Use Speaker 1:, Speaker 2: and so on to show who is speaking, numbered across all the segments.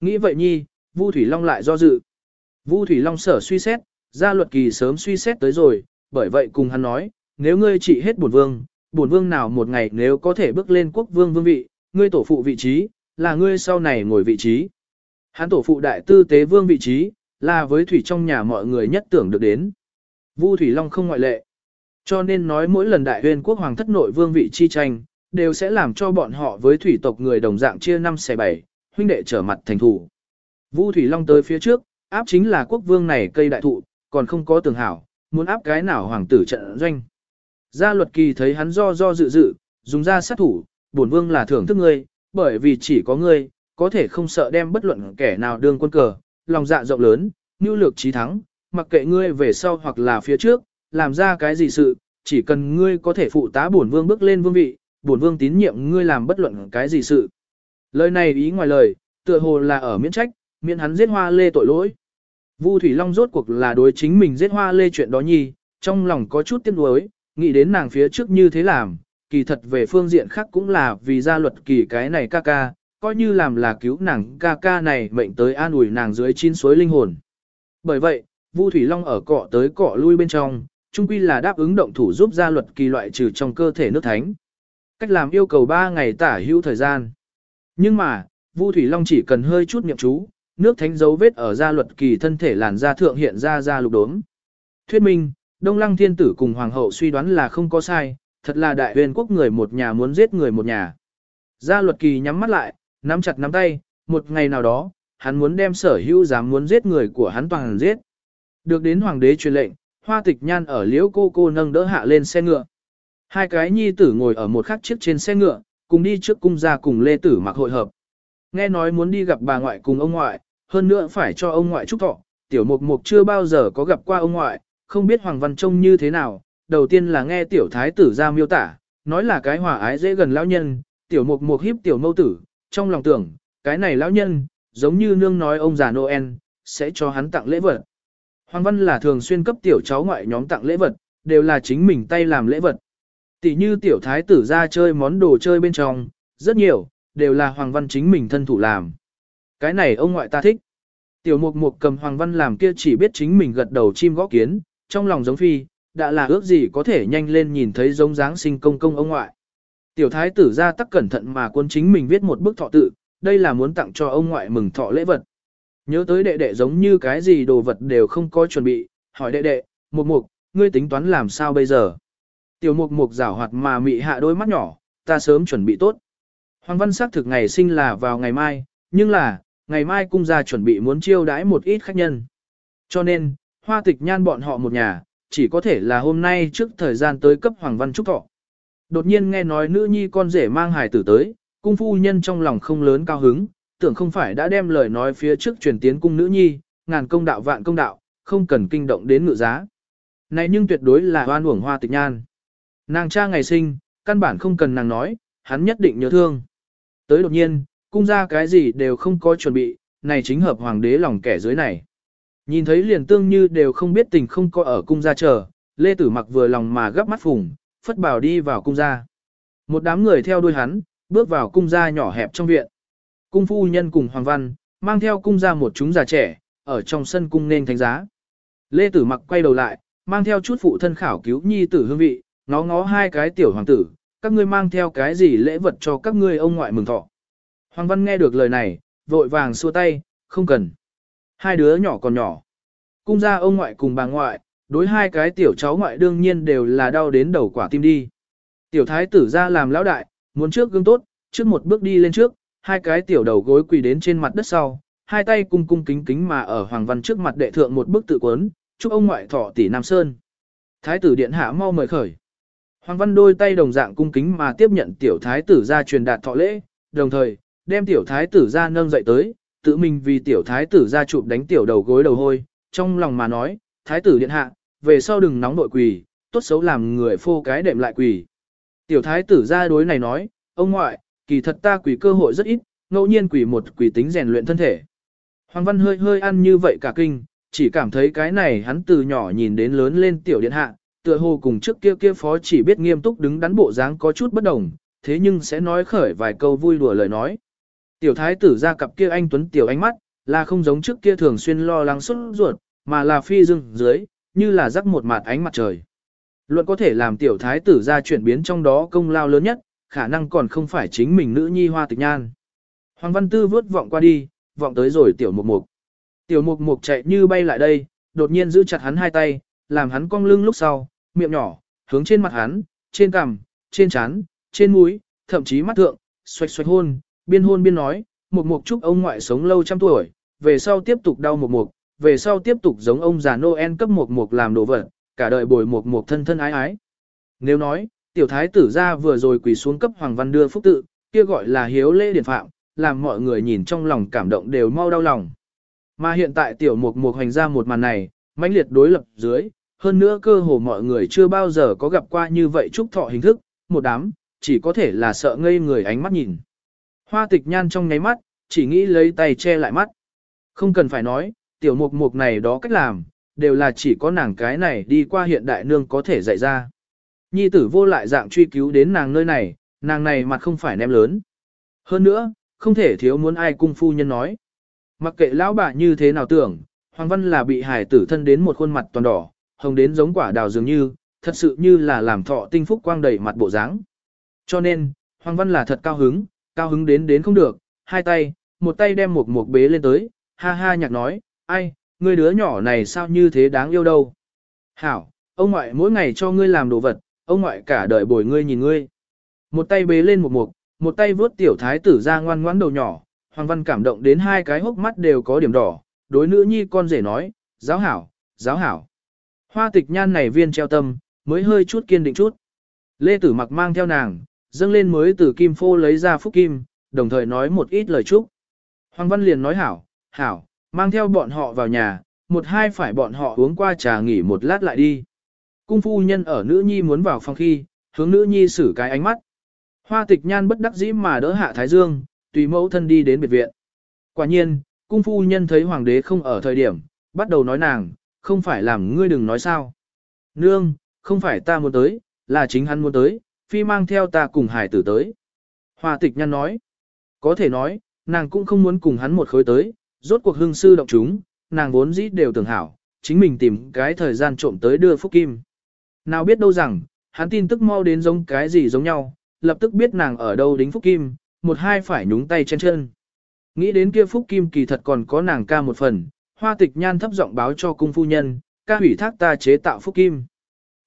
Speaker 1: Nghĩ vậy nhi, Vu Thủy Long lại do dự. Vu Thủy Long sở suy xét, gia luật kỳ sớm suy xét tới rồi, bởi vậy cùng hắn nói, nếu ngươi trị hết bổn vương, bổn vương nào một ngày nếu có thể bước lên quốc vương vương vị, ngươi tổ phụ vị trí, là ngươi sau này ngồi vị trí. Hắn tổ phụ đại tư tế vương vị trí, là với thủy trong nhà mọi người nhất tưởng được đến. Vu Thủy Long không ngoại lệ. Cho nên nói mỗi lần đại Huyền quốc hoàng thất nội vương vị chi tranh, đều sẽ làm cho bọn họ với thủy tộc người đồng dạng chia năm xẻ bảy, huynh đệ trở mặt thành thủ. Vu Thủy Long tới phía trước, áp chính là quốc vương này cây đại thụ, còn không có tường hảo, muốn áp cái nào hoàng tử trận doanh. Gia luật kỳ thấy hắn do do dự dự, dùng ra sát thủ, bổn vương là thưởng thức ngươi, bởi vì chỉ có ngươi, có thể không sợ đem bất luận kẻ nào đương quân cờ, lòng dạ rộng lớn, nhu lược trí thắng, mặc kệ ngươi về sau hoặc là phía trước, làm ra cái gì sự, chỉ cần ngươi có thể phụ tá bổn vương bước lên vương vị, bổn vương tín nhiệm ngươi làm bất luận cái gì sự. Lời này ý ngoài lời, tựa hồ là ở miễn trách, miễn hắn giết hoa lê tội lỗi. Vu Thủy Long rốt cuộc là đối chính mình giết hoa lê chuyện đó nhi, trong lòng có chút tiếc nuối, nghĩ đến nàng phía trước như thế làm, kỳ thật về phương diện khác cũng là vì gia luật kỳ cái này ca ca, coi như làm là cứu nàng ca ca này mệnh tới an ủi nàng dưới chín suối linh hồn. Bởi vậy, Vu Thủy Long ở cọ tới cọ lui bên trong, chung quy là đáp ứng động thủ giúp gia luật kỳ loại trừ trong cơ thể nước thánh. Cách làm yêu cầu 3 ngày tả hữu thời gian. Nhưng mà, Vu Thủy Long chỉ cần hơi chút niệm chú, nước thánh dấu vết ở gia luật kỳ thân thể làn da thượng hiện ra ra lục đốm. Thuyết minh, Đông Lăng Thiên Tử cùng Hoàng hậu suy đoán là không có sai, thật là đại huyền quốc người một nhà muốn giết người một nhà. Gia luật kỳ nhắm mắt lại, nắm chặt nắm tay, một ngày nào đó, hắn muốn đem sở hữu dám muốn giết người của hắn toàn giết. Được đến hoàng đế truyền lệnh, hoa tịch nhan ở liễu cô cô nâng đỡ hạ lên xe ngựa. Hai cái nhi tử ngồi ở một khắc chiếc trên xe ngựa, cùng đi trước cung ra cùng lê tử mặc hội hợp. Nghe nói muốn đi gặp bà ngoại cùng ông ngoại, hơn nữa phải cho ông ngoại chúc thọ, tiểu mục mục chưa bao giờ có gặp qua ông ngoại, không biết Hoàng Văn trông như thế nào, đầu tiên là nghe tiểu thái tử ra miêu tả, nói là cái hòa ái dễ gần lão nhân, tiểu mục mục hiếp tiểu mâu tử, trong lòng tưởng, cái này lão nhân, giống như nương nói ông già Noel, sẽ cho hắn tặng lễ vật. Hoàng Văn là thường xuyên cấp tiểu cháu ngoại nhóm tặng lễ vật, đều là chính mình tay làm lễ vật. Tỷ như tiểu thái tử ra chơi món đồ chơi bên trong, rất nhiều, đều là Hoàng Văn chính mình thân thủ làm. Cái này ông ngoại ta thích. Tiểu mục mục cầm Hoàng Văn làm kia chỉ biết chính mình gật đầu chim gõ kiến, trong lòng giống phi, đã là ước gì có thể nhanh lên nhìn thấy giống dáng sinh công công ông ngoại. Tiểu thái tử ra tắc cẩn thận mà quân chính mình viết một bức thọ tự, đây là muốn tặng cho ông ngoại mừng thọ lễ vật. Nhớ tới đệ đệ giống như cái gì đồ vật đều không có chuẩn bị, hỏi đệ đệ, mục mục, ngươi tính toán làm sao bây giờ? Tiểu mục mục rảo hoạt mà mị hạ đôi mắt nhỏ, ta sớm chuẩn bị tốt. Hoàng văn xác thực ngày sinh là vào ngày mai, nhưng là, ngày mai cung gia chuẩn bị muốn chiêu đãi một ít khách nhân. Cho nên, hoa tịch nhan bọn họ một nhà, chỉ có thể là hôm nay trước thời gian tới cấp Hoàng Văn Trúc Thọ. Đột nhiên nghe nói nữ nhi con rể mang hài tử tới, cung phu nhân trong lòng không lớn cao hứng, tưởng không phải đã đem lời nói phía trước truyền tiến cung nữ nhi, ngàn công đạo vạn công đạo, không cần kinh động đến ngự giá. Này nhưng tuyệt đối là hoan uổng hoa tịch nhan. Nàng cha ngày sinh, căn bản không cần nàng nói, hắn nhất định nhớ thương. Tới đột nhiên, cung ra cái gì đều không có chuẩn bị, này chính hợp hoàng đế lòng kẻ dưới này. Nhìn thấy liền tương như đều không biết tình không có ở cung gia chờ, Lê Tử mặc vừa lòng mà gấp mắt phùng, phất bảo đi vào cung gia. Một đám người theo đuôi hắn, bước vào cung gia nhỏ hẹp trong viện. Cung phu nhân cùng Hoàng Văn, mang theo cung gia một chúng già trẻ, ở trong sân cung nên thánh giá. Lê Tử mặc quay đầu lại, mang theo chút phụ thân khảo cứu nhi tử hương vị, ngó ngó hai cái tiểu hoàng tử, các ngươi mang theo cái gì lễ vật cho các ngươi ông ngoại mừng thọ. Hoàng Văn nghe được lời này, vội vàng xua tay, không cần. Hai đứa nhỏ còn nhỏ. Cung ra ông ngoại cùng bà ngoại, đối hai cái tiểu cháu ngoại đương nhiên đều là đau đến đầu quả tim đi. Tiểu thái tử ra làm lão đại, muốn trước gương tốt, trước một bước đi lên trước, hai cái tiểu đầu gối quỳ đến trên mặt đất sau, hai tay cung cung kính kính mà ở Hoàng Văn trước mặt đệ thượng một bức tự quấn, chúc ông ngoại thọ tỷ Nam Sơn. Thái tử điện hạ mau mời khởi. Hoàng Văn đôi tay đồng dạng cung kính mà tiếp nhận tiểu thái tử ra truyền đạt thọ lễ, đồng thời, đem tiểu thái tử ra nâng dậy tới, tự mình vì tiểu thái tử ra chụp đánh tiểu đầu gối đầu hôi, trong lòng mà nói, thái tử điện hạ, về sau đừng nóng nội quỳ, tốt xấu làm người phô cái đệm lại quỳ. Tiểu thái tử ra đối này nói, ông ngoại, kỳ thật ta quỳ cơ hội rất ít, ngẫu nhiên quỳ một quỳ tính rèn luyện thân thể. Hoàng Văn hơi hơi ăn như vậy cả kinh, chỉ cảm thấy cái này hắn từ nhỏ nhìn đến lớn lên tiểu điện hạ, tựa hồ cùng trước kia kia phó chỉ biết nghiêm túc đứng đắn bộ dáng có chút bất đồng, thế nhưng sẽ nói khởi vài câu vui đùa lời nói. Tiểu thái tử ra cặp kia anh tuấn tiểu ánh mắt, là không giống trước kia thường xuyên lo lắng xuất ruột, mà là phi dương dưới, như là rắc một mặt ánh mặt trời. Luận có thể làm tiểu thái tử ra chuyển biến trong đó công lao lớn nhất, khả năng còn không phải chính mình nữ nhi hoa tịch nhan. Hoàng Văn Tư vớt vọng qua đi, vọng tới rồi tiểu mục mục. Tiểu mục mục chạy như bay lại đây, đột nhiên giữ chặt hắn hai tay, làm hắn cong lưng lúc sau, miệng nhỏ, hướng trên mặt hắn, trên cằm, trên trán, trên mũi, thậm chí mắt thượng, xoạch xoạch hôn, biên hôn biên nói, mục mục chúc ông ngoại sống lâu trăm tuổi, về sau tiếp tục đau mục mục, về sau tiếp tục giống ông già Noel cấp mục mục làm đồ vật, cả đời bồi mục mục thân thân ái ái. Nếu nói, tiểu thái tử gia vừa rồi quỳ xuống cấp hoàng văn đưa phúc tự, kia gọi là hiếu lễ điển phạm, làm mọi người nhìn trong lòng cảm động đều mau đau lòng. Mà hiện tại tiểu mục mục hành ra một màn này, mãnh liệt đối lập dưới, hơn nữa cơ hồ mọi người chưa bao giờ có gặp qua như vậy trúc thọ hình thức, một đám, chỉ có thể là sợ ngây người ánh mắt nhìn. Hoa tịch nhan trong nháy mắt, chỉ nghĩ lấy tay che lại mắt. Không cần phải nói, tiểu mục mục này đó cách làm, đều là chỉ có nàng cái này đi qua hiện đại nương có thể dạy ra. Nhi tử vô lại dạng truy cứu đến nàng nơi này, nàng này mặt không phải ném lớn. Hơn nữa, không thể thiếu muốn ai cung phu nhân nói. Mặc kệ lão bà như thế nào tưởng, Hoàng Văn là bị hải tử thân đến một khuôn mặt toàn đỏ, hồng đến giống quả đào dường như, thật sự như là làm thọ tinh phúc quang đầy mặt bộ dáng. Cho nên, Hoàng Văn là thật cao hứng, cao hứng đến đến không được, hai tay, một tay đem một một bế lên tới, ha ha nhạc nói, ai, ngươi đứa nhỏ này sao như thế đáng yêu đâu. Hảo, ông ngoại mỗi ngày cho ngươi làm đồ vật, ông ngoại cả đời bồi ngươi nhìn ngươi. Một tay bế lên một mục, một tay vuốt tiểu thái tử ra ngoan ngoãn đầu nhỏ, Hoàng Văn cảm động đến hai cái hốc mắt đều có điểm đỏ, đối nữ nhi con rể nói, giáo hảo, giáo hảo. Hoa tịch nhan này viên treo tâm, mới hơi chút kiên định chút. Lê Tử mặc mang theo nàng, dâng lên mới từ kim phô lấy ra phúc kim, đồng thời nói một ít lời chúc. Hoàng Văn liền nói hảo, hảo, mang theo bọn họ vào nhà, một hai phải bọn họ uống qua trà nghỉ một lát lại đi. Cung phu nhân ở nữ nhi muốn vào phòng khi, hướng nữ nhi xử cái ánh mắt. Hoa tịch nhan bất đắc dĩ mà đỡ hạ Thái Dương, tùy mẫu thân đi đến biệt viện. Quả nhiên, cung phu nhân thấy hoàng đế không ở thời điểm, bắt đầu nói nàng, không phải làm ngươi đừng nói sao. Nương, không phải ta muốn tới, là chính hắn muốn tới, phi mang theo ta cùng hải tử tới. Hoa tịch nhan nói, có thể nói, nàng cũng không muốn cùng hắn một khối tới, rốt cuộc hương sư động chúng, nàng vốn dĩ đều tưởng hảo, chính mình tìm cái thời gian trộm tới đưa Phúc Kim. Nào biết đâu rằng, hắn tin tức mau đến giống cái gì giống nhau, lập tức biết nàng ở đâu đính Phúc Kim, một hai phải nhúng tay chen chân. Nghĩ đến kia Phúc Kim kỳ thật còn có nàng ca một phần, hoa tịch nhan thấp giọng báo cho cung phu nhân, ca hủy thác ta chế tạo Phúc Kim.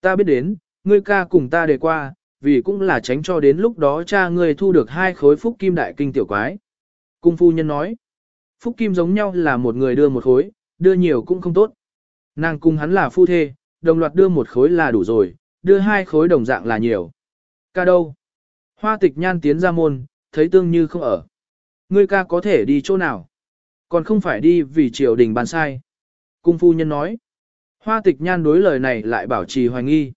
Speaker 1: Ta biết đến, ngươi ca cùng ta đề qua, vì cũng là tránh cho đến lúc đó cha ngươi thu được hai khối Phúc Kim đại kinh tiểu quái. Cung phu nhân nói, Phúc Kim giống nhau là một người đưa một khối, đưa nhiều cũng không tốt. Nàng cùng hắn là phu thê, đồng loạt đưa một khối là đủ rồi, đưa hai khối đồng dạng là nhiều. Ca đâu? Hoa tịch nhan tiến ra môn, thấy tương như không ở. Ngươi ca có thể đi chỗ nào? Còn không phải đi vì triều đình bàn sai. Cung phu nhân nói. Hoa tịch nhan đối lời này lại bảo trì hoài nghi.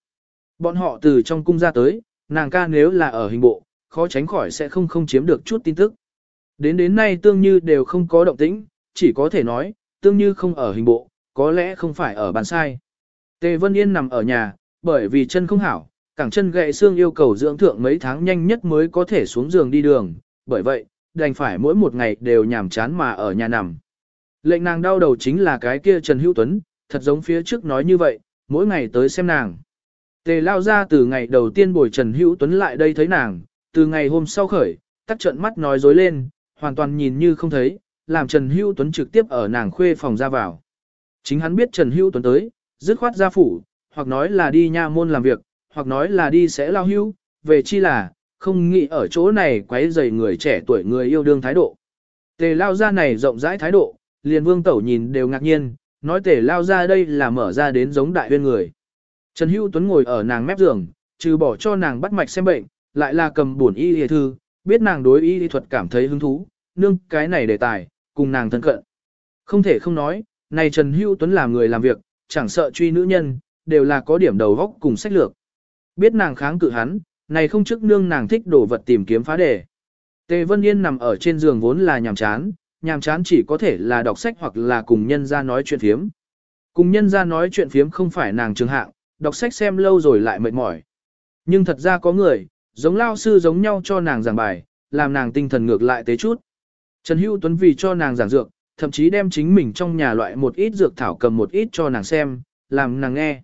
Speaker 1: Bọn họ từ trong cung ra tới, nàng ca nếu là ở hình bộ, khó tránh khỏi sẽ không không chiếm được chút tin tức. Đến đến nay tương như đều không có động tĩnh, chỉ có thể nói, tương như không ở hình bộ, có lẽ không phải ở bàn sai. Tề Vân Yên nằm ở nhà, bởi vì chân không hảo, cẳng chân gãy xương yêu cầu dưỡng thượng mấy tháng nhanh nhất mới có thể xuống giường đi đường, bởi vậy, đành phải mỗi một ngày đều nhàm chán mà ở nhà nằm. Lệnh nàng đau đầu chính là cái kia Trần Hữu Tuấn, thật giống phía trước nói như vậy, mỗi ngày tới xem nàng. Tề lao ra từ ngày đầu tiên bồi Trần Hữu Tuấn lại đây thấy nàng, từ ngày hôm sau khởi, tắt trận mắt nói dối lên, hoàn toàn nhìn như không thấy, làm Trần Hữu Tuấn trực tiếp ở nàng khuê phòng ra vào. Chính hắn biết Trần Hữu Tuấn tới, dứt khoát ra phủ, hoặc nói là đi nha môn làm việc, hoặc nói là đi sẽ lao hưu, về chi là, không nghĩ ở chỗ này quấy rầy người trẻ tuổi người yêu đương thái độ. Tề lao ra này rộng rãi thái độ, liền vương tẩu nhìn đều ngạc nhiên, nói tề lao ra đây là mở ra đến giống đại huyên người. Trần Hữu Tuấn ngồi ở nàng mép giường, trừ bỏ cho nàng bắt mạch xem bệnh, lại là cầm bổn y y thư, biết nàng đối y y thuật cảm thấy hứng thú, nương cái này đề tài, cùng nàng thân cận. Không thể không nói, này Trần Hữu Tuấn làm người làm việc, chẳng sợ truy nữ nhân, đều là có điểm đầu góc cùng sách lược. Biết nàng kháng cự hắn, này không chức nương nàng thích đồ vật tìm kiếm phá đề. Tề Vân Yên nằm ở trên giường vốn là nhàm chán, nhàm chán chỉ có thể là đọc sách hoặc là cùng nhân ra nói chuyện phiếm. Cùng nhân ra nói chuyện phiếm không phải nàng trường hạng, đọc sách xem lâu rồi lại mệt mỏi. Nhưng thật ra có người, giống lao sư giống nhau cho nàng giảng bài, làm nàng tinh thần ngược lại tế chút. Trần Hữu Tuấn vì cho nàng giảng dược, thậm chí đem chính mình trong nhà loại một ít dược thảo cầm một ít cho nàng xem, làm nàng nghe.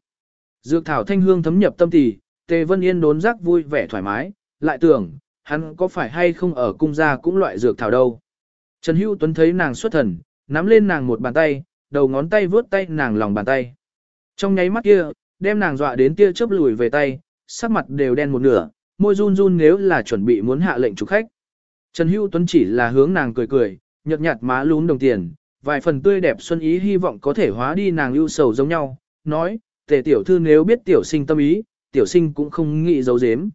Speaker 1: Dược thảo thanh hương thấm nhập tâm tỳ, Tề Vân Yên đốn giác vui vẻ thoải mái, lại tưởng, hắn có phải hay không ở cung gia cũng loại dược thảo đâu. Trần Hữu Tuấn thấy nàng xuất thần, nắm lên nàng một bàn tay, đầu ngón tay vướt tay nàng lòng bàn tay. Trong nháy mắt kia, đem nàng dọa đến tia chớp lùi về tay, sắc mặt đều đen một nửa, môi run run nếu là chuẩn bị muốn hạ lệnh chủ khách. Trần Hữu Tuấn chỉ là hướng nàng cười cười, nhợt nhạt má lún đồng tiền, vài phần tươi đẹp xuân ý hy vọng có thể hóa đi nàng ưu sầu giống nhau, nói, tề tiểu thư nếu biết tiểu sinh tâm ý, tiểu sinh cũng không nghĩ giấu giếm.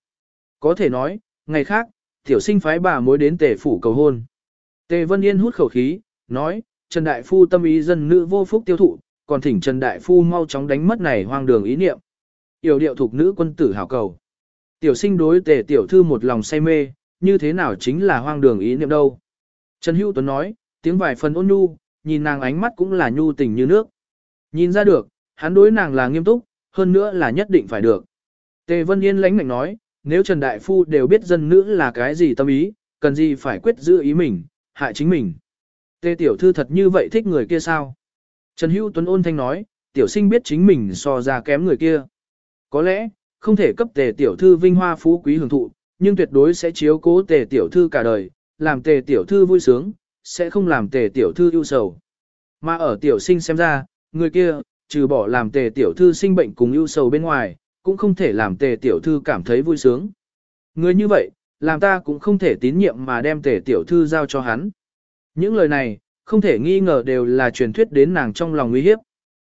Speaker 1: Có thể nói, ngày khác, tiểu sinh phái bà mối đến tề phủ cầu hôn. Tề Vân Yên hút khẩu khí, nói, Trần Đại Phu tâm ý dân nữ vô phúc tiêu thụ, còn thỉnh Trần Đại Phu mau chóng đánh mất này hoang đường ý niệm. Yểu điệu thuộc nữ quân tử hảo cầu. Tiểu sinh đối tề tiểu thư một lòng say mê, như thế nào chính là hoang đường ý niệm đâu. Trần Hữu Tuấn nói, tiếng vài phần ôn nhu, nhìn nàng ánh mắt cũng là nhu tình như nước. Nhìn ra được, hắn đối nàng là nghiêm túc, hơn nữa là nhất định phải được. Tề Vân Yên lãnh ngạnh nói, nếu Trần Đại Phu đều biết dân nữ là cái gì tâm ý, cần gì phải quyết giữ ý mình, hại chính mình. Tề tiểu thư thật như vậy thích người kia sao? Trần Hữu Tuấn ôn thanh nói, tiểu sinh biết chính mình so ra kém người kia. Có lẽ, không thể cấp tề tiểu thư vinh hoa phú quý hưởng thụ, nhưng tuyệt đối sẽ chiếu cố tề tiểu thư cả đời, làm tề tiểu thư vui sướng, sẽ không làm tề tiểu thư ưu sầu. Mà ở tiểu sinh xem ra, người kia, trừ bỏ làm tề tiểu thư sinh bệnh cùng ưu sầu bên ngoài, cũng không thể làm tề tiểu thư cảm thấy vui sướng. Người như vậy, làm ta cũng không thể tín nhiệm mà đem tề tiểu thư giao cho hắn. Những lời này, không thể nghi ngờ đều là truyền thuyết đến nàng trong lòng nguy hiếp.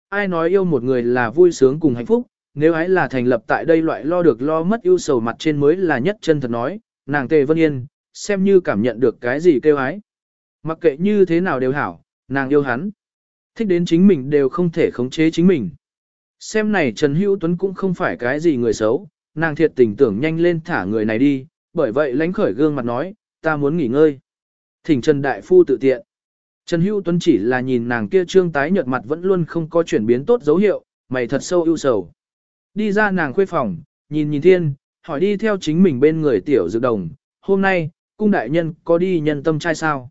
Speaker 1: Ai nói yêu một người là vui sướng cùng hạnh phúc, nếu ấy là thành lập tại đây loại lo được lo mất ưu sầu mặt trên mới là nhất chân thật nói, nàng tề vân yên, xem như cảm nhận được cái gì kêu ái. Mặc kệ như thế nào đều hảo, nàng yêu hắn. Thích đến chính mình đều không thể khống chế chính mình. Xem này Trần Hữu Tuấn cũng không phải cái gì người xấu, nàng thiệt tình tưởng nhanh lên thả người này đi, bởi vậy lánh khởi gương mặt nói, ta muốn nghỉ ngơi. Thỉnh Trần Đại Phu tự tiện. Trần Hữu Tuấn chỉ là nhìn nàng kia trương tái nhợt mặt vẫn luôn không có chuyển biến tốt dấu hiệu, mày thật sâu ưu sầu. Đi ra nàng khuê phòng, nhìn nhìn thiên, hỏi đi theo chính mình bên người tiểu dược đồng, hôm nay, cung đại nhân có đi nhân tâm trai sao?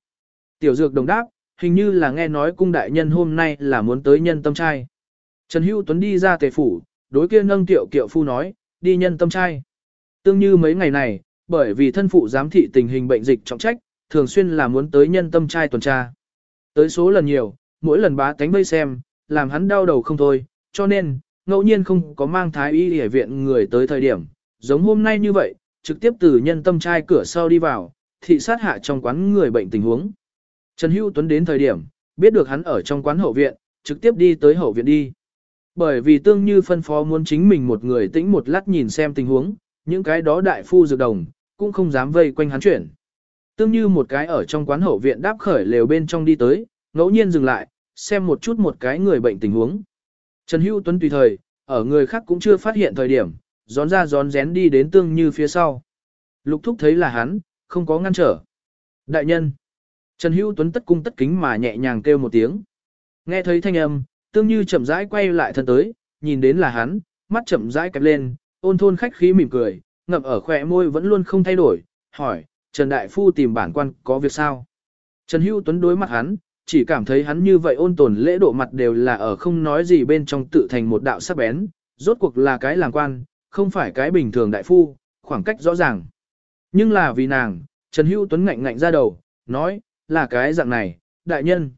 Speaker 1: Tiểu dược đồng đáp, hình như là nghe nói cung đại nhân hôm nay là muốn tới nhân tâm trai. Trần Hữu Tuấn đi ra tề phủ, đối kia nâng tiểu kiệu phu nói, đi nhân tâm trai. Tương như mấy ngày này, bởi vì thân phụ giám thị tình hình bệnh dịch trọng trách, thường xuyên là muốn tới nhân tâm trai tuần tra. Tới số lần nhiều, mỗi lần bá tánh vây xem, làm hắn đau đầu không thôi, cho nên, ngẫu nhiên không có mang thái y y viện người tới thời điểm, giống hôm nay như vậy, trực tiếp từ nhân tâm trai cửa sau đi vào, thị sát hạ trong quán người bệnh tình huống. Trần Hữu Tuấn đến thời điểm, biết được hắn ở trong quán hậu viện, trực tiếp đi tới hậu viện đi. Bởi vì tương như phân phó muốn chính mình một người tĩnh một lát nhìn xem tình huống, những cái đó đại phu dược đồng, cũng không dám vây quanh hắn chuyển. Tương như một cái ở trong quán hậu viện đáp khởi lều bên trong đi tới, ngẫu nhiên dừng lại, xem một chút một cái người bệnh tình huống. Trần Hữu Tuấn tùy thời, ở người khác cũng chưa phát hiện thời điểm, gión ra gión rén đi đến tương như phía sau. Lục thúc thấy là hắn, không có ngăn trở. Đại nhân. Trần Hữu Tuấn tất cung tất kính mà nhẹ nhàng kêu một tiếng. Nghe thấy thanh âm, tương như chậm rãi quay lại thân tới, nhìn đến là hắn, mắt chậm rãi kẹp lên, ôn thôn khách khí mỉm cười, ngậm ở khỏe môi vẫn luôn không thay đổi, hỏi, Trần Đại Phu tìm bản quan có việc sao? Trần Hữu Tuấn đối mặt hắn, chỉ cảm thấy hắn như vậy ôn tồn lễ độ mặt đều là ở không nói gì bên trong tự thành một đạo sắc bén, rốt cuộc là cái làng quan, không phải cái bình thường đại phu, khoảng cách rõ ràng. Nhưng là vì nàng, Trần Hữu Tuấn ngạnh ngạnh ra đầu, nói, là cái dạng này, đại nhân.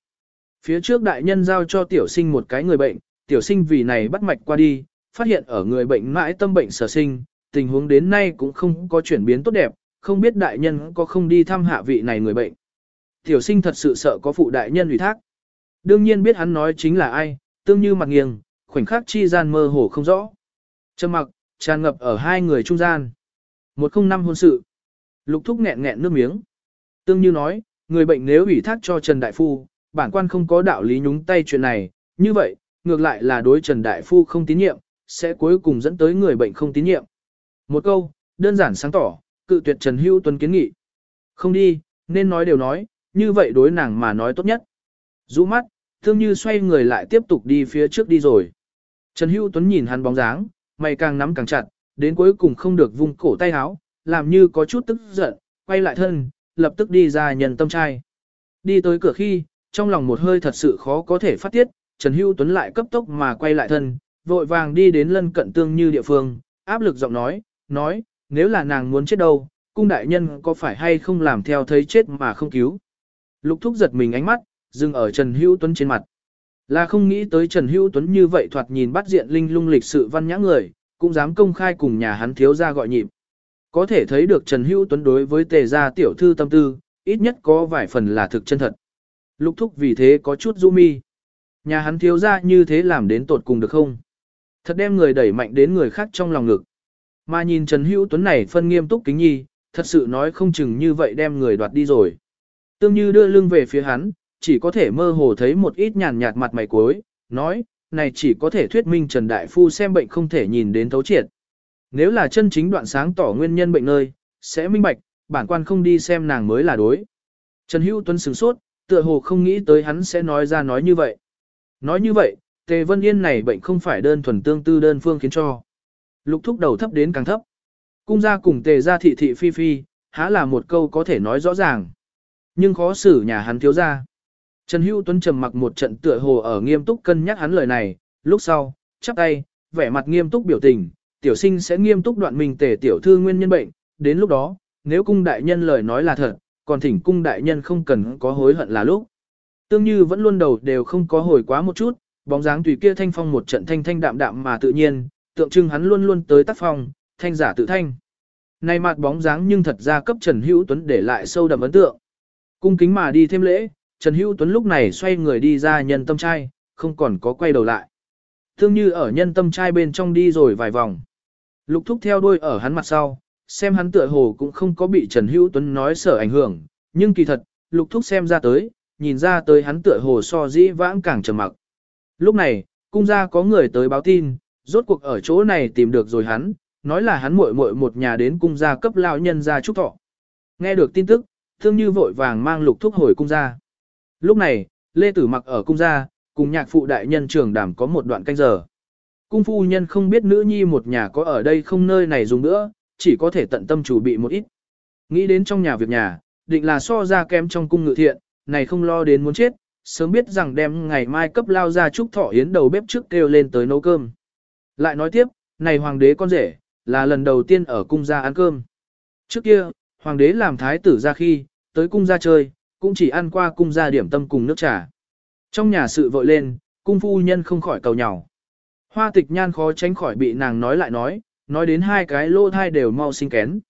Speaker 1: Phía trước đại nhân giao cho tiểu sinh một cái người bệnh, tiểu sinh vì này bắt mạch qua đi, phát hiện ở người bệnh mãi tâm bệnh sở sinh, tình huống đến nay cũng không có chuyển biến tốt đẹp, không biết đại nhân có không đi thăm hạ vị này người bệnh. Tiểu sinh thật sự sợ có phụ đại nhân ủy thác. Đương nhiên biết hắn nói chính là ai, tương như mặt nghiêng, khoảnh khắc chi gian mơ hồ không rõ. Trầm mặc, tràn ngập ở hai người trung gian. Một không năm hôn sự. Lục thúc nghẹn nghẹn nước miếng. Tương như nói, người bệnh nếu ủy thác cho Trần Đại Phu, bản quan không có đạo lý nhúng tay chuyện này, như vậy, ngược lại là đối Trần Đại Phu không tín nhiệm, sẽ cuối cùng dẫn tới người bệnh không tín nhiệm. Một câu, đơn giản sáng tỏ, cự tuyệt Trần Hữu Tuấn kiến nghị. Không đi, nên nói đều nói, như vậy đối nàng mà nói tốt nhất. Rũ mắt, thương như xoay người lại tiếp tục đi phía trước đi rồi. Trần Hữu Tuấn nhìn hắn bóng dáng, mày càng nắm càng chặt, đến cuối cùng không được vung cổ tay áo, làm như có chút tức giận, quay lại thân, lập tức đi ra nhân tâm trai. Đi tới cửa khi, trong lòng một hơi thật sự khó có thể phát tiết, Trần Hữu Tuấn lại cấp tốc mà quay lại thân, vội vàng đi đến lân cận tương như địa phương, áp lực giọng nói, nói, nếu là nàng muốn chết đâu, cung đại nhân có phải hay không làm theo thấy chết mà không cứu. Lục thúc giật mình ánh mắt, dừng ở Trần Hữu Tuấn trên mặt. Là không nghĩ tới Trần Hữu Tuấn như vậy thoạt nhìn bắt diện linh lung lịch sự văn nhã người, cũng dám công khai cùng nhà hắn thiếu ra gọi nhịp. Có thể thấy được Trần Hữu Tuấn đối với tề gia tiểu thư tâm tư, ít nhất có vài phần là thực chân thật. Lục thúc vì thế có chút du mi. Nhà hắn thiếu ra như thế làm đến tột cùng được không? Thật đem người đẩy mạnh đến người khác trong lòng ngực. Mà nhìn Trần Hữu Tuấn này phân nghiêm túc kính nhi, thật sự nói không chừng như vậy đem người đoạt đi rồi. Tương Như đưa lưng về phía hắn, chỉ có thể mơ hồ thấy một ít nhàn nhạt mặt mày cuối, nói, này chỉ có thể thuyết minh Trần Đại Phu xem bệnh không thể nhìn đến thấu triệt. Nếu là chân chính đoạn sáng tỏ nguyên nhân bệnh nơi, sẽ minh bạch, bản quan không đi xem nàng mới là đối. Trần Hữu Tuấn sửng sốt, tựa hồ không nghĩ tới hắn sẽ nói ra nói như vậy. Nói như vậy, Tề Vân Yên này bệnh không phải đơn thuần tương tư đơn phương khiến cho. Lục thúc đầu thấp đến càng thấp. Cung gia cùng Tề gia thị thị phi phi, há là một câu có thể nói rõ ràng. Nhưng khó xử nhà hắn thiếu gia, Trần Hữu Tuấn trầm mặc một trận tựa hồ ở nghiêm túc cân nhắc hắn lời này, lúc sau, chắp tay, vẻ mặt nghiêm túc biểu tình, tiểu sinh sẽ nghiêm túc đoạn mình tề tiểu thư nguyên nhân bệnh, đến lúc đó, nếu cung đại nhân lời nói là thật, còn thỉnh cung đại nhân không cần có hối hận là lúc. Tương như vẫn luôn đầu đều không có hồi quá một chút, bóng dáng tùy kia thanh phong một trận thanh thanh đạm đạm mà tự nhiên, tượng trưng hắn luôn luôn tới tác phong, thanh giả tự thanh. Này mặt bóng dáng nhưng thật ra cấp Trần Hữu Tuấn để lại sâu đậm ấn tượng. Cung kính mà đi thêm lễ, Trần Hữu Tuấn lúc này xoay người đi ra nhân tâm trai, không còn có quay đầu lại. Thương như ở nhân tâm trai bên trong đi rồi vài vòng. Lục thúc theo đuôi ở hắn mặt sau, xem hắn tựa hồ cũng không có bị Trần Hữu Tuấn nói sở ảnh hưởng, nhưng kỳ thật, lục thúc xem ra tới, nhìn ra tới hắn tựa hồ so dĩ vãng càng trầm mặc. Lúc này, cung gia có người tới báo tin, rốt cuộc ở chỗ này tìm được rồi hắn, nói là hắn muội muội một nhà đến cung gia cấp lão nhân gia chúc thọ. Nghe được tin tức, thương như vội vàng mang lục thúc hồi cung gia. Lúc này, Lê Tử mặc ở cung gia, cùng nhạc phụ đại nhân trưởng đàm có một đoạn canh giờ. Cung phu nhân không biết nữ nhi một nhà có ở đây không nơi này dùng nữa, chỉ có thể tận tâm chủ bị một ít. Nghĩ đến trong nhà việc nhà, định là so ra kém trong cung ngự thiện, này không lo đến muốn chết, sớm biết rằng đem ngày mai cấp lao ra chúc thọ yến đầu bếp trước kêu lên tới nấu cơm. Lại nói tiếp, này hoàng đế con rể, là lần đầu tiên ở cung gia ăn cơm. Trước kia, hoàng đế làm thái tử ra khi, tới cung gia chơi, cũng chỉ ăn qua cung gia điểm tâm cùng nước trà. Trong nhà sự vội lên, cung phu nhân không khỏi cầu nhỏ. Hoa tịch nhan khó tránh khỏi bị nàng nói lại nói, nói đến hai cái lô thai đều mau sinh kén.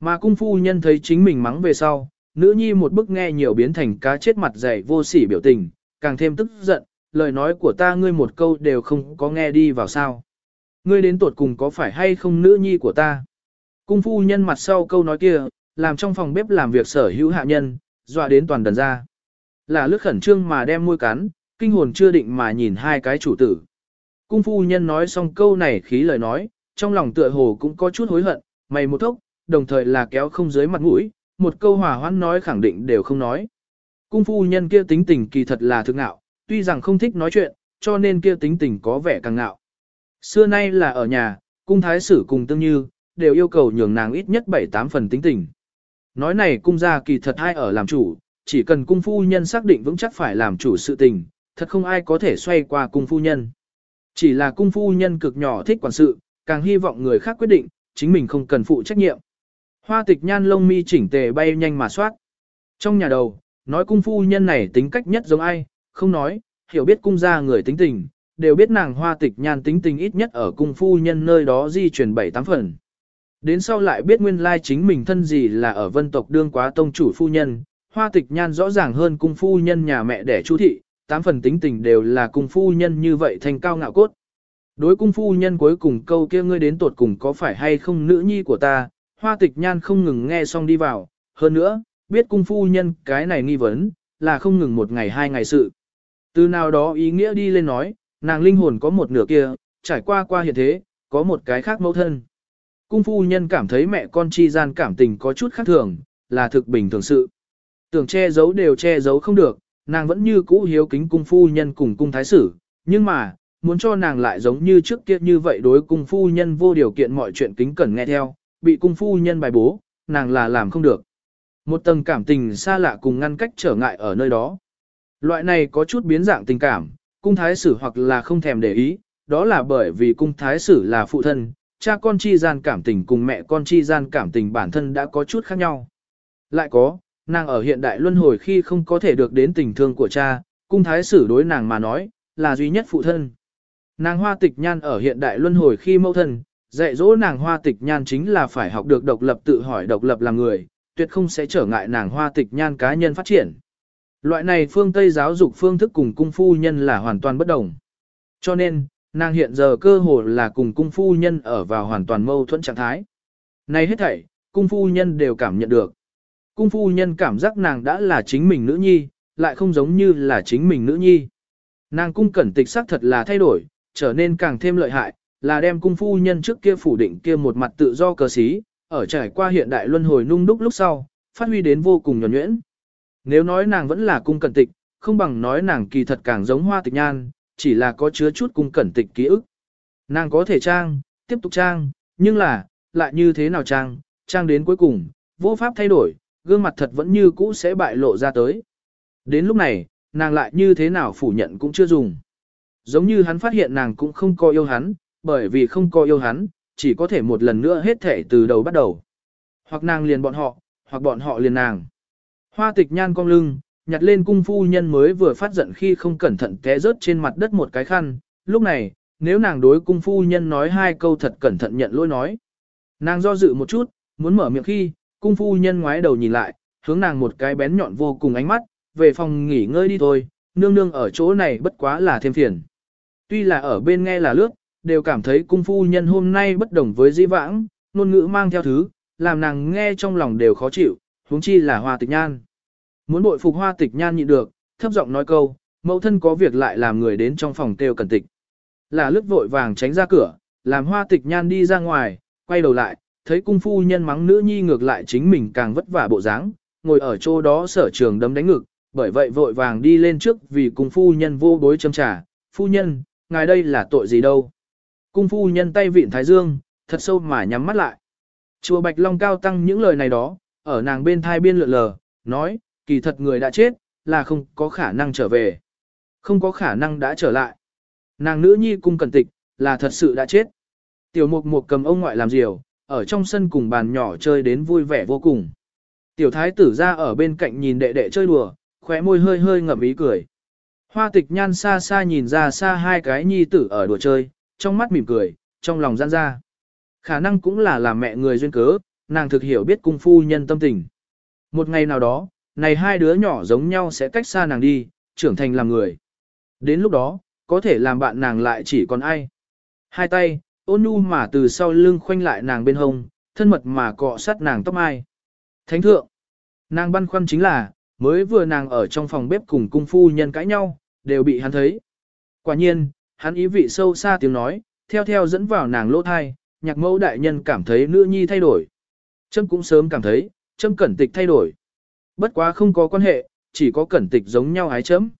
Speaker 1: Mà cung phu nhân thấy chính mình mắng về sau, nữ nhi một bức nghe nhiều biến thành cá chết mặt dày vô sỉ biểu tình, càng thêm tức giận, lời nói của ta ngươi một câu đều không có nghe đi vào sao. Ngươi đến tuột cùng có phải hay không nữ nhi của ta? Cung phu nhân mặt sau câu nói kia, làm trong phòng bếp làm việc sở hữu hạ nhân, dọa đến toàn đần ra. Là lướt khẩn trương mà đem môi cắn, kinh hồn chưa định mà nhìn hai cái chủ tử. Cung phu nhân nói xong câu này khí lời nói, trong lòng tựa hồ cũng có chút hối hận, mày một thốc, đồng thời là kéo không dưới mặt mũi, một câu hòa hoãn nói khẳng định đều không nói. Cung phu nhân kia tính tình kỳ thật là thực ngạo, tuy rằng không thích nói chuyện, cho nên kia tính tình có vẻ càng ngạo. Xưa nay là ở nhà, cung thái sử cùng tương như, đều yêu cầu nhường nàng ít nhất 7-8 phần tính tình. Nói này cung gia kỳ thật ai ở làm chủ, chỉ cần cung phu nhân xác định vững chắc phải làm chủ sự tình, thật không ai có thể xoay qua cung phu nhân. Chỉ là cung phu nhân cực nhỏ thích quản sự, càng hy vọng người khác quyết định, chính mình không cần phụ trách nhiệm. Hoa tịch nhan lông mi chỉnh tề bay nhanh mà soát. Trong nhà đầu, nói cung phu nhân này tính cách nhất giống ai, không nói, hiểu biết cung gia người tính tình, đều biết nàng hoa tịch nhan tính tình ít nhất ở cung phu nhân nơi đó di truyền bảy tám phần. Đến sau lại biết nguyên lai chính mình thân gì là ở vân tộc đương quá tông chủ phu nhân, hoa tịch nhan rõ ràng hơn cung phu nhân nhà mẹ đẻ chu thị, tám phần tính tình đều là cung phu nhân như vậy thành cao ngạo cốt. Đối cung phu nhân cuối cùng câu kia ngươi đến tột cùng có phải hay không nữ nhi của ta, hoa tịch nhan không ngừng nghe xong đi vào, hơn nữa, biết cung phu nhân cái này nghi vấn, là không ngừng một ngày hai ngày sự. Từ nào đó ý nghĩa đi lên nói, nàng linh hồn có một nửa kia, trải qua qua hiện thế, có một cái khác mẫu thân. Cung phu nhân cảm thấy mẹ con chi gian cảm tình có chút khác thường, là thực bình thường sự. Tưởng che giấu đều che giấu không được, nàng vẫn như cũ hiếu kính cung phu nhân cùng cung thái sử, nhưng mà, muốn cho nàng lại giống như trước kia như vậy đối cung phu nhân vô điều kiện mọi chuyện kính cẩn nghe theo, bị cung phu nhân bài bố, nàng là làm không được. Một tầng cảm tình xa lạ cùng ngăn cách trở ngại ở nơi đó. Loại này có chút biến dạng tình cảm, cung thái sử hoặc là không thèm để ý, đó là bởi vì cung thái sử là phụ thân, cha con chi gian cảm tình cùng mẹ con chi gian cảm tình bản thân đã có chút khác nhau. Lại có, nàng ở hiện đại luân hồi khi không có thể được đến tình thương của cha, cung thái sử đối nàng mà nói, là duy nhất phụ thân. Nàng hoa tịch nhan ở hiện đại luân hồi khi mẫu thân, dạy dỗ nàng hoa tịch nhan chính là phải học được độc lập tự hỏi độc lập làm người, tuyệt không sẽ trở ngại nàng hoa tịch nhan cá nhân phát triển. Loại này phương Tây giáo dục phương thức cùng cung phu nhân là hoàn toàn bất đồng. Cho nên, nàng hiện giờ cơ hồ là cùng cung phu nhân ở vào hoàn toàn mâu thuẫn trạng thái. Này hết thảy, cung phu nhân đều cảm nhận được. Cung phu nhân cảm giác nàng đã là chính mình nữ nhi, lại không giống như là chính mình nữ nhi. Nàng cung cẩn tịch sắc thật là thay đổi, trở nên càng thêm lợi hại, là đem cung phu nhân trước kia phủ định kia một mặt tự do cờ xí, ở trải qua hiện đại luân hồi nung đúc lúc sau, phát huy đến vô cùng nhuẩn nhuyễn. Nếu nói nàng vẫn là cung cẩn tịch, không bằng nói nàng kỳ thật càng giống hoa tịch nhan, chỉ là có chứa chút cung cẩn tịch ký ức. Nàng có thể trang, tiếp tục trang, nhưng là, lại như thế nào trang, trang đến cuối cùng, vô pháp thay đổi, gương mặt thật vẫn như cũ sẽ bại lộ ra tới. Đến lúc này, nàng lại như thế nào phủ nhận cũng chưa dùng. Giống như hắn phát hiện nàng cũng không có yêu hắn, bởi vì không có yêu hắn, chỉ có thể một lần nữa hết thể từ đầu bắt đầu. Hoặc nàng liền bọn họ, hoặc bọn họ liền nàng. Hoa tịch nhan cong lưng, nhặt lên cung phu nhân mới vừa phát giận khi không cẩn thận té rớt trên mặt đất một cái khăn. Lúc này, nếu nàng đối cung phu nhân nói hai câu thật cẩn thận nhận lỗi nói. Nàng do dự một chút, muốn mở miệng khi, cung phu nhân ngoái đầu nhìn lại, hướng nàng một cái bén nhọn vô cùng ánh mắt, về phòng nghỉ ngơi đi thôi, nương nương ở chỗ này bất quá là thêm phiền. Tuy là ở bên nghe là lướt, đều cảm thấy cung phu nhân hôm nay bất đồng với di vãng, ngôn ngữ mang theo thứ, làm nàng nghe trong lòng đều khó chịu, huống chi là hoa tịch nhan. Muốn bội phục hoa tịch nhan nhịn được, thấp giọng nói câu, mẫu thân có việc lại làm người đến trong phòng kêu cẩn tịch. Là lướt vội vàng tránh ra cửa, làm hoa tịch nhan đi ra ngoài, quay đầu lại, thấy cung phu nhân mắng nữ nhi ngược lại chính mình càng vất vả bộ dáng, ngồi ở chỗ đó sở trường đấm đánh ngực, bởi vậy vội vàng đi lên trước vì cung phu nhân vô bối châm trà, phu nhân, ngài đây là tội gì đâu. Cung phu nhân tay vịn thái dương, thật sâu mà nhắm mắt lại. Chùa Bạch Long cao tăng những lời này đó, ở nàng bên thai biên lượn lờ, nói, kỳ thật người đã chết, là không có khả năng trở về. Không có khả năng đã trở lại. Nàng nữ nhi cung cẩn tịch, là thật sự đã chết. Tiểu mục mục cầm ông ngoại làm diều, ở trong sân cùng bàn nhỏ chơi đến vui vẻ vô cùng. Tiểu thái tử ra ở bên cạnh nhìn đệ đệ chơi đùa, khóe môi hơi hơi ngậm ý cười. Hoa tịch nhan xa xa nhìn ra xa hai cái nhi tử ở đùa chơi, trong mắt mỉm cười, trong lòng gian ra. Khả năng cũng là làm mẹ người duyên cớ, nàng thực hiểu biết cung phu nhân tâm tình. Một ngày nào đó, này hai đứa nhỏ giống nhau sẽ cách xa nàng đi, trưởng thành làm người. Đến lúc đó, có thể làm bạn nàng lại chỉ còn ai. Hai tay, ôn nhu mà từ sau lưng khoanh lại nàng bên hông, thân mật mà cọ sát nàng tóc mai. Thánh thượng, nàng băn khoăn chính là, mới vừa nàng ở trong phòng bếp cùng cung phu nhân cãi nhau, đều bị hắn thấy. Quả nhiên, hắn ý vị sâu xa tiếng nói, theo theo dẫn vào nàng lỗ thai, nhạc mẫu đại nhân cảm thấy nữ nhi thay đổi. Trâm cũng sớm cảm thấy, Trâm cẩn tịch thay đổi. Bất quá không có quan hệ, chỉ có cẩn tịch giống nhau ái chấm.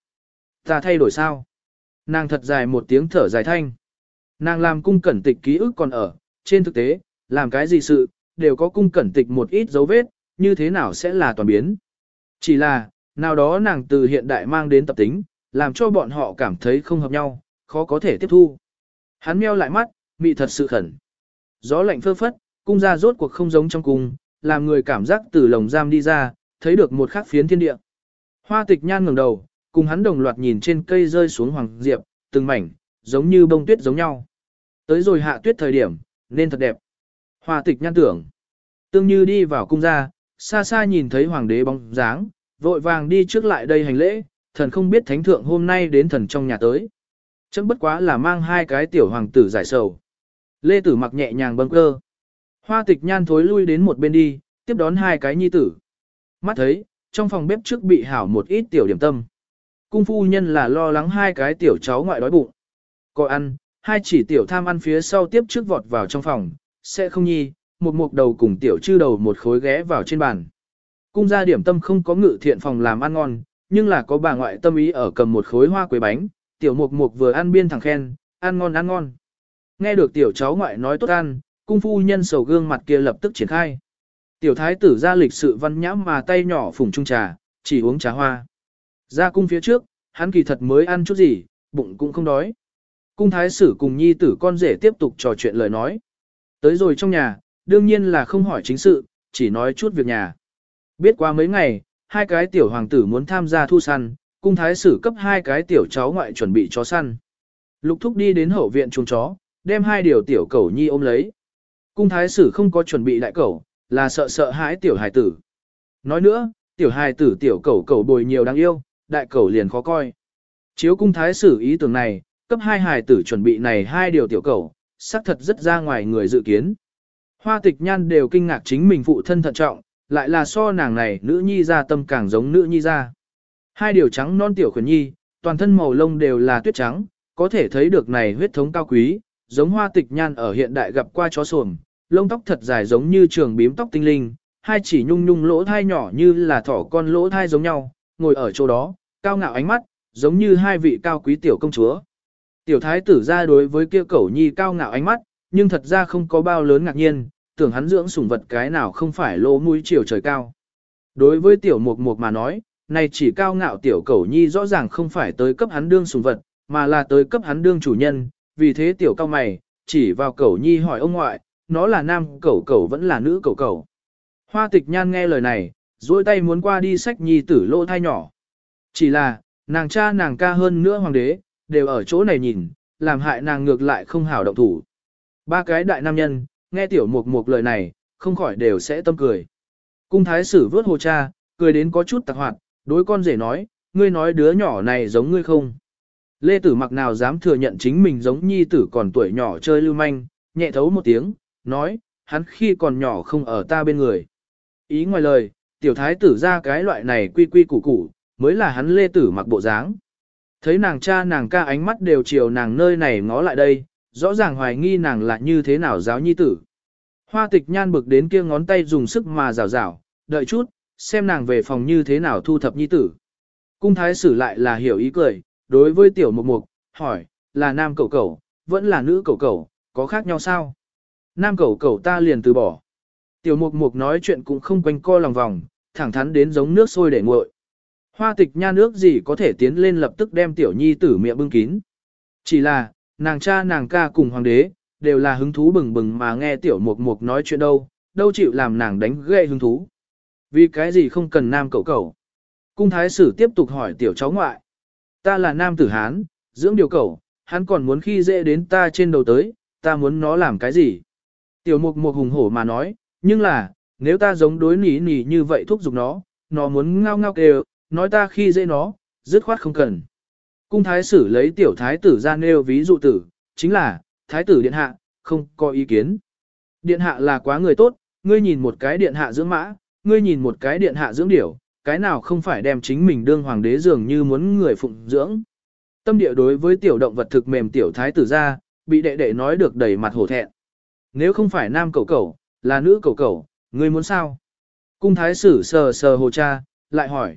Speaker 1: Ta thay đổi sao? Nàng thật dài một tiếng thở dài thanh. Nàng làm cung cẩn tịch ký ức còn ở, trên thực tế, làm cái gì sự, đều có cung cẩn tịch một ít dấu vết, như thế nào sẽ là toàn biến. Chỉ là, nào đó nàng từ hiện đại mang đến tập tính, làm cho bọn họ cảm thấy không hợp nhau, khó có thể tiếp thu. Hắn meo lại mắt, mị thật sự khẩn. Gió lạnh phơ phất, cung ra rốt cuộc không giống trong cung, làm người cảm giác từ lồng giam đi ra, thấy được một khắc phiến thiên địa. Hoa tịch nhan ngẩng đầu, cùng hắn đồng loạt nhìn trên cây rơi xuống hoàng diệp, từng mảnh, giống như bông tuyết giống nhau. Tới rồi hạ tuyết thời điểm, nên thật đẹp. Hoa tịch nhan tưởng. Tương như đi vào cung ra, xa xa nhìn thấy hoàng đế bóng dáng, vội vàng đi trước lại đây hành lễ, thần không biết thánh thượng hôm nay đến thần trong nhà tới. Chấm bất quá là mang hai cái tiểu hoàng tử giải sầu. Lê tử mặc nhẹ nhàng bâng cơ. Hoa tịch nhan thối lui đến một bên đi, tiếp đón hai cái nhi tử. Mắt thấy, trong phòng bếp trước bị hảo một ít tiểu điểm tâm. Cung phu nhân là lo lắng hai cái tiểu cháu ngoại đói bụng. Có ăn, hai chỉ tiểu tham ăn phía sau tiếp trước vọt vào trong phòng, sẽ không nhi, một mục đầu cùng tiểu chư đầu một khối ghé vào trên bàn. Cung gia điểm tâm không có ngự thiện phòng làm ăn ngon, nhưng là có bà ngoại tâm ý ở cầm một khối hoa quế bánh, tiểu mục mục vừa ăn biên thẳng khen, ăn ngon ăn ngon. Nghe được tiểu cháu ngoại nói tốt ăn, cung phu nhân sầu gương mặt kia lập tức triển khai. Tiểu thái tử ra lịch sự văn nhãm mà tay nhỏ phùng trung trà, chỉ uống trà hoa. Ra cung phía trước, hắn kỳ thật mới ăn chút gì, bụng cũng không đói. Cung thái sử cùng nhi tử con rể tiếp tục trò chuyện lời nói. Tới rồi trong nhà, đương nhiên là không hỏi chính sự, chỉ nói chút việc nhà. Biết qua mấy ngày, hai cái tiểu hoàng tử muốn tham gia thu săn, cung thái sử cấp hai cái tiểu cháu ngoại chuẩn bị chó săn. Lục thúc đi đến hậu viện chuồng chó, đem hai điều tiểu cẩu nhi ôm lấy. Cung thái sử không có chuẩn bị đại cẩu, là sợ sợ hãi tiểu hài tử. Nói nữa, tiểu hài tử tiểu cẩu cẩu bồi nhiều đáng yêu, đại cẩu liền khó coi. Chiếu cung thái sử ý tưởng này, cấp hai hài tử chuẩn bị này hai điều tiểu cẩu, xác thật rất ra ngoài người dự kiến. Hoa tịch nhan đều kinh ngạc chính mình phụ thân thận trọng, lại là so nàng này nữ nhi ra tâm càng giống nữ nhi ra. Hai điều trắng non tiểu khuyển nhi, toàn thân màu lông đều là tuyết trắng, có thể thấy được này huyết thống cao quý, giống hoa tịch nhan ở hiện đại gặp qua chó sồm, lông tóc thật dài giống như trường bím tóc tinh linh, hai chỉ nhung nhung lỗ thai nhỏ như là thỏ con lỗ thai giống nhau, ngồi ở chỗ đó, cao ngạo ánh mắt, giống như hai vị cao quý tiểu công chúa. Tiểu thái tử ra đối với kia cẩu nhi cao ngạo ánh mắt, nhưng thật ra không có bao lớn ngạc nhiên, tưởng hắn dưỡng sủng vật cái nào không phải lỗ mũi chiều trời cao. Đối với tiểu mục mục mà nói, này chỉ cao ngạo tiểu cẩu nhi rõ ràng không phải tới cấp hắn đương sủng vật, mà là tới cấp hắn đương chủ nhân, vì thế tiểu cao mày, chỉ vào cẩu nhi hỏi ông ngoại, nó là nam cẩu cẩu vẫn là nữ cẩu cẩu. Hoa tịch nhan nghe lời này, duỗi tay muốn qua đi sách nhi tử lỗ thai nhỏ. Chỉ là, nàng cha nàng ca hơn nữa hoàng đế, đều ở chỗ này nhìn, làm hại nàng ngược lại không hảo động thủ. Ba cái đại nam nhân, nghe tiểu mục mục lời này, không khỏi đều sẽ tâm cười. Cung thái sử vớt hồ cha, cười đến có chút tạc hoạt, đối con rể nói, ngươi nói đứa nhỏ này giống ngươi không. Lê tử mặc nào dám thừa nhận chính mình giống nhi tử còn tuổi nhỏ chơi lưu manh, nhẹ thấu một tiếng, nói, hắn khi còn nhỏ không ở ta bên người. Ý ngoài lời, tiểu thái tử ra cái loại này quy quy củ củ, mới là hắn lê tử mặc bộ dáng. Thấy nàng cha nàng ca ánh mắt đều chiều nàng nơi này ngó lại đây, rõ ràng hoài nghi nàng là như thế nào giáo nhi tử. Hoa tịch nhan bực đến kia ngón tay dùng sức mà rào rào, đợi chút, xem nàng về phòng như thế nào thu thập nhi tử. Cung thái sử lại là hiểu ý cười, đối với tiểu mục mục, hỏi, là nam cậu cậu, vẫn là nữ cậu cậu, có khác nhau sao? Nam cậu cậu ta liền từ bỏ. Tiểu mục mục nói chuyện cũng không quanh co lòng vòng, thẳng thắn đến giống nước sôi để nguội. Hoa tịch nha nước gì có thể tiến lên lập tức đem tiểu nhi tử miệng bưng kín. Chỉ là, nàng cha nàng ca cùng hoàng đế, đều là hứng thú bừng bừng mà nghe tiểu mục mục nói chuyện đâu, đâu chịu làm nàng đánh ghê hứng thú. Vì cái gì không cần nam cậu cậu. Cung thái sử tiếp tục hỏi tiểu cháu ngoại. Ta là nam tử Hán, dưỡng điều cậu, hắn còn muốn khi dễ đến ta trên đầu tới, ta muốn nó làm cái gì. Tiểu mục mục hùng hổ mà nói, nhưng là, nếu ta giống đối nỉ nỉ như vậy thúc giục nó, nó muốn ngao ngao kêu, nói ta khi dễ nó, dứt khoát không cần. Cung thái sử lấy tiểu thái tử ra nêu ví dụ tử, chính là, thái tử điện hạ, không có ý kiến. Điện hạ là quá người tốt, ngươi nhìn một cái điện hạ dưỡng mã, ngươi nhìn một cái điện hạ dưỡng điểu, cái nào không phải đem chính mình đương hoàng đế dường như muốn người phụng dưỡng. Tâm địa đối với tiểu động vật thực mềm tiểu thái tử ra, bị đệ đệ nói được đầy mặt hổ thẹn. Nếu không phải nam cầu cầu, là nữ cầu cầu, ngươi muốn sao? Cung thái sử sờ sờ hồ cha, lại hỏi.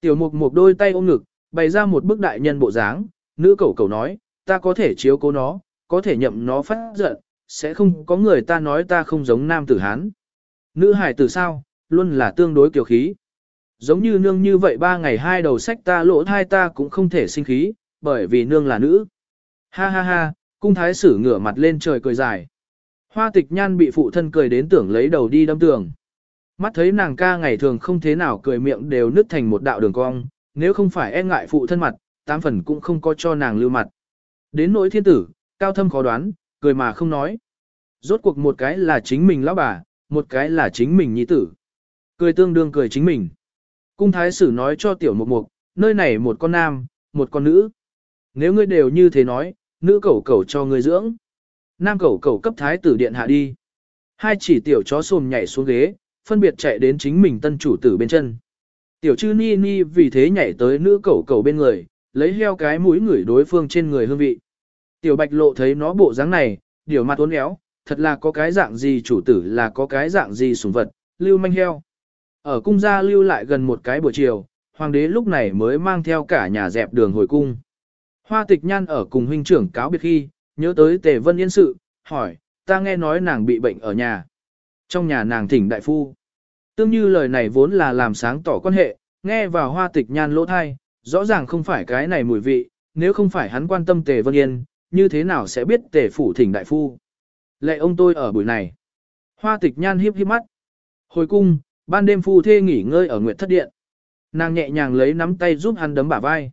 Speaker 1: Tiểu mục một đôi tay ôm ngực, bày ra một bức đại nhân bộ dáng, nữ cầu cầu nói, ta có thể chiếu cố nó, có thể nhậm nó phát giận, sẽ không có người ta nói ta không giống nam tử hán. Nữ hải tử sao, luôn là tương đối kiều khí. Giống như nương như vậy ba ngày hai đầu sách ta lỗ thai ta cũng không thể sinh khí, bởi vì nương là nữ. Ha ha ha, cung thái sử ngửa mặt lên trời cười dài. Hoa tịch nhan bị phụ thân cười đến tưởng lấy đầu đi đâm tường. Mắt thấy nàng ca ngày thường không thế nào cười miệng đều nứt thành một đạo đường cong, nếu không phải e ngại phụ thân mặt, tám phần cũng không có cho nàng lưu mặt. Đến nỗi thiên tử, cao thâm khó đoán, cười mà không nói. Rốt cuộc một cái là chính mình lão bà, một cái là chính mình nhi tử. Cười tương đương cười chính mình. Cung thái sử nói cho tiểu mục mục, nơi này một con nam, một con nữ. Nếu ngươi đều như thế nói, nữ cẩu cẩu cho ngươi dưỡng. Nam cẩu cẩu cấp thái tử điện hạ đi. Hai chỉ tiểu chó xồm nhảy xuống ghế, phân biệt chạy đến chính mình tân chủ tử bên chân. Tiểu chư ni ni vì thế nhảy tới nữ cẩu cẩu bên người, lấy heo cái mũi người đối phương trên người hương vị. Tiểu bạch lộ thấy nó bộ dáng này, điều mặt uốn éo, thật là có cái dạng gì chủ tử là có cái dạng gì sủng vật, lưu manh heo. Ở cung gia lưu lại gần một cái buổi chiều, hoàng đế lúc này mới mang theo cả nhà dẹp đường hồi cung. Hoa tịch nhan ở cùng huynh trưởng cáo biệt khi, nhớ tới tề vân yên sự, hỏi, ta nghe nói nàng bị bệnh ở nhà. Trong nhà nàng thỉnh đại phu. Tương như lời này vốn là làm sáng tỏ quan hệ, nghe vào hoa tịch nhan lỗ thai, rõ ràng không phải cái này mùi vị, nếu không phải hắn quan tâm tề vân yên, như thế nào sẽ biết tề phủ thỉnh đại phu. Lệ ông tôi ở buổi này. Hoa tịch nhan hiếp hiếp mắt. Hồi cung, ban đêm phu thê nghỉ ngơi ở nguyệt thất điện. Nàng nhẹ nhàng lấy nắm tay giúp hắn đấm bả vai.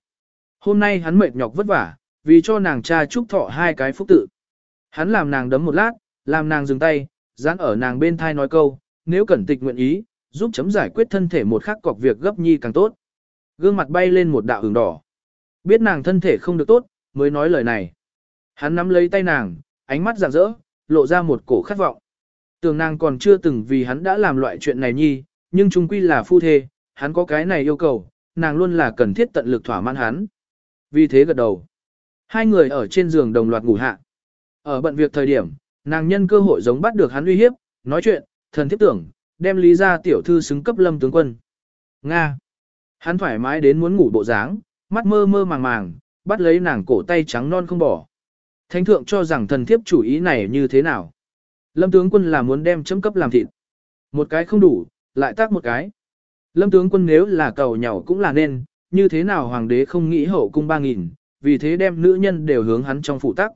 Speaker 1: Hôm nay hắn mệt nhọc vất vả, vì cho nàng cha chúc thọ hai cái phúc tự. Hắn làm nàng đấm một lát, làm nàng dừng tay, dán ở nàng bên thai nói câu, nếu cẩn tịch nguyện ý, giúp chấm giải quyết thân thể một khắc cọc việc gấp nhi càng tốt. Gương mặt bay lên một đạo hừng đỏ. Biết nàng thân thể không được tốt, mới nói lời này. Hắn nắm lấy tay nàng, ánh mắt rạng rỡ, lộ ra một cổ khát vọng. Tưởng nàng còn chưa từng vì hắn đã làm loại chuyện này nhi, nhưng chung quy là phu thê, hắn có cái này yêu cầu, nàng luôn là cần thiết tận lực thỏa mãn hắn. Vì thế gật đầu. Hai người ở trên giường đồng loạt ngủ hạ. Ở bận việc thời điểm, nàng nhân cơ hội giống bắt được hắn uy hiếp, nói chuyện, thần thiết tưởng, đem lý ra tiểu thư xứng cấp lâm tướng quân. Nga. Hắn thoải mái đến muốn ngủ bộ dáng, mắt mơ mơ màng màng, bắt lấy nàng cổ tay trắng non không bỏ. Thánh thượng cho rằng thần thiếp chủ ý này như thế nào. Lâm tướng quân là muốn đem chấm cấp làm thịt. Một cái không đủ, lại tác một cái. Lâm tướng quân nếu là cầu nhau cũng là nên, như thế nào hoàng đế không nghĩ hậu cung ba nghìn, vì thế đem nữ nhân đều hướng hắn trong phụ tắc.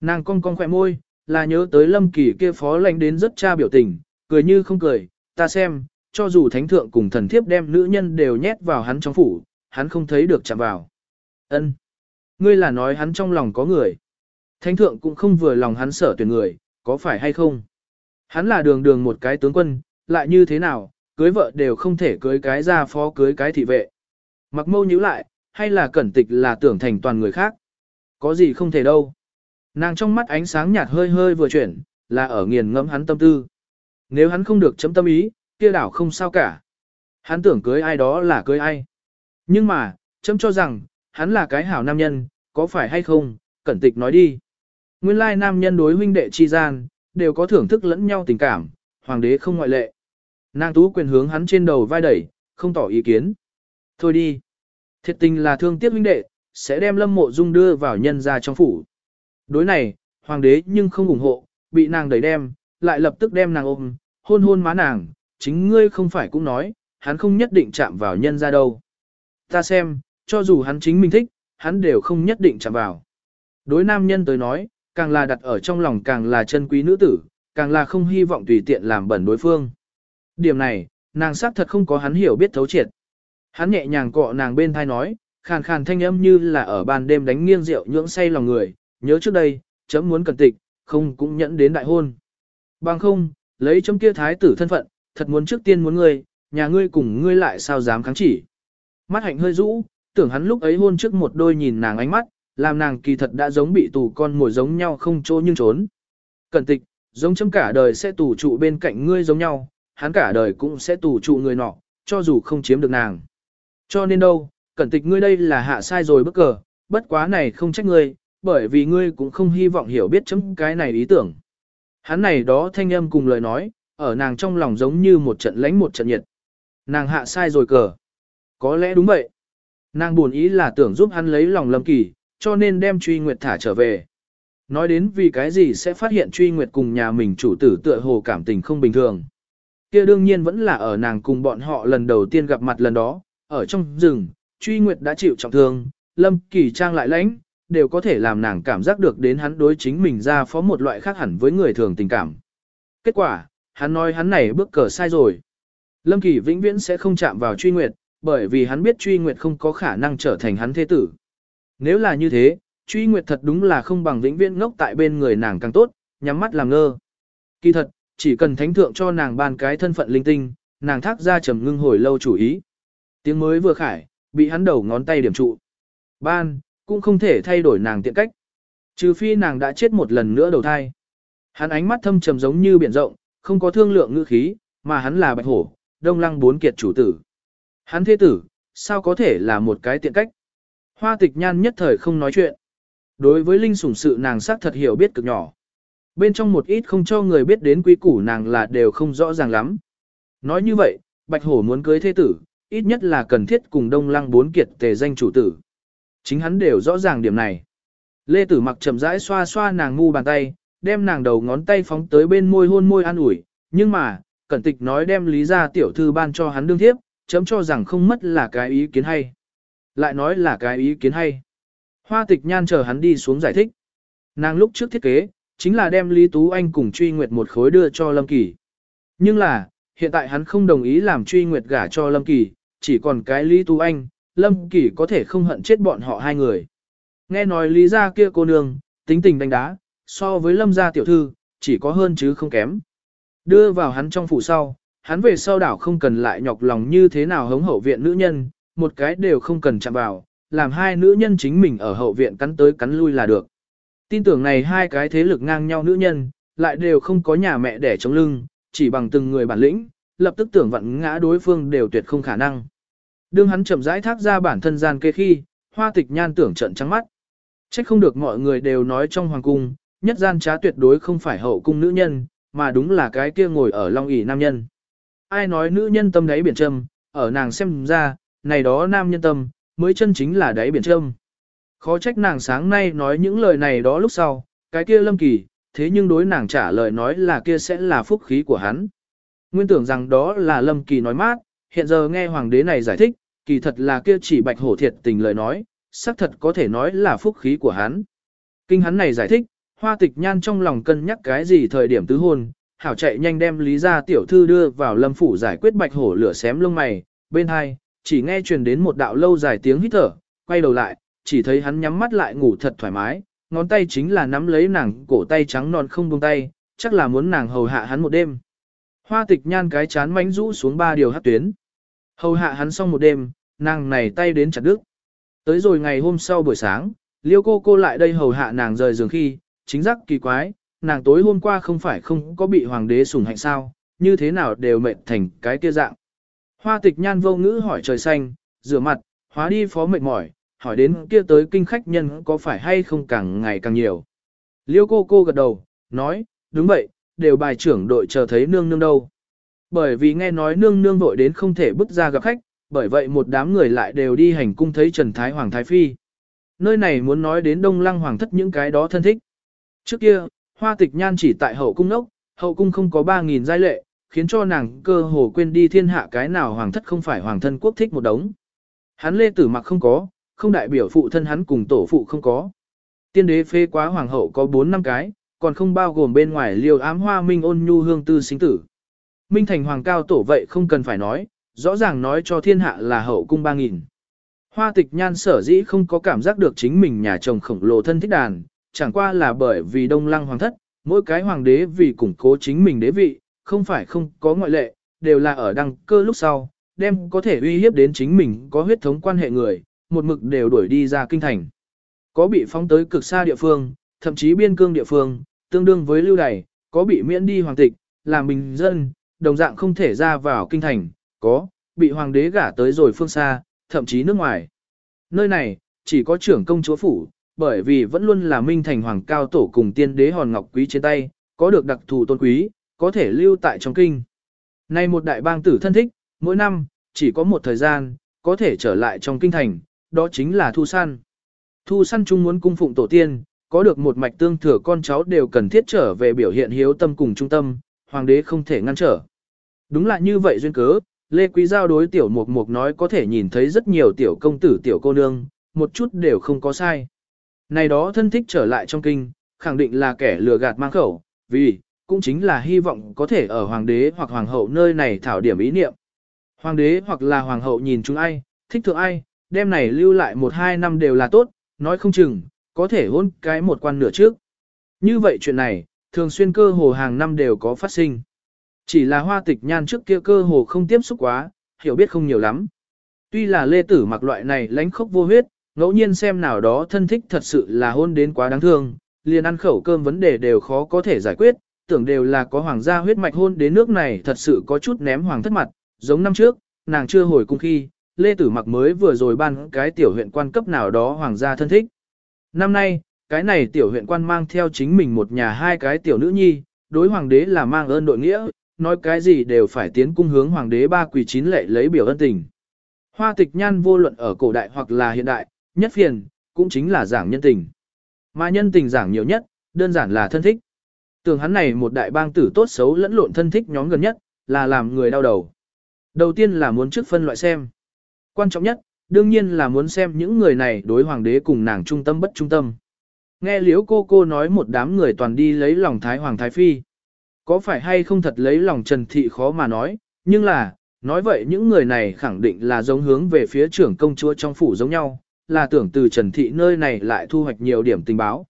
Speaker 1: Nàng cong cong khỏe môi, là nhớ tới lâm kỳ kia phó lệnh đến rất cha biểu tình, cười như không cười, ta xem, cho dù thánh thượng cùng thần thiếp đem nữ nhân đều nhét vào hắn trong phủ, hắn không thấy được chạm vào. Ân, Ngươi là nói hắn trong lòng có người. Thánh thượng cũng không vừa lòng hắn sở tuyển người, có phải hay không? Hắn là đường đường một cái tướng quân, lại như thế nào, cưới vợ đều không thể cưới cái ra phó cưới cái thị vệ. Mặc mâu nhíu lại, hay là cẩn tịch là tưởng thành toàn người khác? Có gì không thể đâu. Nàng trong mắt ánh sáng nhạt hơi hơi vừa chuyển, là ở nghiền ngẫm hắn tâm tư. Nếu hắn không được chấm tâm ý, kia đảo không sao cả. Hắn tưởng cưới ai đó là cưới ai. Nhưng mà, chấm cho rằng, hắn là cái hảo nam nhân, có phải hay không, cẩn tịch nói đi. Nguyên lai nam nhân đối huynh đệ chi gian, đều có thưởng thức lẫn nhau tình cảm, hoàng đế không ngoại lệ. Nàng tú quyền hướng hắn trên đầu vai đẩy, không tỏ ý kiến. Thôi đi. Thiệt tình là thương tiếc huynh đệ, sẽ đem lâm mộ dung đưa vào nhân ra trong phủ. Đối này, hoàng đế nhưng không ủng hộ, bị nàng đẩy đem, lại lập tức đem nàng ôm, hôn hôn má nàng, chính ngươi không phải cũng nói, hắn không nhất định chạm vào nhân ra đâu. Ta xem, cho dù hắn chính mình thích, hắn đều không nhất định chạm vào. Đối nam nhân tới nói, càng là đặt ở trong lòng càng là chân quý nữ tử, càng là không hy vọng tùy tiện làm bẩn đối phương. Điểm này, nàng xác thật không có hắn hiểu biết thấu triệt. Hắn nhẹ nhàng cọ nàng bên thai nói, khàn khàn thanh âm như là ở ban đêm đánh nghiêng rượu nhưỡng say lòng người, nhớ trước đây, chấm muốn cẩn tịch, không cũng nhẫn đến đại hôn. Bằng không, lấy chấm kia thái tử thân phận, thật muốn trước tiên muốn ngươi, nhà ngươi cùng ngươi lại sao dám kháng chỉ. Mắt hạnh hơi rũ, tưởng hắn lúc ấy hôn trước một đôi nhìn nàng ánh mắt, làm nàng kỳ thật đã giống bị tù con ngồi giống nhau không chỗ nhưng trốn. Cẩn tịch, giống chấm cả đời sẽ tù trụ bên cạnh ngươi giống nhau, hắn cả đời cũng sẽ tù trụ người nọ, cho dù không chiếm được nàng. Cho nên đâu, cẩn tịch ngươi đây là hạ sai rồi bất cờ, bất quá này không trách ngươi, bởi vì ngươi cũng không hy vọng hiểu biết chấm cái này ý tưởng. Hắn này đó thanh âm cùng lời nói, ở nàng trong lòng giống như một trận lánh một trận nhiệt. Nàng hạ sai rồi cờ. Có lẽ đúng vậy. Nàng buồn ý là tưởng giúp hắn lấy lòng lâm kỳ, cho nên đem truy nguyệt thả trở về. Nói đến vì cái gì sẽ phát hiện truy nguyệt cùng nhà mình chủ tử tựa hồ cảm tình không bình thường. kia đương nhiên vẫn là ở nàng cùng bọn họ lần đầu tiên gặp mặt lần đó, ở trong rừng, truy nguyệt đã chịu trọng thương, lâm kỳ trang lại lãnh, đều có thể làm nàng cảm giác được đến hắn đối chính mình ra phó một loại khác hẳn với người thường tình cảm. Kết quả, hắn nói hắn này bước cờ sai rồi. Lâm Kỳ vĩnh viễn sẽ không chạm vào truy nguyệt, bởi vì hắn biết truy nguyệt không có khả năng trở thành hắn thế tử. Nếu là như thế, truy nguyệt thật đúng là không bằng vĩnh viễn ngốc tại bên người nàng càng tốt, nhắm mắt làm ngơ. Kỳ thật, chỉ cần thánh thượng cho nàng ban cái thân phận linh tinh, nàng thác ra trầm ngưng hồi lâu chủ ý. Tiếng mới vừa khải, bị hắn đầu ngón tay điểm trụ. Ban, cũng không thể thay đổi nàng tiện cách. Trừ phi nàng đã chết một lần nữa đầu thai. Hắn ánh mắt thâm trầm giống như biển rộng, không có thương lượng ngữ khí, mà hắn là bạch hổ, đông lăng bốn kiệt chủ tử. Hắn thế tử, sao có thể là một cái tiện cách? Hoa tịch nhan nhất thời không nói chuyện. Đối với linh sủng sự nàng xác thật hiểu biết cực nhỏ. Bên trong một ít không cho người biết đến quý củ nàng là đều không rõ ràng lắm. Nói như vậy, bạch hổ muốn cưới thế tử, ít nhất là cần thiết cùng đông lăng bốn kiệt tề danh chủ tử. Chính hắn đều rõ ràng điểm này. Lê Tử mặc chậm rãi xoa xoa nàng ngu bàn tay, đem nàng đầu ngón tay phóng tới bên môi hôn môi an ủi, nhưng mà, cẩn tịch nói đem lý gia tiểu thư ban cho hắn đương thiếp, chấm cho rằng không mất là cái ý kiến hay. Lại nói là cái ý kiến hay. Hoa tịch nhan chờ hắn đi xuống giải thích. Nàng lúc trước thiết kế, chính là đem Lý Tú Anh cùng truy nguyệt một khối đưa cho Lâm Kỳ. Nhưng là, hiện tại hắn không đồng ý làm truy nguyệt gả cho Lâm Kỳ, chỉ còn cái Lý Tú Anh, Lâm Kỳ có thể không hận chết bọn họ hai người. Nghe nói Lý gia kia cô nương, tính tình đánh đá, so với Lâm gia tiểu thư, chỉ có hơn chứ không kém. Đưa vào hắn trong phủ sau, hắn về sau đảo không cần lại nhọc lòng như thế nào hống hậu viện nữ nhân, một cái đều không cần chạm vào, làm hai nữ nhân chính mình ở hậu viện cắn tới cắn lui là được. Tin tưởng này hai cái thế lực ngang nhau nữ nhân, lại đều không có nhà mẹ để chống lưng, chỉ bằng từng người bản lĩnh, lập tức tưởng vặn ngã đối phương đều tuyệt không khả năng. Đương hắn chậm rãi thác ra bản thân gian kê khi, hoa tịch nhan tưởng trận trắng mắt. Trách không được mọi người đều nói trong hoàng cung, nhất gian trá tuyệt đối không phải hậu cung nữ nhân, mà đúng là cái kia ngồi ở long ỷ nam nhân. Ai nói nữ nhân tâm đáy biển trâm, ở nàng xem ra, này đó nam nhân tâm, mới chân chính là đáy biển trâm. Khó trách nàng sáng nay nói những lời này đó lúc sau, cái kia lâm kỳ, thế nhưng đối nàng trả lời nói là kia sẽ là phúc khí của hắn. Nguyên tưởng rằng đó là lâm kỳ nói mát, hiện giờ nghe hoàng đế này giải thích, kỳ thật là kia chỉ bạch hổ thiệt tình lời nói, xác thật có thể nói là phúc khí của hắn. Kinh hắn này giải thích, hoa tịch nhan trong lòng cân nhắc cái gì thời điểm tứ hôn, hảo chạy nhanh đem lý gia tiểu thư đưa vào lâm phủ giải quyết bạch hổ lửa xém lông mày, bên hai, chỉ nghe truyền đến một đạo lâu dài tiếng hít thở, quay đầu lại, chỉ thấy hắn nhắm mắt lại ngủ thật thoải mái, ngón tay chính là nắm lấy nàng cổ tay trắng non không buông tay, chắc là muốn nàng hầu hạ hắn một đêm. Hoa tịch nhan cái chán mánh rũ xuống ba điều hát tuyến. Hầu hạ hắn xong một đêm, nàng này tay đến chặt đứt. Tới rồi ngày hôm sau buổi sáng, liêu cô cô lại đây hầu hạ nàng rời giường khi, chính giác kỳ quái, nàng tối hôm qua không phải không có bị hoàng đế sủng hạnh sao, như thế nào đều mệt thành cái kia dạng. Hoa tịch nhan vô ngữ hỏi trời xanh, rửa mặt, hóa đi phó mệt mỏi, hỏi đến kia tới kinh khách nhân có phải hay không càng ngày càng nhiều. Liêu cô cô gật đầu, nói, đúng vậy, đều bài trưởng đội chờ thấy nương nương đâu. Bởi vì nghe nói nương nương vội đến không thể bước ra gặp khách, bởi vậy một đám người lại đều đi hành cung thấy Trần Thái Hoàng Thái Phi. Nơi này muốn nói đến Đông Lăng Hoàng thất những cái đó thân thích. Trước kia, hoa tịch nhan chỉ tại hậu cung nốc, hậu cung không có 3.000 giai lệ, khiến cho nàng cơ hồ quên đi thiên hạ cái nào hoàng thất không phải hoàng thân quốc thích một đống. Hắn lê tử mặc không có, không đại biểu phụ thân hắn cùng tổ phụ không có. Tiên đế phê quá hoàng hậu có 4 năm cái, còn không bao gồm bên ngoài liều ám hoa minh ôn nhu hương tư sinh tử. Minh thành hoàng cao tổ vậy không cần phải nói, rõ ràng nói cho thiên hạ là hậu cung 3.000. Hoa tịch nhan sở dĩ không có cảm giác được chính mình nhà chồng khổng lồ thân thích đàn, chẳng qua là bởi vì đông lăng hoàng thất, mỗi cái hoàng đế vì củng cố chính mình đế vị, không phải không có ngoại lệ, đều là ở đăng cơ lúc sau, đem có thể uy hiếp đến chính mình có huyết thống quan hệ người, một mực đều đuổi đi ra kinh thành. Có bị phóng tới cực xa địa phương, thậm chí biên cương địa phương, tương đương với lưu đày, có bị miễn đi hoàng tịch, làm bình dân, đồng dạng không thể ra vào kinh thành, có, bị hoàng đế gả tới rồi phương xa, thậm chí nước ngoài. Nơi này, chỉ có trưởng công chúa phủ, bởi vì vẫn luôn là minh thành hoàng cao tổ cùng tiên đế hòn ngọc quý trên tay, có được đặc thù tôn quý, có thể lưu tại trong kinh. Nay một đại bang tử thân thích, mỗi năm, chỉ có một thời gian, có thể trở lại trong kinh thành, đó chính là thu săn. Thu săn chung muốn cung phụng tổ tiên, có được một mạch tương thừa con cháu đều cần thiết trở về biểu hiện hiếu tâm cùng trung tâm, hoàng đế không thể ngăn trở. Đúng là như vậy duyên cớ, Lê Quý Giao đối tiểu mục mục nói có thể nhìn thấy rất nhiều tiểu công tử tiểu cô nương, một chút đều không có sai. Này đó thân thích trở lại trong kinh, khẳng định là kẻ lừa gạt mang khẩu, vì, cũng chính là hy vọng có thể ở hoàng đế hoặc hoàng hậu nơi này thảo điểm ý niệm. Hoàng đế hoặc là hoàng hậu nhìn chúng ai, thích thượng ai, đêm này lưu lại một hai năm đều là tốt, nói không chừng, có thể hôn cái một quan nửa trước. Như vậy chuyện này, thường xuyên cơ hồ hàng năm đều có phát sinh. Chỉ là hoa tịch nhan trước kia cơ hồ không tiếp xúc quá, hiểu biết không nhiều lắm. Tuy là lê tử mặc loại này lánh khốc vô huyết, ngẫu nhiên xem nào đó thân thích thật sự là hôn đến quá đáng thương, liền ăn khẩu cơm vấn đề đều khó có thể giải quyết, tưởng đều là có hoàng gia huyết mạch hôn đến nước này thật sự có chút ném hoàng thất mặt, giống năm trước, nàng chưa hồi cung khi, Lê Tử Mặc mới vừa rồi ban cái tiểu huyện quan cấp nào đó hoàng gia thân thích. Năm nay, cái này tiểu huyện quan mang theo chính mình một nhà hai cái tiểu nữ nhi, đối hoàng đế là mang ơn đội nghĩa, nói cái gì đều phải tiến cung hướng hoàng đế ba quỳ chín lệ lấy biểu ân tình. Hoa tịch nhan vô luận ở cổ đại hoặc là hiện đại, nhất phiền, cũng chính là giảng nhân tình. Mà nhân tình giảng nhiều nhất, đơn giản là thân thích. Tưởng hắn này một đại bang tử tốt xấu lẫn lộn thân thích nhóm gần nhất, là làm người đau đầu. Đầu tiên là muốn trước phân loại xem. Quan trọng nhất, đương nhiên là muốn xem những người này đối hoàng đế cùng nàng trung tâm bất trung tâm. Nghe liếu cô cô nói một đám người toàn đi lấy lòng Thái Hoàng Thái Phi. Có phải hay không thật lấy lòng Trần Thị khó mà nói, nhưng là, nói vậy những người này khẳng định là giống hướng về phía trưởng công chúa trong phủ giống nhau, là tưởng từ Trần Thị nơi này lại thu hoạch nhiều điểm tình báo.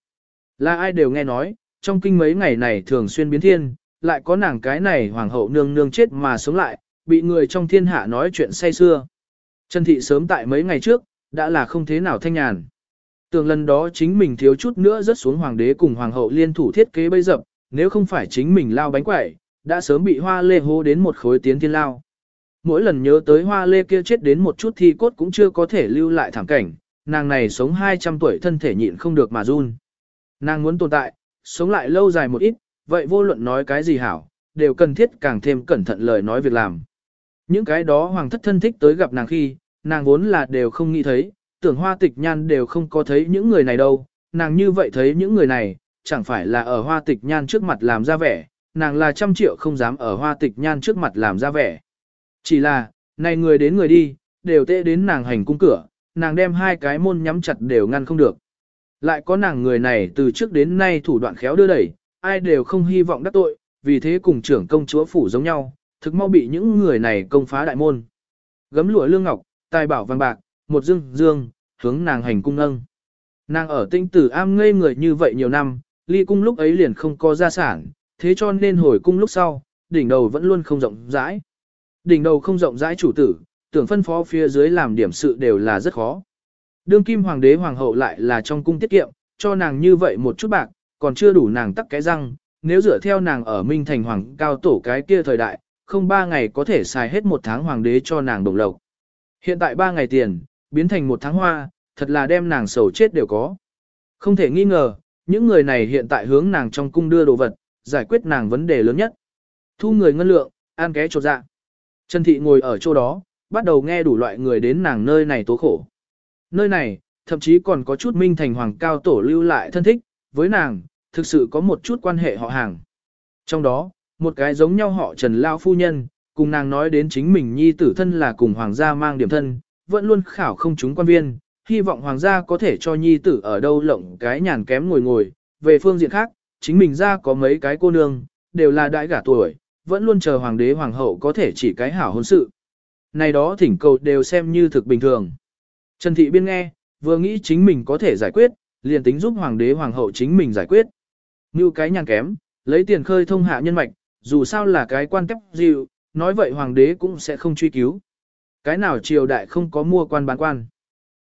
Speaker 1: Là ai đều nghe nói, trong kinh mấy ngày này thường xuyên biến thiên, lại có nàng cái này hoàng hậu nương nương chết mà sống lại, bị người trong thiên hạ nói chuyện say xưa. Trần Thị sớm tại mấy ngày trước, đã là không thế nào thanh nhàn. Tưởng lần đó chính mình thiếu chút nữa rớt xuống hoàng đế cùng hoàng hậu liên thủ thiết kế bây dập, nếu không phải chính mình lao bánh quẩy, đã sớm bị hoa lê hô đến một khối tiến thiên lao. Mỗi lần nhớ tới hoa lê kia chết đến một chút thi cốt cũng chưa có thể lưu lại thảm cảnh, nàng này sống 200 tuổi thân thể nhịn không được mà run. Nàng muốn tồn tại, sống lại lâu dài một ít, vậy vô luận nói cái gì hảo, đều cần thiết càng thêm cẩn thận lời nói việc làm. Những cái đó hoàng thất thân thích tới gặp nàng khi, nàng vốn là đều không nghĩ thấy, tưởng hoa tịch nhan đều không có thấy những người này đâu, nàng như vậy thấy những người này, chẳng phải là ở hoa tịch nhan trước mặt làm ra vẻ, nàng là trăm triệu không dám ở hoa tịch nhan trước mặt làm ra vẻ. Chỉ là, này người đến người đi, đều tệ đến nàng hành cung cửa, nàng đem hai cái môn nhắm chặt đều ngăn không được. Lại có nàng người này từ trước đến nay thủ đoạn khéo đưa đẩy, ai đều không hy vọng đắc tội, vì thế cùng trưởng công chúa phủ giống nhau, thực mau bị những người này công phá đại môn. Gấm lụa lương ngọc, tài bảo vàng bạc, một dương dương, hướng nàng hành cung nâng. Nàng ở tinh tử am ngây người như vậy nhiều năm, ly cung lúc ấy liền không có gia sản, thế cho nên hồi cung lúc sau, đỉnh đầu vẫn luôn không rộng rãi. Đỉnh đầu không rộng rãi chủ tử, tưởng phân phó phía dưới làm điểm sự đều là rất khó. Đương kim hoàng đế hoàng hậu lại là trong cung tiết kiệm, cho nàng như vậy một chút bạc, còn chưa đủ nàng tắc cái răng, nếu dựa theo nàng ở Minh Thành hoàng cao tổ cái kia thời đại, không ba ngày có thể xài hết một tháng hoàng đế cho nàng đồng lộc. Hiện tại ba ngày tiền, biến thành một tháng hoa, thật là đem nàng sầu chết đều có. Không thể nghi ngờ, những người này hiện tại hướng nàng trong cung đưa đồ vật, giải quyết nàng vấn đề lớn nhất. Thu người ngân lượng, an ké chột dạ. Trần Thị ngồi ở chỗ đó, bắt đầu nghe đủ loại người đến nàng nơi này tố khổ. Nơi này, thậm chí còn có chút minh thành hoàng cao tổ lưu lại thân thích, với nàng, thực sự có một chút quan hệ họ hàng. Trong đó, một cái giống nhau họ Trần Lao Phu Nhân, cùng nàng nói đến chính mình nhi tử thân là cùng hoàng gia mang điểm thân, vẫn luôn khảo không chúng quan viên, hy vọng hoàng gia có thể cho nhi tử ở đâu lộng cái nhàn kém ngồi ngồi. Về phương diện khác, chính mình ra có mấy cái cô nương, đều là đại gả tuổi, vẫn luôn chờ hoàng đế hoàng hậu có thể chỉ cái hảo hôn sự. Này đó thỉnh cầu đều xem như thực bình thường. Trần Thị Biên nghe, vừa nghĩ chính mình có thể giải quyết, liền tính giúp hoàng đế hoàng hậu chính mình giải quyết. Như cái nhàn kém, lấy tiền khơi thông hạ nhân mạch, dù sao là cái quan cấp dịu, nói vậy hoàng đế cũng sẽ không truy cứu. Cái nào triều đại không có mua quan bán quan.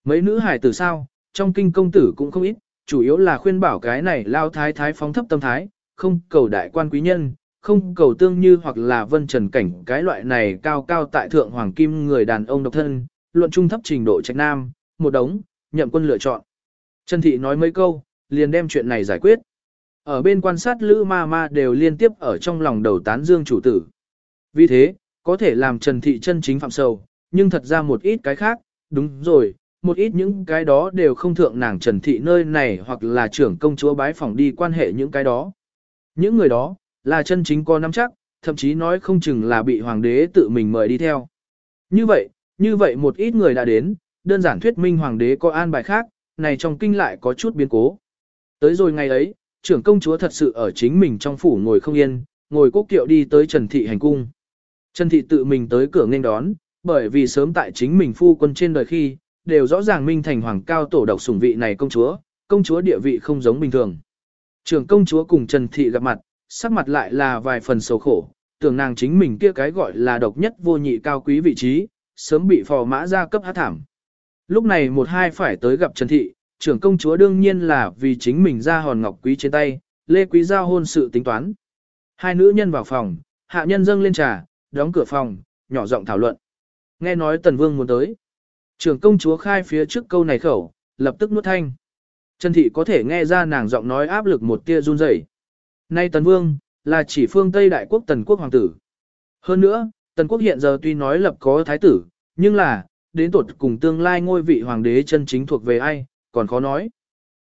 Speaker 1: Mấy nữ hải tử sao, trong kinh công tử cũng không ít, chủ yếu là khuyên bảo cái này lao thái thái phóng thấp tâm thái, không cầu đại quan quý nhân, không cầu tương như hoặc là vân trần cảnh cái loại này cao cao tại thượng hoàng kim người đàn ông độc thân, luận trung thấp trình độ trạch nam, một đống, nhậm quân lựa chọn. Trần Thị nói mấy câu, liền đem chuyện này giải quyết. Ở bên quan sát Lữ Ma Ma đều liên tiếp ở trong lòng đầu tán dương chủ tử. Vì thế, có thể làm Trần Thị chân chính phạm sầu, nhưng thật ra một ít cái khác, đúng rồi, một ít những cái đó đều không thượng nàng Trần Thị nơi này hoặc là trưởng công chúa bái phỏng đi quan hệ những cái đó. Những người đó, là chân chính có nắm chắc, thậm chí nói không chừng là bị hoàng đế tự mình mời đi theo. Như vậy, như vậy một ít người đã đến, đơn giản thuyết minh hoàng đế có an bài khác, này trong kinh lại có chút biến cố. Tới rồi ngày ấy, trưởng công chúa thật sự ở chính mình trong phủ ngồi không yên, ngồi cố kiệu đi tới Trần Thị hành cung. Trần Thị tự mình tới cửa nghênh đón, bởi vì sớm tại chính mình phu quân trên đời khi, đều rõ ràng minh thành hoàng cao tổ độc sủng vị này công chúa, công chúa địa vị không giống bình thường. Trưởng công chúa cùng Trần Thị gặp mặt, sắc mặt lại là vài phần sầu khổ, tưởng nàng chính mình kia cái gọi là độc nhất vô nhị cao quý vị trí, sớm bị phò mã ra cấp hát thảm. Lúc này một hai phải tới gặp Trần Thị, trưởng công chúa đương nhiên là vì chính mình ra hòn ngọc quý trên tay, lê quý giao hôn sự tính toán. Hai nữ nhân vào phòng, hạ nhân dâng lên trà, đóng cửa phòng, nhỏ giọng thảo luận. Nghe nói Tần Vương muốn tới. Trưởng công chúa khai phía trước câu này khẩu, lập tức nuốt thanh. Trần Thị có thể nghe ra nàng giọng nói áp lực một tia run rẩy. Nay Tần Vương, là chỉ phương Tây Đại Quốc Tần Quốc Hoàng tử. Hơn nữa, Tần Quốc hiện giờ tuy nói lập có thái tử, nhưng là, đến tột cùng tương lai ngôi vị hoàng đế chân chính thuộc về ai, còn khó nói.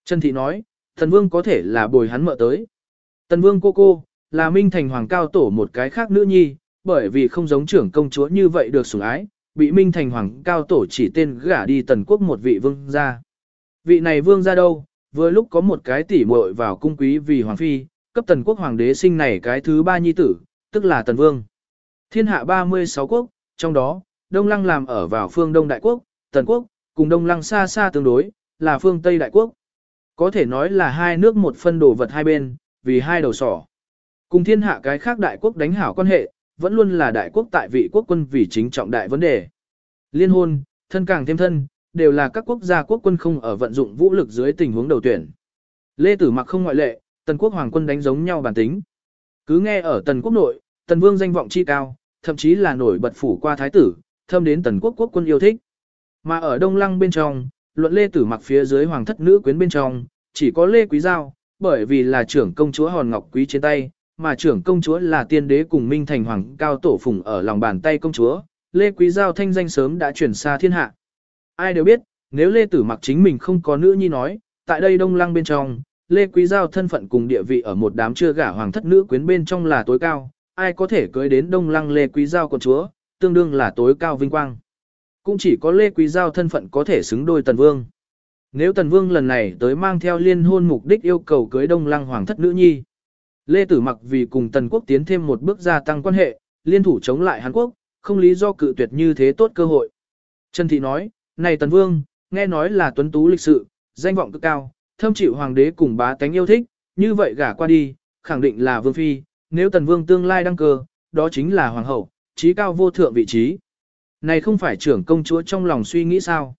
Speaker 1: Trần Thị nói, Tần Vương có thể là bồi hắn mợ tới. Tần Vương cô cô, là Minh Thành Hoàng Cao Tổ một cái khác nữ nhi, bởi vì không giống trưởng công chúa như vậy được sủng ái, bị Minh Thành Hoàng cao tổ chỉ tên gả đi tần quốc một vị vương gia. Vị này vương gia đâu, vừa lúc có một cái tỉ muội vào cung quý vì hoàng phi, cấp tần quốc hoàng đế sinh này cái thứ ba nhi tử, tức là tần vương. Thiên hạ 36 quốc, trong đó, Đông Lăng làm ở vào phương Đông Đại Quốc, Tần Quốc, cùng Đông Lăng xa xa tương đối, là phương Tây Đại Quốc. Có thể nói là hai nước một phân đồ vật hai bên, vì hai đầu sỏ. Cùng thiên hạ cái khác đại quốc đánh hảo quan hệ, vẫn luôn là đại quốc tại vị quốc quân vì chính trọng đại vấn đề. Liên hôn, thân càng thêm thân, đều là các quốc gia quốc quân không ở vận dụng vũ lực dưới tình huống đầu tuyển. Lê Tử Mặc không ngoại lệ, tần quốc hoàng quân đánh giống nhau bản tính. Cứ nghe ở tần quốc nội, tần vương danh vọng chi cao, thậm chí là nổi bật phủ qua thái tử, thâm đến tần quốc quốc quân yêu thích. Mà ở Đông Lăng bên trong, luận Lê Tử Mặc phía dưới hoàng thất nữ quyến bên trong, chỉ có Lê Quý Giao, bởi vì là trưởng công chúa Hòn Ngọc Quý trên tay, mà trưởng công chúa là tiên đế cùng Minh Thành Hoàng cao tổ phùng ở lòng bàn tay công chúa, Lê Quý Giao thanh danh sớm đã chuyển xa thiên hạ. Ai đều biết, nếu Lê Tử Mặc chính mình không có nữ nhi nói, tại đây Đông Lăng bên trong, Lê Quý Giao thân phận cùng địa vị ở một đám chưa gả hoàng thất nữ quyến bên trong là tối cao, ai có thể cưới đến Đông Lăng Lê Quý Giao con chúa, tương đương là tối cao vinh quang. Cũng chỉ có Lê Quý Giao thân phận có thể xứng đôi Tần Vương. Nếu Tần Vương lần này tới mang theo liên hôn mục đích yêu cầu cưới Đông Lăng Hoàng thất nữ nhi. Lê Tử Mặc vì cùng Tần Quốc tiến thêm một bước gia tăng quan hệ, liên thủ chống lại Hàn Quốc, không lý do cự tuyệt như thế tốt cơ hội. Trần Thị nói, này Tần Vương, nghe nói là tuấn tú lịch sự, danh vọng cực cao, thâm chịu hoàng đế cùng bá tánh yêu thích, như vậy gả qua đi, khẳng định là Vương Phi, nếu Tần Vương tương lai đăng cơ, đó chính là Hoàng hậu, trí cao vô thượng vị trí. Này không phải trưởng công chúa trong lòng suy nghĩ sao?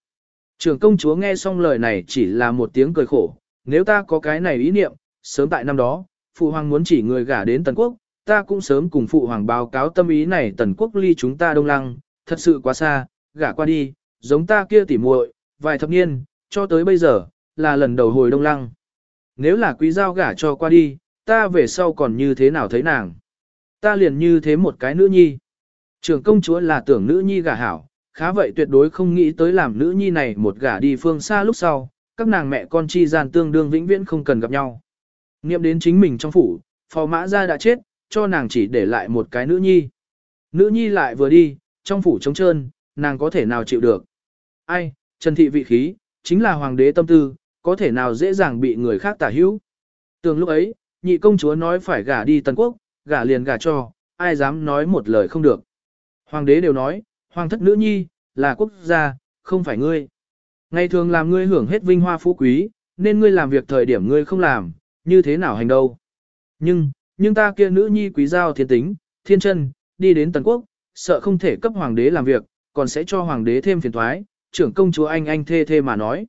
Speaker 1: Trưởng công chúa nghe xong lời này chỉ là một tiếng cười khổ, nếu ta có cái này ý niệm, sớm tại năm đó, phụ hoàng muốn chỉ người gả đến tần quốc, ta cũng sớm cùng phụ hoàng báo cáo tâm ý này tần quốc ly chúng ta đông lăng, thật sự quá xa, gả qua đi, giống ta kia tỉ muội, vài thập niên, cho tới bây giờ, là lần đầu hồi đông lăng. Nếu là quý giao gả cho qua đi, ta về sau còn như thế nào thấy nàng? Ta liền như thế một cái nữ nhi. Trưởng công chúa là tưởng nữ nhi gả hảo, khá vậy tuyệt đối không nghĩ tới làm nữ nhi này một gả đi phương xa lúc sau, các nàng mẹ con chi gian tương đương vĩnh viễn không cần gặp nhau. Niệm đến chính mình trong phủ, phò mã gia đã chết, cho nàng chỉ để lại một cái nữ nhi. Nữ nhi lại vừa đi, trong phủ trống trơn, nàng có thể nào chịu được. Ai, Trần Thị vị khí, chính là hoàng đế tâm tư, có thể nào dễ dàng bị người khác tả hữu. Tường lúc ấy, nhị công chúa nói phải gả đi Tần Quốc, gả liền gả cho, ai dám nói một lời không được. Hoàng đế đều nói, hoàng thất nữ nhi, là quốc gia, không phải ngươi. Ngày thường làm ngươi hưởng hết vinh hoa phú quý, nên ngươi làm việc thời điểm ngươi không làm, như thế nào hành đâu. Nhưng, nhưng ta kia nữ nhi quý giao thiên tính, thiên chân, đi đến Tần Quốc, sợ không thể cấp hoàng đế làm việc, còn sẽ cho hoàng đế thêm phiền thoái, trưởng công chúa anh anh thê thê mà nói.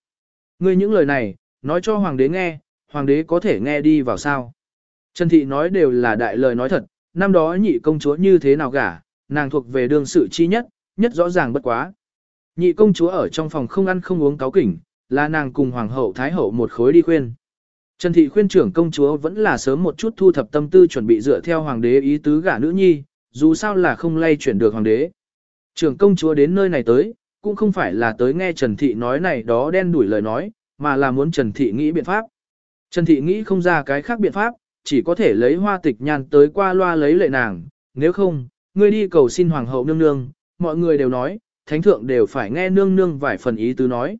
Speaker 1: Ngươi những lời này, nói cho hoàng đế nghe, hoàng đế có thể nghe đi vào sao. Trần Thị nói đều là đại lời nói thật, năm đó nhị công chúa như thế nào gả, nàng thuộc về đương sự chi nhất, nhất rõ ràng bất quá. Nhị công chúa ở trong phòng không ăn không uống cáo kỉnh, là nàng cùng hoàng hậu thái hậu một khối đi khuyên. Trần Thị khuyên trưởng công chúa vẫn là sớm một chút thu thập tâm tư chuẩn bị dựa theo hoàng đế ý tứ gả nữ nhi, dù sao là không lay chuyển được hoàng đế. Trưởng công chúa đến nơi này tới, cũng không phải là tới nghe Trần Thị nói này đó đen đuổi lời nói, mà là muốn Trần Thị nghĩ biện pháp. Trần Thị nghĩ không ra cái khác biện pháp, chỉ có thể lấy hoa tịch nhan tới qua loa lấy lệ nàng, nếu không, ngươi đi cầu xin hoàng hậu nương nương, mọi người đều nói, thánh thượng đều phải nghe nương nương vài phần ý tứ nói.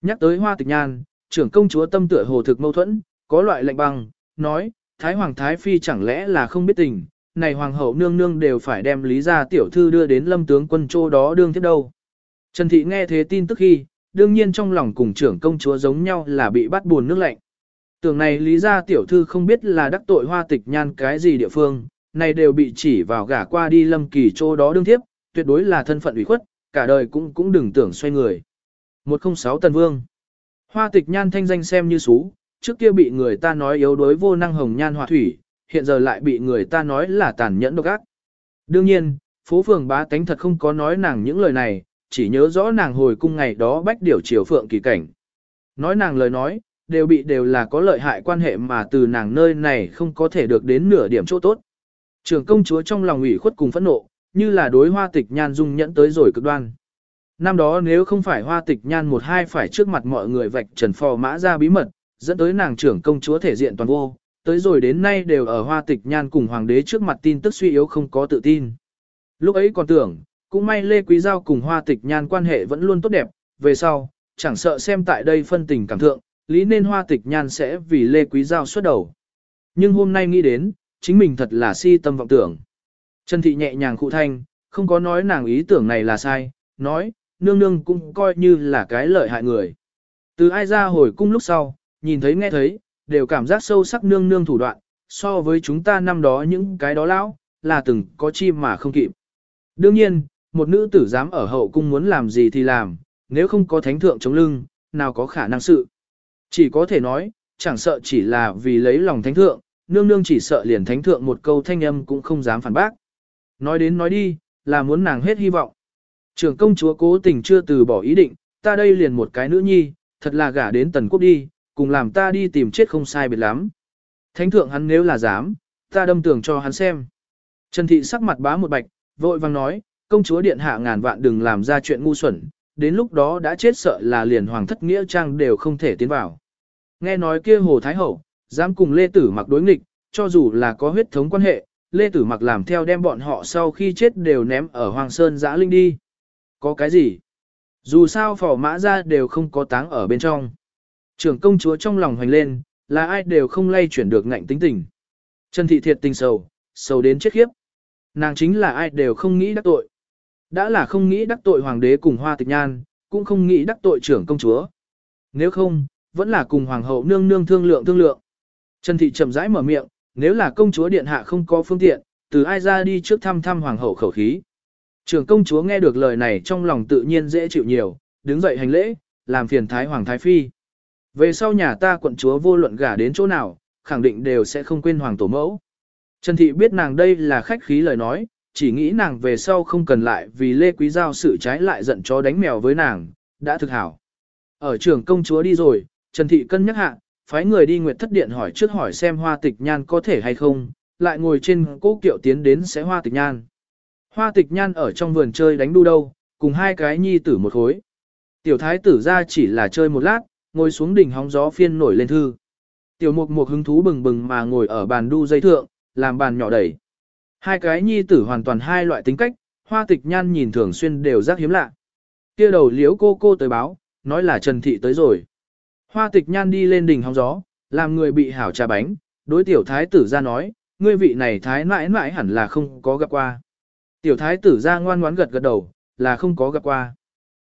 Speaker 1: Nhắc tới hoa tịch nhan, trưởng công chúa tâm tựa hồ thực mâu thuẫn, có loại lệnh băng, nói, thái hoàng thái phi chẳng lẽ là không biết tình, này hoàng hậu nương nương đều phải đem lý gia tiểu thư đưa đến lâm tướng quân châu đó đương tiếp đâu. Trần thị nghe thế tin tức khi, đương nhiên trong lòng cùng trưởng công chúa giống nhau là bị bắt buồn nước lạnh. Tưởng này lý gia tiểu thư không biết là đắc tội hoa tịch nhan cái gì địa phương, này đều bị chỉ vào gả qua đi lâm kỳ chỗ đó đương tiếp, tuyệt đối là thân phận ủy khuất, cả đời cũng cũng đừng tưởng xoay người. 106 Tần Vương Hoa tịch nhan thanh danh xem như xú, trước kia bị người ta nói yếu đuối vô năng hồng nhan họa thủy, hiện giờ lại bị người ta nói là tàn nhẫn độc ác. Đương nhiên, phố phường bá tánh thật không có nói nàng những lời này, chỉ nhớ rõ nàng hồi cung ngày đó bách điều triều phượng kỳ cảnh. Nói nàng lời nói, đều bị đều là có lợi hại quan hệ mà từ nàng nơi này không có thể được đến nửa điểm chỗ tốt. Trường công chúa trong lòng ủy khuất cùng phẫn nộ, như là đối hoa tịch nhan dung nhẫn tới rồi cực đoan. Năm đó nếu không phải hoa tịch nhan một hai phải trước mặt mọi người vạch trần phò mã ra bí mật, dẫn tới nàng trưởng công chúa thể diện toàn vô, tới rồi đến nay đều ở hoa tịch nhan cùng hoàng đế trước mặt tin tức suy yếu không có tự tin. Lúc ấy còn tưởng, cũng may Lê Quý Giao cùng Hoa Tịch Nhan quan hệ vẫn luôn tốt đẹp, về sau, chẳng sợ xem tại đây phân tình cảm thượng, lý nên Hoa Tịch Nhan sẽ vì Lê Quý Giao xuất đầu. Nhưng hôm nay nghĩ đến, chính mình thật là si tâm vọng tưởng. Trần Thị nhẹ nhàng khụ thanh, không có nói nàng ý tưởng này là sai, nói, nương nương cũng coi như là cái lợi hại người. Từ ai ra hồi cung lúc sau, nhìn thấy nghe thấy, đều cảm giác sâu sắc nương nương thủ đoạn, so với chúng ta năm đó những cái đó lão, là từng có chi mà không kịp. Đương nhiên, một nữ tử dám ở hậu cung muốn làm gì thì làm, nếu không có thánh thượng chống lưng, nào có khả năng sự. Chỉ có thể nói, chẳng sợ chỉ là vì lấy lòng thánh thượng, nương nương chỉ sợ liền thánh thượng một câu thanh âm cũng không dám phản bác. Nói đến nói đi, là muốn nàng hết hy vọng. Trưởng công chúa cố tình chưa từ bỏ ý định, ta đây liền một cái nữ nhi, thật là gả đến tần quốc đi, cùng làm ta đi tìm chết không sai biệt lắm. Thánh thượng hắn nếu là dám, ta đâm tưởng cho hắn xem. Trần thị sắc mặt bá một bạch, vội vang nói, công chúa điện hạ ngàn vạn đừng làm ra chuyện ngu xuẩn, đến lúc đó đã chết sợ là liền hoàng thất nghĩa trang đều không thể tiến vào. Nghe nói kia hồ thái hậu, dám cùng Lê Tử mặc đối nghịch, cho dù là có huyết thống quan hệ, Lê Tử mặc làm theo đem bọn họ sau khi chết đều ném ở Hoàng Sơn giã linh đi. Có cái gì? Dù sao phỏ mã ra đều không có táng ở bên trong. Trưởng công chúa trong lòng hoành lên, là ai đều không lay chuyển được ngạnh tính tình. Trần thị thiệt tình sầu, sầu đến chết khiếp. Nàng chính là ai đều không nghĩ đắc tội. Đã là không nghĩ đắc tội hoàng đế cùng hoa tịch nhan, cũng không nghĩ đắc tội trưởng công chúa. Nếu không, vẫn là cùng hoàng hậu nương nương thương lượng thương lượng. Trần thị chậm rãi mở miệng, nếu là công chúa điện hạ không có phương tiện, từ ai ra đi trước thăm thăm hoàng hậu khẩu khí. Trưởng công chúa nghe được lời này trong lòng tự nhiên dễ chịu nhiều, đứng dậy hành lễ, làm phiền thái hoàng thái phi. Về sau nhà ta quận chúa vô luận gả đến chỗ nào, khẳng định đều sẽ không quên hoàng tổ mẫu. Trần Thị biết nàng đây là khách khí lời nói, chỉ nghĩ nàng về sau không cần lại vì Lê Quý Giao sự trái lại giận chó đánh mèo với nàng, đã thực hảo. Ở trường công chúa đi rồi, Trần Thị cân nhắc hạ, phái người đi Nguyệt Thất Điện hỏi trước hỏi xem hoa tịch nhan có thể hay không, lại ngồi trên cố kiệu tiến đến sẽ hoa tịch nhan. Hoa tịch nhan ở trong vườn chơi đánh đu đâu, cùng hai cái nhi tử một khối. Tiểu thái tử ra chỉ là chơi một lát, ngồi xuống đỉnh hóng gió phiên nổi lên thư. Tiểu mục mục hứng thú bừng bừng mà ngồi ở bàn đu dây thượng, làm bàn nhỏ đẩy. Hai cái nhi tử hoàn toàn hai loại tính cách, hoa tịch nhan nhìn thường xuyên đều rất hiếm lạ. kia đầu liếu cô cô tới báo, nói là Trần Thị tới rồi. Hoa tịch nhan đi lên đỉnh hóng gió, làm người bị hảo trà bánh, đối tiểu thái tử ra nói, ngươi vị này thái mãi mãi hẳn là không có gặp qua. Tiểu thái tử ra ngoan ngoãn gật gật đầu, là không có gặp qua.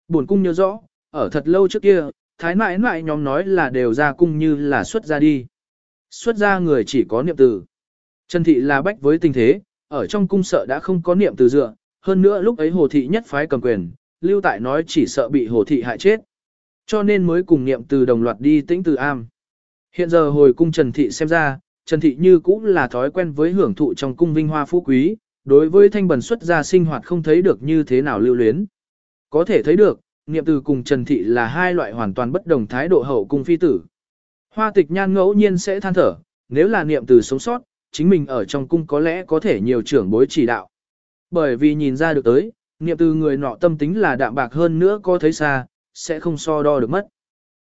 Speaker 1: Buồn cung nhớ rõ, ở thật lâu trước kia, thái mãi mãi nhóm nói là đều ra cung như là xuất ra đi. Xuất ra người chỉ có niệm từ. Trần thị là bách với tình thế, ở trong cung sợ đã không có niệm từ dựa, hơn nữa lúc ấy hồ thị nhất phái cầm quyền, lưu tại nói chỉ sợ bị hồ thị hại chết. Cho nên mới cùng niệm từ đồng loạt đi tĩnh từ am. Hiện giờ hồi cung Trần thị xem ra, Trần thị như cũng là thói quen với hưởng thụ trong cung vinh hoa phú quý, đối với thanh bần xuất gia sinh hoạt không thấy được như thế nào lưu luyến. Có thể thấy được, niệm từ cùng Trần thị là hai loại hoàn toàn bất đồng thái độ hậu cung phi tử. Hoa tịch nhan ngẫu nhiên sẽ than thở, nếu là niệm từ sống sót, chính mình ở trong cung có lẽ có thể nhiều trưởng bối chỉ đạo. Bởi vì nhìn ra được tới, niệm từ người nọ tâm tính là đạm bạc hơn nữa có thấy xa, sẽ không so đo được mất.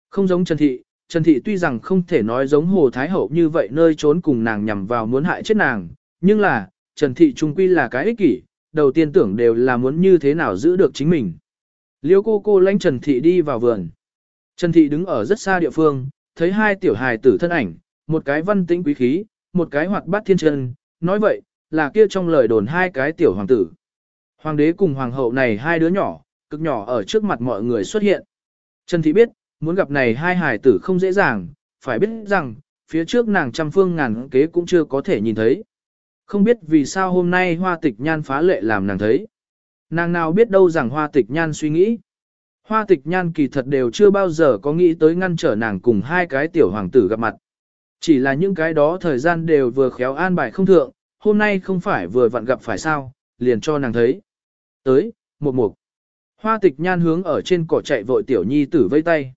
Speaker 1: Không giống Trần Thị, Trần Thị tuy rằng không thể nói giống Hồ Thái Hậu như vậy nơi trốn cùng nàng nhằm vào muốn hại chết nàng, nhưng là, Trần Thị trung quy là cái ích kỷ, đầu tiên tưởng đều là muốn như thế nào giữ được chính mình. Liêu cô cô lãnh Trần Thị đi vào vườn. Trần Thị đứng ở rất xa địa phương, thấy hai tiểu hài tử thân ảnh, một cái văn tĩnh quý khí, một cái hoạt bát thiên chân, nói vậy, là kia trong lời đồn hai cái tiểu hoàng tử. Hoàng đế cùng hoàng hậu này hai đứa nhỏ, cực nhỏ ở trước mặt mọi người xuất hiện. Trần Thị biết, muốn gặp này hai hài tử không dễ dàng, phải biết rằng, phía trước nàng trăm phương ngàn kế cũng chưa có thể nhìn thấy. Không biết vì sao hôm nay hoa tịch nhan phá lệ làm nàng thấy. Nàng nào biết đâu rằng hoa tịch nhan suy nghĩ. Hoa tịch nhan kỳ thật đều chưa bao giờ có nghĩ tới ngăn trở nàng cùng hai cái tiểu hoàng tử gặp mặt. Chỉ là những cái đó thời gian đều vừa khéo an bài không thượng, hôm nay không phải vừa vặn gặp phải sao, liền cho nàng thấy. Tới, một mục. Hoa tịch nhan hướng ở trên cỏ chạy vội tiểu nhi tử vây tay.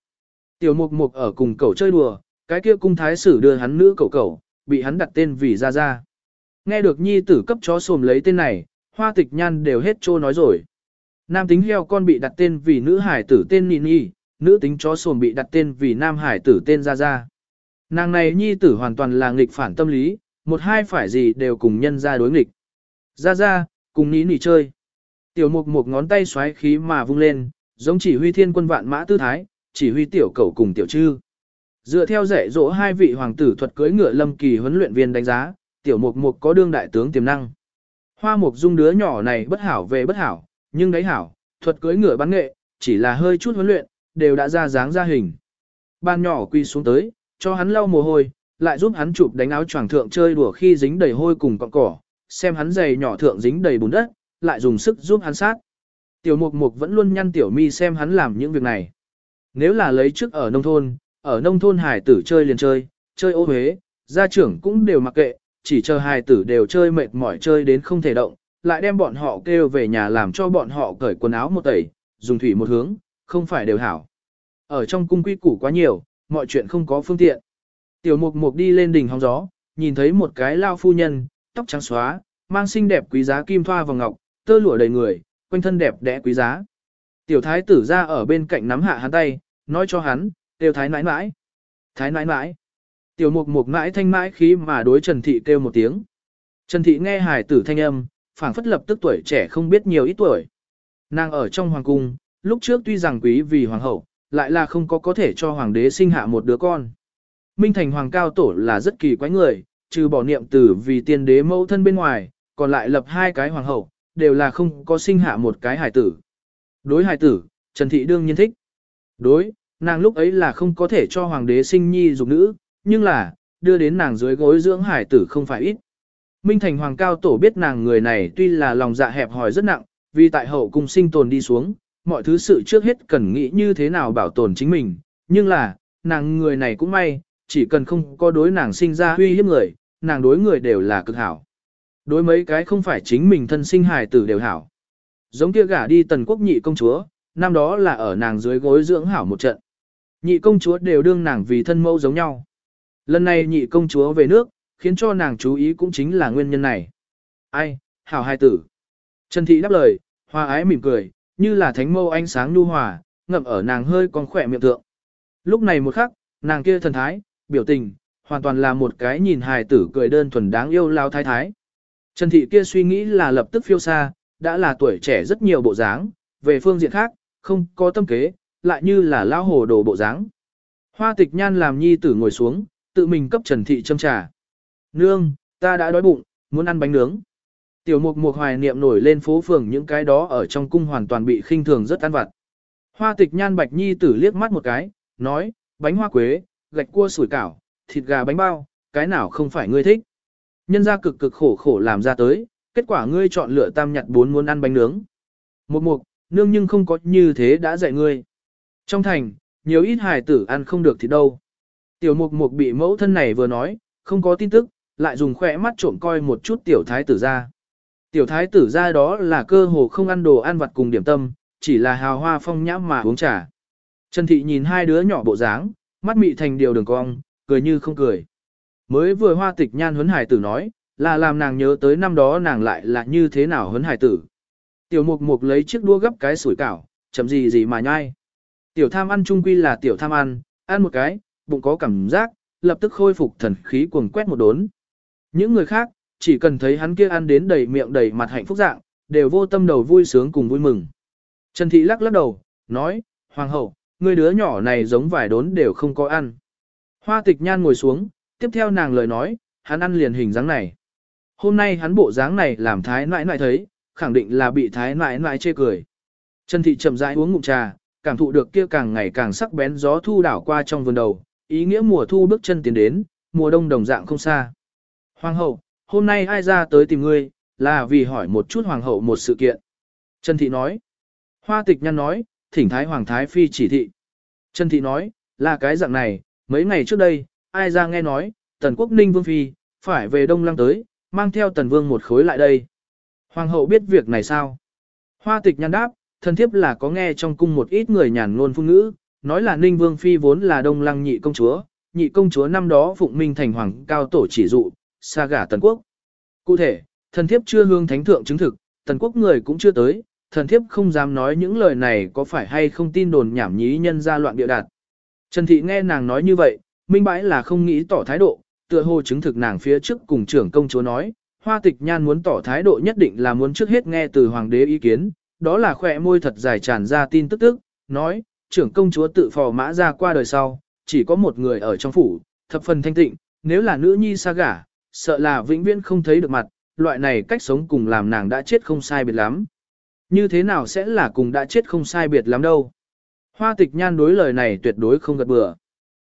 Speaker 1: Tiểu mục mục ở cùng cậu chơi đùa, cái kia cung thái sử đưa hắn nữ cậu cậu, bị hắn đặt tên vì ra ra. Nghe được nhi tử cấp chó xồm lấy tên này, hoa tịch nhan đều hết trô nói rồi. Nam tính heo con bị đặt tên vì nữ hải tử tên Nini, Nhi, nữ tính chó sồn bị đặt tên vì nam hải tử tên Gia Gia. Nàng này nhi tử hoàn toàn là nghịch phản tâm lý, một hai phải gì đều cùng nhân ra đối nghịch. Gia Gia, cùng ní nỉ chơi. Tiểu mục một ngón tay xoáy khí mà vung lên, giống chỉ huy thiên quân vạn mã tư thái, chỉ huy tiểu cầu cùng tiểu trư. Dựa theo dạy dỗ hai vị hoàng tử thuật cưới ngựa lâm kỳ huấn luyện viên đánh giá, tiểu mục mục có đương đại tướng tiềm năng. Hoa mục dung đứa nhỏ này bất hảo về bất hảo, nhưng đấy hảo, thuật cưới ngựa bắn nghệ, chỉ là hơi chút huấn luyện, đều đã ra dáng ra hình. Ban nhỏ quy xuống tới, cho hắn lau mồ hôi, lại giúp hắn chụp đánh áo choàng thượng chơi đùa khi dính đầy hôi cùng cọng cỏ, xem hắn giày nhỏ thượng dính đầy bùn đất, lại dùng sức giúp hắn sát. Tiểu mục mục vẫn luôn nhăn tiểu mi xem hắn làm những việc này. Nếu là lấy trước ở nông thôn, ở nông thôn hải tử chơi liền chơi, chơi ô huế, gia trưởng cũng đều mặc kệ, chỉ chờ hai tử đều chơi mệt mỏi chơi đến không thể động, lại đem bọn họ kêu về nhà làm cho bọn họ cởi quần áo một tẩy, dùng thủy một hướng, không phải đều hảo. Ở trong cung quy củ quá nhiều, mọi chuyện không có phương tiện. Tiểu mục mục đi lên đỉnh hóng gió, nhìn thấy một cái lao phu nhân, tóc trắng xóa, mang xinh đẹp quý giá kim thoa vào ngọc, tơ lụa đầy người, quanh thân đẹp đẽ quý giá. Tiểu thái tử ra ở bên cạnh nắm hạ hắn tay, nói cho hắn, đều thái nãi nãi. Thái nãi nãi. Tiểu mục mục mãi thanh mãi khí mà đối Trần Thị kêu một tiếng. Trần Thị nghe hài tử thanh âm, phảng phất lập tức tuổi trẻ không biết nhiều ít tuổi. Nàng ở trong hoàng cung, lúc trước tuy rằng quý vì hoàng hậu, lại là không có có thể cho hoàng đế sinh hạ một đứa con. Minh thành hoàng cao tổ là rất kỳ quái người, trừ bỏ niệm tử vì tiên đế mẫu thân bên ngoài, còn lại lập hai cái hoàng hậu, đều là không có sinh hạ một cái hài tử. Đối hài tử, Trần Thị đương nhiên thích. Đối, nàng lúc ấy là không có thể cho hoàng đế sinh nhi dục nữ, nhưng là, đưa đến nàng dưới gối dưỡng hải tử không phải ít. Minh Thành Hoàng Cao Tổ biết nàng người này tuy là lòng dạ hẹp hòi rất nặng, vì tại hậu cung sinh tồn đi xuống, mọi thứ sự trước hết cần nghĩ như thế nào bảo tồn chính mình, nhưng là, nàng người này cũng may, chỉ cần không có đối nàng sinh ra uy hiếp người, nàng đối người đều là cực hảo. Đối mấy cái không phải chính mình thân sinh hài tử đều hảo. Giống kia gả đi tần quốc nhị công chúa, năm đó là ở nàng dưới gối dưỡng hảo một trận. Nhị công chúa đều đương nàng vì thân mẫu giống nhau. Lần này nhị công chúa về nước, khiến cho nàng chú ý cũng chính là nguyên nhân này. Ai, hảo hai tử. Trần Thị đáp lời, hoa ái mỉm cười, như là thánh mâu ánh sáng nhu hòa, ngậm ở nàng hơi còn khỏe miệng tượng. Lúc này một khắc, nàng kia thần thái, biểu tình, hoàn toàn là một cái nhìn hài tử cười đơn thuần đáng yêu lao thái thái. Trần Thị kia suy nghĩ là lập tức phiêu xa, đã là tuổi trẻ rất nhiều bộ dáng, về phương diện khác, không có tâm kế, lại như là lao hồ đồ bộ dáng. Hoa tịch nhan làm nhi tử ngồi xuống, tự mình cấp Trần Thị châm trà. Nương, ta đã đói bụng, muốn ăn bánh nướng. Tiểu mục mục hoài niệm nổi lên phố phường những cái đó ở trong cung hoàn toàn bị khinh thường rất ăn vặt. Hoa tịch nhan bạch nhi tử liếc mắt một cái, nói, bánh hoa quế, gạch cua sủi cảo, thịt gà bánh bao, cái nào không phải ngươi thích. Nhân ra cực cực khổ khổ làm ra tới, kết quả ngươi chọn lựa tam nhặt bốn muốn ăn bánh nướng. Một mục, nương nhưng không có như thế đã dạy ngươi. Trong thành, nhiều ít hài tử ăn không được thì đâu. Tiểu mục mục bị mẫu thân này vừa nói, không có tin tức, lại dùng khỏe mắt trộm coi một chút tiểu thái tử ra. Tiểu thái tử ra đó là cơ hồ không ăn đồ ăn vặt cùng điểm tâm, chỉ là hào hoa phong nhã mà uống trà. Trần Thị nhìn hai đứa nhỏ bộ dáng, mắt mị thành điều đường cong, cười như không cười. Mới vừa hoa tịch nhan huấn hải tử nói, là làm nàng nhớ tới năm đó nàng lại là như thế nào huấn hải tử. Tiểu mục mục lấy chiếc đũa gấp cái sủi cảo, chấm gì gì mà nhai. Tiểu tham ăn chung quy là tiểu tham ăn, ăn một cái, bụng có cảm giác, lập tức khôi phục thần khí cuồng quét một đốn. Những người khác, chỉ cần thấy hắn kia ăn đến đầy miệng đầy mặt hạnh phúc dạng, đều vô tâm đầu vui sướng cùng vui mừng. Trần Thị lắc lắc đầu, nói, Hoàng hậu, người đứa nhỏ này giống vài đốn đều không có ăn. Hoa tịch nhan ngồi xuống, tiếp theo nàng lời nói, hắn ăn liền hình dáng này. Hôm nay hắn bộ dáng này làm thái nãi nãi thấy, khẳng định là bị thái nãi nãi chê cười. Trần Thị chậm rãi uống ngụm trà, cảm thụ được kia càng ngày càng sắc bén gió thu đảo qua trong vườn đầu, ý nghĩa mùa thu bước chân tiến đến, mùa đông đồng dạng không xa. Hoàng hậu, hôm nay ai ra tới tìm ngươi, là vì hỏi một chút hoàng hậu một sự kiện. Trần Thị nói. Hoa tịch nhăn nói, thỉnh thái hoàng thái phi chỉ thị. Trần Thị nói, là cái dạng này, mấy ngày trước đây, ai ra nghe nói, tần quốc ninh vương phi, phải về đông lăng tới, mang theo tần vương một khối lại đây. Hoàng hậu biết việc này sao? Hoa tịch nhăn đáp, thần thiếp là có nghe trong cung một ít người nhàn ngôn phương ngữ, nói là ninh vương phi vốn là đông lăng nhị công chúa, nhị công chúa năm đó phụng minh thành hoàng cao tổ chỉ dụ, xa gả tần quốc. Cụ thể, thần thiếp chưa hương thánh thượng chứng thực, tần quốc người cũng chưa tới, thần thiếp không dám nói những lời này có phải hay không tin đồn nhảm nhí nhân ra loạn địa đạt. Trần thị nghe nàng nói như vậy, minh bãi là không nghĩ tỏ thái độ, tựa hồ chứng thực nàng phía trước cùng trưởng công chúa nói, hoa tịch nhan muốn tỏ thái độ nhất định là muốn trước hết nghe từ hoàng đế ý kiến, đó là khỏe môi thật dài tràn ra tin tức tức, nói, trưởng công chúa tự phò mã ra qua đời sau, chỉ có một người ở trong phủ, thập phần thanh tịnh, nếu là nữ nhi xa gả, sợ là vĩnh viễn không thấy được mặt, loại này cách sống cùng làm nàng đã chết không sai biệt lắm. Như thế nào sẽ là cùng đã chết không sai biệt lắm đâu. Hoa tịch nhan đối lời này tuyệt đối không gật bừa.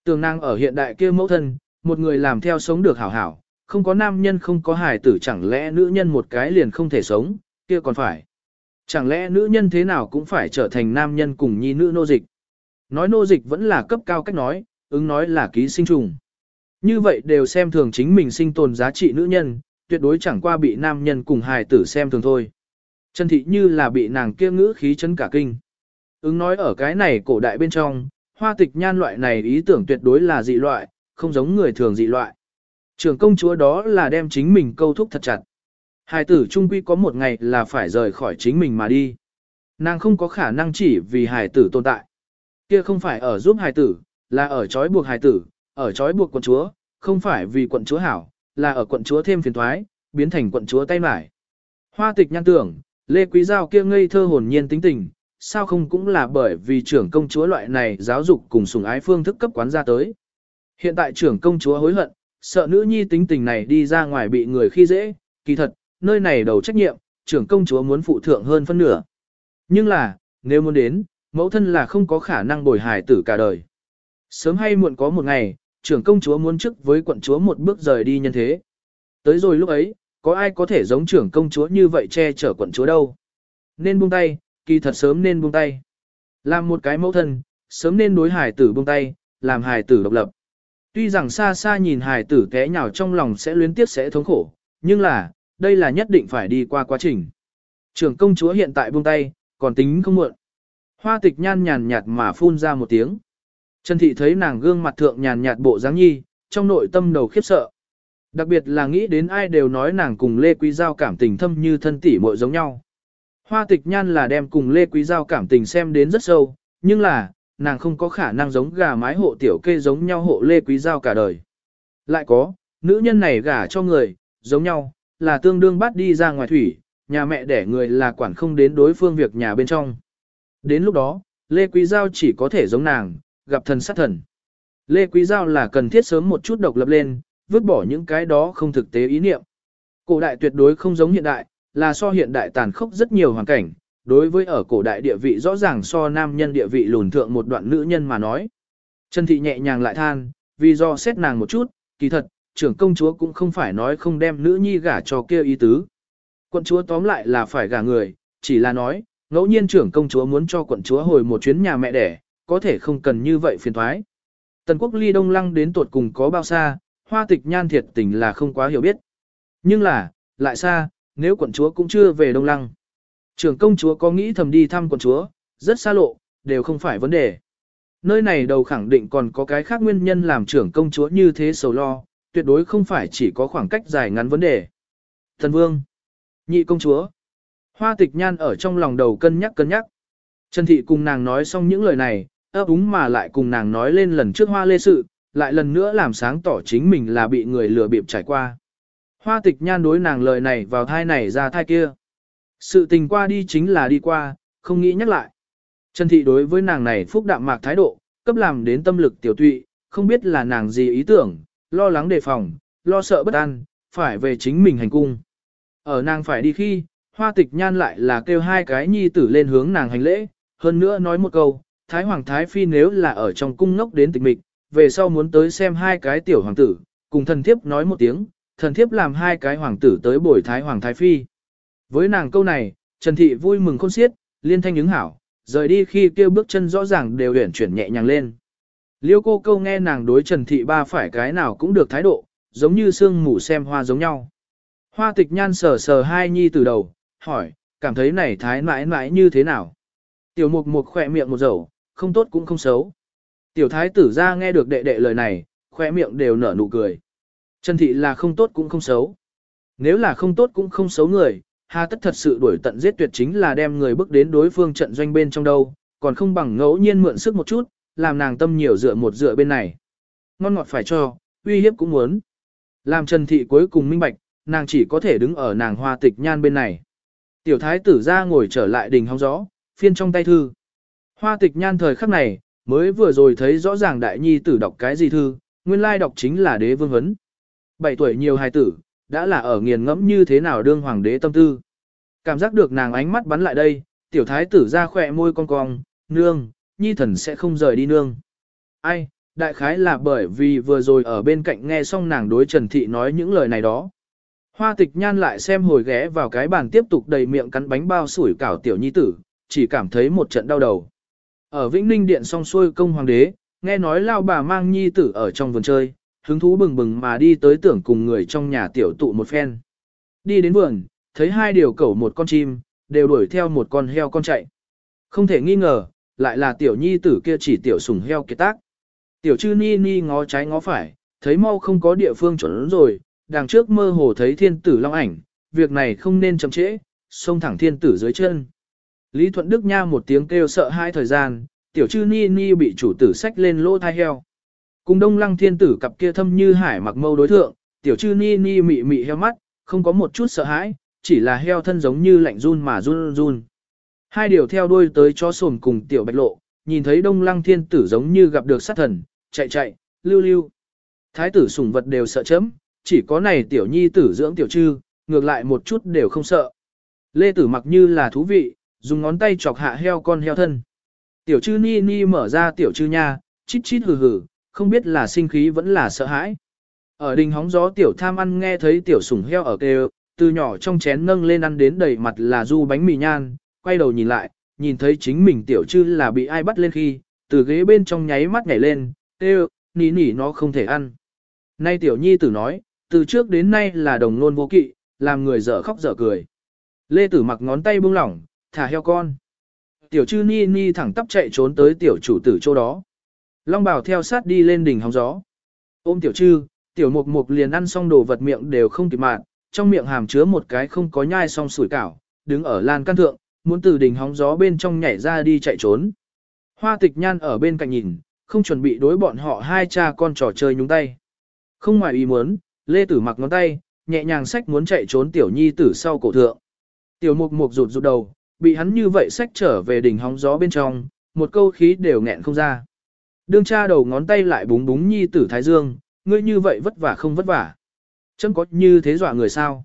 Speaker 1: Tường nàng ở hiện đại kia mẫu thân, một người làm theo sống được hảo hảo, không có nam nhân không có hài tử chẳng lẽ nữ nhân một cái liền không thể sống, kia còn phải. Chẳng lẽ nữ nhân thế nào cũng phải trở thành nam nhân cùng nhi nữ nô dịch. Nói nô dịch vẫn là cấp cao cách nói, ứng nói là ký sinh trùng. Như vậy đều xem thường chính mình sinh tồn giá trị nữ nhân, tuyệt đối chẳng qua bị nam nhân cùng hài tử xem thường thôi. Trần thị như là bị nàng kia ngữ khí chấn cả kinh. Ứng nói ở cái này cổ đại bên trong, hoa tịch nhan loại này ý tưởng tuyệt đối là dị loại, không giống người thường dị loại. Trưởng công chúa đó là đem chính mình câu thúc thật chặt. Hài tử trung quy có một ngày là phải rời khỏi chính mình mà đi. Nàng không có khả năng chỉ vì hài tử tồn tại. Kia không phải ở giúp hài tử, là ở trói buộc hài tử, ở trói buộc quận chúa, không phải vì quận chúa hảo, là ở quận chúa thêm phiền thoái, biến thành quận chúa tay mải. Hoa tịch nhan tưởng, Lê Quý Giao kia ngây thơ hồn nhiên tính tình, sao không cũng là bởi vì trưởng công chúa loại này giáo dục cùng sùng ái phương thức cấp quán ra tới. Hiện tại trưởng công chúa hối hận, sợ nữ nhi tính tình này đi ra ngoài bị người khi dễ, kỳ thật, nơi này đầu trách nhiệm, trưởng công chúa muốn phụ thượng hơn phân nửa. Nhưng là, nếu muốn đến, mẫu thân là không có khả năng bồi hài tử cả đời. Sớm hay muộn có một ngày, trưởng công chúa muốn chức với quận chúa một bước rời đi nhân thế. Tới rồi lúc ấy, có ai có thể giống trưởng công chúa như vậy che chở quận chúa đâu. Nên buông tay, kỳ thật sớm nên buông tay. Làm một cái mẫu thân, sớm nên đối hài tử buông tay, làm hài tử độc lập. Tuy rằng xa xa nhìn hài tử té nhào trong lòng sẽ luyến tiếc sẽ thống khổ, nhưng là, đây là nhất định phải đi qua quá trình. Trưởng công chúa hiện tại buông tay, còn tính không muộn. Hoa tịch nhan nhàn nhạt mà phun ra một tiếng. Trần thị thấy nàng gương mặt thượng nhàn nhạt bộ dáng nhi, trong nội tâm đầu khiếp sợ. Đặc biệt là nghĩ đến ai đều nói nàng cùng Lê Quý Giao cảm tình thâm như thân tỷ muội giống nhau. Hoa tịch nhan là đem cùng Lê Quý Giao cảm tình xem đến rất sâu, nhưng là, nàng không có khả năng giống gà mái hộ tiểu kê giống nhau hộ Lê Quý Giao cả đời. Lại có, nữ nhân này gả cho người, giống nhau, là tương đương bắt đi ra ngoài thủy, nhà mẹ đẻ người là quản không đến đối phương việc nhà bên trong. Đến lúc đó, Lê Quý Giao chỉ có thể giống nàng, gặp thần sát thần. Lê Quý Giao là cần thiết sớm một chút độc lập lên, vứt bỏ những cái đó không thực tế ý niệm. Cổ đại tuyệt đối không giống hiện đại, là so hiện đại tàn khốc rất nhiều hoàn cảnh, đối với ở cổ đại địa vị rõ ràng so nam nhân địa vị lùn thượng một đoạn nữ nhân mà nói. Trần Thị nhẹ nhàng lại than, vì do xét nàng một chút, kỳ thật, trưởng công chúa cũng không phải nói không đem nữ nhi gả cho kia ý tứ. Quận chúa tóm lại là phải gả người, chỉ là nói, ngẫu nhiên trưởng công chúa muốn cho quận chúa hồi một chuyến nhà mẹ đẻ, có thể không cần như vậy phiền thoái. Tần quốc ly đông lăng đến tuột cùng có bao xa, hoa tịch nhan thiệt tình là không quá hiểu biết. Nhưng là, lại xa, nếu quận chúa cũng chưa về đông lăng. Trưởng công chúa có nghĩ thầm đi thăm quận chúa, rất xa lộ, đều không phải vấn đề. Nơi này đầu khẳng định còn có cái khác nguyên nhân làm trưởng công chúa như thế sầu lo, tuyệt đối không phải chỉ có khoảng cách dài ngắn vấn đề. Thần vương, nhị công chúa, hoa tịch nhan ở trong lòng đầu cân nhắc cân nhắc. Trần thị cùng nàng nói xong những lời này, ấp úng mà lại cùng nàng nói lên lần trước hoa lê sự, lại lần nữa làm sáng tỏ chính mình là bị người lừa bịp trải qua. Hoa tịch nhan đối nàng lời này vào thai này ra thai kia. Sự tình qua đi chính là đi qua, không nghĩ nhắc lại. Trần thị đối với nàng này phúc đạm mạc thái độ, cấp làm đến tâm lực tiểu tụy, không biết là nàng gì ý tưởng, lo lắng đề phòng, lo sợ bất an, phải về chính mình hành cung. Ở nàng phải đi khi, hoa tịch nhan lại là kêu hai cái nhi tử lên hướng nàng hành lễ, hơn nữa nói một câu, Thái Hoàng Thái Phi nếu là ở trong cung ngốc đến tịch mịch, về sau muốn tới xem hai cái tiểu hoàng tử, cùng thần thiếp nói một tiếng, thần thiếp làm hai cái hoàng tử tới bồi Thái Hoàng Thái Phi. Với nàng câu này, Trần Thị vui mừng khôn xiết, liên thanh ứng hảo, rời đi khi kêu bước chân rõ ràng đều uyển chuyển nhẹ nhàng lên. Liêu cô câu nghe nàng đối Trần Thị ba phải cái nào cũng được thái độ, giống như sương mù xem hoa giống nhau. Hoa tịch nhan sờ sờ hai nhi từ đầu, hỏi, cảm thấy này thái mãi mãi như thế nào? Tiểu mục mục khỏe miệng một dầu, không tốt cũng không xấu. Tiểu thái tử ra nghe được đệ đệ lời này, khỏe miệng đều nở nụ cười. Trần thị là không tốt cũng không xấu. Nếu là không tốt cũng không xấu người, hà tất thật sự đuổi tận giết tuyệt chính là đem người bước đến đối phương trận doanh bên trong đâu, còn không bằng ngẫu nhiên mượn sức một chút, làm nàng tâm nhiều dựa một dựa bên này. Ngon ngọt phải cho, uy hiếp cũng muốn. Làm Trần Thị cuối cùng minh bạch, nàng chỉ có thể đứng ở nàng hoa tịch nhan bên này. Tiểu thái tử ra ngồi trở lại đình hóng gió, phiên trong tay thư. Hoa tịch nhan thời khắc này, mới vừa rồi thấy rõ ràng đại nhi tử đọc cái gì thư, nguyên lai đọc chính là đế vương vấn. Bảy tuổi nhiều hài tử, đã là ở nghiền ngẫm như thế nào đương hoàng đế tâm tư. Cảm giác được nàng ánh mắt bắn lại đây, tiểu thái tử ra khỏe môi cong cong, nương, nhi thần sẽ không rời đi nương. Ai, đại khái là bởi vì vừa rồi ở bên cạnh nghe xong nàng đối Trần Thị nói những lời này đó. Hoa tịch nhan lại xem hồi ghé vào cái bàn tiếp tục đầy miệng cắn bánh bao sủi cảo tiểu nhi tử, chỉ cảm thấy một trận đau đầu. Ở Vĩnh Ninh Điện song xuôi công hoàng đế, nghe nói lao bà mang nhi tử ở trong vườn chơi, hứng thú bừng bừng mà đi tới tưởng cùng người trong nhà tiểu tụ một phen. Đi đến vườn, thấy hai điều cẩu một con chim, đều đuổi theo một con heo con chạy. Không thể nghi ngờ, lại là tiểu nhi tử kia chỉ tiểu sùng heo kiệt tác. Tiểu chư ni ni ngó trái ngó phải, thấy mau không có địa phương chuẩn rồi, đằng trước mơ hồ thấy thiên tử long ảnh, việc này không nên chậm trễ, xông thẳng thiên tử dưới chân. Lý Thuận Đức Nha một tiếng kêu sợ hai thời gian, tiểu chư ni ni bị chủ tử sách lên lỗ thai heo. Cùng đông lăng thiên tử cặp kia thâm như hải mặc mâu đối thượng, tiểu chư ni ni mị mị heo mắt, không có một chút sợ hãi, chỉ là heo thân giống như lạnh run mà run run. Hai điều theo đuôi tới cho sồn cùng tiểu bạch lộ, nhìn thấy đông lăng thiên tử giống như gặp được sát thần, chạy chạy, lưu lưu. Thái tử sủng vật đều sợ chấm, chỉ có này tiểu nhi tử dưỡng tiểu trư, ngược lại một chút đều không sợ. Lê tử mặc như là thú vị, dùng ngón tay chọc hạ heo con heo thân. Tiểu chư ni ni mở ra tiểu chư nha, chít chít hừ hừ, không biết là sinh khí vẫn là sợ hãi. Ở đình hóng gió tiểu tham ăn nghe thấy tiểu sủng heo ở kêu, từ nhỏ trong chén nâng lên ăn đến đầy mặt là du bánh mì nhan, quay đầu nhìn lại, nhìn thấy chính mình tiểu chư là bị ai bắt lên khi, từ ghế bên trong nháy mắt nhảy lên, tê nỉ nỉ nó không thể ăn. Nay tiểu nhi tử nói, từ trước đến nay là đồng nôn vô kỵ, làm người dở khóc dở cười. Lê tử mặc ngón tay buông lỏng, thả heo con. Tiểu chư ni ni thẳng tắp chạy trốn tới tiểu chủ tử chỗ đó. Long bảo theo sát đi lên đỉnh hóng gió. Ôm tiểu chư, tiểu mục mục liền ăn xong đồ vật miệng đều không kịp mạn, trong miệng hàm chứa một cái không có nhai xong sủi cảo, đứng ở lan căn thượng, muốn từ đỉnh hóng gió bên trong nhảy ra đi chạy trốn. Hoa tịch nhan ở bên cạnh nhìn, không chuẩn bị đối bọn họ hai cha con trò chơi nhúng tay. Không ngoài ý muốn, Lê Tử mặc ngón tay, nhẹ nhàng sách muốn chạy trốn tiểu nhi tử sau cổ thượng. Tiểu mục mục rụt rụt đầu, bị hắn như vậy sách trở về đỉnh hóng gió bên trong, một câu khí đều nghẹn không ra. Đương cha đầu ngón tay lại búng búng nhi tử thái dương, ngươi như vậy vất vả không vất vả. Chấm có như thế dọa người sao?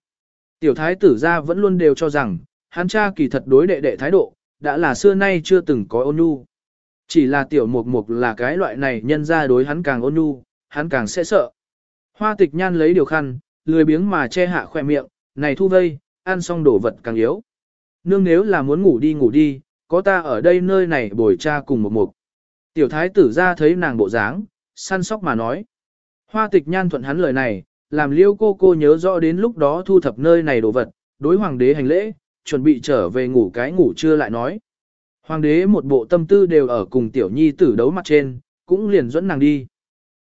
Speaker 1: Tiểu thái tử ra vẫn luôn đều cho rằng, hắn cha kỳ thật đối đệ đệ thái độ, đã là xưa nay chưa từng có ôn nhu. Chỉ là tiểu mục mục là cái loại này nhân ra đối hắn càng ôn nhu, hắn càng sẽ sợ. Hoa tịch nhan lấy điều khăn, lười biếng mà che hạ khoe miệng, này thu vây, ăn xong đổ vật càng yếu. Nương nếu là muốn ngủ đi ngủ đi, có ta ở đây nơi này bồi cha cùng một mục. Tiểu thái tử ra thấy nàng bộ dáng, săn sóc mà nói. Hoa tịch nhan thuận hắn lời này, làm liêu cô cô nhớ rõ đến lúc đó thu thập nơi này đồ vật, đối hoàng đế hành lễ, chuẩn bị trở về ngủ cái ngủ trưa lại nói. Hoàng đế một bộ tâm tư đều ở cùng tiểu nhi tử đấu mặt trên, cũng liền dẫn nàng đi.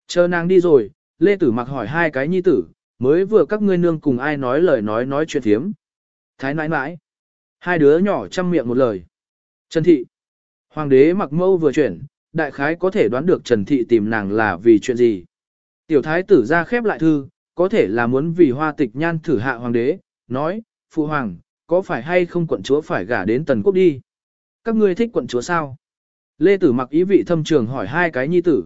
Speaker 1: Chờ nàng đi rồi, Lê Tử mặc hỏi hai cái nhi tử, mới vừa các ngươi nương cùng ai nói lời nói nói chuyện thiếm. Thái nãi nãi. Hai đứa nhỏ chăm miệng một lời. Trần Thị. Hoàng đế mặc mâu vừa chuyển, đại khái có thể đoán được Trần Thị tìm nàng là vì chuyện gì. Tiểu thái tử ra khép lại thư, có thể là muốn vì hoa tịch nhan thử hạ hoàng đế, nói, phụ hoàng, có phải hay không quận chúa phải gả đến tần quốc đi? Các ngươi thích quận chúa sao? Lê Tử mặc ý vị thâm trường hỏi hai cái nhi tử.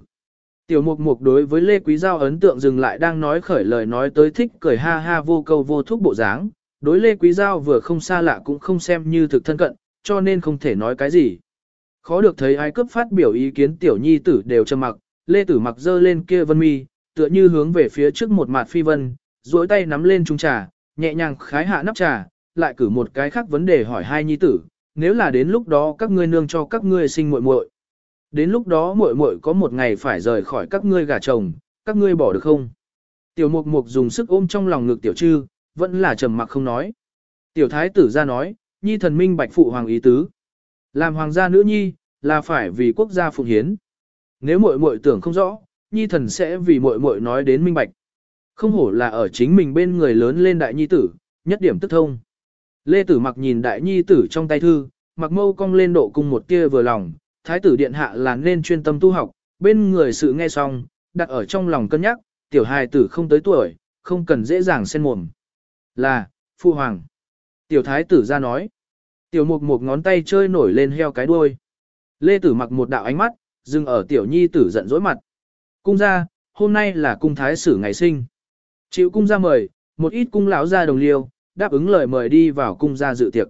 Speaker 1: Tiểu mục mục đối với Lê Quý Giao ấn tượng dừng lại đang nói khởi lời nói tới thích cười ha ha vô câu vô thúc bộ dáng. Đối Lê Quý Giao vừa không xa lạ cũng không xem như thực thân cận, cho nên không thể nói cái gì. Khó được thấy ai cấp phát biểu ý kiến tiểu nhi tử đều trầm mặc, Lê Tử mặc dơ lên kia vân mi, tựa như hướng về phía trước một mặt phi vân, duỗi tay nắm lên chung trà, nhẹ nhàng khái hạ nắp trà, lại cử một cái khác vấn đề hỏi hai nhi tử, nếu là đến lúc đó các ngươi nương cho các ngươi sinh muội muội, Đến lúc đó muội muội có một ngày phải rời khỏi các ngươi gả chồng, các ngươi bỏ được không? Tiểu mục mục dùng sức ôm trong lòng ngực tiểu trư, vẫn là trầm mặc không nói. Tiểu thái tử ra nói, nhi thần minh bạch phụ hoàng ý tứ. Làm hoàng gia nữ nhi, là phải vì quốc gia phụng hiến. Nếu muội muội tưởng không rõ, nhi thần sẽ vì muội muội nói đến minh bạch. Không hổ là ở chính mình bên người lớn lên đại nhi tử, nhất điểm tức thông. Lê tử mặc nhìn đại nhi tử trong tay thư, mặc mâu cong lên độ cùng một tia vừa lòng, thái tử điện hạ là nên chuyên tâm tu học, bên người sự nghe xong, đặt ở trong lòng cân nhắc, tiểu hài tử không tới tuổi, không cần dễ dàng xen mồm. Là, phu hoàng. Tiểu thái tử ra nói, Tiểu mục một ngón tay chơi nổi lên heo cái đuôi. Lê Tử mặc một đạo ánh mắt, dừng ở tiểu nhi tử giận dỗi mặt. Cung ra, hôm nay là cung thái sử ngày sinh. Chịu cung ra mời, một ít cung lão ra đồng liêu, đáp ứng lời mời đi vào cung ra dự tiệc.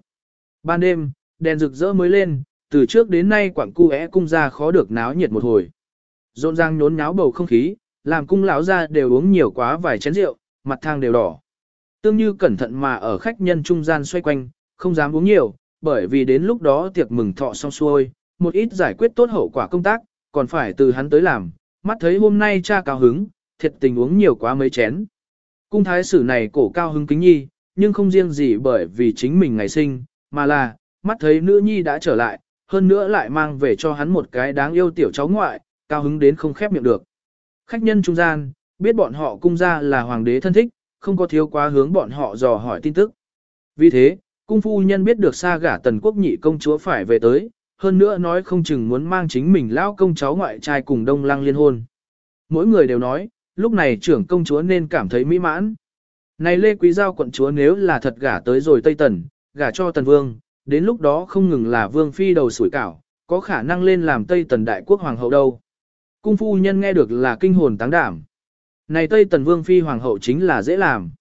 Speaker 1: Ban đêm, đèn rực rỡ mới lên, từ trước đến nay quảng cu é cung gia khó được náo nhiệt một hồi. Rộn ràng nhốn nháo bầu không khí, làm cung lão gia đều uống nhiều quá vài chén rượu, mặt thang đều đỏ. Tương như cẩn thận mà ở khách nhân trung gian xoay quanh, không dám uống nhiều, bởi vì đến lúc đó tiệc mừng thọ xong xuôi, một ít giải quyết tốt hậu quả công tác, còn phải từ hắn tới làm, mắt thấy hôm nay cha cao hứng, thiệt tình uống nhiều quá mấy chén. Cung thái sử này cổ cao hứng kính nhi, nhưng không riêng gì bởi vì chính mình ngày sinh, mà là, mắt thấy nữ nhi đã trở lại, hơn nữa lại mang về cho hắn một cái đáng yêu tiểu cháu ngoại, cao hứng đến không khép miệng được. Khách nhân trung gian, biết bọn họ cung ra là hoàng đế thân thích, không có thiếu quá hướng bọn họ dò hỏi tin tức. Vì thế, cung phu nhân biết được xa gả tần quốc nhị công chúa phải về tới, hơn nữa nói không chừng muốn mang chính mình lão công cháu ngoại trai cùng đông lăng liên hôn. Mỗi người đều nói, lúc này trưởng công chúa nên cảm thấy mỹ mãn. Này Lê Quý Giao quận chúa nếu là thật gả tới rồi Tây Tần, gả cho Tần Vương, đến lúc đó không ngừng là Vương Phi đầu sủi cảo, có khả năng lên làm Tây Tần Đại Quốc Hoàng hậu đâu. Cung phu nhân nghe được là kinh hồn táng đảm. Này Tây Tần Vương Phi Hoàng hậu chính là dễ làm.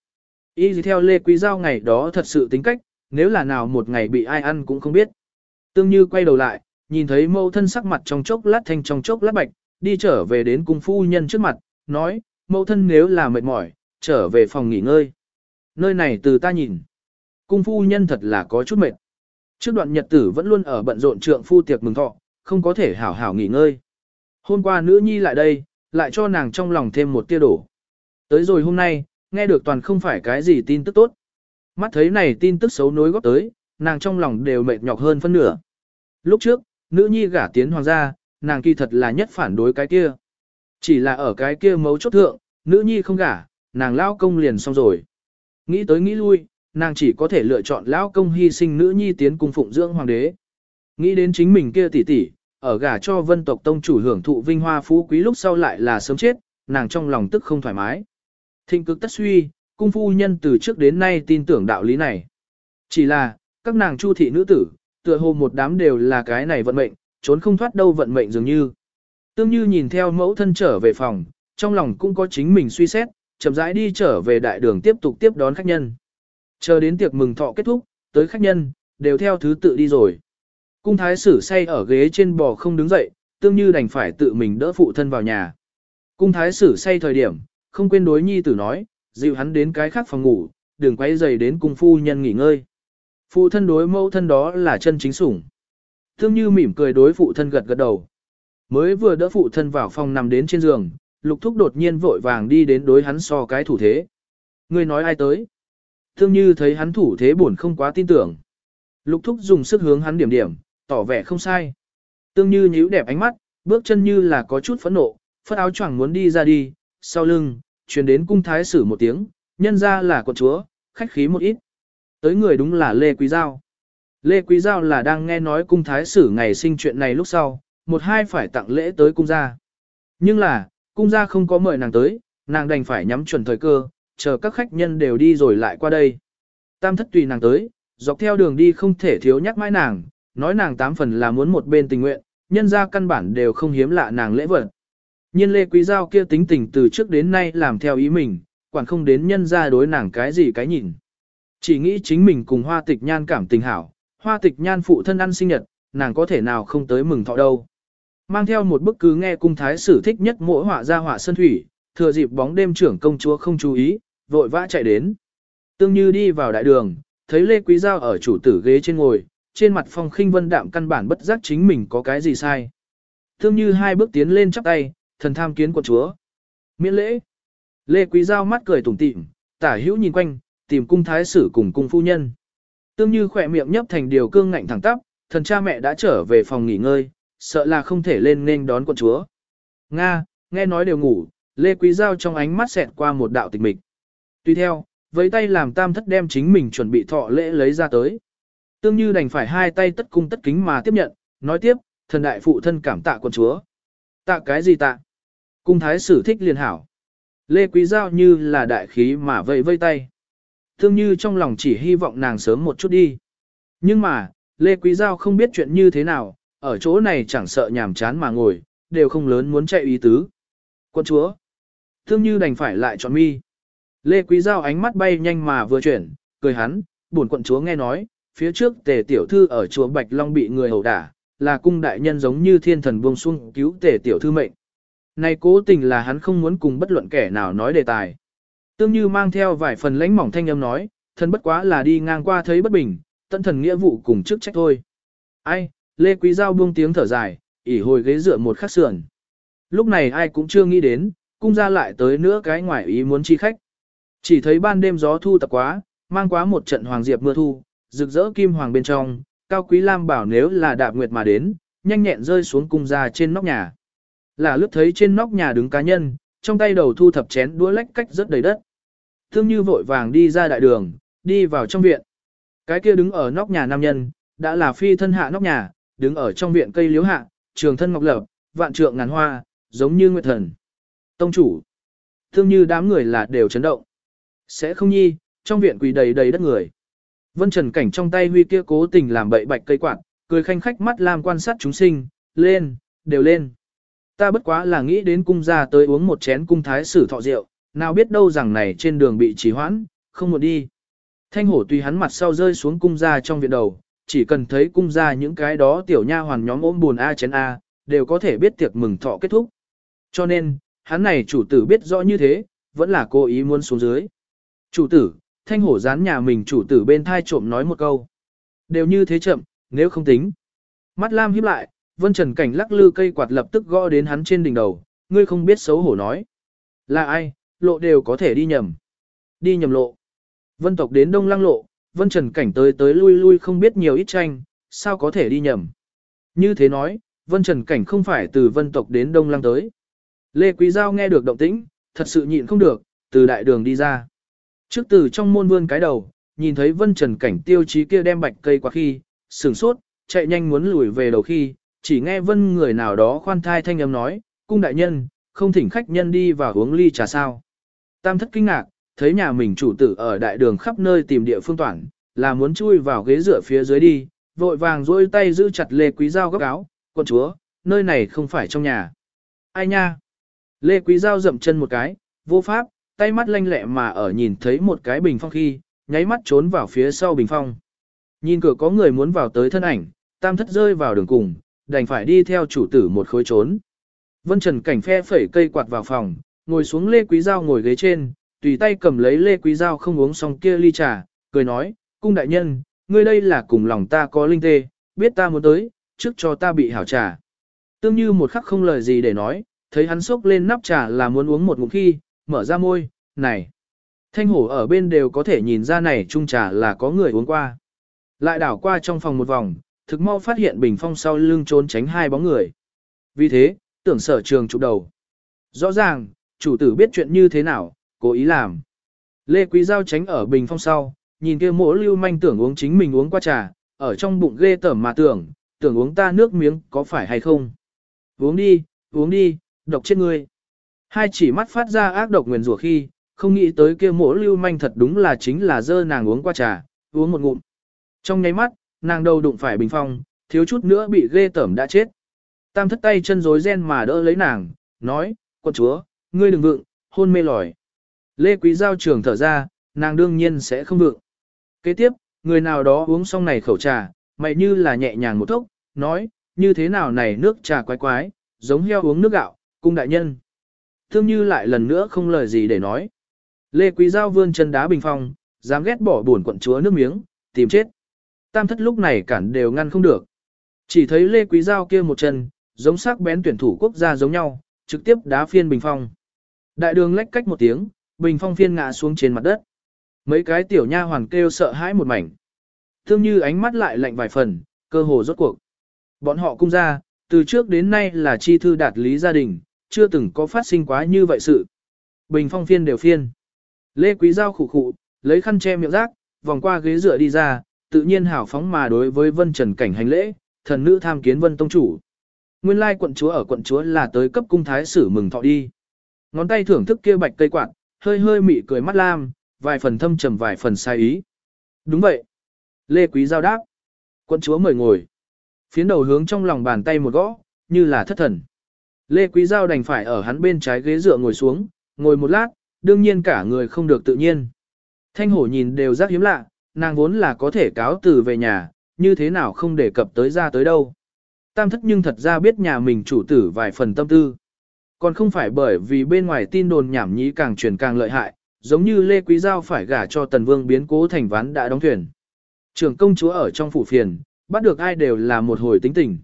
Speaker 1: Y gì theo Lê Quý Giao ngày đó thật sự tính cách, nếu là nào một ngày bị ai ăn cũng không biết. Tương Như quay đầu lại, nhìn thấy mẫu thân sắc mặt trong chốc lát thanh trong chốc lát bạch, đi trở về đến cung phu nhân trước mặt, nói, mẫu thân nếu là mệt mỏi, trở về phòng nghỉ ngơi. Nơi này từ ta nhìn. Cung phu nhân thật là có chút mệt. Trước đoạn nhật tử vẫn luôn ở bận rộn trượng phu tiệc mừng thọ, không có thể hảo hảo nghỉ ngơi. Hôm qua nữ nhi lại đây, lại cho nàng trong lòng thêm một tia đổ. Tới rồi hôm nay, nghe được toàn không phải cái gì tin tức tốt. Mắt thấy này tin tức xấu nối góp tới, nàng trong lòng đều mệt nhọc hơn phân nửa. Lúc trước, nữ nhi gả tiến hoàng gia, nàng kỳ thật là nhất phản đối cái kia. Chỉ là ở cái kia mấu chốt thượng, nữ nhi không gả, nàng lao công liền xong rồi. Nghĩ tới nghĩ lui, nàng chỉ có thể lựa chọn lao công hy sinh nữ nhi tiến cung phụng dưỡng hoàng đế. Nghĩ đến chính mình kia tỷ tỷ, ở gả cho vân tộc tông chủ hưởng thụ vinh hoa phú quý lúc sau lại là sớm chết, nàng trong lòng tức không thoải mái. Thịnh cực tất suy, cung phu nhân từ trước đến nay tin tưởng đạo lý này. Chỉ là, các nàng chu thị nữ tử, tựa hồ một đám đều là cái này vận mệnh, trốn không thoát đâu vận mệnh dường như. Tương như nhìn theo mẫu thân trở về phòng, trong lòng cũng có chính mình suy xét, chậm rãi đi trở về đại đường tiếp tục tiếp đón khách nhân. Chờ đến tiệc mừng thọ kết thúc, tới khách nhân, đều theo thứ tự đi rồi. Cung thái sử say ở ghế trên bò không đứng dậy, tương như đành phải tự mình đỡ phụ thân vào nhà. Cung thái sử say thời điểm, không quên đối nhi tử nói, dịu hắn đến cái khác phòng ngủ, đừng quay dày đến cung phu nhân nghỉ ngơi. Phụ thân đối mẫu thân đó là chân chính sủng. Tương như mỉm cười đối phụ thân gật gật đầu. Mới vừa đỡ phụ thân vào phòng nằm đến trên giường, lục thúc đột nhiên vội vàng đi đến đối hắn so cái thủ thế. Ngươi nói ai tới? Tương như thấy hắn thủ thế buồn không quá tin tưởng. Lục thúc dùng sức hướng hắn điểm điểm, tỏ vẻ không sai. Tương như nhíu đẹp ánh mắt, bước chân như là có chút phẫn nộ, phất áo choàng muốn đi ra đi, sau lưng, truyền đến cung thái sử một tiếng, nhân ra là con chúa, khách khí một ít. Tới người đúng là Lê Quý Giao. Lê Quý Giao là đang nghe nói cung thái sử ngày sinh chuyện này lúc sau, một hai phải tặng lễ tới cung gia. Nhưng là, cung gia không có mời nàng tới, nàng đành phải nhắm chuẩn thời cơ, chờ các khách nhân đều đi rồi lại qua đây. Tam thất tùy nàng tới, dọc theo đường đi không thể thiếu nhắc mãi nàng, nói nàng tám phần là muốn một bên tình nguyện, nhân ra căn bản đều không hiếm lạ nàng lễ vật. Nhiên lê quý giao kia tính tình từ trước đến nay làm theo ý mình, quản không đến nhân ra đối nàng cái gì cái nhìn. Chỉ nghĩ chính mình cùng hoa tịch nhan cảm tình hảo, hoa tịch nhan phụ thân ăn sinh nhật, nàng có thể nào không tới mừng thọ đâu. Mang theo một bức cứ nghe cung thái sử thích nhất mỗi họa ra họa sơn thủy, thừa dịp bóng đêm trưởng công chúa không chú ý, vội vã chạy đến. Tương như đi vào đại đường, thấy Lê Quý Giao ở chủ tử ghế trên ngồi, trên mặt phong khinh vân đạm căn bản bất giác chính mình có cái gì sai. Tương như hai bước tiến lên chắp tay, thần tham kiến của chúa. Miễn lễ. Lê Quý Giao mắt cười tủm tỉm, tả hữu nhìn quanh, tìm cung thái sử cùng cung phu nhân. Tương như khỏe miệng nhấp thành điều cương ngạnh thẳng tắp, thần cha mẹ đã trở về phòng nghỉ ngơi, sợ là không thể lên nên đón quận chúa. Nga, nghe nói đều ngủ, Lê Quý Giao trong ánh mắt xẹt qua một đạo tịch mịch. Tuy theo, với tay làm tam thất đem chính mình chuẩn bị thọ lễ lấy ra tới. Tương như đành phải hai tay tất cung tất kính mà tiếp nhận, nói tiếp, thần đại phụ thân cảm tạ quận chúa. Tạ cái gì tạ? Cung thái sử thích liền hảo. Lê Quý Giao như là đại khí mà vây vây tay. Tương như trong lòng chỉ hy vọng nàng sớm một chút đi. Nhưng mà, Lê Quý Giao không biết chuyện như thế nào, ở chỗ này chẳng sợ nhàm chán mà ngồi, đều không lớn muốn chạy ý tứ. Quân chúa, thương như đành phải lại chọn mi. Lê Quý Giao ánh mắt bay nhanh mà vừa chuyển, cười hắn, buồn quận chúa nghe nói, phía trước tề tiểu thư ở chùa Bạch Long bị người hầu đả, là cung đại nhân giống như thiên thần buông xuống cứu tề tiểu thư mệnh. Này cố tình là hắn không muốn cùng bất luận kẻ nào nói đề tài. Tương như mang theo vài phần lãnh mỏng thanh âm nói, thần bất quá là đi ngang qua thấy bất bình, tận thần nghĩa vụ cùng chức trách thôi. Ai, Lê Quý Giao buông tiếng thở dài, ỉ hồi ghế dựa một khắc sườn. Lúc này ai cũng chưa nghĩ đến, cung ra lại tới nữa cái ngoài ý muốn chi khách. Chỉ thấy ban đêm gió thu tập quá, mang quá một trận hoàng diệp mưa thu, rực rỡ kim hoàng bên trong, cao quý lam bảo nếu là đạp nguyệt mà đến, nhanh nhẹn rơi xuống cung ra trên nóc nhà. Là lướt thấy trên nóc nhà đứng cá nhân, trong tay đầu thu thập chén đũa lách cách rất đầy đất. Thương như vội vàng đi ra đại đường, đi vào trong viện. Cái kia đứng ở nóc nhà nam nhân, đã là phi thân hạ nóc nhà, đứng ở trong viện cây liếu hạ, trường thân ngọc lập, vạn trượng ngàn hoa, giống như nguyệt thần. Tông chủ. Thương như đám người là đều chấn động. Sẽ không nhi, trong viện quỳ đầy đầy đất người. Vân Trần Cảnh trong tay huy kia cố tình làm bậy bạch cây quạt, cười khanh khách mắt làm quan sát chúng sinh, lên, đều lên. Ta bất quá là nghĩ đến cung ra tới uống một chén cung thái sử thọ rượu, nào biết đâu rằng này trên đường bị trì hoãn, không một đi. Thanh hổ tùy hắn mặt sau rơi xuống cung ra trong viện đầu, chỉ cần thấy cung ra những cái đó tiểu nha hoàn nhóm ôm buồn A chén A, đều có thể biết tiệc mừng thọ kết thúc. Cho nên, hắn này chủ tử biết rõ như thế, vẫn là cố ý muốn xuống dưới. Chủ tử, thanh hổ dán nhà mình chủ tử bên thai trộm nói một câu. Đều như thế chậm, nếu không tính. Mắt Lam híp lại, Vân Trần Cảnh lắc lư cây quạt lập tức gõ đến hắn trên đỉnh đầu, ngươi không biết xấu hổ nói. Là ai, lộ đều có thể đi nhầm. Đi nhầm lộ. Vân tộc đến Đông Lăng lộ, Vân Trần Cảnh tới tới lui lui không biết nhiều ít tranh, sao có thể đi nhầm. Như thế nói, Vân Trần Cảnh không phải từ Vân tộc đến Đông Lăng tới. Lê Quý Giao nghe được động tĩnh, thật sự nhịn không được, từ đại đường đi ra. Trước từ trong môn vươn cái đầu, nhìn thấy Vân Trần Cảnh tiêu chí kia đem bạch cây qua khi, sửng sốt, chạy nhanh muốn lùi về đầu khi, chỉ nghe Vân người nào đó khoan thai thanh âm nói, cung đại nhân, không thỉnh khách nhân đi vào uống ly trà sao. Tam thất kinh ngạc, thấy nhà mình chủ tử ở đại đường khắp nơi tìm địa phương toàn, là muốn chui vào ghế dựa phía dưới đi, vội vàng dôi tay giữ chặt Lê Quý Giao gấp áo, con chúa, nơi này không phải trong nhà. Ai nha? Lê Quý Giao dậm chân một cái, vô pháp, tay mắt lanh lẹ mà ở nhìn thấy một cái bình phong khi, nháy mắt trốn vào phía sau bình phong. Nhìn cửa có người muốn vào tới thân ảnh, tam thất rơi vào đường cùng, đành phải đi theo chủ tử một khối trốn. Vân Trần cảnh phe phẩy cây quạt vào phòng, ngồi xuống Lê Quý Giao ngồi ghế trên, tùy tay cầm lấy Lê Quý Giao không uống xong kia ly trà, cười nói, cung đại nhân, ngươi đây là cùng lòng ta có linh tê, biết ta muốn tới, trước cho ta bị hảo trà. Tương như một khắc không lời gì để nói, thấy hắn sốc lên nắp trà là muốn uống một ngụm khi, mở ra môi, này. Thanh hổ ở bên đều có thể nhìn ra này chung trà là có người uống qua. Lại đảo qua trong phòng một vòng, thực mau phát hiện bình phong sau lưng trốn tránh hai bóng người. Vì thế, tưởng sở trường chụp đầu. Rõ ràng, chủ tử biết chuyện như thế nào, cố ý làm. Lê Quý Giao tránh ở bình phong sau, nhìn kia mỗ lưu manh tưởng uống chính mình uống qua trà, ở trong bụng ghê tởm mà tưởng, tưởng uống ta nước miếng có phải hay không. Uống đi, uống đi, độc chết ngươi. Hai chỉ mắt phát ra ác độc nguyền rủa khi, không nghĩ tới kia mỗ lưu manh thật đúng là chính là dơ nàng uống qua trà, uống một ngụm. Trong nháy mắt, nàng đầu đụng phải bình phong, thiếu chút nữa bị ghê tởm đã chết. Tam thất tay chân rối ren mà đỡ lấy nàng, nói, con chúa, ngươi đừng vượng, hôn mê lòi. Lê Quý Giao trường thở ra, nàng đương nhiên sẽ không vượng. Kế tiếp, người nào đó uống xong này khẩu trà, mày như là nhẹ nhàng một thốc, nói, như thế nào này nước trà quái quái, giống heo uống nước gạo, cung đại nhân. Thương như lại lần nữa không lời gì để nói. Lê Quý Giao vươn chân đá bình phong, dám ghét bỏ buồn quận chúa nước miếng, tìm chết. Tam thất lúc này cản đều ngăn không được. Chỉ thấy Lê Quý Giao kia một chân, giống sắc bén tuyển thủ quốc gia giống nhau, trực tiếp đá phiên bình phong. Đại đường lách cách một tiếng, bình phong phiên ngã xuống trên mặt đất. Mấy cái tiểu nha hoàn kêu sợ hãi một mảnh. Thương như ánh mắt lại lạnh vài phần, cơ hồ rốt cuộc. Bọn họ cung ra, từ trước đến nay là chi thư đạt lý gia đình, chưa từng có phát sinh quá như vậy sự. Bình phong phiên đều phiên. Lê Quý Giao khủ khụ, lấy khăn che miệng rác, vòng qua ghế dựa đi ra, tự nhiên hảo phóng mà đối với Vân Trần Cảnh hành lễ, thần nữ tham kiến Vân Tông Chủ. Nguyên lai quận chúa ở quận chúa là tới cấp cung thái sử mừng thọ đi. Ngón tay thưởng thức kia bạch cây quạt, hơi hơi mị cười mắt lam, vài phần thâm trầm vài phần sai ý. Đúng vậy. Lê Quý Giao đáp. Quân chúa mời ngồi. Phiến đầu hướng trong lòng bàn tay một gõ, như là thất thần. Lê Quý Giao đành phải ở hắn bên trái ghế dựa ngồi xuống, ngồi một lát, đương nhiên cả người không được tự nhiên. Thanh hổ nhìn đều rất hiếm lạ, nàng vốn là có thể cáo từ về nhà, như thế nào không đề cập tới ra tới đâu. Tam thất nhưng thật ra biết nhà mình chủ tử vài phần tâm tư. Còn không phải bởi vì bên ngoài tin đồn nhảm nhí càng truyền càng lợi hại, giống như Lê Quý Giao phải gả cho Tần Vương biến cố thành ván đã đóng thuyền. Trưởng công chúa ở trong phủ phiền, bắt được ai đều là một hồi tính tình.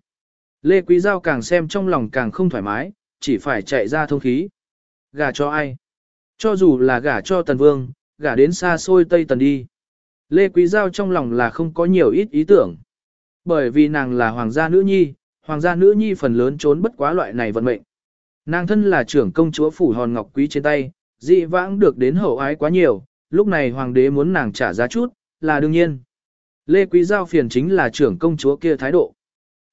Speaker 1: Lê Quý Giao càng xem trong lòng càng không thoải mái, chỉ phải chạy ra thông khí. Gả cho ai? Cho dù là gả cho Tần Vương, gả đến xa xôi Tây Tần đi. Lê Quý Giao trong lòng là không có nhiều ít ý tưởng. Bởi vì nàng là hoàng gia nữ nhi, hoàng gia nữ nhi phần lớn trốn bất quá loại này vận mệnh. Nàng thân là trưởng công chúa phủ hòn ngọc quý trên tay, dị vãng được đến hậu ái quá nhiều, lúc này hoàng đế muốn nàng trả giá chút, là đương nhiên. Lê Quý Giao phiền chính là trưởng công chúa kia thái độ.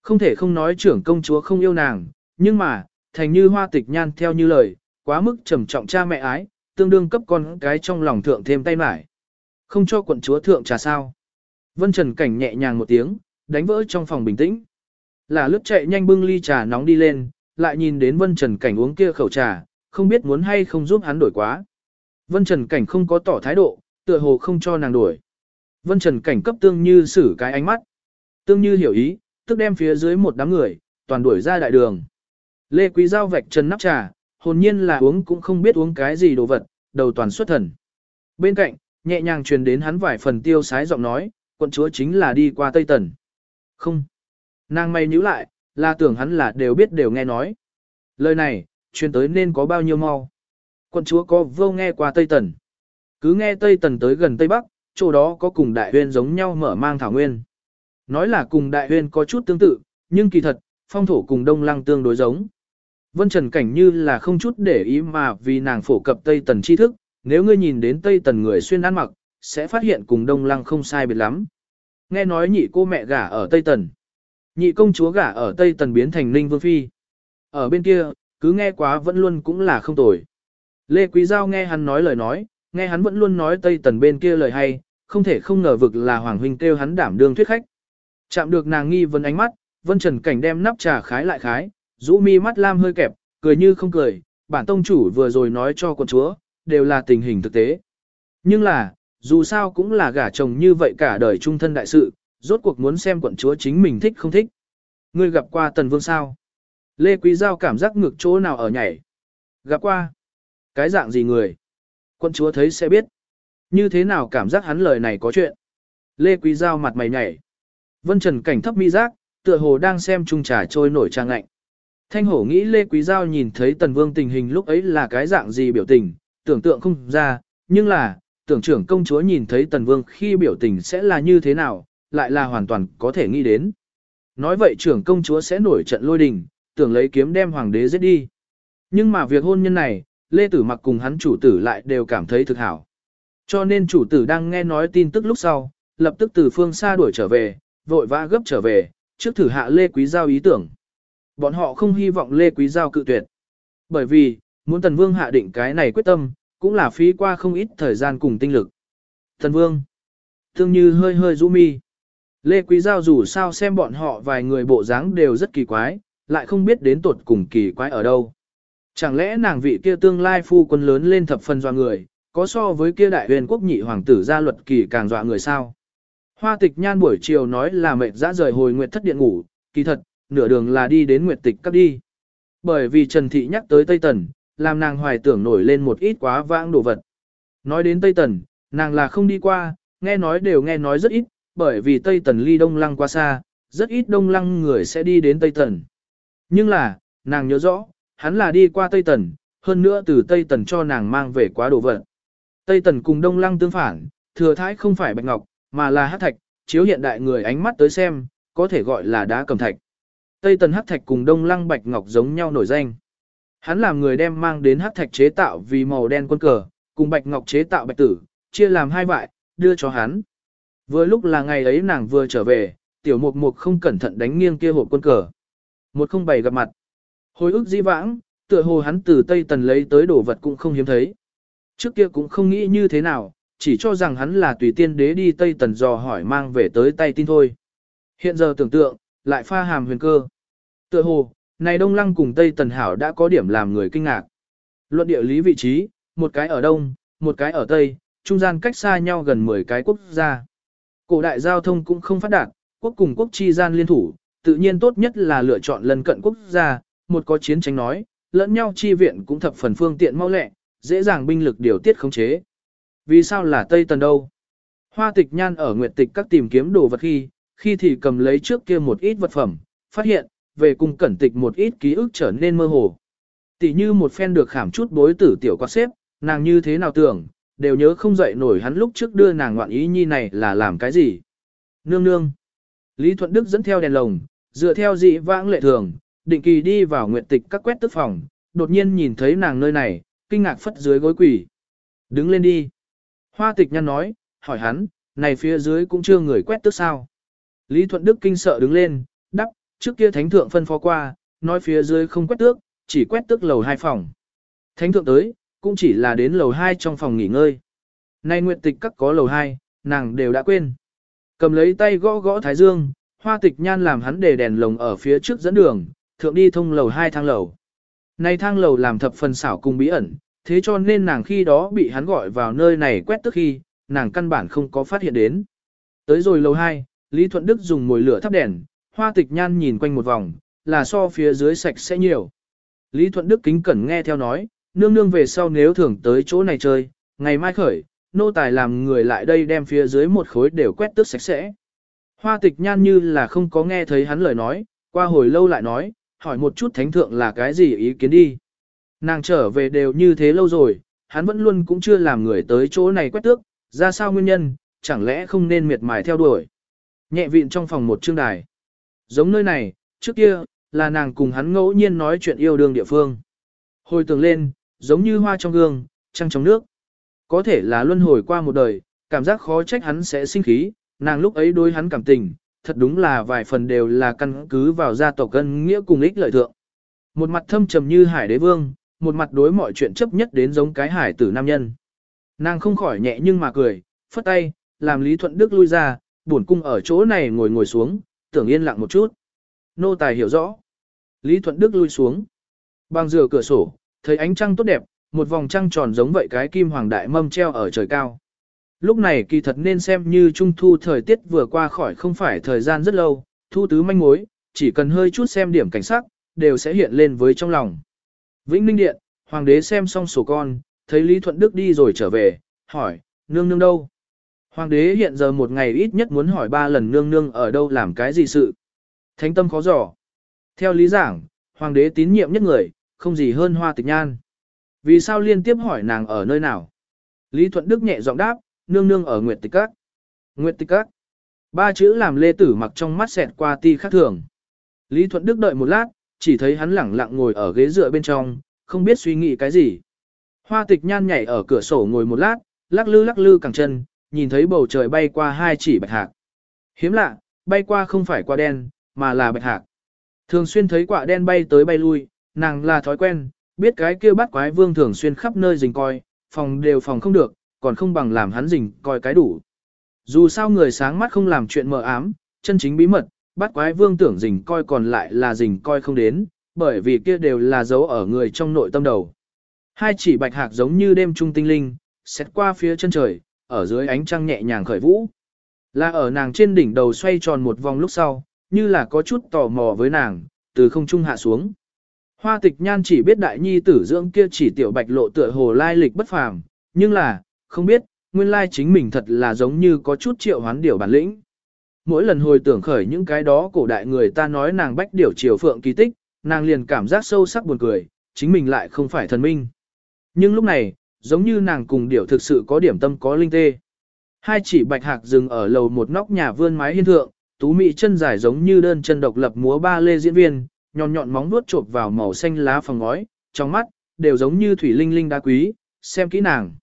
Speaker 1: Không thể không nói trưởng công chúa không yêu nàng, nhưng mà, thành như hoa tịch nhan theo như lời, quá mức trầm trọng cha mẹ ái, tương đương cấp con cái trong lòng thượng thêm tay mải. Không cho quận chúa thượng trà sao. Vân Trần Cảnh nhẹ nhàng một tiếng, đánh vỡ trong phòng bình tĩnh. Là lướt chạy nhanh bưng ly trà nóng đi lên, lại nhìn đến Vân Trần Cảnh uống kia khẩu trà, không biết muốn hay không giúp hắn đổi quá. Vân Trần Cảnh không có tỏ thái độ, tựa hồ không cho nàng đổi. Vân Trần Cảnh cấp tương như xử cái ánh mắt. Tương như hiểu ý, tức đem phía dưới một đám người, toàn đuổi ra đại đường. Lê Quý Giao vạch chân nắp trà, hồn nhiên là uống cũng không biết uống cái gì đồ vật, đầu toàn xuất thần. Bên cạnh, nhẹ nhàng truyền đến hắn vài phần tiêu sái giọng nói, quận chúa chính là đi qua Tây Tần. Không. Nàng mày nhíu lại, là tưởng hắn là đều biết đều nghe nói. Lời này, truyền tới nên có bao nhiêu mau. Quận chúa có vô nghe qua Tây Tần. Cứ nghe Tây Tần tới gần Tây Bắc, chỗ đó có cùng đại huyên giống nhau mở mang thảo nguyên. Nói là cùng đại huyên có chút tương tự, nhưng kỳ thật, phong thổ cùng đông lăng tương đối giống. Vân Trần Cảnh như là không chút để ý mà vì nàng phổ cập Tây Tần tri thức, nếu ngươi nhìn đến Tây Tần người xuyên ăn mặc, sẽ phát hiện cùng đông lăng không sai biệt lắm. Nghe nói nhị cô mẹ gả ở Tây Tần. Nhị công chúa gả ở Tây Tần biến thành Ninh Vương Phi. Ở bên kia, cứ nghe quá vẫn luôn cũng là không tồi. Lê Quý Giao nghe hắn nói lời nói, nghe hắn vẫn luôn nói Tây Tần bên kia lời hay, không thể không ngờ vực là Hoàng Huynh kêu hắn đảm đương thuyết khách. Chạm được nàng nghi vấn ánh mắt, Vân Trần Cảnh đem nắp trà khái lại khái, rũ mi mắt lam hơi kẹp, cười như không cười, bản tông chủ vừa rồi nói cho con chúa, đều là tình hình thực tế. Nhưng là, dù sao cũng là gả chồng như vậy cả đời trung thân đại sự, rốt cuộc muốn xem quận chúa chính mình thích không thích. Ngươi gặp qua tần vương sao? Lê Quý Giao cảm giác ngược chỗ nào ở nhảy. Gặp qua. Cái dạng gì người? Quận chúa thấy sẽ biết. Như thế nào cảm giác hắn lời này có chuyện? Lê Quý Giao mặt mày nhảy. Vân Trần cảnh thấp mi giác, tựa hồ đang xem chung trà trôi nổi trang lạnh. Thanh hổ nghĩ Lê Quý Giao nhìn thấy tần vương tình hình lúc ấy là cái dạng gì biểu tình, tưởng tượng không ra, nhưng là, tưởng trưởng công chúa nhìn thấy tần vương khi biểu tình sẽ là như thế nào, lại là hoàn toàn có thể nghĩ đến. Nói vậy trưởng công chúa sẽ nổi trận lôi đình, tưởng lấy kiếm đem hoàng đế giết đi. Nhưng mà việc hôn nhân này, Lê Tử mặc cùng hắn chủ tử lại đều cảm thấy thực hảo. Cho nên chủ tử đang nghe nói tin tức lúc sau, lập tức từ phương xa đuổi trở về, vội vã gấp trở về, trước thử hạ Lê Quý Giao ý tưởng. Bọn họ không hy vọng Lê Quý Giao cự tuyệt. Bởi vì, muốn Tần Vương hạ định cái này quyết tâm, cũng là phí qua không ít thời gian cùng tinh lực. Tần Vương, thương như hơi hơi rũ mi. Lê Quý Giao dù sao xem bọn họ vài người bộ dáng đều rất kỳ quái, lại không biết đến tuột cùng kỳ quái ở đâu. Chẳng lẽ nàng vị kia tương lai phu quân lớn lên thập phần dọa người, có so với kia đại huyền quốc nhị hoàng tử gia luật kỳ càng dọa người sao? Hoa tịch nhan buổi chiều nói là mệt dã rời hồi nguyệt thất điện ngủ, kỳ thật, nửa đường là đi đến nguyệt tịch cấp đi. Bởi vì Trần Thị nhắc tới Tây Tần, làm nàng hoài tưởng nổi lên một ít quá vãng đồ vật. Nói đến Tây Tần, nàng là không đi qua, nghe nói đều nghe nói rất ít, bởi vì Tây Tần ly Đông Lăng quá xa, rất ít Đông Lăng người sẽ đi đến Tây Tần. Nhưng là, nàng nhớ rõ, hắn là đi qua Tây Tần, hơn nữa từ Tây Tần cho nàng mang về quá đồ vật. Tây Tần cùng Đông Lăng tương phản, thừa thái không phải bạch ngọc, mà là hắc thạch, chiếu hiện đại người ánh mắt tới xem, có thể gọi là đá cầm thạch. Tây Tần hắc thạch cùng Đông Lăng bạch ngọc giống nhau nổi danh. Hắn làm người đem mang đến hắc thạch chế tạo vì màu đen quân cờ, cùng bạch ngọc chế tạo bạch tử, chia làm hai vại, đưa cho hắn. Vừa lúc là ngày ấy nàng vừa trở về, tiểu mục mục không cẩn thận đánh nghiêng kia hộp quân cờ. Một không bảy gặp mặt. Hồi ức dĩ vãng, tựa hồ hắn từ Tây Tần lấy tới đồ vật cũng không hiếm thấy. Trước kia cũng không nghĩ như thế nào, chỉ cho rằng hắn là tùy tiên đế đi Tây Tần dò hỏi mang về tới tay tin thôi. Hiện giờ tưởng tượng, lại pha hàm huyền cơ. Tựa hồ, này Đông Lăng cùng Tây Tần Hảo đã có điểm làm người kinh ngạc. Luận địa lý vị trí, một cái ở Đông, một cái ở Tây, trung gian cách xa nhau gần 10 cái quốc gia. Cổ đại giao thông cũng không phát đạt, quốc cùng quốc chi gian liên thủ, tự nhiên tốt nhất là lựa chọn lân cận quốc gia, một có chiến tranh nói, lẫn nhau chi viện cũng thập phần phương tiện mau lẹ, dễ dàng binh lực điều tiết khống chế. Vì sao là Tây Tần đâu? Hoa tịch nhan ở nguyệt tịch các tìm kiếm đồ vật khi, khi thì cầm lấy trước kia một ít vật phẩm, phát hiện, về cùng cẩn tịch một ít ký ức trở nên mơ hồ. Tỷ như một phen được khảm chút bối tử tiểu quạt xếp, nàng như thế nào tưởng, đều nhớ không dậy nổi hắn lúc trước đưa nàng ngoạn ý nhi này là làm cái gì. Nương nương. Lý Thuận Đức dẫn theo đèn lồng, dựa theo dị vãng lệ thường, định kỳ đi vào nguyện tịch các quét tức phòng, đột nhiên nhìn thấy nàng nơi này, kinh ngạc phất dưới gối quỷ. Đứng lên đi. Hoa tịch nhăn nói, hỏi hắn, này phía dưới cũng chưa người quét tức sao. Lý Thuận Đức kinh sợ đứng lên, đắp, trước kia thánh thượng phân phó qua, nói phía dưới không quét tước, chỉ quét tước lầu hai phòng. Thánh thượng tới, cũng chỉ là đến lầu hai trong phòng nghỉ ngơi. Nay nguyện tịch các có lầu hai, nàng đều đã quên. Cầm lấy tay gõ gõ thái dương, hoa tịch nhan làm hắn để đèn lồng ở phía trước dẫn đường, thượng đi thông lầu hai thang lầu. Nay thang lầu làm thập phần xảo cùng bí ẩn, thế cho nên nàng khi đó bị hắn gọi vào nơi này quét tức khi, nàng căn bản không có phát hiện đến. Tới rồi lầu 2, Lý Thuận Đức dùng mồi lửa thắp đèn, hoa tịch nhan nhìn quanh một vòng, là so phía dưới sạch sẽ nhiều. Lý Thuận Đức kính cẩn nghe theo nói, nương nương về sau nếu thường tới chỗ này chơi, ngày mai khởi, nô tài làm người lại đây đem phía dưới một khối đều quét tước sạch sẽ. Hoa tịch nhan như là không có nghe thấy hắn lời nói, qua hồi lâu lại nói, hỏi một chút thánh thượng là cái gì ý kiến đi. Nàng trở về đều như thế lâu rồi, hắn vẫn luôn cũng chưa làm người tới chỗ này quét tước, ra sao nguyên nhân, chẳng lẽ không nên miệt mài theo đuổi. Nhẹ vịn trong phòng một chương đài. Giống nơi này, trước kia, là nàng cùng hắn ngẫu nhiên nói chuyện yêu đương địa phương. Hồi tưởng lên, giống như hoa trong gương, trăng trong nước. Có thể là luân hồi qua một đời, cảm giác khó trách hắn sẽ sinh khí, nàng lúc ấy đối hắn cảm tình, thật đúng là vài phần đều là căn cứ vào gia tộc cân nghĩa cùng ích lợi thượng. Một mặt thâm trầm như hải đế vương, một mặt đối mọi chuyện chấp nhất đến giống cái hải tử nam nhân. Nàng không khỏi nhẹ nhưng mà cười, phất tay, làm Lý Thuận Đức lui ra, buồn cung ở chỗ này ngồi ngồi xuống, tưởng yên lặng một chút. Nô tài hiểu rõ. Lý Thuận Đức lui xuống. Bằng rửa cửa sổ, thấy ánh trăng tốt đẹp, một vòng trăng tròn giống vậy cái kim hoàng đại mâm treo ở trời cao. Lúc này kỳ thật nên xem như trung thu thời tiết vừa qua khỏi không phải thời gian rất lâu, thu tứ manh mối, chỉ cần hơi chút xem điểm cảnh sắc, đều sẽ hiện lên với trong lòng. Vĩnh Ninh Điện, Hoàng đế xem xong sổ con, thấy Lý Thuận Đức đi rồi trở về, hỏi, nương nương đâu? Hoàng đế hiện giờ một ngày ít nhất muốn hỏi ba lần nương nương ở đâu làm cái gì sự. Thánh tâm khó dò. Theo lý giảng, hoàng đế tín nhiệm nhất người, không gì hơn hoa tịch nhan. Vì sao liên tiếp hỏi nàng ở nơi nào? Lý Thuận Đức nhẹ giọng đáp, nương nương ở Nguyệt Tịch Các. Nguyệt Tịch Các. Ba chữ làm lê tử mặc trong mắt xẹt qua ti khác thường. Lý Thuận Đức đợi một lát, chỉ thấy hắn lẳng lặng ngồi ở ghế dựa bên trong, không biết suy nghĩ cái gì. Hoa tịch nhan nhảy ở cửa sổ ngồi một lát, lắc lư lắc lư cẳng chân, nhìn thấy bầu trời bay qua hai chỉ bạch hạc. Hiếm lạ, bay qua không phải qua đen, mà là bạch hạc. Thường xuyên thấy quả đen bay tới bay lui, nàng là thói quen, biết cái kia bắt quái vương thường xuyên khắp nơi rình coi, phòng đều phòng không được, còn không bằng làm hắn rình coi cái đủ. Dù sao người sáng mắt không làm chuyện mờ ám, chân chính bí mật, bắt quái vương tưởng rình coi còn lại là rình coi không đến, bởi vì kia đều là dấu ở người trong nội tâm đầu. Hai chỉ bạch hạc giống như đêm trung tinh linh, xét qua phía chân trời, ở dưới ánh trăng nhẹ nhàng khởi vũ. Là ở nàng trên đỉnh đầu xoay tròn một vòng lúc sau, như là có chút tò mò với nàng, từ không trung hạ xuống. Hoa tịch nhan chỉ biết đại nhi tử dưỡng kia chỉ tiểu bạch lộ tựa hồ lai lịch bất phàm, nhưng là, không biết, nguyên lai chính mình thật là giống như có chút triệu hoán điểu bản lĩnh. Mỗi lần hồi tưởng khởi những cái đó cổ đại người ta nói nàng bách điểu triều phượng kỳ tích, nàng liền cảm giác sâu sắc buồn cười, chính mình lại không phải thần minh. Nhưng lúc này, giống như nàng cùng điểu thực sự có điểm tâm có linh tê. Hai chỉ bạch hạc dừng ở lầu một nóc nhà vươn mái hiên thượng, tú mị chân dài giống như đơn chân độc lập múa ba lê diễn viên, nhọn nhọn móng nuốt chộp vào màu xanh lá phòng ngói, trong mắt, đều giống như thủy linh linh đá quý, xem kỹ nàng.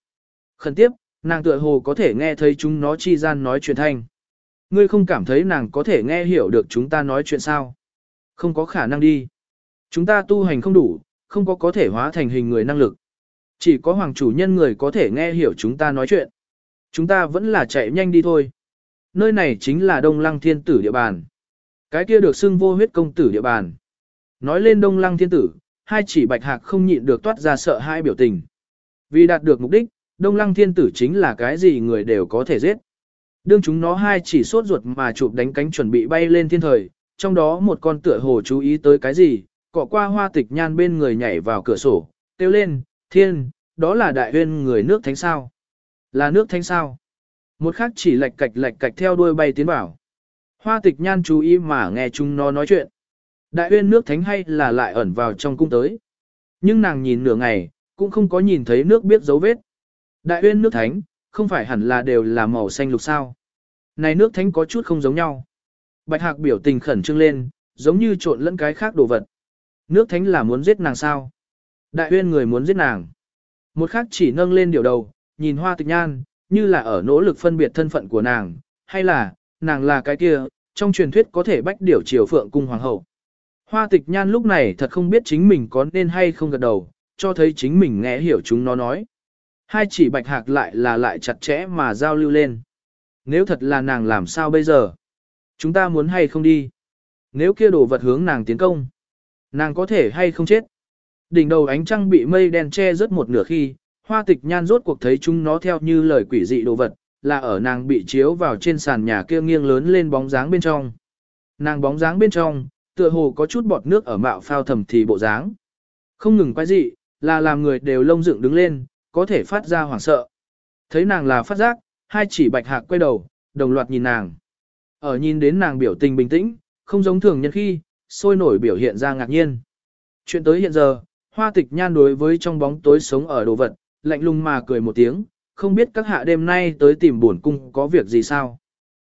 Speaker 1: Khẩn tiếp, nàng tựa hồ có thể nghe thấy chúng nó chi gian nói chuyện thanh. Ngươi không cảm thấy nàng có thể nghe hiểu được chúng ta nói chuyện sao? Không có khả năng đi. Chúng ta tu hành không đủ, không có có thể hóa thành hình người năng lực. Chỉ có hoàng chủ nhân người có thể nghe hiểu chúng ta nói chuyện. Chúng ta vẫn là chạy nhanh đi thôi. Nơi này chính là Đông Lăng Thiên Tử địa bàn. Cái kia được xưng vô huyết công tử địa bàn. Nói lên đông lăng thiên tử, hai chỉ bạch hạc không nhịn được toát ra sợ hai biểu tình. Vì đạt được mục đích, đông lăng thiên tử chính là cái gì người đều có thể giết. Đương chúng nó hai chỉ sốt ruột mà chụp đánh cánh chuẩn bị bay lên thiên thời, trong đó một con tựa hồ chú ý tới cái gì, cọ qua hoa tịch nhan bên người nhảy vào cửa sổ, kêu lên, thiên, đó là đại huyên người nước thánh sao. Là nước thánh sao. Một khác chỉ lạch cạch lạch cạch theo đuôi bay tiến vào. Hoa tịch nhan chú ý mà nghe chúng nó nói chuyện. Đại Uyên nước thánh hay là lại ẩn vào trong cung tới. Nhưng nàng nhìn nửa ngày, cũng không có nhìn thấy nước biết dấu vết. Đại Uyên nước thánh, không phải hẳn là đều là màu xanh lục sao. Này nước thánh có chút không giống nhau. Bạch hạc biểu tình khẩn trương lên, giống như trộn lẫn cái khác đồ vật. Nước thánh là muốn giết nàng sao? Đại Uyên người muốn giết nàng. Một khác chỉ nâng lên điều đầu, nhìn hoa tịch nhan, như là ở nỗ lực phân biệt thân phận của nàng, hay là, nàng là cái kia, trong truyền thuyết có thể bách điều triều phượng cung hoàng hậu. Hoa tịch nhan lúc này thật không biết chính mình có nên hay không gật đầu, cho thấy chính mình nghe hiểu chúng nó nói. Hai chỉ bạch hạc lại là lại chặt chẽ mà giao lưu lên. Nếu thật là nàng làm sao bây giờ? Chúng ta muốn hay không đi? Nếu kia đồ vật hướng nàng tiến công, nàng có thể hay không chết? Đỉnh đầu ánh trăng bị mây đen che rớt một nửa khi, hoa tịch nhan rốt cuộc thấy chúng nó theo như lời quỷ dị đồ vật, là ở nàng bị chiếu vào trên sàn nhà kia nghiêng lớn lên bóng dáng bên trong. Nàng bóng dáng bên trong, tựa hồ có chút bọt nước ở mạo phao thầm thì bộ dáng. Không ngừng quái dị, là làm người đều lông dựng đứng lên, có thể phát ra hoảng sợ. Thấy nàng là phát giác, hai chỉ bạch hạc quay đầu, đồng loạt nhìn nàng. Ở nhìn đến nàng biểu tình bình tĩnh, không giống thường nhân khi, sôi nổi biểu hiện ra ngạc nhiên. Chuyện tới hiện giờ, hoa tịch nhan đối với trong bóng tối sống ở đồ vật, lạnh lùng mà cười một tiếng, không biết các hạ đêm nay tới tìm bổn cung có việc gì sao.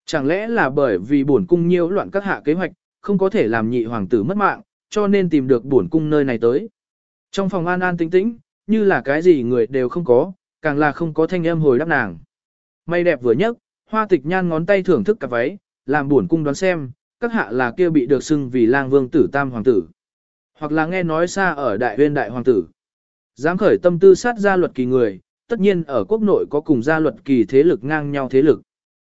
Speaker 1: Chẳng lẽ là bởi vì bổn cung nhiễu loạn các hạ kế hoạch, không có thể làm nhị hoàng tử mất mạng, cho nên tìm được bổn cung nơi này tới. Trong phòng an an tĩnh tĩnh, như là cái gì người đều không có, càng là không có thanh âm hồi đáp nàng. Mây đẹp vừa nhấc, hoa tịch nhan ngón tay thưởng thức cả váy, làm bổn cung đoán xem, các hạ là kia bị được xưng vì lang vương tử tam hoàng tử. Hoặc là nghe nói xa ở đại huyên đại hoàng tử. Dám khởi tâm tư sát gia luật kỳ người, tất nhiên ở quốc nội có cùng gia luật kỳ thế lực ngang nhau thế lực.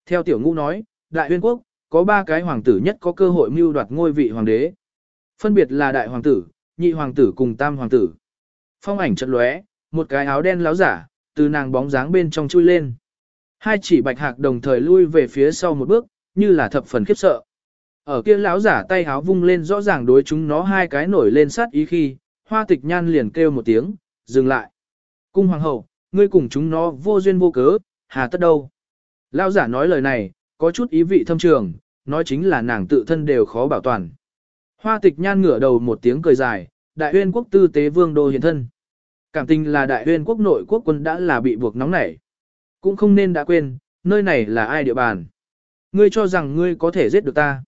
Speaker 1: Theo tiểu ngũ nói, đại huyên quốc, có ba cái hoàng tử nhất có cơ hội mưu đoạt ngôi vị hoàng đế. Phân biệt là đại hoàng tử, nhị hoàng tử cùng tam hoàng tử. Phong ảnh chợt lóe, một cái áo đen láo giả, từ nàng bóng dáng bên trong chui lên. Hai chỉ bạch hạc đồng thời lui về phía sau một bước, như là thập phần khiếp sợ. Ở kia lão giả tay áo vung lên rõ ràng đối chúng nó hai cái nổi lên sát ý khi, hoa tịch nhan liền kêu một tiếng, dừng lại. Cung hoàng hậu, ngươi cùng chúng nó vô duyên vô cớ, hà tất đâu. Lão giả nói lời này, có chút ý vị thâm trường, nói chính là nàng tự thân đều khó bảo toàn. Hoa tịch nhan ngửa đầu một tiếng cười dài, đại huyên quốc tư tế vương đô hiện thân. Cảm tình là đại huyên quốc nội quốc quân đã là bị buộc nóng nảy. Cũng không nên đã quên, nơi này là ai địa bàn. Ngươi cho rằng ngươi có thể giết được ta.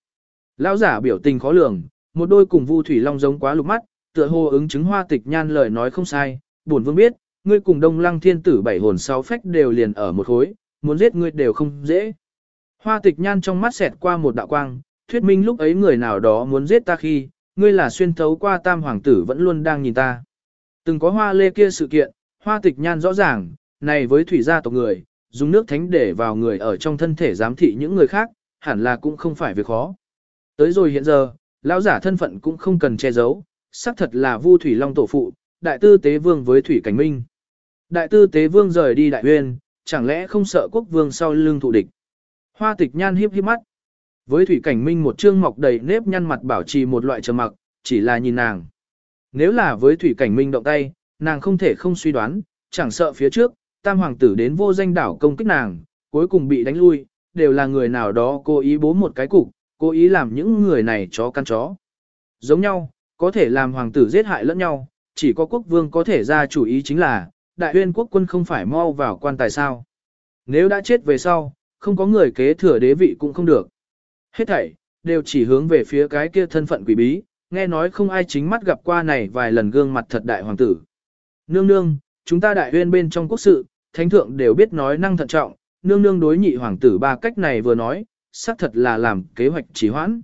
Speaker 1: Lão giả biểu tình khó lường, một đôi cùng Vu Thủy Long giống quá lục mắt, tựa hồ ứng chứng hoa tịch nhan lời nói không sai, bổn vương biết, ngươi cùng Đông Lăng Thiên tử bảy hồn sáu phách đều liền ở một khối, muốn giết ngươi đều không dễ. Hoa tịch nhan trong mắt xẹt qua một đạo quang, thuyết minh lúc ấy người nào đó muốn giết ta khi, ngươi là xuyên thấu qua tam hoàng tử vẫn luôn đang nhìn ta. Từng có hoa lê kia sự kiện, hoa tịch nhan rõ ràng, này với thủy gia tộc người, dùng nước thánh để vào người ở trong thân thể giám thị những người khác, hẳn là cũng không phải việc khó. Tới rồi hiện giờ, lão giả thân phận cũng không cần che giấu, xác thật là Vu Thủy Long tổ phụ, đại tư tế vương với Thủy Cảnh Minh. Đại tư tế vương rời đi đại uyên, chẳng lẽ không sợ quốc vương sau lưng thụ địch. Hoa tịch nhan hiếp hiếp mắt. Với Thủy Cảnh Minh một trương mọc đầy nếp nhăn mặt bảo trì một loại trầm mặc, chỉ là nhìn nàng. Nếu là với Thủy Cảnh Minh động tay, nàng không thể không suy đoán, chẳng sợ phía trước, tam hoàng tử đến vô danh đảo công kích nàng, cuối cùng bị đánh lui, đều là người nào đó cố ý bố một cái cục, cố ý làm những người này chó căn chó. Giống nhau, có thể làm hoàng tử giết hại lẫn nhau, chỉ có quốc vương có thể ra chủ ý chính là, đại huyên quốc quân không phải mau vào quan tài sao. Nếu đã chết về sau, không có người kế thừa đế vị cũng không được. Hết thảy, đều chỉ hướng về phía cái kia thân phận quỷ bí, nghe nói không ai chính mắt gặp qua này vài lần gương mặt thật đại hoàng tử. Nương nương, chúng ta đại huyên bên trong quốc sự, thánh thượng đều biết nói năng thận trọng, nương nương đối nhị hoàng tử ba cách này vừa nói, xác thật là làm kế hoạch trì hoãn.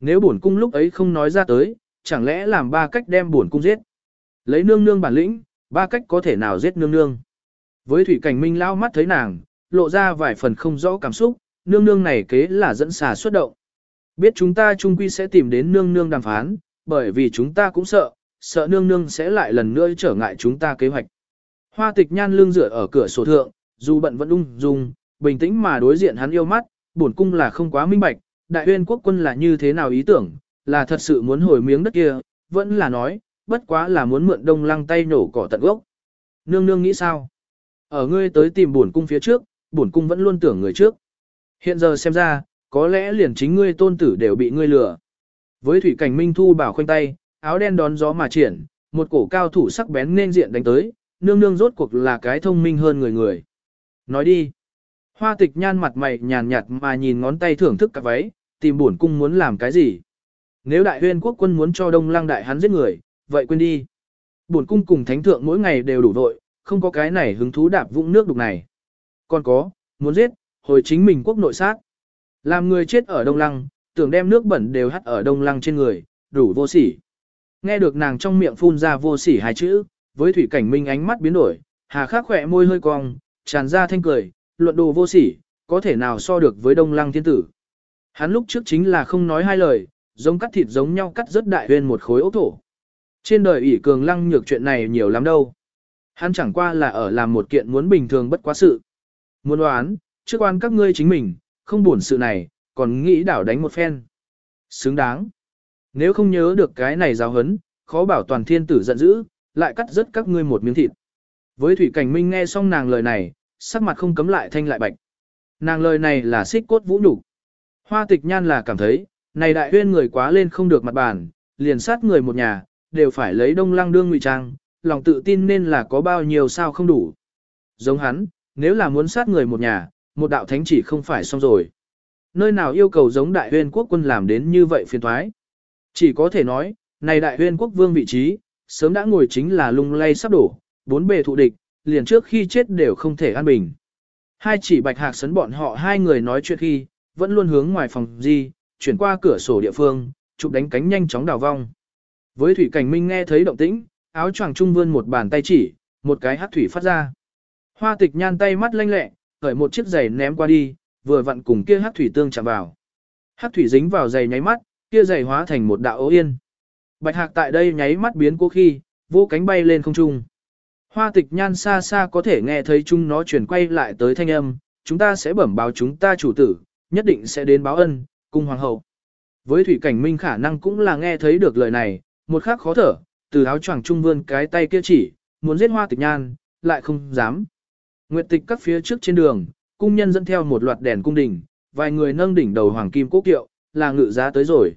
Speaker 1: Nếu bổn cung lúc ấy không nói ra tới, chẳng lẽ làm ba cách đem bổn cung giết? Lấy nương nương bản lĩnh, ba cách có thể nào giết nương nương? Với thủy cảnh minh lao mắt thấy nàng, lộ ra vài phần không rõ cảm xúc, nương nương này kế là dẫn xà xuất động. Biết chúng ta chung quy sẽ tìm đến nương nương đàm phán, bởi vì chúng ta cũng sợ, sợ nương nương sẽ lại lần nữa trở ngại chúng ta kế hoạch. Hoa tịch nhan lương dựa ở cửa sổ thượng, dù bận vẫn ung dung, bình tĩnh mà đối diện hắn yêu mắt, bổn cung là không quá minh bạch, đại huyên quốc quân là như thế nào ý tưởng, là thật sự muốn hồi miếng đất kia, vẫn là nói, bất quá là muốn mượn đông lăng tay nổ cỏ tận gốc. Nương nương nghĩ sao? Ở ngươi tới tìm bổn cung phía trước, bổn cung vẫn luôn tưởng người trước. Hiện giờ xem ra, có lẽ liền chính ngươi tôn tử đều bị ngươi lừa. Với thủy cảnh minh thu bảo khoanh tay, áo đen đón gió mà triển, một cổ cao thủ sắc bén nên diện đánh tới, nương nương rốt cuộc là cái thông minh hơn người người. Nói đi. Hoa tịch nhan mặt mày nhàn nhạt mà nhìn ngón tay thưởng thức cặp váy, tìm bổn cung muốn làm cái gì. Nếu đại huyên quốc quân muốn cho đông lăng đại hắn giết người, vậy quên đi. Bổn cung cùng thánh thượng mỗi ngày đều đủ vội, không có cái này hứng thú đạp vũng nước đục này. Còn có, muốn giết, hồi chính mình quốc nội sát. Làm người chết ở đông lăng, tưởng đem nước bẩn đều hắt ở đông lăng trên người, đủ vô sỉ. Nghe được nàng trong miệng phun ra vô sỉ hai chữ, với thủy cảnh minh ánh mắt biến đổi, hà khắc khỏe môi hơi cong, tràn ra thanh cười, luận đồ vô sỉ, có thể nào so được với đông lăng thiên tử. Hắn lúc trước chính là không nói hai lời, giống cắt thịt giống nhau cắt rất đại huyên một khối ốc thổ. Trên đời ỷ cường lăng nhược chuyện này nhiều lắm đâu. Hắn chẳng qua là ở làm một kiện muốn bình thường bất quá sự. Muốn đoán, trước quan các ngươi chính mình, không buồn sự này, còn nghĩ đảo đánh một phen. Xứng đáng. Nếu không nhớ được cái này giáo hấn, khó bảo toàn thiên tử giận dữ, lại cắt rớt các ngươi một miếng thịt. Với Thủy Cảnh Minh nghe xong nàng lời này, sắc mặt không cấm lại thanh lại bạch. Nàng lời này là xích cốt vũ nhục. Hoa tịch nhan là cảm thấy, này đại huyên người quá lên không được mặt bàn, liền sát người một nhà, đều phải lấy đông lăng đương ngụy trang, lòng tự tin nên là có bao nhiêu sao không đủ. Giống hắn, nếu là muốn sát người một nhà, một đạo thánh chỉ không phải xong rồi. Nơi nào yêu cầu giống đại huyên quốc quân làm đến như vậy phiền thoái. Chỉ có thể nói, này đại huyên quốc vương vị trí, sớm đã ngồi chính là lung lay sắp đổ, bốn bề thụ địch, liền trước khi chết đều không thể an bình. Hai chỉ bạch hạc sấn bọn họ hai người nói chuyện khi, vẫn luôn hướng ngoài phòng di, chuyển qua cửa sổ địa phương, chụp đánh cánh nhanh chóng đào vong. Với thủy cảnh minh nghe thấy động tĩnh, áo choàng trung vươn một bàn tay chỉ, một cái hắc thủy phát ra. Hoa tịch nhan tay mắt lanh lẹ, cởi một chiếc giày ném qua đi, vừa vặn cùng kia hát thủy tương chạm vào. Hát thủy dính vào giày nháy mắt, kia giày hóa thành một đạo ố yên. Bạch hạc tại đây nháy mắt biến cố khi, vô cánh bay lên không trung. Hoa tịch nhan xa xa có thể nghe thấy chúng nó chuyển quay lại tới thanh âm, chúng ta sẽ bẩm báo chúng ta chủ tử, nhất định sẽ đến báo ân, cung hoàng hậu. Với thủy cảnh minh khả năng cũng là nghe thấy được lời này, một khắc khó thở, từ áo choàng trung vươn cái tay kia chỉ, muốn giết hoa tịch nhan, lại không dám. Nguyệt tịch các phía trước trên đường, cung nhân dẫn theo một loạt đèn cung đình, vài người nâng đỉnh đầu hoàng kim Quốc kiệu, là ngự giá tới rồi.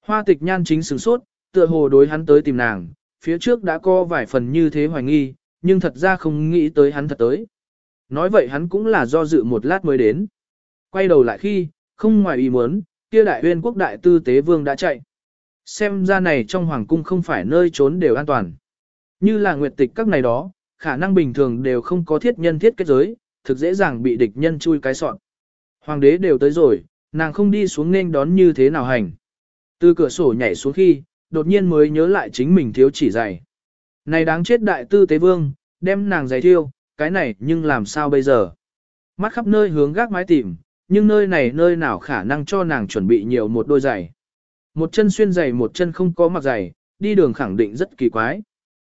Speaker 1: Hoa tịch nhan chính sửng sốt, tựa hồ đối hắn tới tìm nàng, phía trước đã có vài phần như thế hoài nghi, nhưng thật ra không nghĩ tới hắn thật tới. Nói vậy hắn cũng là do dự một lát mới đến. Quay đầu lại khi, không ngoài ý muốn, kia đại huyên quốc đại tư tế vương đã chạy. Xem ra này trong hoàng cung không phải nơi trốn đều an toàn. Như là nguyệt tịch các này đó, khả năng bình thường đều không có thiết nhân thiết kết giới, thực dễ dàng bị địch nhân chui cái sọn. Hoàng đế đều tới rồi, nàng không đi xuống nên đón như thế nào hành. Từ cửa sổ nhảy xuống khi, đột nhiên mới nhớ lại chính mình thiếu chỉ giày. Này đáng chết đại tư tế vương, đem nàng giày thiêu, cái này nhưng làm sao bây giờ? Mắt khắp nơi hướng gác mái tìm, nhưng nơi này nơi nào khả năng cho nàng chuẩn bị nhiều một đôi giày. Một chân xuyên giày một chân không có mặc giày, đi đường khẳng định rất kỳ quái.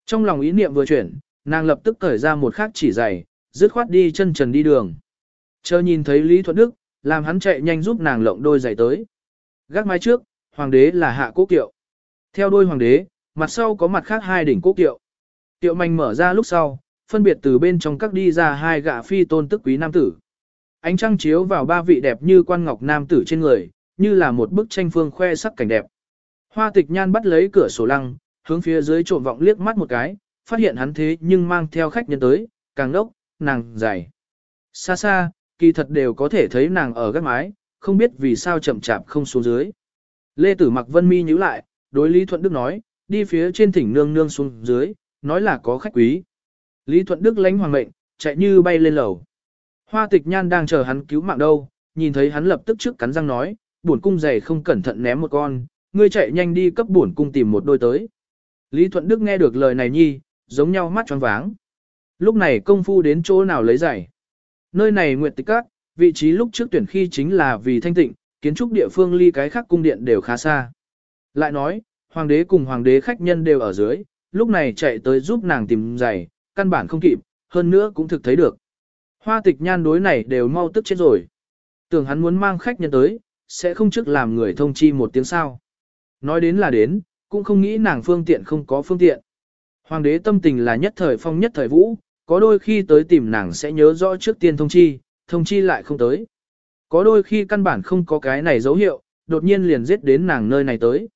Speaker 1: Trong lòng ý niệm vừa chuyển, nàng lập tức cởi ra một khác chỉ giày, dứt khoát đi chân trần đi đường. Chờ nhìn thấy Lý Thuận Đức, làm hắn chạy nhanh giúp nàng lộng đôi giày tới. Gác mái trước, hoàng đế là hạ cố kiệu. Theo đôi hoàng đế, mặt sau có mặt khác hai đỉnh cố kiệu. Tiệu manh mở ra lúc sau, phân biệt từ bên trong các đi ra hai gã phi tôn tức quý nam tử. Ánh trăng chiếu vào ba vị đẹp như quan ngọc nam tử trên người, như là một bức tranh phương khoe sắc cảnh đẹp. Hoa tịch nhan bắt lấy cửa sổ lăng, hướng phía dưới trộm vọng liếc mắt một cái, phát hiện hắn thế nhưng mang theo khách nhân tới, càng đốc, nàng dày. Xa xa, kỳ thật đều có thể thấy nàng ở gác mái, không biết vì sao chậm chạp không xuống dưới. Lê Tử Mặc Vân Mi nhíu lại, đối Lý Thuận Đức nói, đi phía trên thỉnh nương nương xuống dưới, nói là có khách quý. Lý Thuận Đức lánh hoàng mệnh, chạy như bay lên lầu. Hoa tịch nhan đang chờ hắn cứu mạng đâu, nhìn thấy hắn lập tức trước cắn răng nói, buồn cung giày không cẩn thận ném một con, ngươi chạy nhanh đi cấp buồn cung tìm một đôi tới. Lý Thuận Đức nghe được lời này nhi, giống nhau mắt tròn váng. Lúc này công phu đến chỗ nào lấy giày. Nơi này nguyệt tịch các, vị trí lúc trước tuyển khi chính là vì thanh tịnh, kiến trúc địa phương ly cái khác cung điện đều khá xa. Lại nói, hoàng đế cùng hoàng đế khách nhân đều ở dưới, lúc này chạy tới giúp nàng tìm giày, căn bản không kịp, hơn nữa cũng thực thấy được. Hoa tịch nhan đối này đều mau tức chết rồi. Tưởng hắn muốn mang khách nhân tới, sẽ không trước làm người thông chi một tiếng sao. Nói đến là đến, cũng không nghĩ nàng phương tiện không có phương tiện. Hoàng đế tâm tình là nhất thời phong nhất thời vũ, có đôi khi tới tìm nàng sẽ nhớ rõ trước tiên thông chi, thông chi lại không tới. Có đôi khi căn bản không có cái này dấu hiệu, đột nhiên liền giết đến nàng nơi này tới.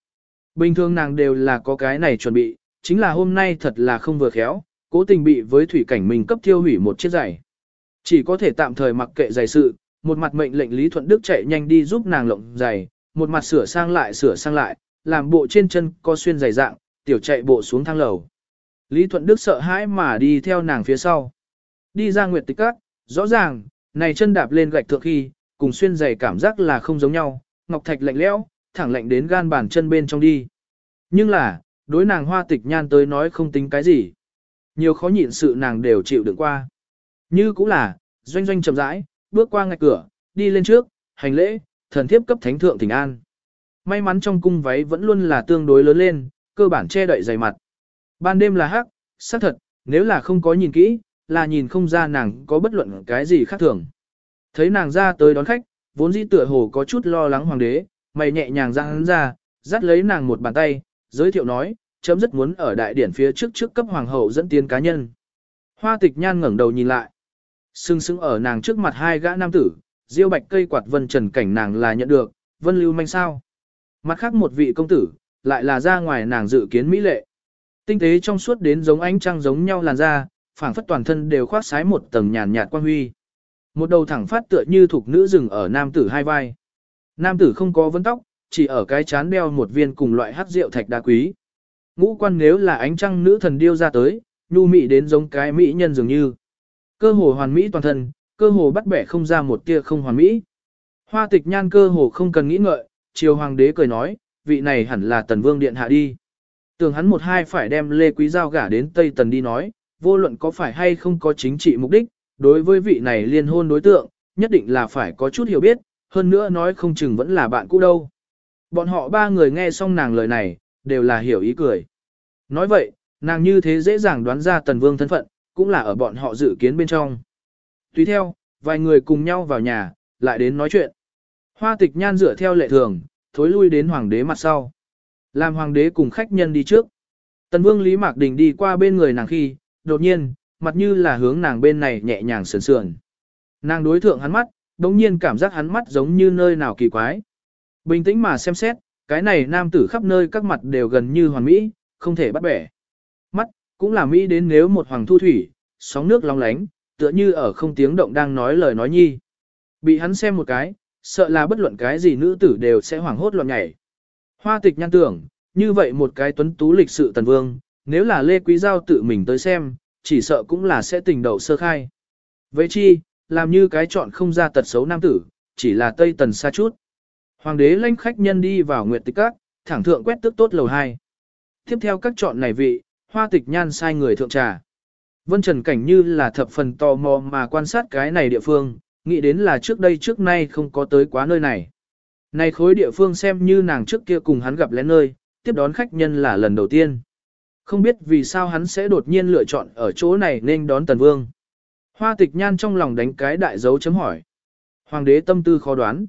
Speaker 1: Bình thường nàng đều là có cái này chuẩn bị, chính là hôm nay thật là không vừa khéo, cố tình bị với thủy cảnh mình cấp thiêu hủy một chiếc giày. Chỉ có thể tạm thời mặc kệ giày sự, một mặt mệnh lệnh Lý Thuận Đức chạy nhanh đi giúp nàng lộng giày, một mặt sửa sang lại sửa sang lại, làm bộ trên chân có xuyên giày dạng, tiểu chạy bộ xuống thang lầu. Lý Thuận Đức sợ hãi mà đi theo nàng phía sau. Đi ra nguyệt tịch các, rõ ràng, này chân đạp lên gạch thượng khi, cùng xuyên giày cảm giác là không giống nhau, ngọc thạch lạnh lẽo, thẳng lạnh đến gan bàn chân bên trong đi. Nhưng là, đối nàng hoa tịch nhan tới nói không tính cái gì. Nhiều khó nhịn sự nàng đều chịu đựng qua. Như cũng là, doanh doanh chậm rãi, bước qua ngạch cửa, đi lên trước, hành lễ, thần thiếp cấp thánh thượng thỉnh an. May mắn trong cung váy vẫn luôn là tương đối lớn lên, cơ bản che đậy dày mặt. Ban đêm là hắc, xác thật, nếu là không có nhìn kỹ, là nhìn không ra nàng có bất luận cái gì khác thường. Thấy nàng ra tới đón khách, vốn dĩ tựa hồ có chút lo lắng hoàng đế, mày nhẹ nhàng ra hắn ra, dắt lấy nàng một bàn tay, giới thiệu nói, chấm rất muốn ở đại điển phía trước trước cấp hoàng hậu dẫn tiến cá nhân. Hoa tịch nhan ngẩng đầu nhìn lại. Sưng sưng ở nàng trước mặt hai gã nam tử, diêu bạch cây quạt vân trần cảnh nàng là nhận được, vân lưu manh sao. Mặt khác một vị công tử, lại là ra ngoài nàng dự kiến mỹ lệ. Tinh tế trong suốt đến giống ánh trăng giống nhau làn da, phảng phất toàn thân đều khoác sái một tầng nhàn nhạt quang huy. Một đầu thẳng phát tựa như thuộc nữ rừng ở nam tử hai vai. Nam tử không có vấn tóc, chỉ ở cái chán đeo một viên cùng loại hắc rượu thạch đá quý. Ngũ quan nếu là ánh trăng nữ thần điêu ra tới, nhu mị đến giống cái mỹ nhân dường như. Cơ hồ hoàn mỹ toàn thân, cơ hồ bắt bẻ không ra một tia không hoàn mỹ. Hoa tịch nhan cơ hồ không cần nghĩ ngợi, triều hoàng đế cười nói, vị này hẳn là tần vương điện hạ đi. Tưởng hắn một hai phải đem Lê Quý Giao gả đến Tây Tần đi nói, vô luận có phải hay không có chính trị mục đích, đối với vị này liên hôn đối tượng, nhất định là phải có chút hiểu biết, hơn nữa nói không chừng vẫn là bạn cũ đâu. Bọn họ ba người nghe xong nàng lời này, đều là hiểu ý cười. Nói vậy, nàng như thế dễ dàng đoán ra tần vương thân phận, cũng là ở bọn họ dự kiến bên trong. Tùy theo, vài người cùng nhau vào nhà, lại đến nói chuyện. Hoa tịch nhan dựa theo lệ thường, thối lui đến hoàng đế mặt sau. Làm hoàng đế cùng khách nhân đi trước. Tần vương Lý Mạc Đình đi qua bên người nàng khi, đột nhiên, mặt như là hướng nàng bên này nhẹ nhàng sườn sườn. Nàng đối thượng hắn mắt, đồng nhiên cảm giác hắn mắt giống như nơi nào kỳ quái. Bình tĩnh mà xem xét, cái này nam tử khắp nơi các mặt đều gần như hoàn mỹ, không thể bắt bẻ. Mắt, cũng là mỹ đến nếu một hoàng thu thủy, sóng nước long lánh, tựa như ở không tiếng động đang nói lời nói nhi. Bị hắn xem một cái, sợ là bất luận cái gì nữ tử đều sẽ hoảng hốt loạn nhảy. Hoa tịch nhan tưởng, như vậy một cái tuấn tú lịch sự tần vương, nếu là Lê Quý Giao tự mình tới xem, chỉ sợ cũng là sẽ tình đầu sơ khai. Vậy chi, làm như cái chọn không ra tật xấu nam tử, chỉ là Tây Tần xa chút. Hoàng đế lãnh khách nhân đi vào Nguyệt Tịch Các, thẳng thượng quét tức tốt lầu 2. Tiếp theo các chọn này vị, hoa tịch nhan sai người thượng trà. Vân Trần Cảnh như là thập phần tò mò mà quan sát cái này địa phương, nghĩ đến là trước đây trước nay không có tới quá nơi này. Này khối địa phương xem như nàng trước kia cùng hắn gặp lén nơi, tiếp đón khách nhân là lần đầu tiên. Không biết vì sao hắn sẽ đột nhiên lựa chọn ở chỗ này nên đón Tần Vương. Hoa tịch nhan trong lòng đánh cái đại dấu chấm hỏi. Hoàng đế tâm tư khó đoán.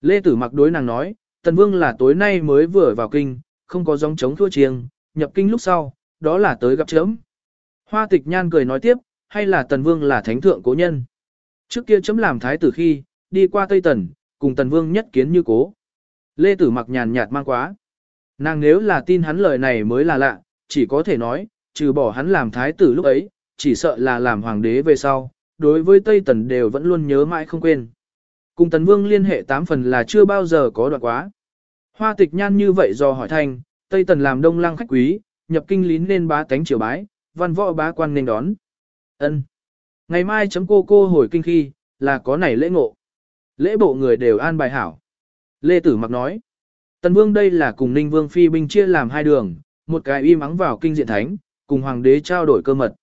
Speaker 1: Lê Tử mặc đối nàng nói, Tần Vương là tối nay mới vừa vào kinh, không có giống chống thua chiêng, nhập kinh lúc sau, đó là tới gặp chấm. Hoa tịch nhan cười nói tiếp, hay là Tần Vương là thánh thượng cố nhân. Trước kia chấm làm thái tử khi, đi qua Tây Tần, cùng Tần Vương nhất kiến như cố. Lê Tử mặc nhàn nhạt mang quá. Nàng nếu là tin hắn lời này mới là lạ, chỉ có thể nói, trừ bỏ hắn làm thái tử lúc ấy, chỉ sợ là làm hoàng đế về sau, đối với Tây Tần đều vẫn luôn nhớ mãi không quên. Cùng Tần Vương liên hệ tám phần là chưa bao giờ có đoạn quá. Hoa tịch nhan như vậy do hỏi thành Tây Tần làm đông lăng khách quý, nhập kinh lín nên bá tánh triều bái, văn võ bá quan nên đón. ân Ngày mai chấm cô cô hồi kinh khi, là có nảy lễ ngộ. Lễ bộ người đều an bài hảo. Lê Tử Mặc nói, Tần Vương đây là cùng Ninh Vương Phi binh chia làm hai đường, một cái im ắng vào kinh diện thánh, cùng Hoàng đế trao đổi cơ mật.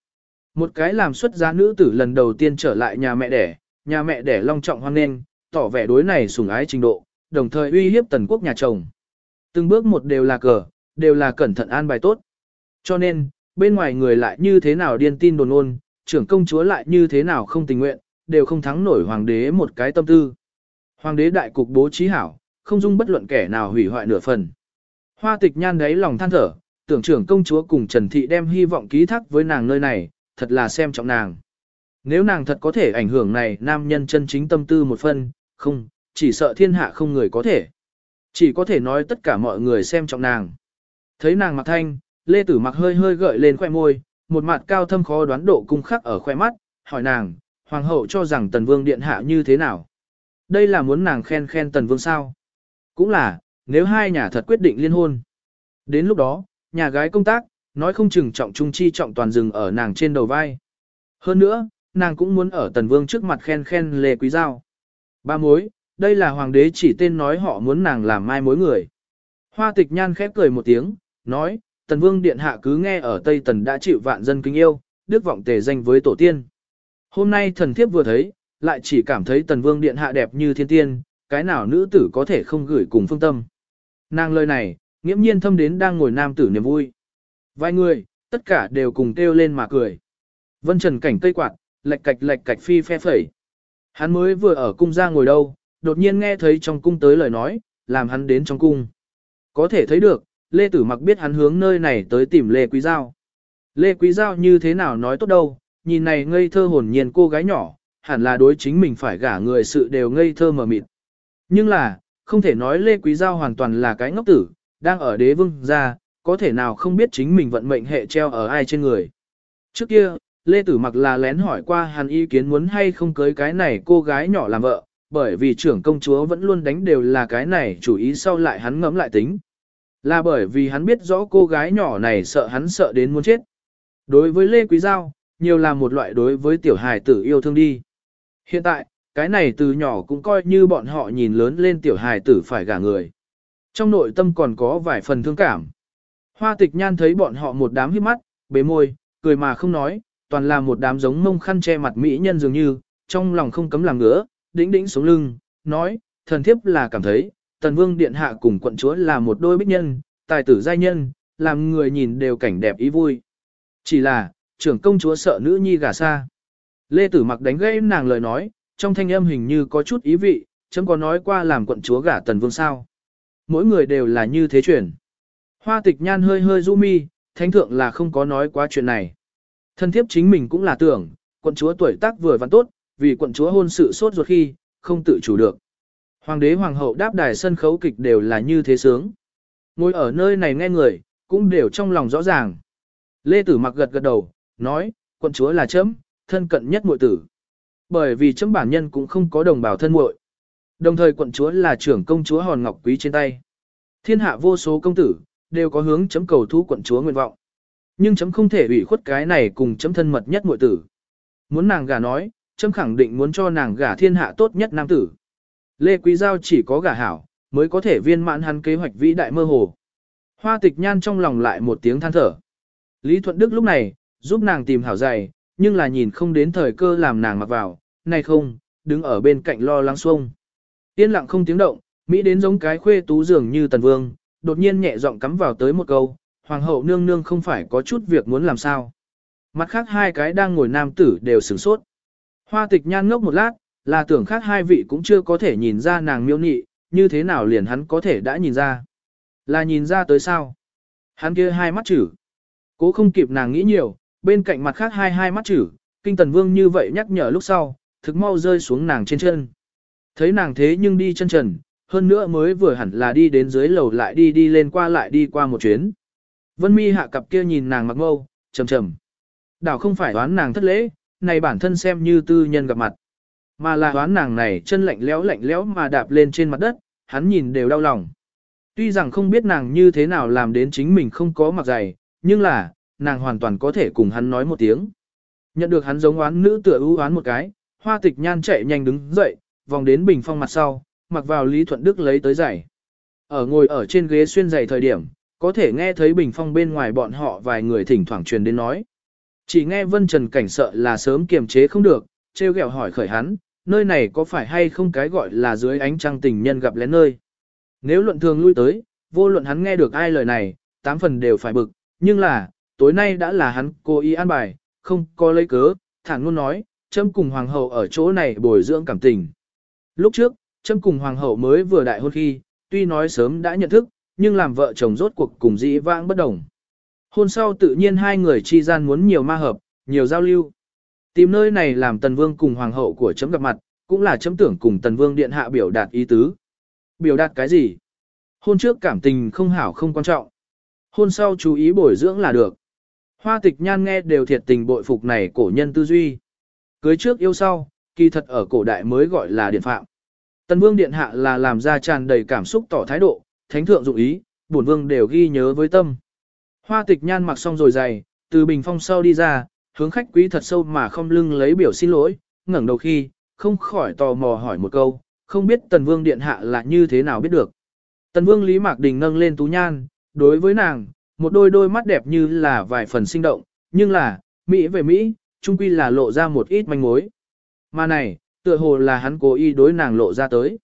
Speaker 1: Một cái làm xuất giá nữ tử lần đầu tiên trở lại nhà mẹ đẻ, nhà mẹ đẻ long trọng hoan nghênh, tỏ vẻ đối này sủng ái trình độ, đồng thời uy hiếp tần quốc nhà chồng. Từng bước một đều là cờ, đều là cẩn thận an bài tốt. Cho nên, bên ngoài người lại như thế nào điên tin đồn ôn, trưởng công chúa lại như thế nào không tình nguyện, đều không thắng nổi hoàng đế một cái tâm tư. Hoàng đế đại cục bố trí hảo, không dung bất luận kẻ nào hủy hoại nửa phần. Hoa tịch nhan đấy lòng than thở, tưởng trưởng công chúa cùng Trần Thị đem hy vọng ký thác với nàng nơi này, thật là xem trọng nàng. Nếu nàng thật có thể ảnh hưởng này nam nhân chân chính tâm tư một phân, không, chỉ sợ thiên hạ không người có thể. Chỉ có thể nói tất cả mọi người xem trọng nàng. Thấy nàng mặc thanh, Lê Tử mặc hơi hơi gợi lên khoe môi, một mặt cao thâm khó đoán độ cung khắc ở khoe mắt, hỏi nàng, hoàng hậu cho rằng tần vương điện hạ như thế nào. Đây là muốn nàng khen khen tần vương sao. Cũng là, nếu hai nhà thật quyết định liên hôn. Đến lúc đó, nhà gái công tác, nói không chừng trọng trung chi trọng toàn rừng ở nàng trên đầu vai. Hơn nữa, nàng cũng muốn ở tần vương trước mặt khen khen lê quý giao. Ba mối, đây là hoàng đế chỉ tên nói họ muốn nàng làm mai mối người. Hoa tịch nhan khép cười một tiếng, nói, tần vương điện hạ cứ nghe ở Tây Tần đã chịu vạn dân kính yêu, đức vọng tề danh với tổ tiên. Hôm nay thần thiếp vừa thấy, lại chỉ cảm thấy tần vương điện hạ đẹp như thiên tiên, cái nào nữ tử có thể không gửi cùng phương tâm. Nàng lời này, nghiễm nhiên thâm đến đang ngồi nam tử niềm vui. Vài người, tất cả đều cùng kêu lên mà cười. Vân trần cảnh tây quạt, lệch cạch lệch cạch phi phe phẩy. Hắn mới vừa ở cung ra ngồi đâu, đột nhiên nghe thấy trong cung tới lời nói, làm hắn đến trong cung. Có thể thấy được, Lê Tử Mặc biết hắn hướng nơi này tới tìm Lê Quý Giao. Lê Quý Giao như thế nào nói tốt đâu, nhìn này ngây thơ hồn nhiên cô gái nhỏ, hẳn là đối chính mình phải gả người sự đều ngây thơ mờ mịt. Nhưng là, không thể nói Lê Quý Giao hoàn toàn là cái ngốc tử, đang ở đế vương gia có thể nào không biết chính mình vận mệnh hệ treo ở ai trên người. Trước kia, Lê Tử Mặc là lén hỏi qua hắn ý kiến muốn hay không cưới cái này cô gái nhỏ làm vợ, bởi vì trưởng công chúa vẫn luôn đánh đều là cái này chủ ý sau lại hắn ngẫm lại tính. Là bởi vì hắn biết rõ cô gái nhỏ này sợ hắn sợ đến muốn chết. Đối với Lê Quý Giao, nhiều là một loại đối với tiểu hài tử yêu thương đi. Hiện tại, cái này từ nhỏ cũng coi như bọn họ nhìn lớn lên tiểu hài tử phải gả người. Trong nội tâm còn có vài phần thương cảm. Hoa tịch nhan thấy bọn họ một đám hiếp mắt, bế môi, cười mà không nói, toàn là một đám giống mông khăn che mặt mỹ nhân dường như, trong lòng không cấm làm ngứa, đĩnh đĩnh sống lưng, nói, thần thiếp là cảm thấy, tần vương điện hạ cùng quận chúa là một đôi bích nhân, tài tử giai nhân, làm người nhìn đều cảnh đẹp ý vui. Chỉ là, trưởng công chúa sợ nữ nhi gả xa. Lê Tử Mặc đánh gãy nàng lời nói, trong thanh âm hình như có chút ý vị, chấm có nói qua làm quận chúa gả tần vương sao. Mỗi người đều là như thế chuyển. Hoa tịch nhan hơi hơi du mi, thánh thượng là không có nói qua chuyện này. Thân thiếp chính mình cũng là tưởng, quận chúa tuổi tác vừa văn tốt, vì quận chúa hôn sự sốt ruột khi, không tự chủ được. Hoàng đế hoàng hậu đáp đài sân khấu kịch đều là như thế sướng. Ngồi ở nơi này nghe người, cũng đều trong lòng rõ ràng. Lê Tử mặc gật gật đầu, nói, quận chúa là chấm, thân cận nhất muội tử. Bởi vì chấm bản nhân cũng không có đồng bào thân muội. Đồng thời quận chúa là trưởng công chúa hòn ngọc quý trên tay. Thiên hạ vô số công tử, đều có hướng chấm cầu thú quận chúa nguyện vọng. Nhưng chấm không thể ủy khuất cái này cùng chấm thân mật nhất muội tử. Muốn nàng gả nói, chấm khẳng định muốn cho nàng gả thiên hạ tốt nhất nam tử. Lê Quý Giao chỉ có gả hảo, mới có thể viên mãn hắn kế hoạch vĩ đại mơ hồ. Hoa tịch nhan trong lòng lại một tiếng than thở. Lý Thuận Đức lúc này, giúp nàng tìm hảo giày, nhưng là nhìn không đến thời cơ làm nàng mặc vào, này không, đứng ở bên cạnh lo lắng xuông. Yên lặng không tiếng động, Mỹ đến giống cái khuê tú dường như tần vương, đột nhiên nhẹ giọng cắm vào tới một câu, hoàng hậu nương nương không phải có chút việc muốn làm sao. Mặt khác hai cái đang ngồi nam tử đều sửng sốt. Hoa tịch nhan ngốc một lát, là tưởng khác hai vị cũng chưa có thể nhìn ra nàng miêu nị, như thế nào liền hắn có thể đã nhìn ra. Là nhìn ra tới sao? Hắn kia hai mắt chữ. Cố không kịp nàng nghĩ nhiều, bên cạnh mặt khác hai hai mắt chữ, kinh tần vương như vậy nhắc nhở lúc sau, thực mau rơi xuống nàng trên chân. Thấy nàng thế nhưng đi chân trần, hơn nữa mới vừa hẳn là đi đến dưới lầu lại đi đi lên qua lại đi qua một chuyến. Vân mi hạ cặp kia nhìn nàng mặc mâu, trầm trầm. Đảo không phải đoán nàng thất lễ, này bản thân xem như tư nhân gặp mặt. Mà là đoán nàng này chân lạnh lẽo lạnh lẽo mà đạp lên trên mặt đất, hắn nhìn đều đau lòng. Tuy rằng không biết nàng như thế nào làm đến chính mình không có mặc giày, nhưng là, nàng hoàn toàn có thể cùng hắn nói một tiếng. Nhận được hắn giống oán nữ tựa ưu oán một cái, hoa tịch nhan chạy nhanh đứng dậy, vòng đến bình phong mặt sau, mặc vào Lý Thuận Đức lấy tới giày. Ở ngồi ở trên ghế xuyên giày thời điểm, có thể nghe thấy bình phong bên ngoài bọn họ vài người thỉnh thoảng truyền đến nói. Chỉ nghe Vân Trần cảnh sợ là sớm kiềm chế không được, treo gẹo hỏi khởi hắn, nơi này có phải hay không cái gọi là dưới ánh trăng tình nhân gặp lén nơi. Nếu luận thường lui tới, vô luận hắn nghe được ai lời này, tám phần đều phải bực, nhưng là, tối nay đã là hắn cố ý an bài, không có lấy cớ, thản luôn nói, châm cùng hoàng hậu ở chỗ này bồi dưỡng cảm tình. Lúc trước, châm cùng hoàng hậu mới vừa đại hôn khi, tuy nói sớm đã nhận thức, nhưng làm vợ chồng rốt cuộc cùng dĩ vãng bất đồng. Hôn sau tự nhiên hai người chi gian muốn nhiều ma hợp, nhiều giao lưu. Tìm nơi này làm tần vương cùng hoàng hậu của chấm gặp mặt, cũng là chấm tưởng cùng tần vương điện hạ biểu đạt ý tứ. Biểu đạt cái gì? Hôn trước cảm tình không hảo không quan trọng. Hôn sau chú ý bồi dưỡng là được. Hoa tịch nhan nghe đều thiệt tình bội phục này cổ nhân tư duy. Cưới trước yêu sau, kỳ thật ở cổ đại mới gọi là điện phạm. Tần vương điện hạ là làm ra tràn đầy cảm xúc tỏ thái độ, thánh thượng dụng ý, bổn vương đều ghi nhớ với tâm. Hoa tịch nhan mặc xong rồi dày, từ bình phong sau đi ra, hướng khách quý thật sâu mà không lưng lấy biểu xin lỗi, ngẩng đầu khi, không khỏi tò mò hỏi một câu, không biết tần vương điện hạ là như thế nào biết được. Tần vương Lý Mạc Đình nâng lên tú nhan, đối với nàng, một đôi đôi mắt đẹp như là vài phần sinh động, nhưng là, Mỹ về Mỹ, trung quy là lộ ra một ít manh mối. Mà này, tựa hồ là hắn cố ý đối nàng lộ ra tới.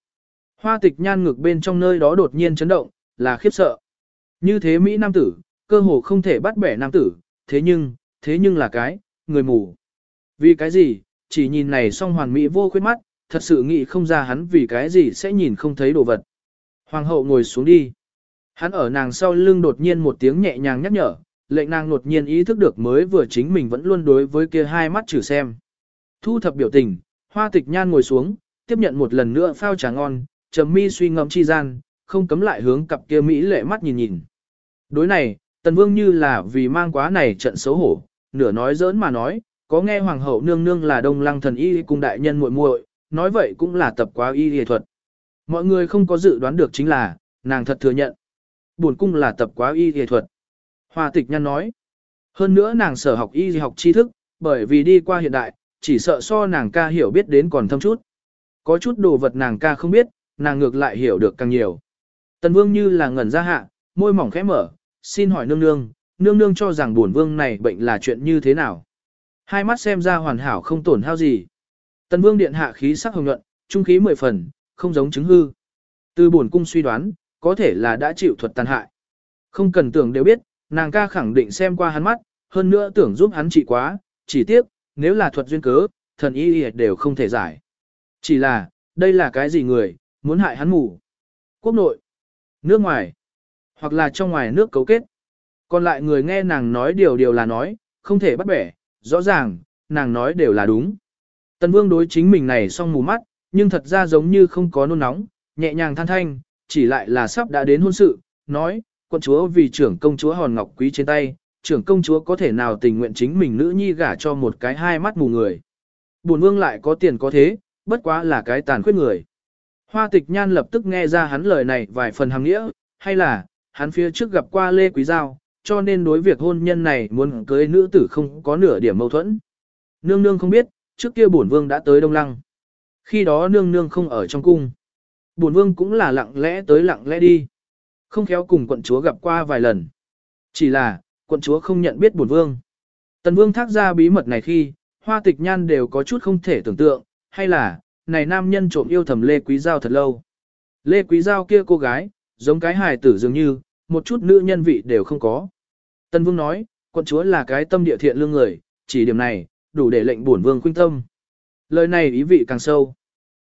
Speaker 1: Hoa tịch nhan ngực bên trong nơi đó đột nhiên chấn động, là khiếp sợ. Như thế Mỹ nam tử, cơ hồ không thể bắt bẻ nam tử, thế nhưng, thế nhưng là cái, người mù. Vì cái gì, chỉ nhìn này song hoàn Mỹ vô khuyết mắt, thật sự nghĩ không ra hắn vì cái gì sẽ nhìn không thấy đồ vật. Hoàng hậu ngồi xuống đi. Hắn ở nàng sau lưng đột nhiên một tiếng nhẹ nhàng nhắc nhở, lệnh nàng đột nhiên ý thức được mới vừa chính mình vẫn luôn đối với kia hai mắt trừ xem. Thu thập biểu tình, hoa tịch nhan ngồi xuống, tiếp nhận một lần nữa phao trà ngon, trầm mi suy ngẫm chi gian, không cấm lại hướng cặp kia Mỹ lệ mắt nhìn nhìn. Đối này, tần vương như là vì mang quá này trận xấu hổ, nửa nói giỡn mà nói, có nghe hoàng hậu nương nương là đông lăng thần y cùng đại nhân muội muội, nói vậy cũng là tập quá y y thuật. Mọi người không có dự đoán được chính là, nàng thật thừa nhận. Buồn cung là tập quá y y thuật. Hoa tịch nhân nói. Hơn nữa nàng sở học y học tri thức, bởi vì đi qua hiện đại, chỉ sợ so nàng ca hiểu biết đến còn thâm chút. Có chút đồ vật nàng ca không biết, nàng ngược lại hiểu được càng nhiều. Tần vương như là ngẩn ra hạ, môi mỏng khẽ mở, xin hỏi nương nương, nương nương cho rằng buồn vương này bệnh là chuyện như thế nào. Hai mắt xem ra hoàn hảo không tổn hao gì. Tần vương điện hạ khí sắc hồng nhuận, trung khí mười phần, không giống chứng hư. Từ buồn cung suy đoán, có thể là đã chịu thuật tàn hại. Không cần tưởng đều biết, nàng ca khẳng định xem qua hắn mắt, hơn nữa tưởng giúp hắn trị quá, chỉ tiếc, nếu là thuật duyên cớ, thần y đều không thể giải. Chỉ là, đây là cái gì người, muốn hại hắn mù. Quốc nội, nước ngoài, hoặc là trong ngoài nước cấu kết. Còn lại người nghe nàng nói điều điều là nói, không thể bắt bẻ, rõ ràng, nàng nói đều là đúng. Tần Vương đối chính mình này song mù mắt, nhưng thật ra giống như không có nôn nóng, nhẹ nhàng than thanh, chỉ lại là sắp đã đến hôn sự, nói, quân chúa vì trưởng công chúa hòn ngọc quý trên tay, trưởng công chúa có thể nào tình nguyện chính mình nữ nhi gả cho một cái hai mắt mù người. Bổn vương lại có tiền có thế, bất quá là cái tàn khuyết người. Hoa tịch nhan lập tức nghe ra hắn lời này vài phần hàng nghĩa, hay là, hắn phía trước gặp qua Lê Quý Giao, cho nên đối việc hôn nhân này muốn cưới nữ tử không có nửa điểm mâu thuẫn. Nương nương không biết, trước kia bổn vương đã tới Đông Lăng. Khi đó nương nương không ở trong cung. Bổn vương cũng là lặng lẽ tới lặng lẽ đi. Không khéo cùng quận chúa gặp qua vài lần. Chỉ là, quận chúa không nhận biết bổn vương. Tần vương thác ra bí mật này khi, hoa tịch nhan đều có chút không thể tưởng tượng, hay là, này nam nhân trộm yêu thầm Lê Quý Giao thật lâu. Lê Quý Giao kia cô gái, giống cái hài tử dường như, một chút nữ nhân vị đều không có. Tân Vương nói, quận chúa là cái tâm địa thiện lương người, chỉ điểm này, đủ để lệnh bổn vương khuyên tâm. Lời này ý vị càng sâu.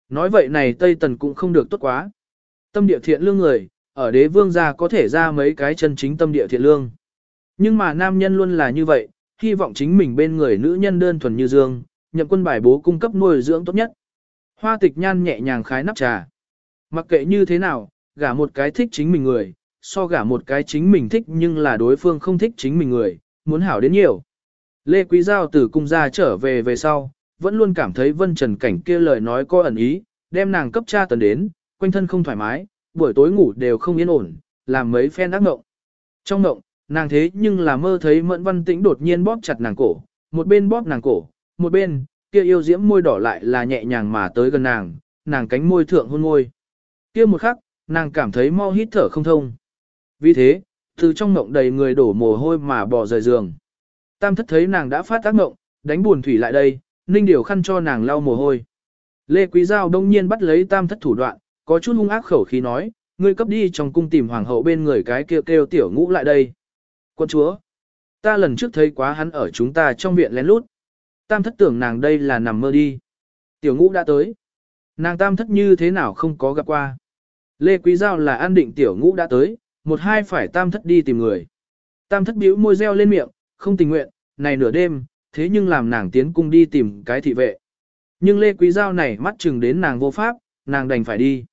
Speaker 1: Nói vậy này Tây Tần cũng không được tốt quá. Tâm địa thiện lương người, ở đế vương gia có thể ra mấy cái chân chính tâm địa thiện lương. Nhưng mà nam nhân luôn là như vậy, hy vọng chính mình bên người nữ nhân đơn thuần như dương, nhậm quân bài bố cung cấp nuôi dưỡng tốt nhất. Hoa tịch nhan nhẹ nhàng khái nắp trà. Mặc kệ như thế nào, gả một cái thích chính mình người, so gả một cái chính mình thích nhưng là đối phương không thích chính mình người, muốn hảo đến nhiều. Lê Quý Giao từ cung ra trở về về sau, vẫn luôn cảm thấy vân trần cảnh kia lời nói có ẩn ý, đem nàng cấp tra tấn đến, quanh thân không thoải mái, buổi tối ngủ đều không yên ổn, làm mấy phen ác ngộng. Trong ngộng, nàng thế nhưng là mơ thấy mẫn văn tĩnh đột nhiên bóp chặt nàng cổ, một bên bóp nàng cổ, một bên, kia yêu diễm môi đỏ lại là nhẹ nhàng mà tới gần nàng, nàng cánh môi thượng hôn môi. Kia một khắc, nàng cảm thấy mau hít thở không thông. Vì thế, từ trong ngộng đầy người đổ mồ hôi mà bỏ rời giường. Tam thất thấy nàng đã phát tác ngộng, đánh buồn thủy lại đây, ninh điều khăn cho nàng lau mồ hôi. Lê Quý Giao đông nhiên bắt lấy tam thất thủ đoạn, có chút hung ác khẩu khí nói, ngươi cấp đi trong cung tìm hoàng hậu bên người cái kêu kêu tiểu ngũ lại đây. Quân chúa, ta lần trước thấy quá hắn ở chúng ta trong viện lén lút. Tam thất tưởng nàng đây là nằm mơ đi. Tiểu ngũ đã tới. Nàng tam thất như thế nào không có gặp qua. Lê Quý Giao là an định tiểu ngũ đã tới, một hai phải tam thất đi tìm người. Tam thất bĩu môi reo lên miệng, không tình nguyện, này nửa đêm, thế nhưng làm nàng tiến cung đi tìm cái thị vệ. Nhưng Lê Quý Giao này mắt chừng đến nàng vô pháp, nàng đành phải đi.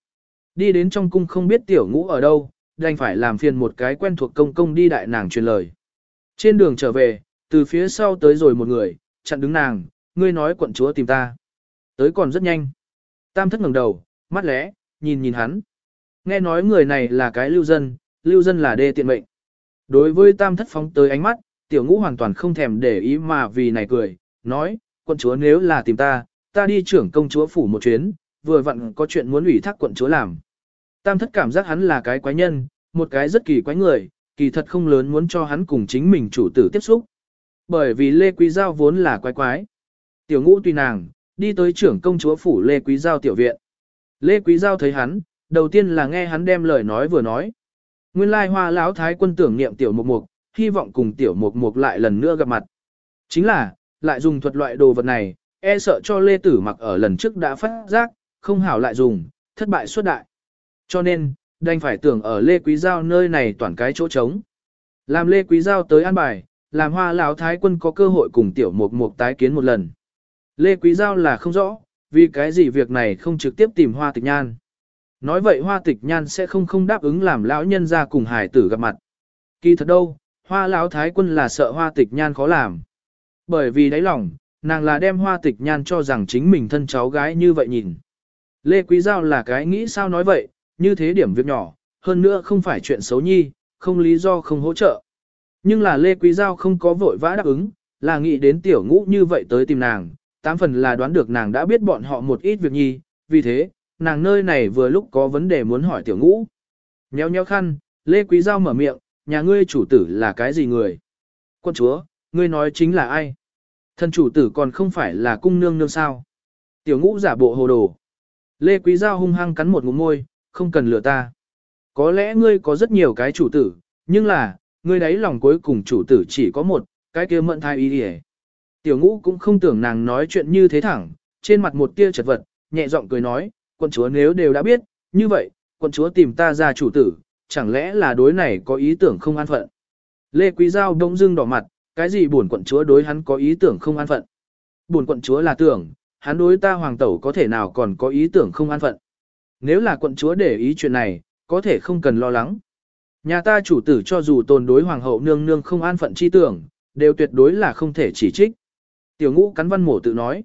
Speaker 1: Đi đến trong cung không biết tiểu ngũ ở đâu, đành phải làm phiền một cái quen thuộc công công đi đại nàng truyền lời. Trên đường trở về, từ phía sau tới rồi một người, chặn đứng nàng, ngươi nói quận chúa tìm ta. Tới còn rất nhanh. Tam thất ngẩng đầu, mắt lẽ, nhìn nhìn hắn. Nghe nói người này là cái lưu dân, lưu dân là đê tiện mệnh. Đối với tam thất phóng tới ánh mắt, tiểu ngũ hoàn toàn không thèm để ý mà vì này cười, nói, quận chúa nếu là tìm ta, ta đi trưởng công chúa phủ một chuyến, vừa vặn có chuyện muốn ủy thác quận chúa làm. Tam thất cảm giác hắn là cái quái nhân, một cái rất kỳ quái người, kỳ thật không lớn muốn cho hắn cùng chính mình chủ tử tiếp xúc. Bởi vì Lê Quý Giao vốn là quái quái. Tiểu ngũ tùy nàng, đi tới trưởng công chúa phủ Lê Quý Giao tiểu viện. Lê Quý Giao thấy hắn, đầu tiên là nghe hắn đem lời nói vừa nói. Nguyên lai hoa lão thái quân tưởng niệm tiểu mục mục, hy vọng cùng tiểu mục mục lại lần nữa gặp mặt. Chính là, lại dùng thuật loại đồ vật này, e sợ cho Lê Tử mặc ở lần trước đã phát giác, không hảo lại dùng, thất bại suốt đại. Cho nên, đành phải tưởng ở Lê Quý Giao nơi này toàn cái chỗ trống. Làm Lê Quý Giao tới an bài, làm hoa lão thái quân có cơ hội cùng tiểu mục mục tái kiến một lần. Lê Quý Giao là không rõ, vì cái gì việc này không trực tiếp tìm hoa tịch nhan. Nói vậy hoa tịch nhan sẽ không không đáp ứng làm lão nhân ra cùng hải tử gặp mặt. Kỳ thật đâu, hoa lão thái quân là sợ hoa tịch nhan khó làm. Bởi vì đáy lòng, nàng là đem hoa tịch nhan cho rằng chính mình thân cháu gái như vậy nhìn. Lê Quý Giao là cái nghĩ sao nói vậy, như thế điểm việc nhỏ, hơn nữa không phải chuyện xấu nhi, không lý do không hỗ trợ. Nhưng là Lê Quý Giao không có vội vã đáp ứng, là nghĩ đến tiểu ngũ như vậy tới tìm nàng, tám phần là đoán được nàng đã biết bọn họ một ít việc nhi, vì thế, nàng nơi này vừa lúc có vấn đề muốn hỏi tiểu ngũ. Nhéo nhéo khăn, Lê Quý Giao mở miệng, nhà ngươi chủ tử là cái gì người? Quân chúa, ngươi nói chính là ai? Thân chủ tử còn không phải là cung nương nương sao? Tiểu ngũ giả bộ hồ đồ. Lê Quý Giao hung hăng cắn một ngụm môi, không cần lừa ta. Có lẽ ngươi có rất nhiều cái chủ tử, nhưng là, ngươi đấy lòng cuối cùng chủ tử chỉ có một, cái kia mận thai ý hề. Tiểu ngũ cũng không tưởng nàng nói chuyện như thế thẳng, trên mặt một tia chật vật, nhẹ giọng cười nói, Quân chúa nếu đều đã biết, như vậy, Quân chúa tìm ta ra chủ tử, chẳng lẽ là đối này có ý tưởng không an phận. Lê Quý Giao đông dưng đỏ mặt, cái gì buồn quận chúa đối hắn có ý tưởng không an phận. Buồn quận chúa là tưởng, hắn đối ta hoàng tẩu có thể nào còn có ý tưởng không an phận. Nếu là quận chúa để ý chuyện này, có thể không cần lo lắng. Nhà ta chủ tử cho dù tồn đối hoàng hậu nương nương không an phận chi tưởng, đều tuyệt đối là không thể chỉ trích. Tiểu ngũ cắn văn mổ tự nói.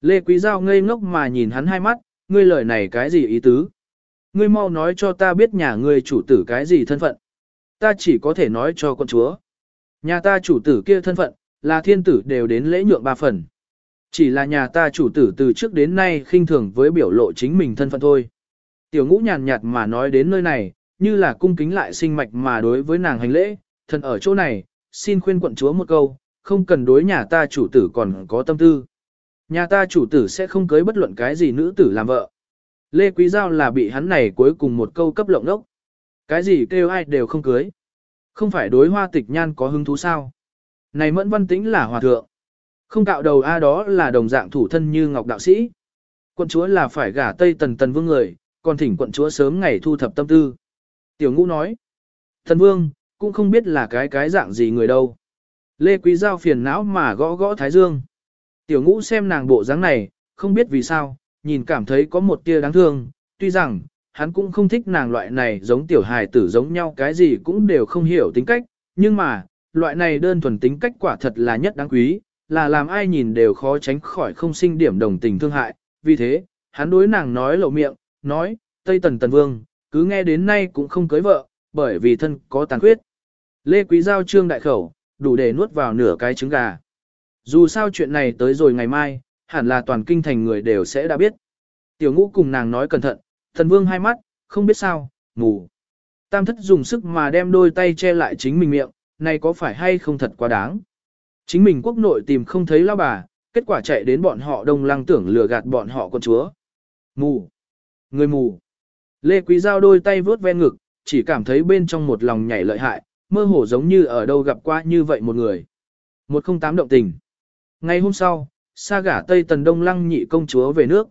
Speaker 1: Lê Quý Giao ngây ngốc mà nhìn hắn hai mắt, ngươi lời này cái gì ý tứ? Ngươi mau nói cho ta biết nhà ngươi chủ tử cái gì thân phận. Ta chỉ có thể nói cho con chúa. Nhà ta chủ tử kia thân phận, là thiên tử đều đến lễ nhượng ba phần. Chỉ là nhà ta chủ tử từ trước đến nay khinh thường với biểu lộ chính mình thân phận thôi. Tiểu ngũ nhàn nhạt mà nói đến nơi này, như là cung kính lại sinh mạch mà đối với nàng hành lễ, Thần ở chỗ này, xin khuyên quận chúa một câu, không cần đối nhà ta chủ tử còn có tâm tư. Nhà ta chủ tử sẽ không cưới bất luận cái gì nữ tử làm vợ. Lê Quý Giao là bị hắn này cuối cùng một câu cấp lộng đốc. Cái gì kêu ai đều không cưới. Không phải đối hoa tịch nhan có hứng thú sao. Này mẫn văn tĩnh là hòa thượng. Không cạo đầu A đó là đồng dạng thủ thân như ngọc đạo sĩ. Quận chúa là phải gả Tây Tần Tần Vương người, còn thỉnh quận chúa sớm ngày thu thập tâm tư. Tiểu ngũ nói. Thần Vương, cũng không biết là cái cái dạng gì người đâu. Lê Quý Giao phiền não mà gõ gõ Thái Dương. Tiểu ngũ xem nàng bộ dáng này, không biết vì sao, nhìn cảm thấy có một tia đáng thương, tuy rằng, hắn cũng không thích nàng loại này giống tiểu hài tử giống nhau cái gì cũng đều không hiểu tính cách, nhưng mà, loại này đơn thuần tính cách quả thật là nhất đáng quý, là làm ai nhìn đều khó tránh khỏi không sinh điểm đồng tình thương hại, vì thế, hắn đối nàng nói lộ miệng, nói, Tây Tần Tần Vương, cứ nghe đến nay cũng không cưới vợ, bởi vì thân có tàn khuyết. Lê Quý Giao trương đại khẩu, đủ để nuốt vào nửa cái trứng gà. Dù sao chuyện này tới rồi ngày mai, hẳn là toàn kinh thành người đều sẽ đã biết. Tiểu ngũ cùng nàng nói cẩn thận, thần vương hai mắt, không biết sao, mù. Tam thất dùng sức mà đem đôi tay che lại chính mình miệng, này có phải hay không thật quá đáng. Chính mình quốc nội tìm không thấy lao bà, kết quả chạy đến bọn họ đông lăng tưởng lừa gạt bọn họ con chúa, Mù. Người mù. Lê Quý Giao đôi tay vướt ven ngực, chỉ cảm thấy bên trong một lòng nhảy lợi hại, mơ hồ giống như ở đâu gặp qua như vậy một người. Một không tám động tình. Ngày hôm sau, sa gả Tây Tần Đông Lăng nhị công chúa về nước.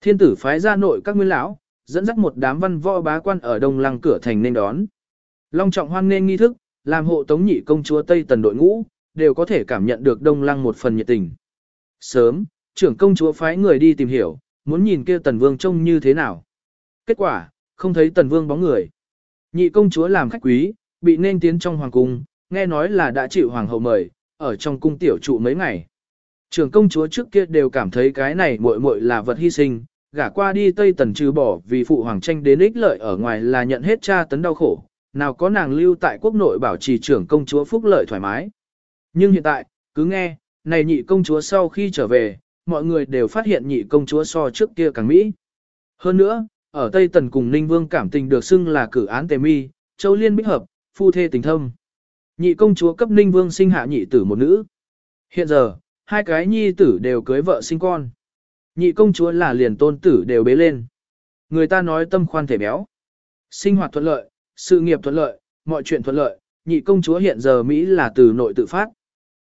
Speaker 1: Thiên tử phái ra nội các nguyên lão, dẫn dắt một đám văn võ bá quan ở Đông Lăng cửa thành nên đón. Long trọng hoan nên nghi thức, làm hộ tống nhị công chúa Tây Tần đội ngũ, đều có thể cảm nhận được Đông Lăng một phần nhiệt tình. Sớm, trưởng công chúa phái người đi tìm hiểu, muốn nhìn kia Tần Vương trông như thế nào. Kết quả, không thấy Tần Vương bóng người. Nhị công chúa làm khách quý, bị nên tiến trong hoàng cung, nghe nói là đã chịu hoàng hậu mời, ở trong cung tiểu trụ mấy ngày. Trưởng công chúa trước kia đều cảm thấy cái này muội muội là vật hy sinh, gả qua đi Tây Tần trừ bỏ vì phụ hoàng tranh đến ích lợi ở ngoài là nhận hết tra tấn đau khổ, nào có nàng lưu tại quốc nội bảo trì trưởng công chúa phúc lợi thoải mái. Nhưng hiện tại, cứ nghe, này nhị công chúa sau khi trở về, mọi người đều phát hiện nhị công chúa so trước kia càng Mỹ. Hơn nữa, ở Tây Tần cùng Ninh Vương cảm tình được xưng là cử án tề mi, châu liên bích hợp, phu thê tình thâm. Nhị công chúa cấp Ninh Vương sinh hạ nhị tử một nữ. Hiện giờ, hai cái nhi tử đều cưới vợ sinh con. Nhị công chúa là liền tôn tử đều bế lên. Người ta nói tâm khoan thể béo. Sinh hoạt thuận lợi, sự nghiệp thuận lợi, mọi chuyện thuận lợi, nhị công chúa hiện giờ Mỹ là từ nội tự phát.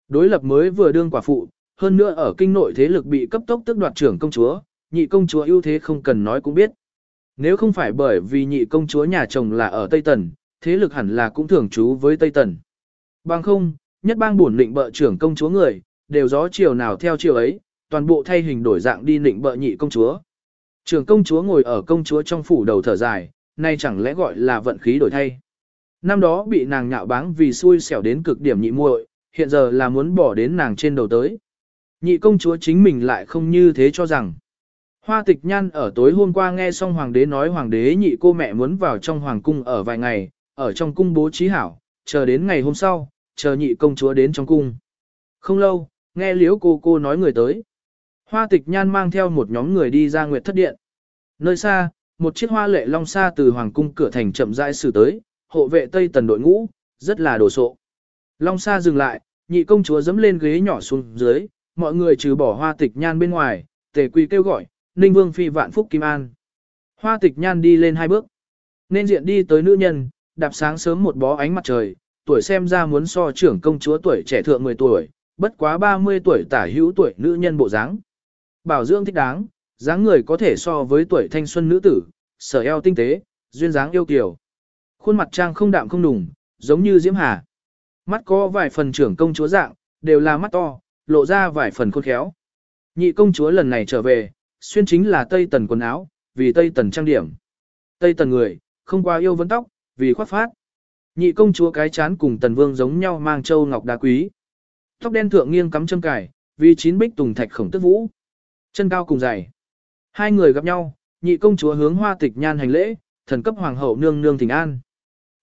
Speaker 1: Đối lập mới vừa đương quả phụ, hơn nữa ở kinh nội thế lực bị cấp tốc tức đoạt trưởng công chúa, nhị công chúa ưu thế không cần nói cũng biết. Nếu không phải bởi vì nhị công chúa nhà chồng là ở Tây Tần, thế lực hẳn là cũng thường trú với Tây Tần. Bằng không, nhất bang bổn định bợ trưởng công chúa người, đều gió chiều nào theo chiều ấy, toàn bộ thay hình đổi dạng đi nịnh bợ nhị công chúa. Trường công chúa ngồi ở công chúa trong phủ đầu thở dài, nay chẳng lẽ gọi là vận khí đổi thay. Năm đó bị nàng nhạo báng vì xui xẻo đến cực điểm nhị muội, hiện giờ là muốn bỏ đến nàng trên đầu tới. Nhị công chúa chính mình lại không như thế cho rằng. Hoa tịch nhan ở tối hôm qua nghe xong hoàng đế nói hoàng đế nhị cô mẹ muốn vào trong hoàng cung ở vài ngày, ở trong cung bố trí hảo, chờ đến ngày hôm sau, chờ nhị công chúa đến trong cung. Không lâu, nghe liếu cô cô nói người tới. Hoa tịch nhan mang theo một nhóm người đi ra nguyệt thất điện. Nơi xa, một chiếc hoa lệ long xa từ hoàng cung cửa thành chậm rãi xử tới, hộ vệ tây tần đội ngũ, rất là đồ sộ. Long xa dừng lại, nhị công chúa dẫm lên ghế nhỏ xuống dưới, mọi người trừ bỏ hoa tịch nhan bên ngoài, tề quy kêu gọi, ninh vương phi vạn phúc kim an. Hoa tịch nhan đi lên hai bước, nên diện đi tới nữ nhân, đạp sáng sớm một bó ánh mặt trời, tuổi xem ra muốn so trưởng công chúa tuổi trẻ thượng 10 tuổi, bất quá 30 tuổi tả hữu tuổi nữ nhân bộ dáng. Bảo dưỡng thích đáng, dáng người có thể so với tuổi thanh xuân nữ tử, sở eo tinh tế, duyên dáng yêu kiều. Khuôn mặt trang không đạm không đùng, giống như diễm hà. Mắt có vài phần trưởng công chúa dạng, đều là mắt to, lộ ra vài phần khôn khéo. Nhị công chúa lần này trở về, xuyên chính là Tây Tần quần áo, vì Tây Tần trang điểm. Tây Tần người, không qua yêu vấn tóc, vì khoác phát. Nhị công chúa cái chán cùng Tần Vương giống nhau mang châu ngọc đá quý. Tóc đen thượng nghiêng cắm châm cài vì chín bích tùng thạch khổng tức vũ. Chân cao cùng dày. Hai người gặp nhau, nhị công chúa hướng hoa tịch nhan hành lễ, thần cấp hoàng hậu nương nương thỉnh an.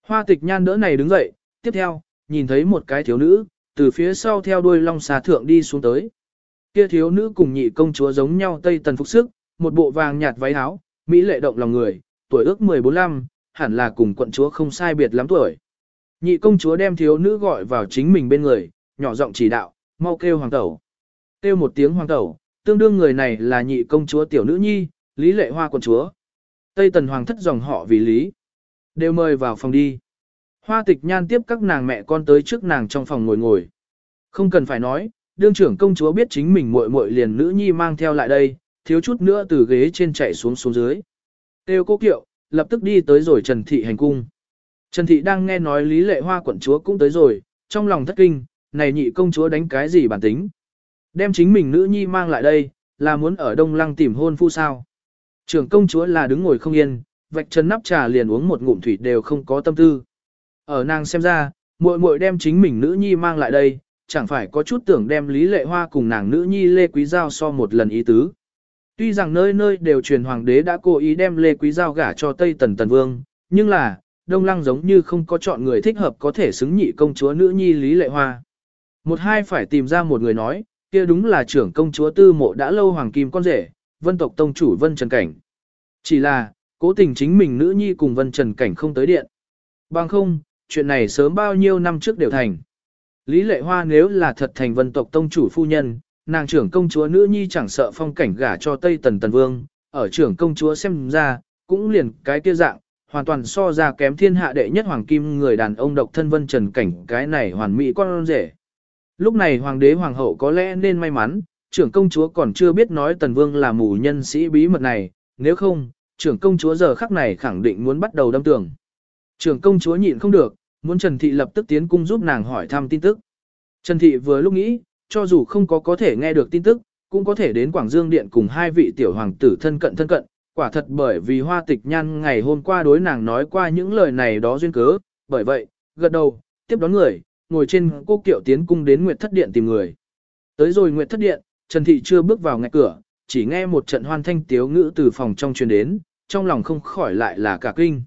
Speaker 1: Hoa tịch nhan đỡ này đứng dậy, tiếp theo, nhìn thấy một cái thiếu nữ, từ phía sau theo đuôi long xà thượng đi xuống tới. Kia thiếu nữ cùng nhị công chúa giống nhau tây tần phục sức, một bộ vàng nhạt váy áo, mỹ lệ động lòng người, tuổi ước 14-15, hẳn là cùng quận chúa không sai biệt lắm tuổi. Nhị công chúa đem thiếu nữ gọi vào chính mình bên người, nhỏ giọng chỉ đạo, mau kêu hoàng tẩu. Kêu một tiếng hoàng tẩu, tương đương người này là nhị công chúa tiểu nữ nhi, lý lệ hoa quận chúa. Tây tần hoàng thất dòng họ vì lý. Đều mời vào phòng đi. Hoa tịch nhan tiếp các nàng mẹ con tới trước nàng trong phòng ngồi ngồi. Không cần phải nói, đương trưởng công chúa biết chính mình muội muội liền nữ nhi mang theo lại đây, thiếu chút nữa từ ghế trên chạy xuống xuống dưới. Têu cô kiệu, lập tức đi tới rồi Trần Thị hành cung. Trần Thị đang nghe nói Lý Lệ Hoa quận chúa cũng tới rồi, trong lòng thất kinh, này nhị công chúa đánh cái gì bản tính. Đem chính mình nữ nhi mang lại đây, là muốn ở Đông Lăng tìm hôn phu sao. Trưởng công chúa là đứng ngồi không yên, vạch chân nắp trà liền uống một ngụm thủy đều không có tâm tư. Ở nàng xem ra, muội muội đem chính mình nữ nhi mang lại đây, chẳng phải có chút tưởng đem Lý Lệ Hoa cùng nàng nữ nhi Lê Quý Giao so một lần ý tứ. Tuy rằng nơi nơi đều truyền hoàng đế đã cố ý đem Lê Quý Giao gả cho Tây Tần Tần Vương, nhưng là, Đông Lăng giống như không có chọn người thích hợp có thể xứng nhị công chúa nữ nhi Lý Lệ Hoa. Một hai phải tìm ra một người nói, kia đúng là trưởng công chúa tư mộ đã lâu hoàng kim con rể, vân tộc tông chủ vân trần cảnh. Chỉ là, cố tình chính mình nữ nhi cùng vân trần cảnh không tới điện. Bằng không, chuyện này sớm bao nhiêu năm trước đều thành. Lý lệ hoa nếu là thật thành vân tộc tông chủ phu nhân, nàng trưởng công chúa nữ nhi chẳng sợ phong cảnh gả cho Tây Tần Tần Vương, ở trưởng công chúa xem ra, cũng liền cái kia dạng, hoàn toàn so ra kém thiên hạ đệ nhất hoàng kim người đàn ông độc thân vân trần cảnh cái này hoàn mỹ con rể. Lúc này hoàng đế hoàng hậu có lẽ nên may mắn, trưởng công chúa còn chưa biết nói tần vương là mù nhân sĩ bí mật này, nếu không, trưởng công chúa giờ khắc này khẳng định muốn bắt đầu đâm tường. Trưởng công chúa nhịn không được, muốn Trần Thị lập tức tiến cung giúp nàng hỏi thăm tin tức. Trần Thị vừa lúc nghĩ, cho dù không có có thể nghe được tin tức, cũng có thể đến Quảng Dương Điện cùng hai vị tiểu hoàng tử thân cận thân cận, quả thật bởi vì hoa tịch nhan ngày hôm qua đối nàng nói qua những lời này đó duyên cớ, bởi vậy, gật đầu, tiếp đón người, ngồi trên cô kiệu tiến cung đến Nguyệt Thất Điện tìm người. Tới rồi Nguyệt Thất Điện, Trần Thị chưa bước vào ngay cửa, chỉ nghe một trận hoan thanh tiếu ngữ từ phòng trong truyền đến, trong lòng không khỏi lại là cả kinh.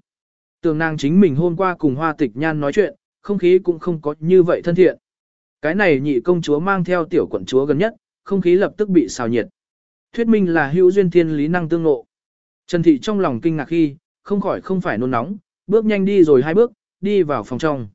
Speaker 1: Tường nàng chính mình hôm qua cùng hoa tịch nhan nói chuyện, không khí cũng không có như vậy thân thiện. Cái này nhị công chúa mang theo tiểu quận chúa gần nhất, không khí lập tức bị xào nhiệt. Thuyết minh là hữu duyên thiên lý năng tương ngộ. Trần Thị trong lòng kinh ngạc khi, không khỏi không phải nôn nóng, bước nhanh đi rồi hai bước, đi vào phòng trong.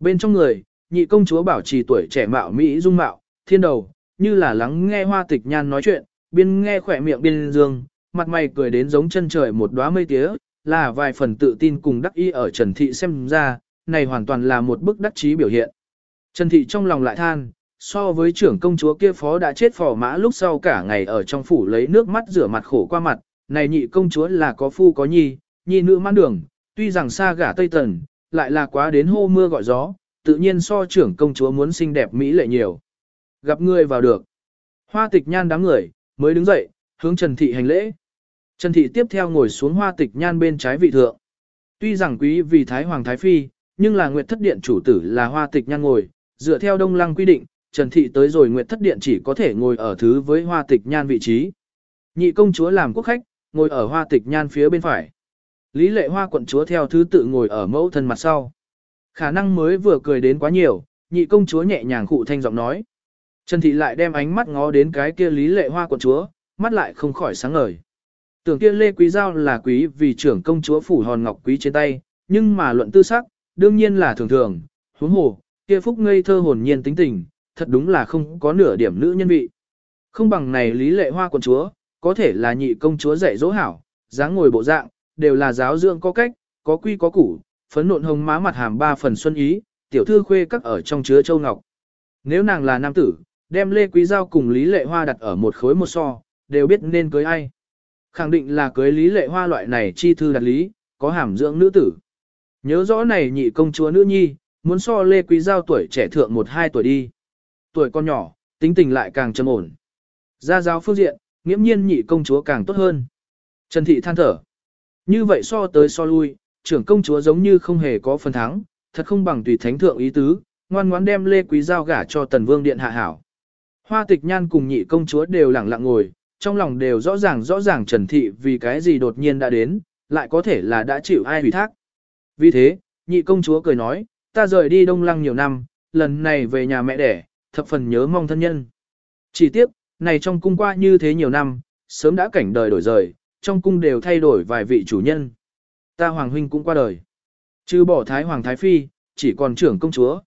Speaker 1: Bên trong người, nhị công chúa bảo trì tuổi trẻ mạo Mỹ dung mạo, thiên đầu, như là lắng nghe hoa tịch nhan nói chuyện, biên nghe khỏe miệng biên dương, mặt mày cười đến giống chân trời một đóa mây tía, là vài phần tự tin cùng đắc ý ở Trần Thị xem ra, này hoàn toàn là một bức đắc chí biểu hiện. Trần Thị trong lòng lại than, so với trưởng công chúa kia phó đã chết phò mã lúc sau cả ngày ở trong phủ lấy nước mắt rửa mặt khổ qua mặt, này nhị công chúa là có phu có nhi, nhi nữ mãn đường, tuy rằng xa gả Tây Tần, lại là quá đến hô mưa gọi gió, tự nhiên so trưởng công chúa muốn xinh đẹp mỹ lệ nhiều. Gặp người vào được. Hoa tịch nhan đám người, mới đứng dậy, hướng Trần Thị hành lễ. Trần Thị tiếp theo ngồi xuống hoa tịch nhan bên trái vị thượng. Tuy rằng quý vì Thái Hoàng Thái Phi, nhưng là Nguyệt Thất Điện chủ tử là hoa tịch nhan ngồi, dựa theo Đông Lăng quy định, Trần Thị tới rồi Nguyệt Thất Điện chỉ có thể ngồi ở thứ với hoa tịch nhan vị trí. Nhị công chúa làm quốc khách, ngồi ở hoa tịch nhan phía bên phải. Lý lệ hoa quận chúa theo thứ tự ngồi ở mẫu thân mặt sau. Khả năng mới vừa cười đến quá nhiều, nhị công chúa nhẹ nhàng khụ thanh giọng nói. Trần Thị lại đem ánh mắt ngó đến cái kia lý lệ hoa quận chúa, mắt lại không khỏi sáng ngời. Tưởng kia Lê Quý Giao là quý vì trưởng công chúa phủ hòn ngọc quý trên tay, nhưng mà luận tư sắc, đương nhiên là thường thường, huống hồ, kia phúc ngây thơ hồn nhiên tính tình, thật đúng là không có nửa điểm nữ nhân vị. Không bằng này lý lệ hoa quận chúa, có thể là nhị công chúa dạy dỗ hảo, dáng ngồi bộ dạng, đều là giáo dưỡng có cách, có quy có củ, phấn nộn hồng má mặt hàm ba phần xuân ý, tiểu thư khuê các ở trong chứa châu ngọc. Nếu nàng là nam tử, đem Lê Quý Giao cùng Lý Lệ Hoa đặt ở một khối một so, đều biết nên cưới ai. Khẳng định là cưới Lý Lệ Hoa loại này chi thư đặt lý, có hàm dưỡng nữ tử. Nhớ rõ này nhị công chúa nữ nhi, muốn so Lê Quý Giao tuổi trẻ thượng một hai tuổi đi. Tuổi con nhỏ, tính tình lại càng trầm ổn. Gia giáo phương diện, nghiễm nhiên nhị công chúa càng tốt hơn. Trần Thị than thở. Như vậy so tới so lui, trưởng công chúa giống như không hề có phần thắng, thật không bằng tùy thánh thượng ý tứ, ngoan ngoãn đem Lê Quý Giao gả cho Tần Vương Điện hạ hảo. Hoa tịch nhan cùng nhị công chúa đều lặng lặng ngồi, trong lòng đều rõ ràng rõ ràng Trần Thị vì cái gì đột nhiên đã đến, lại có thể là đã chịu ai hủy thác. Vì thế, nhị công chúa cười nói, ta rời đi Đông Lăng nhiều năm, lần này về nhà mẹ đẻ, thập phần nhớ mong thân nhân. Chỉ tiếc này trong cung qua như thế nhiều năm, sớm đã cảnh đời đổi rời, trong cung đều thay đổi vài vị chủ nhân. Ta Hoàng Huynh cũng qua đời. Chứ bỏ Thái Hoàng Thái Phi, chỉ còn trưởng công chúa.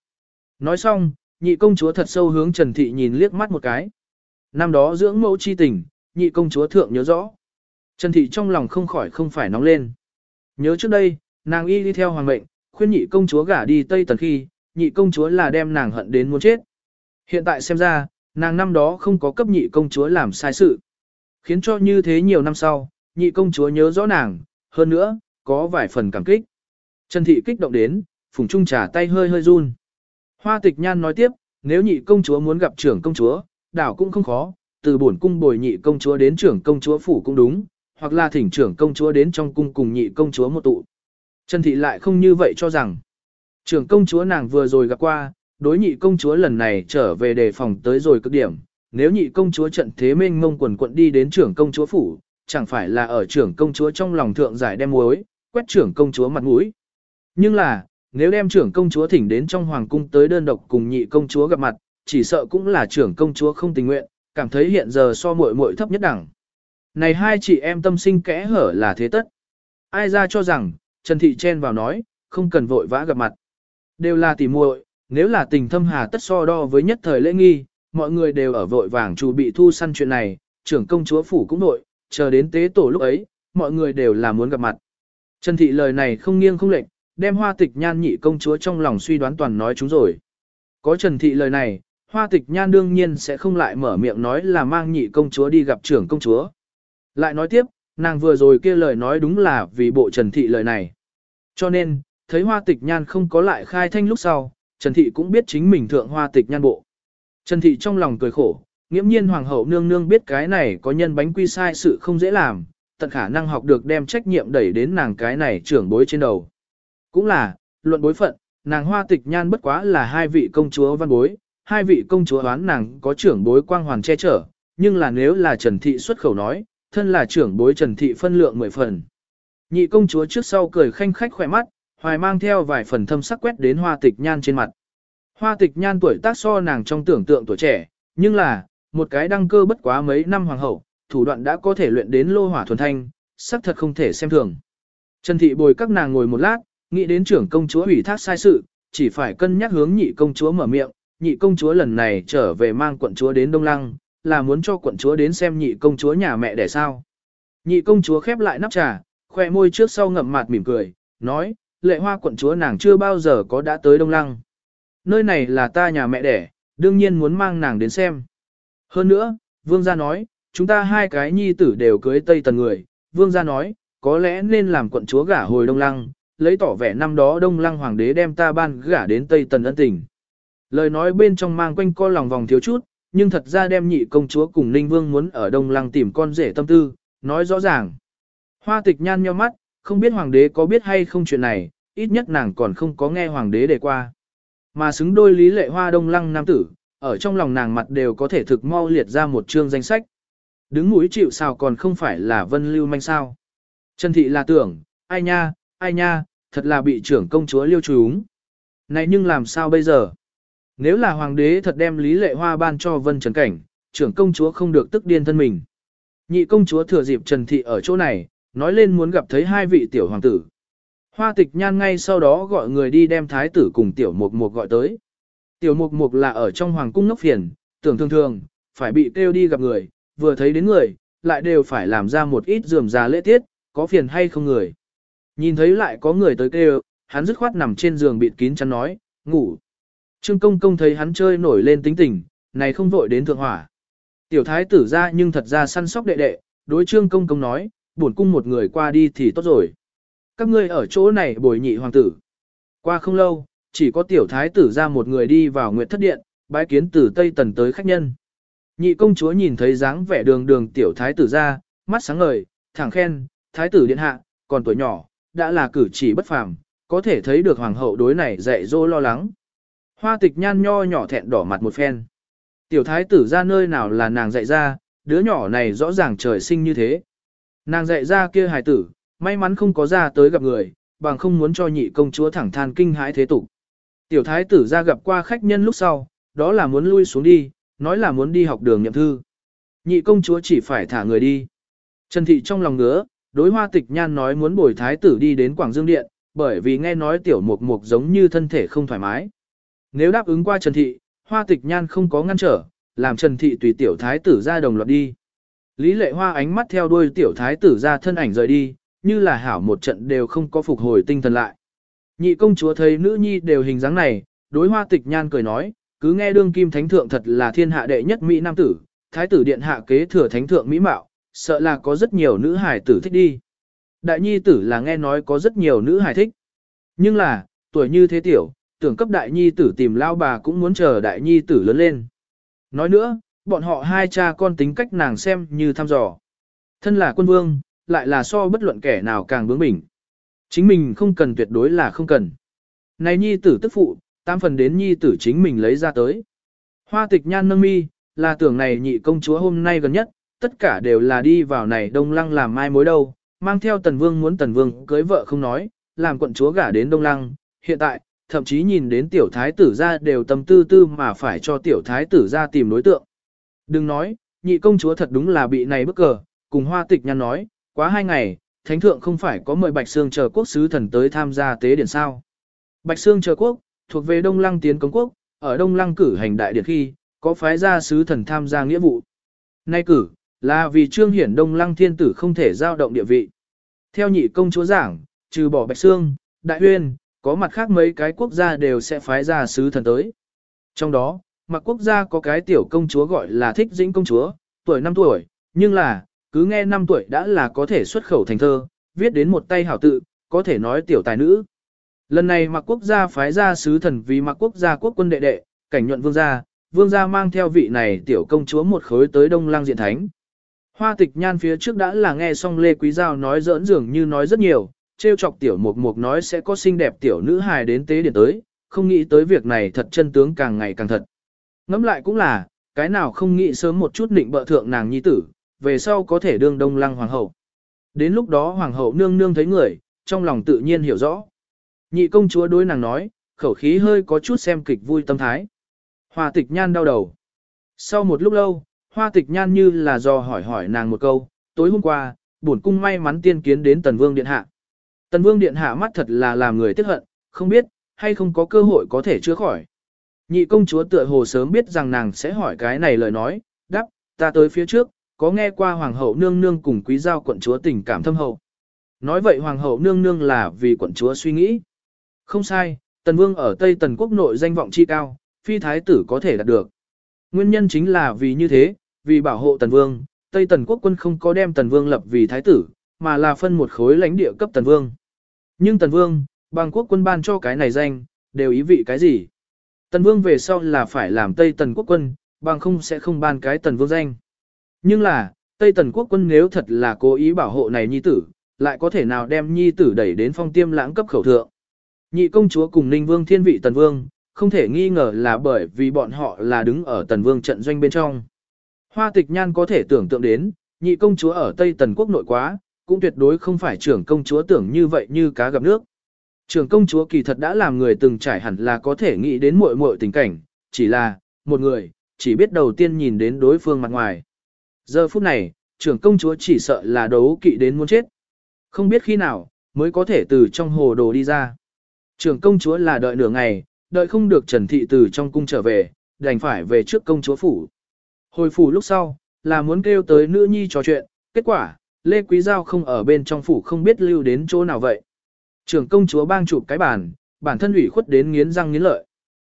Speaker 1: Nói xong, nhị công chúa thật sâu hướng Trần Thị nhìn liếc mắt một cái. Năm đó dưỡng mẫu chi tình, nhị công chúa thượng nhớ rõ. Trần Thị trong lòng không khỏi không phải nóng lên. Nhớ trước đây, nàng y đi theo hoàng mệnh, khuyên nhị công chúa gả đi Tây Tần khi, nhị công chúa là đem nàng hận đến muốn chết. Hiện tại xem ra, nàng năm đó không có cấp nhị công chúa làm sai sự. Khiến cho như thế nhiều năm sau, nhị công chúa nhớ rõ nàng, hơn nữa, có vài phần cảm kích. Trần Thị kích động đến, phùng trung trà tay hơi hơi run. Hoa tịch nhan nói tiếp, nếu nhị công chúa muốn gặp trưởng công chúa, đảo cũng không khó, từ bổn cung bồi nhị công chúa đến trưởng công chúa phủ cũng đúng, hoặc là thỉnh trưởng công chúa đến trong cung cùng nhị công chúa một tụ. Trần Thị lại không như vậy cho rằng, trưởng công chúa nàng vừa rồi gặp qua, đối nhị công chúa lần này trở về đề phòng tới rồi cực điểm, nếu nhị công chúa trận thế mênh mông quần quận đi đến trưởng công chúa phủ, chẳng phải là ở trưởng công chúa trong lòng thượng giải đem muối, quét trưởng công chúa mặt mũi. Nhưng là, nếu đem trưởng công chúa thỉnh đến trong hoàng cung tới đơn độc cùng nhị công chúa gặp mặt, chỉ sợ cũng là trưởng công chúa không tình nguyện, cảm thấy hiện giờ so muội muội thấp nhất đẳng. Này hai chị em tâm sinh kẽ hở là thế tất. Ai ra cho rằng, Trần Thị chen vào nói, không cần vội vã gặp mặt. Đều là tỉ muội, nếu là tình thâm hà tất so đo với nhất thời lễ nghi, mọi người đều ở vội vàng chủ bị thu săn chuyện này, trưởng công chúa phủ cũng nội, chờ đến tế tổ lúc ấy, mọi người đều là muốn gặp mặt. Trần Thị lời này không nghiêng không lệch, đem hoa tịch nhan nhị công chúa trong lòng suy đoán toàn nói chúng rồi. Có Trần Thị lời này, hoa tịch nhan đương nhiên sẽ không lại mở miệng nói là mang nhị công chúa đi gặp trưởng công chúa. Lại nói tiếp, nàng vừa rồi kia lời nói đúng là vì bộ Trần Thị lời này. Cho nên, thấy hoa tịch nhan không có lại khai thanh lúc sau, Trần Thị cũng biết chính mình thượng hoa tịch nhan bộ. Trần Thị trong lòng cười khổ, nghiễm nhiên hoàng hậu nương nương biết cái này có nhân bánh quy sai sự không dễ làm, tận khả năng học được đem trách nhiệm đẩy đến nàng cái này trưởng bối trên đầu. Cũng là, luận bối phận, nàng hoa tịch nhan bất quá là hai vị công chúa văn bối, hai vị công chúa đoán nàng có trưởng bối quang hoàn che chở, nhưng là nếu là Trần Thị xuất khẩu nói, thân là trưởng bối Trần Thị phân lượng mười phần. Nhị công chúa trước sau cười khanh khách khỏe mắt, hoài mang theo vài phần thâm sắc quét đến hoa tịch nhan trên mặt. Hoa tịch nhan tuổi tác so nàng trong tưởng tượng tuổi trẻ, nhưng là, một cái đăng cơ bất quá mấy năm hoàng hậu, thủ đoạn đã có thể luyện đến lô hỏa thuần thanh, sắc thật không thể xem thường. Trần thị bồi các nàng ngồi một lát, nghĩ đến trưởng công chúa ủy thác sai sự, chỉ phải cân nhắc hướng nhị công chúa mở miệng, nhị công chúa lần này trở về mang quận chúa đến Đông Lăng, là muốn cho quận chúa đến xem nhị công chúa nhà mẹ để sao. Nhị công chúa khép lại nắp trà, khoe môi trước sau ngậm mặt mỉm cười, nói, lệ hoa quận chúa nàng chưa bao giờ có đã tới Đông Lăng. Nơi này là ta nhà mẹ đẻ, đương nhiên muốn mang nàng đến xem. Hơn nữa, vương gia nói, chúng ta hai cái nhi tử đều cưới Tây Tần người, vương gia nói, có lẽ nên làm quận chúa gả hồi Đông Lăng, lấy tỏ vẻ năm đó Đông Lăng hoàng đế đem ta ban gả đến Tây Tần ân tình. Lời nói bên trong mang quanh co lòng vòng thiếu chút, nhưng thật ra đem nhị công chúa cùng Ninh Vương muốn ở Đông Lăng tìm con rể tâm tư, nói rõ ràng. Hoa tịch nhan nheo mắt, không biết hoàng đế có biết hay không chuyện này, ít nhất nàng còn không có nghe hoàng đế đề qua. Mà xứng đôi lý lệ hoa đông lăng nam tử, ở trong lòng nàng mặt đều có thể thực mau liệt ra một chương danh sách. Đứng mũi chịu sao còn không phải là vân lưu manh sao. Trần thị là tưởng, ai nha, ai nha, thật là bị trưởng công chúa liêu chúng. Này nhưng làm sao bây giờ? Nếu là hoàng đế thật đem lý lệ hoa ban cho vân trần cảnh, trưởng công chúa không được tức điên thân mình. Nhị công chúa thừa dịp Trần Thị ở chỗ này, nói lên muốn gặp thấy hai vị tiểu hoàng tử. Hoa tịch nhan ngay sau đó gọi người đi đem thái tử cùng tiểu mục mục gọi tới. Tiểu mục mục là ở trong hoàng cung nốc phiền, tưởng thường thường, phải bị kêu đi gặp người, vừa thấy đến người, lại đều phải làm ra một ít dườm già lễ tiết, có phiền hay không người. Nhìn thấy lại có người tới kêu, hắn dứt khoát nằm trên giường bịt kín chắn nói, ngủ. Trương công công thấy hắn chơi nổi lên tính tình, này không vội đến thượng hỏa. Tiểu thái tử ra nhưng thật ra săn sóc đệ đệ, đối trương công công nói, buồn cung một người qua đi thì tốt rồi. Các ngươi ở chỗ này bồi nhị hoàng tử. Qua không lâu, chỉ có tiểu thái tử ra một người đi vào nguyệt thất điện, bái kiến từ Tây Tần tới khách nhân. Nhị công chúa nhìn thấy dáng vẻ đường đường tiểu thái tử ra, mắt sáng ngời, thẳng khen, thái tử điện hạ, còn tuổi nhỏ, đã là cử chỉ bất phàm, có thể thấy được hoàng hậu đối này dạy dỗ lo lắng. Hoa tịch nhan nho nhỏ thẹn đỏ mặt một phen. Tiểu thái tử ra nơi nào là nàng dạy ra, đứa nhỏ này rõ ràng trời sinh như thế. Nàng dạy ra kia hài tử, may mắn không có ra tới gặp người, bằng không muốn cho nhị công chúa thẳng than kinh hãi thế tục. Tiểu thái tử ra gặp qua khách nhân lúc sau, đó là muốn lui xuống đi, nói là muốn đi học đường nhậm thư. Nhị công chúa chỉ phải thả người đi. Trần thị trong lòng ngứa, đối hoa tịch nhan nói muốn bồi thái tử đi đến Quảng Dương Điện, bởi vì nghe nói tiểu mục mục giống như thân thể không thoải mái. Nếu đáp ứng qua Trần thị, hoa tịch nhan không có ngăn trở, làm Trần thị tùy tiểu thái tử ra đồng loạt đi. Lý lệ hoa ánh mắt theo đuôi tiểu thái tử ra thân ảnh rời đi, như là hảo một trận đều không có phục hồi tinh thần lại. Nhị công chúa thấy nữ nhi đều hình dáng này, đối hoa tịch nhan cười nói, cứ nghe đương kim thánh thượng thật là thiên hạ đệ nhất Mỹ nam tử, thái tử điện hạ kế thừa thánh thượng Mỹ mạo, sợ là có rất nhiều nữ hải tử thích đi. Đại nhi tử là nghe nói có rất nhiều nữ hải thích. Nhưng là, tuổi như thế tiểu, tưởng cấp đại nhi tử tìm lao bà cũng muốn chờ đại nhi tử lớn lên. Nói nữa, bọn họ hai cha con tính cách nàng xem như thăm dò. Thân là quân vương, lại là so bất luận kẻ nào càng bướng bỉnh. Chính mình không cần tuyệt đối là không cần. Này nhi tử tức phụ, tam phần đến nhi tử chính mình lấy ra tới. Hoa tịch nhan nâng mi, là tưởng này nhị công chúa hôm nay gần nhất, tất cả đều là đi vào này đông lăng làm mai mối đâu, mang theo tần vương muốn tần vương cưới vợ không nói, làm quận chúa gả đến đông lăng, hiện tại, thậm chí nhìn đến tiểu thái tử ra đều tâm tư tư mà phải cho tiểu thái tử ra tìm đối tượng. Đừng nói, nhị công chúa thật đúng là bị này bức cờ, cùng hoa tịch nhan nói, quá hai ngày, thánh thượng không phải có mời Bạch Sương chờ quốc sứ thần tới tham gia tế điển sao. Bạch Sương chờ quốc, thuộc về Đông Lăng tiến cống quốc, ở Đông Lăng cử hành đại điện khi, có phái gia sứ thần tham gia nghĩa vụ. Nay cử, là vì Trương Hiển Đông Lăng Thiên Tử không thể giao động địa vị. Theo nhị công chúa giảng, trừ bỏ Bạch Sương, Đại Huyên, có mặt khác mấy cái quốc gia đều sẽ phái ra sứ thần tới. Trong đó, mặc quốc gia có cái tiểu công chúa gọi là Thích Dĩnh công chúa, tuổi 5 tuổi, nhưng là, cứ nghe 5 tuổi đã là có thể xuất khẩu thành thơ, viết đến một tay hảo tự, có thể nói tiểu tài nữ. Lần này mặc quốc gia phái ra sứ thần vì mặc quốc gia quốc quân đệ đệ, cảnh nhuận vương gia, vương gia mang theo vị này tiểu công chúa một khối tới đông lang diện thánh. Hoa tịch nhan phía trước đã là nghe xong Lê Quý Giao nói giỡn dường như nói rất nhiều, trêu chọc tiểu mục mục nói sẽ có xinh đẹp tiểu nữ hài đến tế điện tới, không nghĩ tới việc này thật chân tướng càng ngày càng thật. Ngẫm lại cũng là, cái nào không nghĩ sớm một chút định bợ thượng nàng nhi tử, về sau có thể đương đông lăng hoàng hậu. Đến lúc đó hoàng hậu nương nương thấy người, trong lòng tự nhiên hiểu rõ. Nhị công chúa đối nàng nói, khẩu khí hơi có chút xem kịch vui tâm thái. Hoa tịch nhan đau đầu. Sau một lúc lâu, hoa tịch nhan như là do hỏi hỏi nàng một câu, tối hôm qua, bổn cung may mắn tiên kiến đến tần vương điện hạ. Tần vương điện hạ mắt thật là làm người tiếc hận, không biết, hay không có cơ hội có thể chữa khỏi. Nhị công chúa tựa hồ sớm biết rằng nàng sẽ hỏi cái này lời nói, đáp, ta tới phía trước, có nghe qua hoàng hậu nương nương cùng quý giao quận chúa tình cảm thâm hậu. Nói vậy hoàng hậu nương nương là vì quận chúa suy nghĩ. Không sai, tần vương ở Tây Tần quốc nội danh vọng chi cao, phi thái tử có thể đạt được. Nguyên nhân chính là vì như thế, vì bảo hộ tần vương, Tây Tần quốc quân không có đem tần vương lập vì thái tử, mà là phân một khối lãnh địa cấp tần vương. Nhưng tần vương, bằng quốc quân ban cho cái này danh, đều ý vị cái gì? Tần vương về sau là phải làm Tây Tần quốc quân, bằng không sẽ không ban cái tần vương danh. Nhưng là, Tây Tần quốc quân nếu thật là cố ý bảo hộ này nhi tử, lại có thể nào đem nhi tử đẩy đến phong tiêm lãng cấp khẩu thượng. Nhị công chúa cùng Ninh Vương thiên vị Tần Vương, không thể nghi ngờ là bởi vì bọn họ là đứng ở Tần Vương trận doanh bên trong. Hoa tịch nhan có thể tưởng tượng đến, nhị công chúa ở Tây Tần quốc nội quá, cũng tuyệt đối không phải trưởng công chúa tưởng như vậy như cá gặp nước. Trưởng công chúa kỳ thật đã làm người từng trải hẳn là có thể nghĩ đến muội muội tình cảnh, chỉ là, một người, chỉ biết đầu tiên nhìn đến đối phương mặt ngoài. Giờ phút này, trưởng công chúa chỉ sợ là đấu kỵ đến muốn chết. Không biết khi nào, mới có thể từ trong hồ đồ đi ra. Trưởng công chúa là đợi nửa ngày, đợi không được Trần Thị từ trong cung trở về, đành phải về trước công chúa phủ. Hồi phủ lúc sau, là muốn kêu tới nữ nhi trò chuyện, kết quả, Lê Quý Giao không ở bên trong phủ không biết lưu đến chỗ nào vậy. Trưởng công chúa bang chụp cái bàn, bản thân ủy khuất đến nghiến răng nghiến lợi.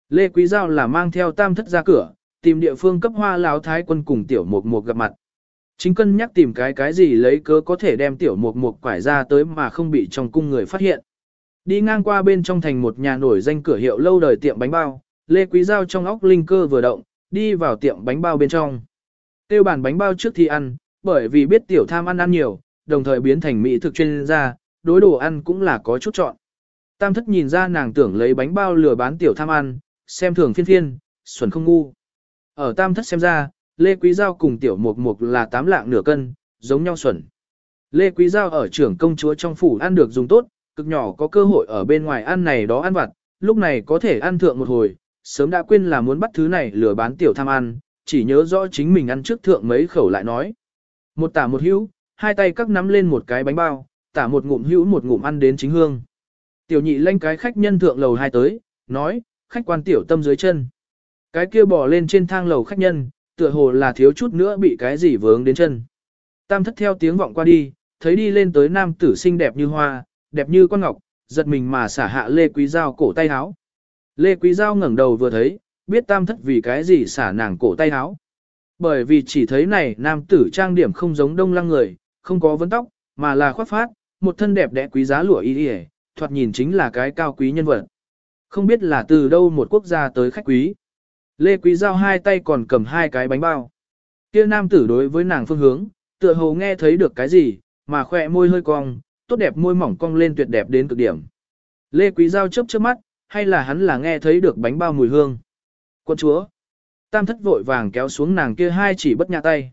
Speaker 1: Lê Quý Giao là mang theo tam thất ra cửa, tìm địa phương cấp hoa lão thái quân cùng tiểu mục mục gặp mặt. Chính cân nhắc tìm cái cái gì lấy cớ có thể đem tiểu mục mục quải ra tới mà không bị trong cung người phát hiện. Đi ngang qua bên trong thành một nhà nổi danh cửa hiệu lâu đời tiệm bánh bao, Lê Quý Giao trong óc linh cơ vừa động, đi vào tiệm bánh bao bên trong. Tiêu bản bánh bao trước khi ăn, bởi vì biết tiểu tham ăn ăn nhiều, đồng thời biến thành mỹ thực chuyên gia, đối đồ ăn cũng là có chút chọn. Tam thất nhìn ra nàng tưởng lấy bánh bao lừa bán tiểu tham ăn, xem thường phiên phiên, xuẩn không ngu. Ở tam thất xem ra, Lê Quý Giao cùng tiểu mục mục là tám lạng nửa cân, giống nhau xuẩn. Lê Quý Giao ở trưởng công chúa trong phủ ăn được dùng tốt, cực nhỏ có cơ hội ở bên ngoài ăn này đó ăn vặt, lúc này có thể ăn thượng một hồi, sớm đã quên là muốn bắt thứ này lừa bán tiểu tham ăn, chỉ nhớ rõ chính mình ăn trước thượng mấy khẩu lại nói. Một tả một hữu, hai tay các nắm lên một cái bánh bao, tả một ngụm hữu một ngụm ăn đến chính hương. Tiểu nhị lanh cái khách nhân thượng lầu hai tới, nói, khách quan tiểu tâm dưới chân. Cái kia bỏ lên trên thang lầu khách nhân, tựa hồ là thiếu chút nữa bị cái gì vướng đến chân. Tam thất theo tiếng vọng qua đi, thấy đi lên tới nam tử xinh đẹp như hoa, đẹp như con ngọc, giật mình mà xả hạ Lê Quý Giao cổ tay áo. Lê Quý Giao ngẩng đầu vừa thấy, biết tam thất vì cái gì xả nàng cổ tay áo. Bởi vì chỉ thấy này nam tử trang điểm không giống đông lăng người, không có vấn tóc, mà là khoác phát, một thân đẹp đẽ quý giá lụa y đi thoạt nhìn chính là cái cao quý nhân vật. Không biết là từ đâu một quốc gia tới khách quý. Lê Quý Giao hai tay còn cầm hai cái bánh bao. Kia nam tử đối với nàng phương hướng, tựa hồ nghe thấy được cái gì, mà khỏe môi hơi cong, tốt đẹp môi mỏng cong lên tuyệt đẹp đến cực điểm. Lê Quý Giao chớp chớp mắt, hay là hắn là nghe thấy được bánh bao mùi hương. Quân chúa. Tam thất vội vàng kéo xuống nàng kia hai chỉ bất nhã tay.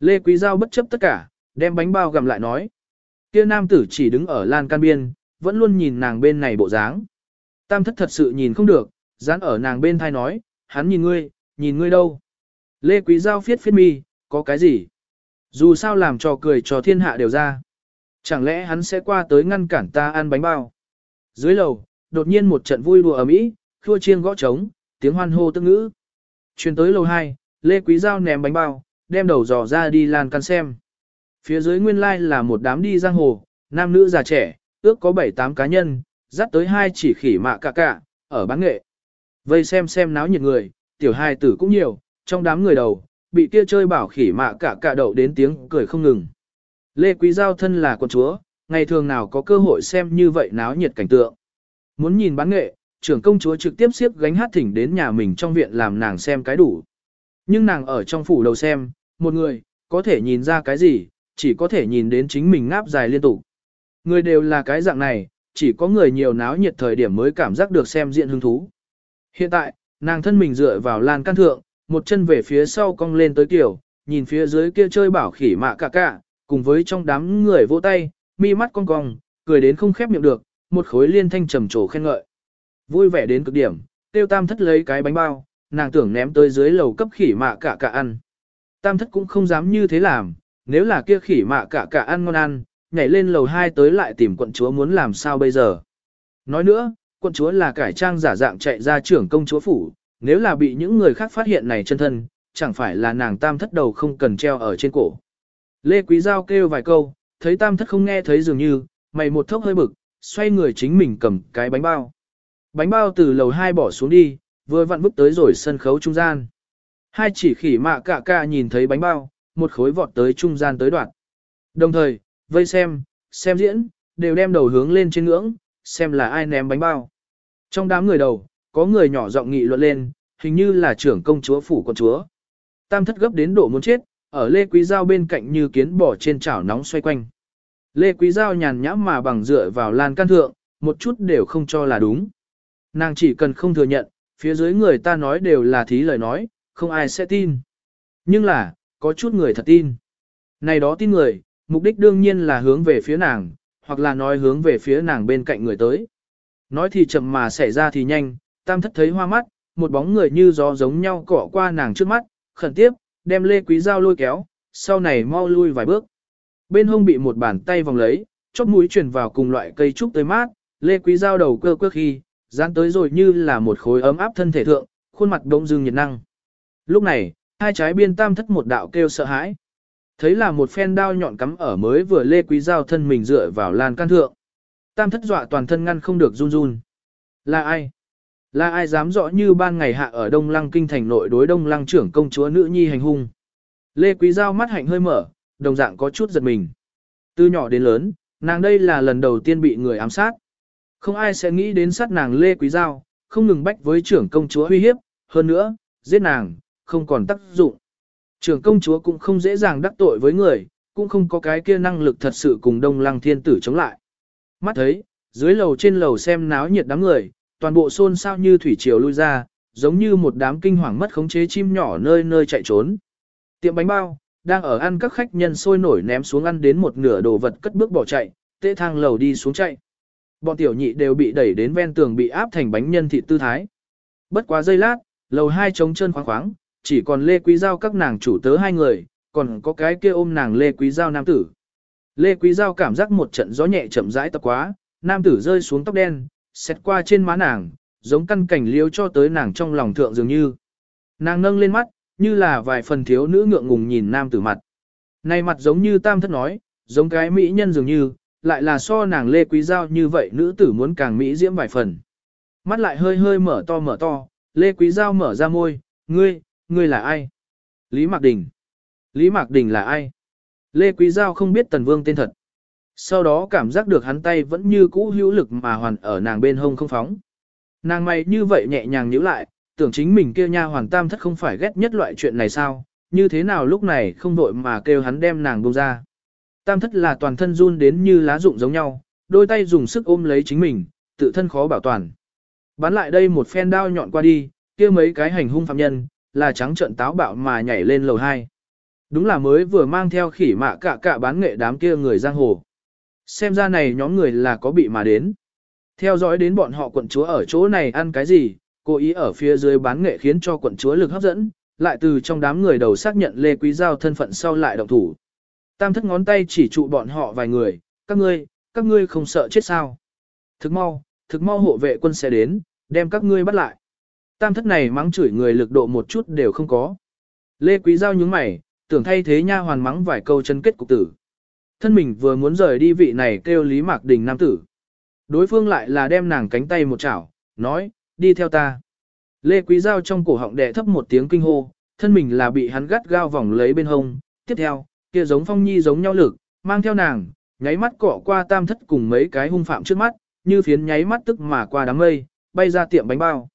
Speaker 1: Lê Quý Giao bất chấp tất cả, đem bánh bao gặm lại nói. Kia nam tử chỉ đứng ở lan can biên, vẫn luôn nhìn nàng bên này bộ dáng. Tam thất thật sự nhìn không được, dán ở nàng bên thai nói, hắn nhìn ngươi, nhìn ngươi đâu. Lê Quý Giao phiết phiết mi, có cái gì? Dù sao làm trò cười cho thiên hạ đều ra. Chẳng lẽ hắn sẽ qua tới ngăn cản ta ăn bánh bao? Dưới lầu, đột nhiên một trận vui đùa ầm ĩ, khua chiêng gõ trống, tiếng hoan hô tức ngữ. Truyền tới lầu 2, Lê Quý Giao ném bánh bao, đem đầu dò ra đi lan can xem. Phía dưới nguyên lai là một đám đi giang hồ, nam nữ già trẻ, ước có 7-8 cá nhân, dắt tới hai chỉ khỉ mạ cả cả, ở bán nghệ. Vây xem xem náo nhiệt người, tiểu hai tử cũng nhiều, trong đám người đầu, bị kia chơi bảo khỉ mạ cả cả đậu đến tiếng cười không ngừng. Lê Quý Giao thân là con chúa, ngày thường nào có cơ hội xem như vậy náo nhiệt cảnh tượng. Muốn nhìn bán nghệ, trưởng công chúa trực tiếp xếp gánh hát thỉnh đến nhà mình trong viện làm nàng xem cái đủ. Nhưng nàng ở trong phủ đầu xem, một người, có thể nhìn ra cái gì, chỉ có thể nhìn đến chính mình ngáp dài liên tục. Người đều là cái dạng này, chỉ có người nhiều náo nhiệt thời điểm mới cảm giác được xem diện hứng thú. Hiện tại, nàng thân mình dựa vào lan can thượng, một chân về phía sau cong lên tới kiểu, nhìn phía dưới kia chơi bảo khỉ mạ cả cả, cùng với trong đám người vỗ tay, mi mắt cong cong, cười đến không khép miệng được, một khối liên thanh trầm trồ khen ngợi. Vui vẻ đến cực điểm, tiêu tam thất lấy cái bánh bao, nàng tưởng ném tới dưới lầu cấp khỉ mạ cả cả ăn. Tam thất cũng không dám như thế làm, nếu là kia khỉ mạ cả cả ăn ngon ăn, nhảy lên lầu 2 tới lại tìm quận chúa muốn làm sao bây giờ. Nói nữa, quận chúa là cải trang giả dạng chạy ra trưởng công chúa phủ, nếu là bị những người khác phát hiện này chân thân, chẳng phải là nàng tam thất đầu không cần treo ở trên cổ. Lê Quý Giao kêu vài câu, thấy tam thất không nghe thấy dường như, mày một thốc hơi bực, xoay người chính mình cầm cái bánh bao. Bánh bao từ lầu hai bỏ xuống đi, vừa vặn bước tới rồi sân khấu trung gian. Hai chỉ khỉ mạ cả cạ nhìn thấy bánh bao, một khối vọt tới trung gian tới đoạn. Đồng thời, vây xem, xem diễn, đều đem đầu hướng lên trên ngưỡng, xem là ai ném bánh bao. Trong đám người đầu, có người nhỏ giọng nghị luận lên, hình như là trưởng công chúa phủ con chúa. Tam thất gấp đến độ muốn chết, ở Lê Quý Giao bên cạnh như kiến bò trên chảo nóng xoay quanh. Lê Quý Giao nhàn nhãm mà bằng dựa vào lan can thượng, một chút đều không cho là đúng. Nàng chỉ cần không thừa nhận, phía dưới người ta nói đều là thí lời nói, không ai sẽ tin. Nhưng là, có chút người thật tin. Này đó tin người, mục đích đương nhiên là hướng về phía nàng, hoặc là nói hướng về phía nàng bên cạnh người tới. Nói thì chậm mà xảy ra thì nhanh, tam thất thấy hoa mắt, một bóng người như gió giống nhau cọ qua nàng trước mắt, khẩn tiếp, đem lê quý Giao lôi kéo, sau này mau lui vài bước. Bên hông bị một bàn tay vòng lấy, chóp mũi chuyển vào cùng loại cây trúc tới mát, lê quý Giao đầu cơ cơ khi, dán tới rồi như là một khối ấm áp thân thể thượng, khuôn mặt bỗng dưng nhiệt năng. Lúc này, hai trái biên tam thất một đạo kêu sợ hãi. Thấy là một phen đao nhọn cắm ở mới vừa lê quý Giao thân mình dựa vào lan can thượng. Tam thất dọa toàn thân ngăn không được run run. Là ai? Là ai dám rõ như ban ngày hạ ở Đông Lăng kinh thành nội đối Đông Lăng trưởng công chúa nữ nhi hành hung. Lê Quý Giao mắt hạnh hơi mở, đồng dạng có chút giật mình. Từ nhỏ đến lớn, nàng đây là lần đầu tiên bị người ám sát. Không ai sẽ nghĩ đến sát nàng Lê Quý Giao, không ngừng bách với trưởng công chúa uy hiếp, hơn nữa, giết nàng, không còn tác dụng. Trưởng công chúa cũng không dễ dàng đắc tội với người, cũng không có cái kia năng lực thật sự cùng đông lăng thiên tử chống lại. Mắt thấy, dưới lầu trên lầu xem náo nhiệt đám người, toàn bộ xôn xao như thủy triều lui ra, giống như một đám kinh hoàng mất khống chế chim nhỏ nơi nơi chạy trốn. Tiệm bánh bao, đang ở ăn các khách nhân sôi nổi ném xuống ăn đến một nửa đồ vật cất bước bỏ chạy, tê thang lầu đi xuống chạy. Bọn tiểu nhị đều bị đẩy đến ven tường bị áp thành bánh nhân thịt tư thái. Bất quá giây lát, lầu hai trống chân khoáng khoáng, chỉ còn Lê Quý Giao các nàng chủ tớ hai người, còn có cái kia ôm nàng Lê Quý Giao nam tử. Lê Quý Giao cảm giác một trận gió nhẹ chậm rãi tập quá, nam tử rơi xuống tóc đen, xét qua trên má nàng, giống căn cảnh liêu cho tới nàng trong lòng thượng dường như. Nàng nâng lên mắt, như là vài phần thiếu nữ ngượng ngùng nhìn nam tử mặt. Này mặt giống như tam thất nói, giống cái mỹ nhân dường như, lại là so nàng Lê Quý Giao như vậy nữ tử muốn càng mỹ diễm vài phần. Mắt lại hơi hơi mở to mở to, Lê Quý Giao mở ra môi, ngươi, ngươi là ai? Lý Mạc Đình. Lý Mạc Đình là ai? Lê Quý Giao không biết Tần Vương tên thật. Sau đó cảm giác được hắn tay vẫn như cũ hữu lực mà hoàn ở nàng bên hông không phóng. Nàng mày như vậy nhẹ nhàng nhíu lại, tưởng chính mình kia nha hoàn tam thất không phải ghét nhất loại chuyện này sao, như thế nào lúc này không đội mà kêu hắn đem nàng buông ra. Tam thất là toàn thân run đến như lá rụng giống nhau, đôi tay dùng sức ôm lấy chính mình, tự thân khó bảo toàn. Bắn lại đây một phen đao nhọn qua đi, kia mấy cái hành hung phạm nhân, là trắng trợn táo bạo mà nhảy lên lầu 2. Đúng là mới vừa mang theo khỉ mạ cả cả bán nghệ đám kia người giang hồ. Xem ra này nhóm người là có bị mà đến. Theo dõi đến bọn họ quận chúa ở chỗ này ăn cái gì, cố ý ở phía dưới bán nghệ khiến cho quận chúa lực hấp dẫn, lại từ trong đám người đầu xác nhận Lê Quý Giao thân phận sau lại động thủ. Tam thất ngón tay chỉ trụ bọn họ vài người, các ngươi, các ngươi không sợ chết sao. Thực mau, thực mau hộ vệ quân sẽ đến, đem các ngươi bắt lại. Tam thất này mắng chửi người lực độ một chút đều không có. Lê Quý Giao nhướng mày, tưởng thay thế nha hoàn mắng vài câu chân kết cục tử. Thân mình vừa muốn rời đi vị này kêu Lý Mạc Đình nam tử. Đối phương lại là đem nàng cánh tay một chảo, nói, đi theo ta. Lê Quý Giao trong cổ họng đẻ thấp một tiếng kinh hô, thân mình là bị hắn gắt gao vòng lấy bên hông. Tiếp theo, kia giống phong nhi giống nhau lực, mang theo nàng, nháy mắt cọ qua tam thất cùng mấy cái hung phạm trước mắt, như phiến nháy mắt tức mà qua đám mây, bay ra tiệm bánh bao.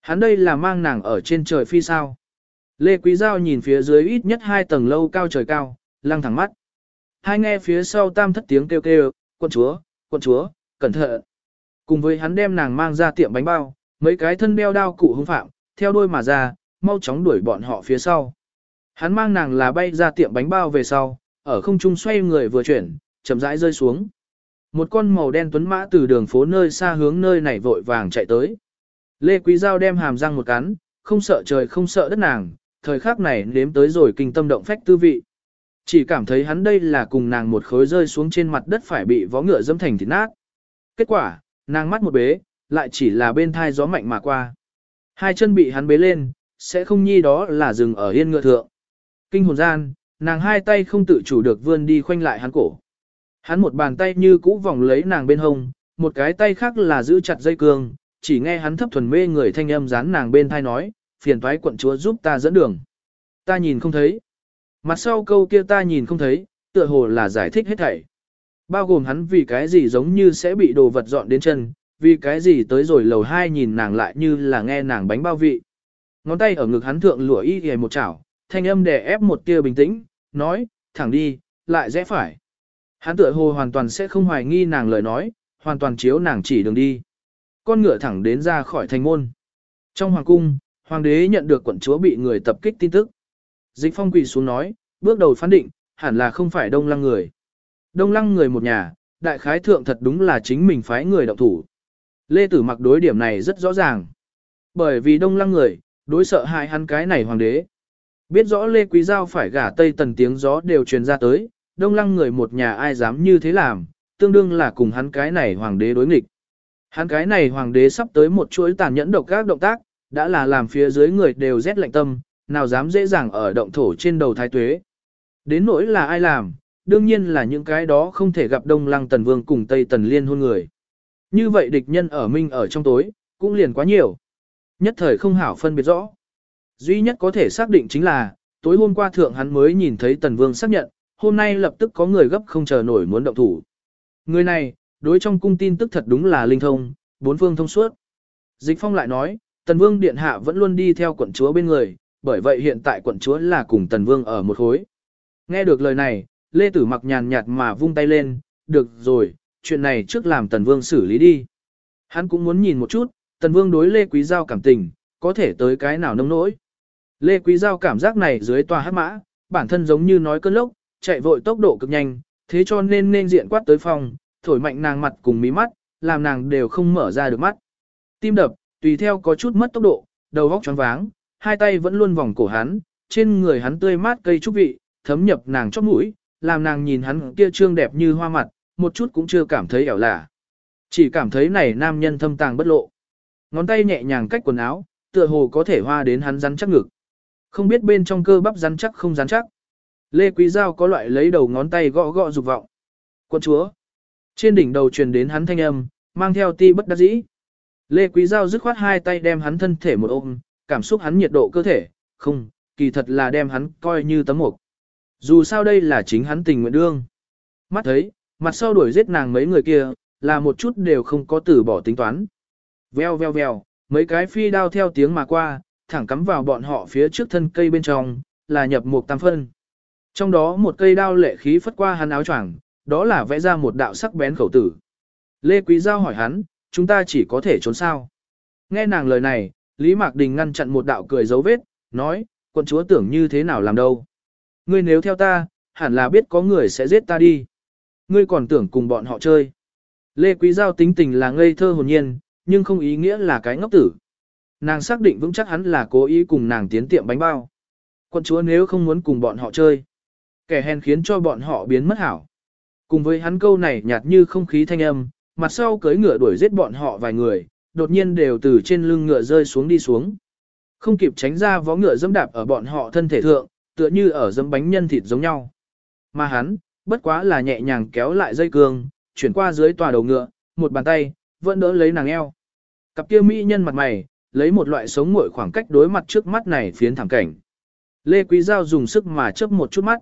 Speaker 1: Hắn đây là mang nàng ở trên trời phi sao. Lê Quý Giao nhìn phía dưới ít nhất hai tầng lâu cao trời cao, lăng thẳng mắt. Hai nghe phía sau tam thất tiếng kêu kêu, quân chúa, quân chúa, cẩn thận. Cùng với hắn đem nàng mang ra tiệm bánh bao, mấy cái thân đeo đao cụ hung phạm, theo đuôi mà ra, mau chóng đuổi bọn họ phía sau. Hắn mang nàng là bay ra tiệm bánh bao về sau, ở không trung xoay người vừa chuyển, chậm rãi rơi xuống. Một con màu đen tuấn mã từ đường phố nơi xa hướng nơi này vội vàng chạy tới. Lê Quý Giao đem hàm răng một cắn, không sợ trời không sợ đất nàng, thời khắc này nếm tới rồi kinh tâm động phách tư vị. Chỉ cảm thấy hắn đây là cùng nàng một khối rơi xuống trên mặt đất phải bị vó ngựa dẫm thành thịt nát. Kết quả, nàng mắt một bế, lại chỉ là bên thai gió mạnh mà qua. Hai chân bị hắn bế lên, sẽ không nhi đó là dừng ở yên ngựa thượng. Kinh hồn gian, nàng hai tay không tự chủ được vươn đi khoanh lại hắn cổ. Hắn một bàn tay như cũ vòng lấy nàng bên hông, một cái tay khác là giữ chặt dây cương, chỉ nghe hắn thấp thuần mê người thanh âm dán nàng bên thai nói, phiền thoái quận chúa giúp ta dẫn đường. Ta nhìn không thấy. Mặt sau câu kia ta nhìn không thấy, tựa hồ là giải thích hết thảy. Bao gồm hắn vì cái gì giống như sẽ bị đồ vật dọn đến chân, vì cái gì tới rồi lầu hai nhìn nàng lại như là nghe nàng bánh bao vị. Ngón tay ở ngực hắn thượng lụa y ghề một chảo, thanh âm đè ép một tia bình tĩnh, nói, thẳng đi, lại rẽ phải. Hắn tựa hồ hoàn toàn sẽ không hoài nghi nàng lời nói, hoàn toàn chiếu nàng chỉ đường đi. Con ngựa thẳng đến ra khỏi thành môn. Trong hoàng cung, hoàng đế nhận được quận chúa bị người tập kích tin tức. Dịch phong quỳ xuống nói, bước đầu phán định, hẳn là không phải đông lăng người. Đông lăng người một nhà, đại khái thượng thật đúng là chính mình phái người động thủ. Lê Tử mặc đối điểm này rất rõ ràng. Bởi vì đông lăng người, đối sợ hại hắn cái này hoàng đế. Biết rõ Lê Quý Giao phải gả Tây Tần tiếng gió đều truyền ra tới, đông lăng người một nhà ai dám như thế làm, tương đương là cùng hắn cái này hoàng đế đối nghịch. Hắn cái này hoàng đế sắp tới một chuỗi tàn nhẫn độc các động tác, đã là làm phía dưới người đều rét lạnh tâm, nào dám dễ dàng ở động thổ trên đầu thái tuế. Đến nỗi là ai làm, đương nhiên là những cái đó không thể gặp Đông Lăng Tần Vương cùng Tây Tần Liên hôn người. Như vậy địch nhân ở minh ở trong tối, cũng liền quá nhiều. Nhất thời không hảo phân biệt rõ. Duy nhất có thể xác định chính là, tối hôm qua thượng hắn mới nhìn thấy Tần Vương xác nhận, hôm nay lập tức có người gấp không chờ nổi muốn động thủ. Người này, đối trong cung tin tức thật đúng là linh thông, bốn phương thông suốt. Dịch Phong lại nói, Tần Vương Điện Hạ vẫn luôn đi theo quận chúa bên người, bởi vậy hiện tại quận chúa là cùng Tần Vương ở một khối. Nghe được lời này, Lê Tử mặc nhàn nhạt mà vung tay lên, được rồi, chuyện này trước làm Tần Vương xử lý đi. Hắn cũng muốn nhìn một chút, Tần Vương đối Lê Quý Giao cảm tình, có thể tới cái nào nông nỗi. Lê Quý Giao cảm giác này dưới tòa hát mã, bản thân giống như nói cơn lốc, chạy vội tốc độ cực nhanh, thế cho nên nên diện quát tới phòng, thổi mạnh nàng mặt cùng mí mắt, làm nàng đều không mở ra được mắt. Tim đập, tùy theo có chút mất tốc độ, đầu óc choáng váng, hai tay vẫn luôn vòng cổ hắn, trên người hắn tươi mát cây trúc vị, thấm nhập nàng chóp mũi, làm nàng nhìn hắn kia trương đẹp như hoa mặt, một chút cũng chưa cảm thấy ẻo lả. Chỉ cảm thấy này nam nhân thâm tàng bất lộ. Ngón tay nhẹ nhàng cách quần áo, tựa hồ có thể hoa đến hắn rắn chắc ngực. Không biết bên trong cơ bắp rắn chắc không rắn chắc. Lê Quý Giao có loại lấy đầu ngón tay gõ gõ dục vọng. Quân chúa. Trên đỉnh đầu truyền đến hắn thanh âm, mang theo ti bất đắc dĩ. Lê Quý Giao dứt khoát hai tay đem hắn thân thể một ôm, cảm xúc hắn nhiệt độ cơ thể, không, kỳ thật là đem hắn coi như tấm mục. Dù sao đây là chính hắn tình nguyện đương. Mắt thấy, mặt sau đuổi giết nàng mấy người kia, là một chút đều không có từ bỏ tính toán. Veo veo veo, mấy cái phi đao theo tiếng mà qua, thẳng cắm vào bọn họ phía trước thân cây bên trong, là nhập một tam phân. Trong đó một cây đao lệ khí phất qua hắn áo choàng, đó là vẽ ra một đạo sắc bén khẩu tử. Lê Quý Giao hỏi hắn, chúng ta chỉ có thể trốn sao. Nghe nàng lời này, Lý Mạc Đình ngăn chặn một đạo cười dấu vết, nói, quận chúa tưởng như thế nào làm đâu. Ngươi nếu theo ta, hẳn là biết có người sẽ giết ta đi. Ngươi còn tưởng cùng bọn họ chơi. Lê Quý Giao tính tình là ngây thơ hồn nhiên, nhưng không ý nghĩa là cái ngốc tử. Nàng xác định vững chắc hắn là cố ý cùng nàng tiến tiệm bánh bao. Quận chúa nếu không muốn cùng bọn họ chơi, kẻ hèn khiến cho bọn họ biến mất hảo. Cùng với hắn câu này nhạt như không khí thanh âm, mặt sau cưới ngựa đuổi giết bọn họ vài người, đột nhiên đều từ trên lưng ngựa rơi xuống đi xuống. Không kịp tránh ra vó ngựa dẫm đạp ở bọn họ thân thể thượng, tựa như ở dẫm bánh nhân thịt giống nhau. Mà hắn, bất quá là nhẹ nhàng kéo lại dây cương, chuyển qua dưới tòa đầu ngựa, một bàn tay, vẫn đỡ lấy nàng eo. Cặp kia mỹ nhân mặt mày, lấy một loại sống nguội khoảng cách đối mặt trước mắt này phiến thẳng cảnh. Lê Quý Giao dùng sức mà chớp một chút mắt.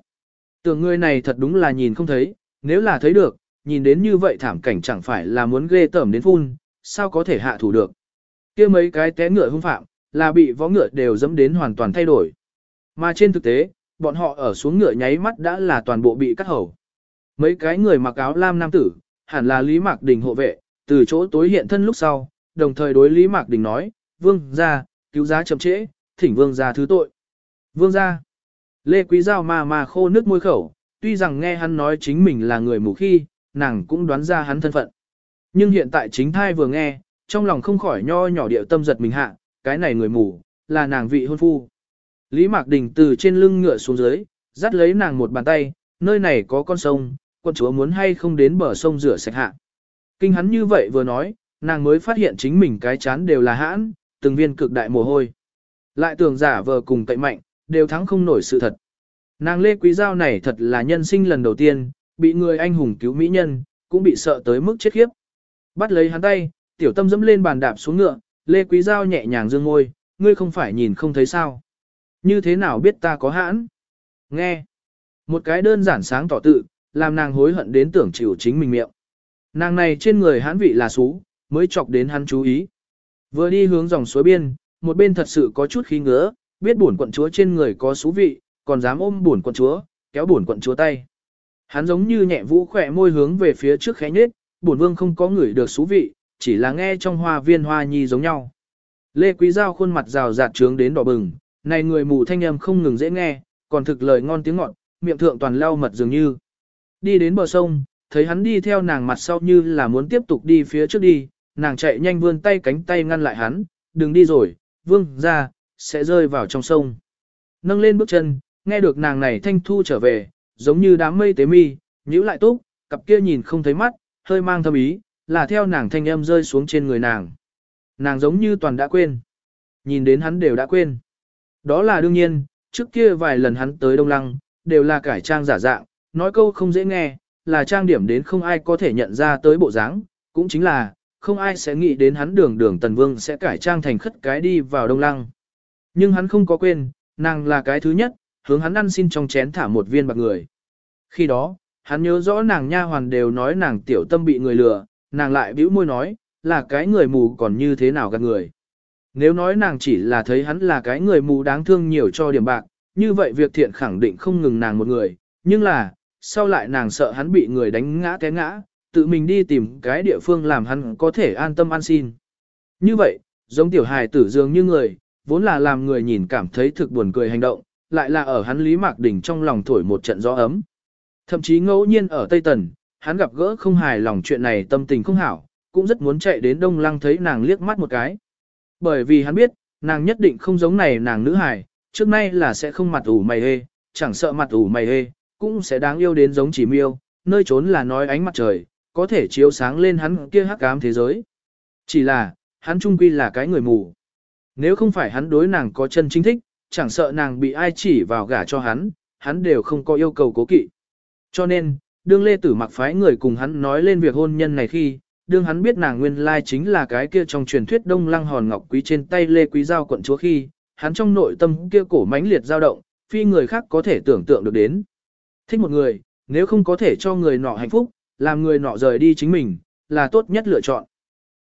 Speaker 1: Tưởng người này thật đúng là nhìn không thấy, nếu là thấy được, nhìn đến như vậy thảm cảnh chẳng phải là muốn ghê tởm đến phun, sao có thể hạ thủ được. kia mấy cái té ngựa hung phạm, là bị võ ngựa đều dẫm đến hoàn toàn thay đổi. Mà trên thực tế, bọn họ ở xuống ngựa nháy mắt đã là toàn bộ bị cắt hầu. Mấy cái người mặc áo lam nam tử, hẳn là Lý Mạc Đình hộ vệ, từ chỗ tối hiện thân lúc sau, đồng thời đối Lý Mạc Đình nói, vương ra, cứu giá chậm trễ, thỉnh vương ra thứ tội. Vương ra, Lê Quý Giao mà mà khô nước môi khẩu, tuy rằng nghe hắn nói chính mình là người mù khi, nàng cũng đoán ra hắn thân phận. Nhưng hiện tại chính thai vừa nghe, trong lòng không khỏi nho nhỏ điệu tâm giật mình hạ, cái này người mù, là nàng vị hôn phu. Lý Mạc Đình từ trên lưng ngựa xuống dưới, dắt lấy nàng một bàn tay, nơi này có con sông, quân chúa muốn hay không đến bờ sông rửa sạch hạ. Kinh hắn như vậy vừa nói, nàng mới phát hiện chính mình cái chán đều là hãn, từng viên cực đại mồ hôi. Lại tưởng giả vờ cùng tệ mạnh, đều thắng không nổi sự thật. Nàng Lê Quý Giao này thật là nhân sinh lần đầu tiên, bị người anh hùng cứu mỹ nhân, cũng bị sợ tới mức chết khiếp. Bắt lấy hắn tay, tiểu tâm dẫm lên bàn đạp xuống ngựa, Lê Quý Giao nhẹ nhàng dương ngôi, ngươi không phải nhìn không thấy sao. Như thế nào biết ta có hãn? Nghe. Một cái đơn giản sáng tỏ tự, làm nàng hối hận đến tưởng chịu chính mình miệng. Nàng này trên người hãn vị là xú, mới chọc đến hắn chú ý. Vừa đi hướng dòng suối biên, một bên thật sự có chút khí ngứa, biết buồn quận chúa trên người có xú vị, còn dám ôm buồn quận chúa, kéo buồn quận chúa tay. Hắn giống như nhẹ vũ khỏe môi hướng về phía trước khẽ nhếch, bổn vương không có người được xú vị, chỉ là nghe trong hoa viên hoa nhi giống nhau. Lê Quý Giao khuôn mặt rào rạt trướng đến đỏ bừng, này người mù thanh âm không ngừng dễ nghe, còn thực lời ngon tiếng ngọt, miệng thượng toàn lau mật dường như. Đi đến bờ sông, thấy hắn đi theo nàng mặt sau như là muốn tiếp tục đi phía trước đi, nàng chạy nhanh vươn tay cánh tay ngăn lại hắn, đừng đi rồi, vương ra, sẽ rơi vào trong sông. Nâng lên bước chân, nghe được nàng này thanh thu trở về, giống như đám mây tế mi, nhíu lại túc, cặp kia nhìn không thấy mắt, hơi mang thâm ý, là theo nàng thanh âm rơi xuống trên người nàng. Nàng giống như toàn đã quên. Nhìn đến hắn đều đã quên. Đó là đương nhiên, trước kia vài lần hắn tới Đông Lăng, đều là cải trang giả dạng, nói câu không dễ nghe, là trang điểm đến không ai có thể nhận ra tới bộ dáng, cũng chính là, không ai sẽ nghĩ đến hắn đường đường Tần Vương sẽ cải trang thành khất cái đi vào Đông Lăng. Nhưng hắn không có quên, nàng là cái thứ nhất, hướng hắn ăn xin trong chén thả một viên bạc người. Khi đó, hắn nhớ rõ nàng nha hoàn đều nói nàng tiểu tâm bị người lừa, nàng lại bĩu môi nói, là cái người mù còn như thế nào gạt người. Nếu nói nàng chỉ là thấy hắn là cái người mù đáng thương nhiều cho điểm bạc, như vậy việc thiện khẳng định không ngừng nàng một người, nhưng là, sau lại nàng sợ hắn bị người đánh ngã té ngã, tự mình đi tìm cái địa phương làm hắn có thể an tâm an xin. Như vậy, giống tiểu hài tử dường như người, vốn là làm người nhìn cảm thấy thực buồn cười hành động, lại là ở hắn Lý Mạc Đỉnh trong lòng thổi một trận gió ấm. Thậm chí ngẫu nhiên ở Tây Tần, hắn gặp gỡ không hài lòng chuyện này tâm tình không hảo, cũng rất muốn chạy đến Đông Lăng thấy nàng liếc mắt một cái. Bởi vì hắn biết, nàng nhất định không giống này nàng nữ hài, trước nay là sẽ không mặt ủ mày hê, chẳng sợ mặt ủ mày hê, cũng sẽ đáng yêu đến giống chỉ miêu, nơi trốn là nói ánh mặt trời, có thể chiếu sáng lên hắn kia hắc ám thế giới. Chỉ là, hắn trung quy là cái người mù. Nếu không phải hắn đối nàng có chân chính thích, chẳng sợ nàng bị ai chỉ vào gả cho hắn, hắn đều không có yêu cầu cố kỵ. Cho nên, đương Lê Tử mặc phái người cùng hắn nói lên việc hôn nhân này khi, đương hắn biết nàng nguyên lai chính là cái kia trong truyền thuyết đông lăng hòn ngọc quý trên tay Lê Quý Giao quận chúa khi, hắn trong nội tâm kia cổ mãnh liệt dao động, phi người khác có thể tưởng tượng được đến. Thích một người, nếu không có thể cho người nọ hạnh phúc, làm người nọ rời đi chính mình, là tốt nhất lựa chọn.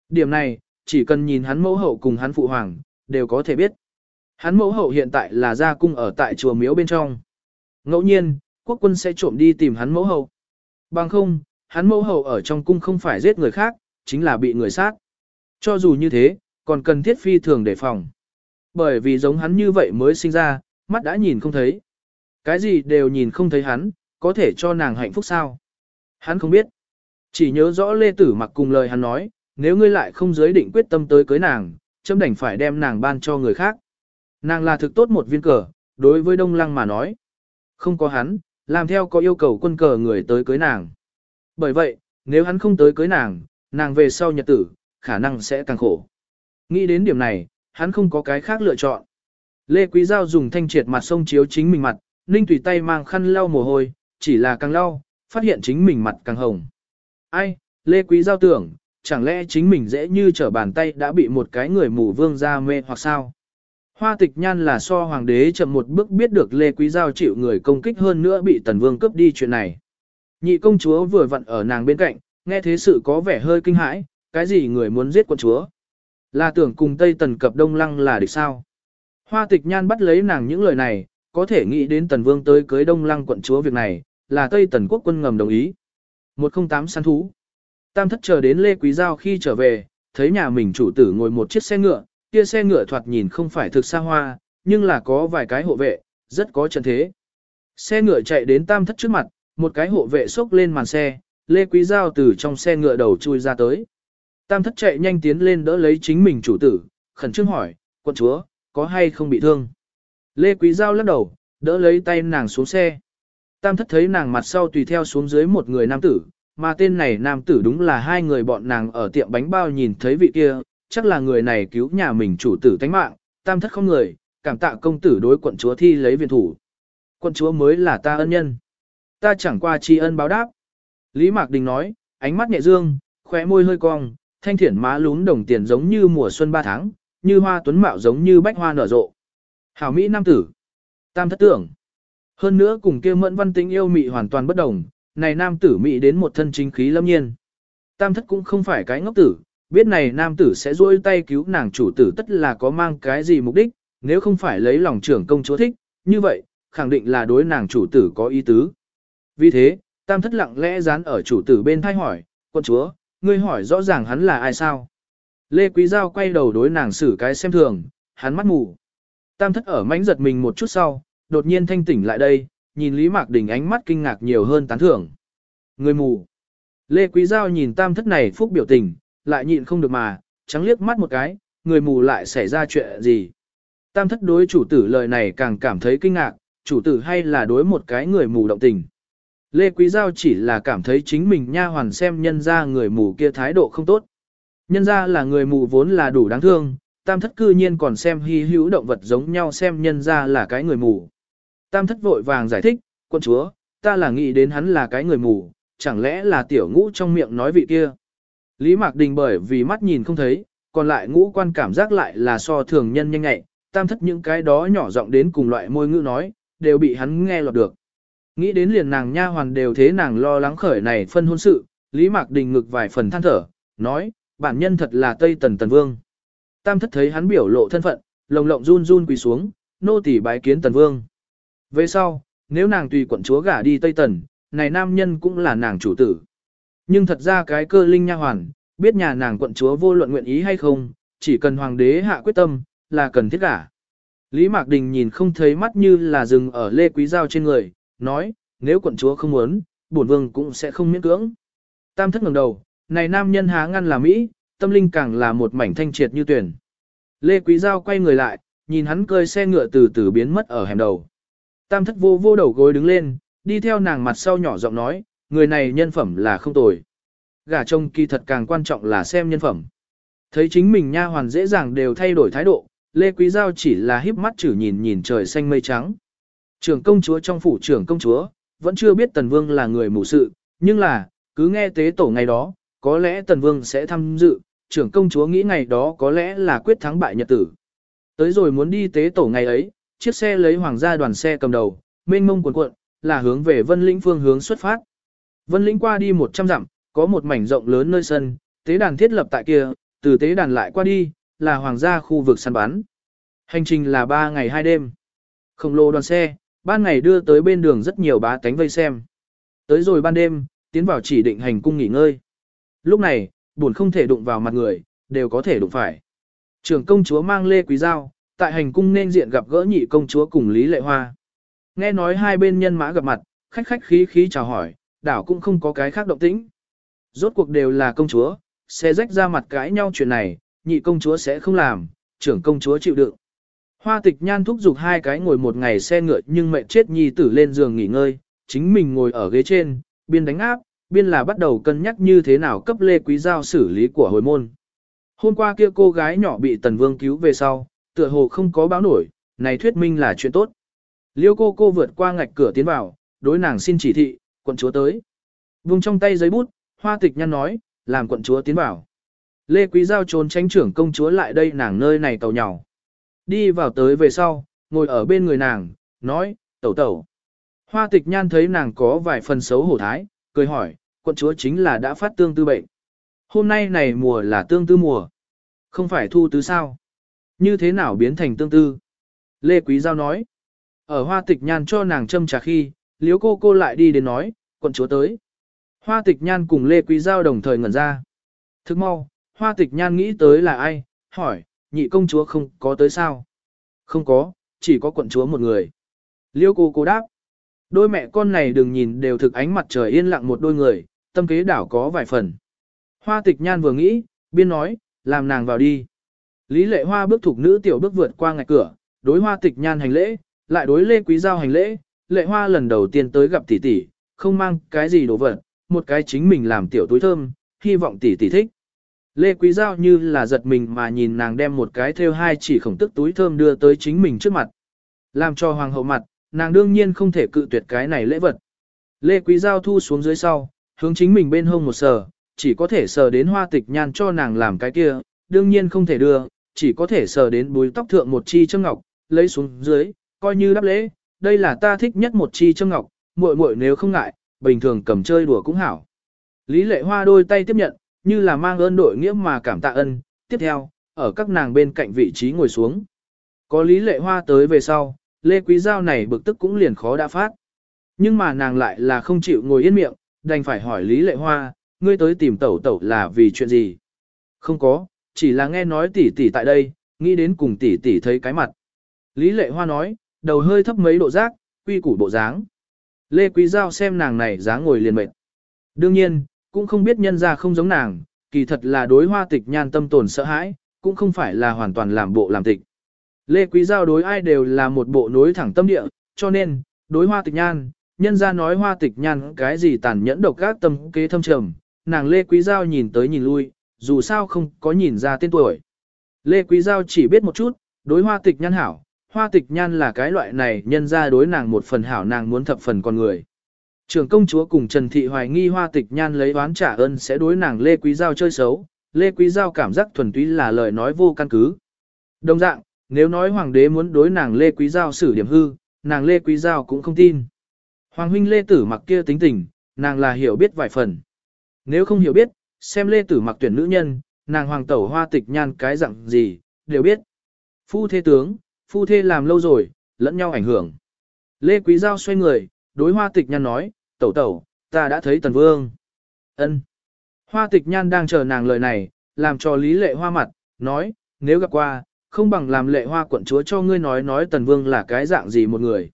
Speaker 1: Điểm này, chỉ cần nhìn hắn mẫu hậu cùng hắn phụ hoàng, đều có thể biết. Hắn mẫu hậu hiện tại là gia cung ở tại chùa miếu bên trong. Ngẫu nhiên, quốc quân sẽ trộm đi tìm hắn mẫu hậu. Bằng không, hắn mẫu hậu ở trong cung không phải giết người khác, chính là bị người sát. Cho dù như thế, còn cần thiết phi thường đề phòng. Bởi vì giống hắn như vậy mới sinh ra, mắt đã nhìn không thấy. Cái gì đều nhìn không thấy hắn, có thể cho nàng hạnh phúc sao? Hắn không biết. Chỉ nhớ rõ Lê Tử mặc cùng lời hắn nói, nếu ngươi lại không giới định quyết tâm tới cưới nàng, chấm đành phải đem nàng ban cho người khác. Nàng là thực tốt một viên cờ, đối với Đông Lăng mà nói. Không có hắn, làm theo có yêu cầu quân cờ người tới cưới nàng. Bởi vậy, nếu hắn không tới cưới nàng, nàng về sau nhật tử, khả năng sẽ càng khổ. Nghĩ đến điểm này, hắn không có cái khác lựa chọn. Lê Quý Giao dùng thanh triệt mặt sông chiếu chính mình mặt, Ninh Tùy tay mang khăn lau mồ hôi, chỉ là càng lau, phát hiện chính mình mặt càng hồng. Ai, Lê Quý Giao tưởng, chẳng lẽ chính mình dễ như trở bàn tay đã bị một cái người mù vương ra mê hoặc sao? Hoa tịch nhan là so hoàng đế chậm một bước biết được Lê Quý Giao chịu người công kích hơn nữa bị tần vương cướp đi chuyện này. Nhị công chúa vừa vặn ở nàng bên cạnh, nghe thế sự có vẻ hơi kinh hãi, cái gì người muốn giết quân chúa? Là tưởng cùng Tây Tần cập Đông Lăng là địch sao? Hoa tịch nhan bắt lấy nàng những lời này, có thể nghĩ đến Tần Vương tới cưới Đông Lăng quận chúa việc này, là Tây Tần quốc quân ngầm đồng ý. 108 săn thú. Tam thất chờ đến Lê Quý Giao khi trở về, thấy nhà mình chủ tử ngồi một chiếc xe ngựa, kia xe ngựa thoạt nhìn không phải thực xa hoa, nhưng là có vài cái hộ vệ, rất có chân thế. Xe ngựa chạy đến tam thất trước mặt, một cái hộ vệ xốc lên màn xe, Lê Quý Giao từ trong xe ngựa đầu chui ra tới. Tam thất chạy nhanh tiến lên đỡ lấy chính mình chủ tử, khẩn trương hỏi, quân chúa, có hay không bị thương? Lê Quý Giao lắc đầu, đỡ lấy tay nàng xuống xe. Tam thất thấy nàng mặt sau tùy theo xuống dưới một người nam tử, mà tên này nam tử đúng là hai người bọn nàng ở tiệm bánh bao nhìn thấy vị kia, chắc là người này cứu nhà mình chủ tử tánh mạng, tam thất không người, cảm tạ công tử đối quận chúa thi lấy viện thủ. Quận chúa mới là ta ân nhân. Ta chẳng qua tri ân báo đáp. Lý Mạc Đình nói, ánh mắt nhẹ dương, khóe môi hơi cong, thanh thiển má lún đồng tiền giống như mùa xuân ba tháng, như hoa tuấn mạo giống như bách hoa nở rộ. Hảo Mỹ nam tử. Tam thất tưởng. Hơn nữa cùng kia mẫn văn tính yêu mị hoàn toàn bất đồng, này nam tử mỹ đến một thân chính khí lâm nhiên. Tam thất cũng không phải cái ngốc tử, biết này nam tử sẽ duỗi tay cứu nàng chủ tử tất là có mang cái gì mục đích, nếu không phải lấy lòng trưởng công chúa thích, như vậy, khẳng định là đối nàng chủ tử có ý tứ. Vì thế, tam thất lặng lẽ dán ở chủ tử bên thay hỏi, quân chúa, ngươi hỏi rõ ràng hắn là ai sao? Lê Quý Giao quay đầu đối nàng xử cái xem thường, hắn mắt mù. Tam thất ở mánh giật mình một chút sau, đột nhiên thanh tỉnh lại đây, nhìn Lý Mạc Đình ánh mắt kinh ngạc nhiều hơn tán thưởng. Người mù. Lê Quý Giao nhìn tam thất này phúc biểu tình, lại nhịn không được mà, trắng liếc mắt một cái, người mù lại xảy ra chuyện gì. Tam thất đối chủ tử lời này càng cảm thấy kinh ngạc, chủ tử hay là đối một cái người mù động tình. Lê Quý Giao chỉ là cảm thấy chính mình nha hoàn xem nhân ra người mù kia thái độ không tốt. Nhân ra là người mù vốn là đủ đáng thương, tam thất cư nhiên còn xem hy hữu động vật giống nhau xem nhân ra là cái người mù. Tam thất vội vàng giải thích, quân chúa, ta là nghĩ đến hắn là cái người mù, chẳng lẽ là tiểu ngũ trong miệng nói vị kia. Lý Mạc Đình bởi vì mắt nhìn không thấy, còn lại ngũ quan cảm giác lại là so thường nhân nhanh nhạy, tam thất những cái đó nhỏ giọng đến cùng loại môi ngữ nói, đều bị hắn nghe lọt được. Nghĩ đến liền nàng nha hoàn đều thế nàng lo lắng khởi này phân hôn sự, Lý Mạc Đình ngực vài phần than thở, nói, bản nhân thật là Tây Tần Tần Vương. Tam thất thấy hắn biểu lộ thân phận, lồng lộng run run quỳ xuống, nô tỳ bái kiến Tần Vương. Về sau, nếu nàng tùy quận chúa gả đi Tây Tần, này nam nhân cũng là nàng chủ tử. Nhưng thật ra cái cơ linh nha hoàn, biết nhà nàng quận chúa vô luận nguyện ý hay không, chỉ cần hoàng đế hạ quyết tâm, là cần thiết cả Lý Mạc Đình nhìn không thấy mắt như là dừng ở lê quý giao trên người, nói, nếu quận chúa không muốn, bổn vương cũng sẽ không miễn cưỡng. Tam thất ngẩng đầu, này nam nhân há ngăn là Mỹ, tâm linh càng là một mảnh thanh triệt như tuyển. Lê Quý Giao quay người lại, nhìn hắn cơi xe ngựa từ từ biến mất ở hẻm đầu. Tam thất vô vô đầu gối đứng lên, đi theo nàng mặt sau nhỏ giọng nói, người này nhân phẩm là không tồi. Gả chồng kỳ thật càng quan trọng là xem nhân phẩm. Thấy chính mình nha hoàn dễ dàng đều thay đổi thái độ, Lê Quý Giao chỉ là híp mắt chử nhìn nhìn trời xanh mây trắng. Trưởng công chúa trong phủ trưởng công chúa, vẫn chưa biết Tần Vương là người mù sự, nhưng là, cứ nghe tế tổ ngày đó, có lẽ Tần Vương sẽ tham dự, trưởng công chúa nghĩ ngày đó có lẽ là quyết thắng bại nhật tử. Tới rồi muốn đi tế tổ ngày ấy, chiếc xe lấy hoàng gia đoàn xe cầm đầu, mênh mông cuộn cuộn, là hướng về Vân Lĩnh phương hướng xuất phát. Vân Lĩnh qua đi 100 dặm, có một mảnh rộng lớn nơi sân, tế đàn thiết lập tại kia, từ tế đàn lại qua đi, là hoàng gia khu vực săn bắn. Hành trình là 3 ngày 2 đêm. Khổng lồ đoàn xe, ban ngày đưa tới bên đường rất nhiều bá tánh vây xem. Tới rồi ban đêm, tiến vào chỉ định hành cung nghỉ ngơi. Lúc này, buồn không thể đụng vào mặt người, đều có thể đụng phải. Trưởng công chúa mang lê quý dao, tại hành cung nên diện gặp gỡ nhị công chúa cùng Lý Lệ Hoa. Nghe nói hai bên nhân mã gặp mặt, khách khách khí khí chào hỏi, đảo cũng không có cái khác động tĩnh. Rốt cuộc đều là công chúa, sẽ rách ra mặt cãi nhau chuyện này, nhị công chúa sẽ không làm, trưởng công chúa chịu đựng. Hoa tịch nhan thúc giục hai cái ngồi một ngày xe ngựa nhưng mẹ chết nhi tử lên giường nghỉ ngơi, chính mình ngồi ở ghế trên, biên đánh áp, biên là bắt đầu cân nhắc như thế nào cấp lê quý giao xử lý của hồi môn. Hôm qua kia cô gái nhỏ bị tần vương cứu về sau, tựa hồ không có báo nổi, này thuyết minh là chuyện tốt. Liêu cô cô vượt qua ngạch cửa tiến vào, đối nàng xin chỉ thị, quận chúa tới. Vùng trong tay giấy bút, hoa tịch nhăn nói, làm quận chúa tiến vào. Lê Quý Giao trốn tránh trưởng công chúa lại đây nàng nơi này tàu nhỏ. Đi vào tới về sau, ngồi ở bên người nàng, nói, tẩu tẩu. Hoa tịch nhan thấy nàng có vài phần xấu hổ thái, cười hỏi, quận chúa chính là đã phát tương tư bệnh. Hôm nay này mùa là tương tư mùa. Không phải thu tứ sao. Như thế nào biến thành tương tư? Lê Quý Giao nói. Ở hoa tịch nhan cho nàng châm trà khi, liếu cô cô lại đi đến nói, quận chúa tới. Hoa tịch nhan cùng Lê Quý Giao đồng thời ngẩn ra. Thức mau, hoa tịch nhan nghĩ tới là ai, hỏi, nhị công chúa không có tới sao? Không có, chỉ có quận chúa một người. Liêu cô cô đáp. Đôi mẹ con này đừng nhìn đều thực ánh mặt trời yên lặng một đôi người, tâm kế đảo có vài phần. Hoa tịch nhan vừa nghĩ, biên nói, làm nàng vào đi. Lý lệ hoa bước thục nữ tiểu bước vượt qua ngạch cửa, đối hoa tịch nhan hành lễ, lại đối lê quý giao hành lễ, lệ hoa lần đầu tiên tới gặp tỷ tỷ, không mang cái gì đồ vật, một cái chính mình làm tiểu túi thơm, hy vọng tỷ tỷ thích. Lê Quý Giao như là giật mình mà nhìn nàng đem một cái theo hai chỉ khổng tức túi thơm đưa tới chính mình trước mặt. Làm cho hoàng hậu mặt, nàng đương nhiên không thể cự tuyệt cái này lễ vật. Lê Quý Giao thu xuống dưới sau, hướng chính mình bên hông một sờ, chỉ có thể sờ đến hoa tịch nhan cho nàng làm cái kia, đương nhiên không thể đưa, chỉ có thể sờ đến búi tóc thượng một chi châm ngọc, lấy xuống dưới, coi như đáp lễ, đây là ta thích nhất một chi châm ngọc, muội muội nếu không ngại, bình thường cầm chơi đùa cũng hảo. Lý lệ hoa đôi tay tiếp nhận, như là mang ơn đội nghĩa mà cảm tạ ân, tiếp theo, ở các nàng bên cạnh vị trí ngồi xuống. Có lý lệ hoa tới về sau, lê quý giao này bực tức cũng liền khó đã phát. Nhưng mà nàng lại là không chịu ngồi yên miệng, đành phải hỏi lý lệ hoa, ngươi tới tìm tẩu tẩu là vì chuyện gì? Không có, chỉ là nghe nói tỷ tỷ tại đây, nghĩ đến cùng tỷ tỷ thấy cái mặt. Lý lệ hoa nói, đầu hơi thấp mấy độ giác, quy củ bộ dáng. Lê Quý Giao xem nàng này dáng ngồi liền mệt. Đương nhiên, cũng không biết nhân ra không giống nàng, kỳ thật là đối hoa tịch nhan tâm tồn sợ hãi, cũng không phải là hoàn toàn làm bộ làm tịch. Lê Quý Giao đối ai đều là một bộ nối thẳng tâm địa, cho nên, đối hoa tịch nhan, nhân ra nói hoa tịch nhan cái gì tàn nhẫn độc các tâm kế thâm trầm, nàng Lê Quý Giao nhìn tới nhìn lui, dù sao không có nhìn ra tên tuổi. Lê Quý Giao chỉ biết một chút, đối hoa tịch nhan hảo, hoa tịch nhan là cái loại này nhân ra đối nàng một phần hảo nàng muốn thập phần con người. Trưởng công chúa cùng Trần Thị hoài nghi hoa tịch nhan lấy oán trả ơn sẽ đối nàng Lê Quý Giao chơi xấu, Lê Quý Giao cảm giác thuần túy là lời nói vô căn cứ. Đồng dạng, nếu nói hoàng đế muốn đối nàng Lê Quý Giao xử điểm hư, nàng Lê Quý Giao cũng không tin. Hoàng huynh Lê Tử mặc kia tính tình, nàng là hiểu biết vài phần. Nếu không hiểu biết, xem Lê Tử mặc tuyển nữ nhân, nàng hoàng tẩu hoa tịch nhan cái dạng gì, đều biết. Phu thế tướng, phu thê làm lâu rồi, lẫn nhau ảnh hưởng. Lê Quý Giao xoay người, đối hoa tịch nhan nói, tẩu tẩu, ta đã thấy tần vương. ân Hoa tịch nhan đang chờ nàng lời này, làm cho lý lệ hoa mặt, nói, nếu gặp qua, không bằng làm lệ hoa quận chúa cho ngươi nói nói tần vương là cái dạng gì một người.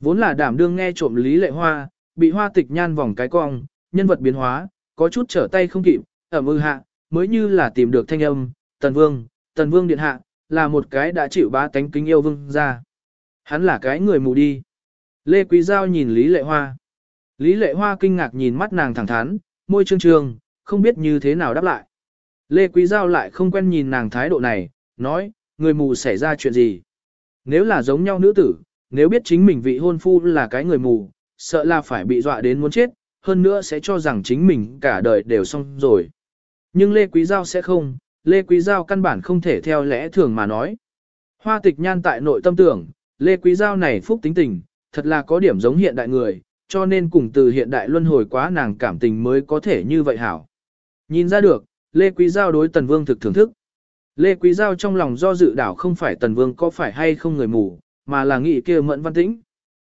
Speaker 1: Vốn là đảm đương nghe trộm lý lệ hoa, bị hoa tịch nhan vòng cái cong, nhân vật biến hóa, có chút trở tay không kịp, ở ư hạ, mới như là tìm được thanh âm, tần vương, tần vương điện hạ, là một cái đã chịu bá tánh kính yêu vương ra. Hắn là cái người mù đi. Lê Quý Giao nhìn Lý Lệ Hoa. Lý Lệ Hoa kinh ngạc nhìn mắt nàng thẳng thắn, môi trương trương, không biết như thế nào đáp lại. Lê Quý Giao lại không quen nhìn nàng thái độ này, nói, người mù xảy ra chuyện gì. Nếu là giống nhau nữ tử, nếu biết chính mình vị hôn phu là cái người mù, sợ là phải bị dọa đến muốn chết, hơn nữa sẽ cho rằng chính mình cả đời đều xong rồi. Nhưng Lê Quý Giao sẽ không, Lê Quý Giao căn bản không thể theo lẽ thường mà nói. Hoa tịch nhan tại nội tâm tưởng, Lê Quý Giao này phúc tính tình, thật là có điểm giống hiện đại người, cho nên cùng từ hiện đại luân hồi quá nàng cảm tình mới có thể như vậy hảo. Nhìn ra được, Lê Quý Giao đối Tần Vương thực thưởng thức. Lê Quý Giao trong lòng do dự đảo không phải Tần Vương có phải hay không người mù, mà là nghĩ kia mẫn văn tĩnh.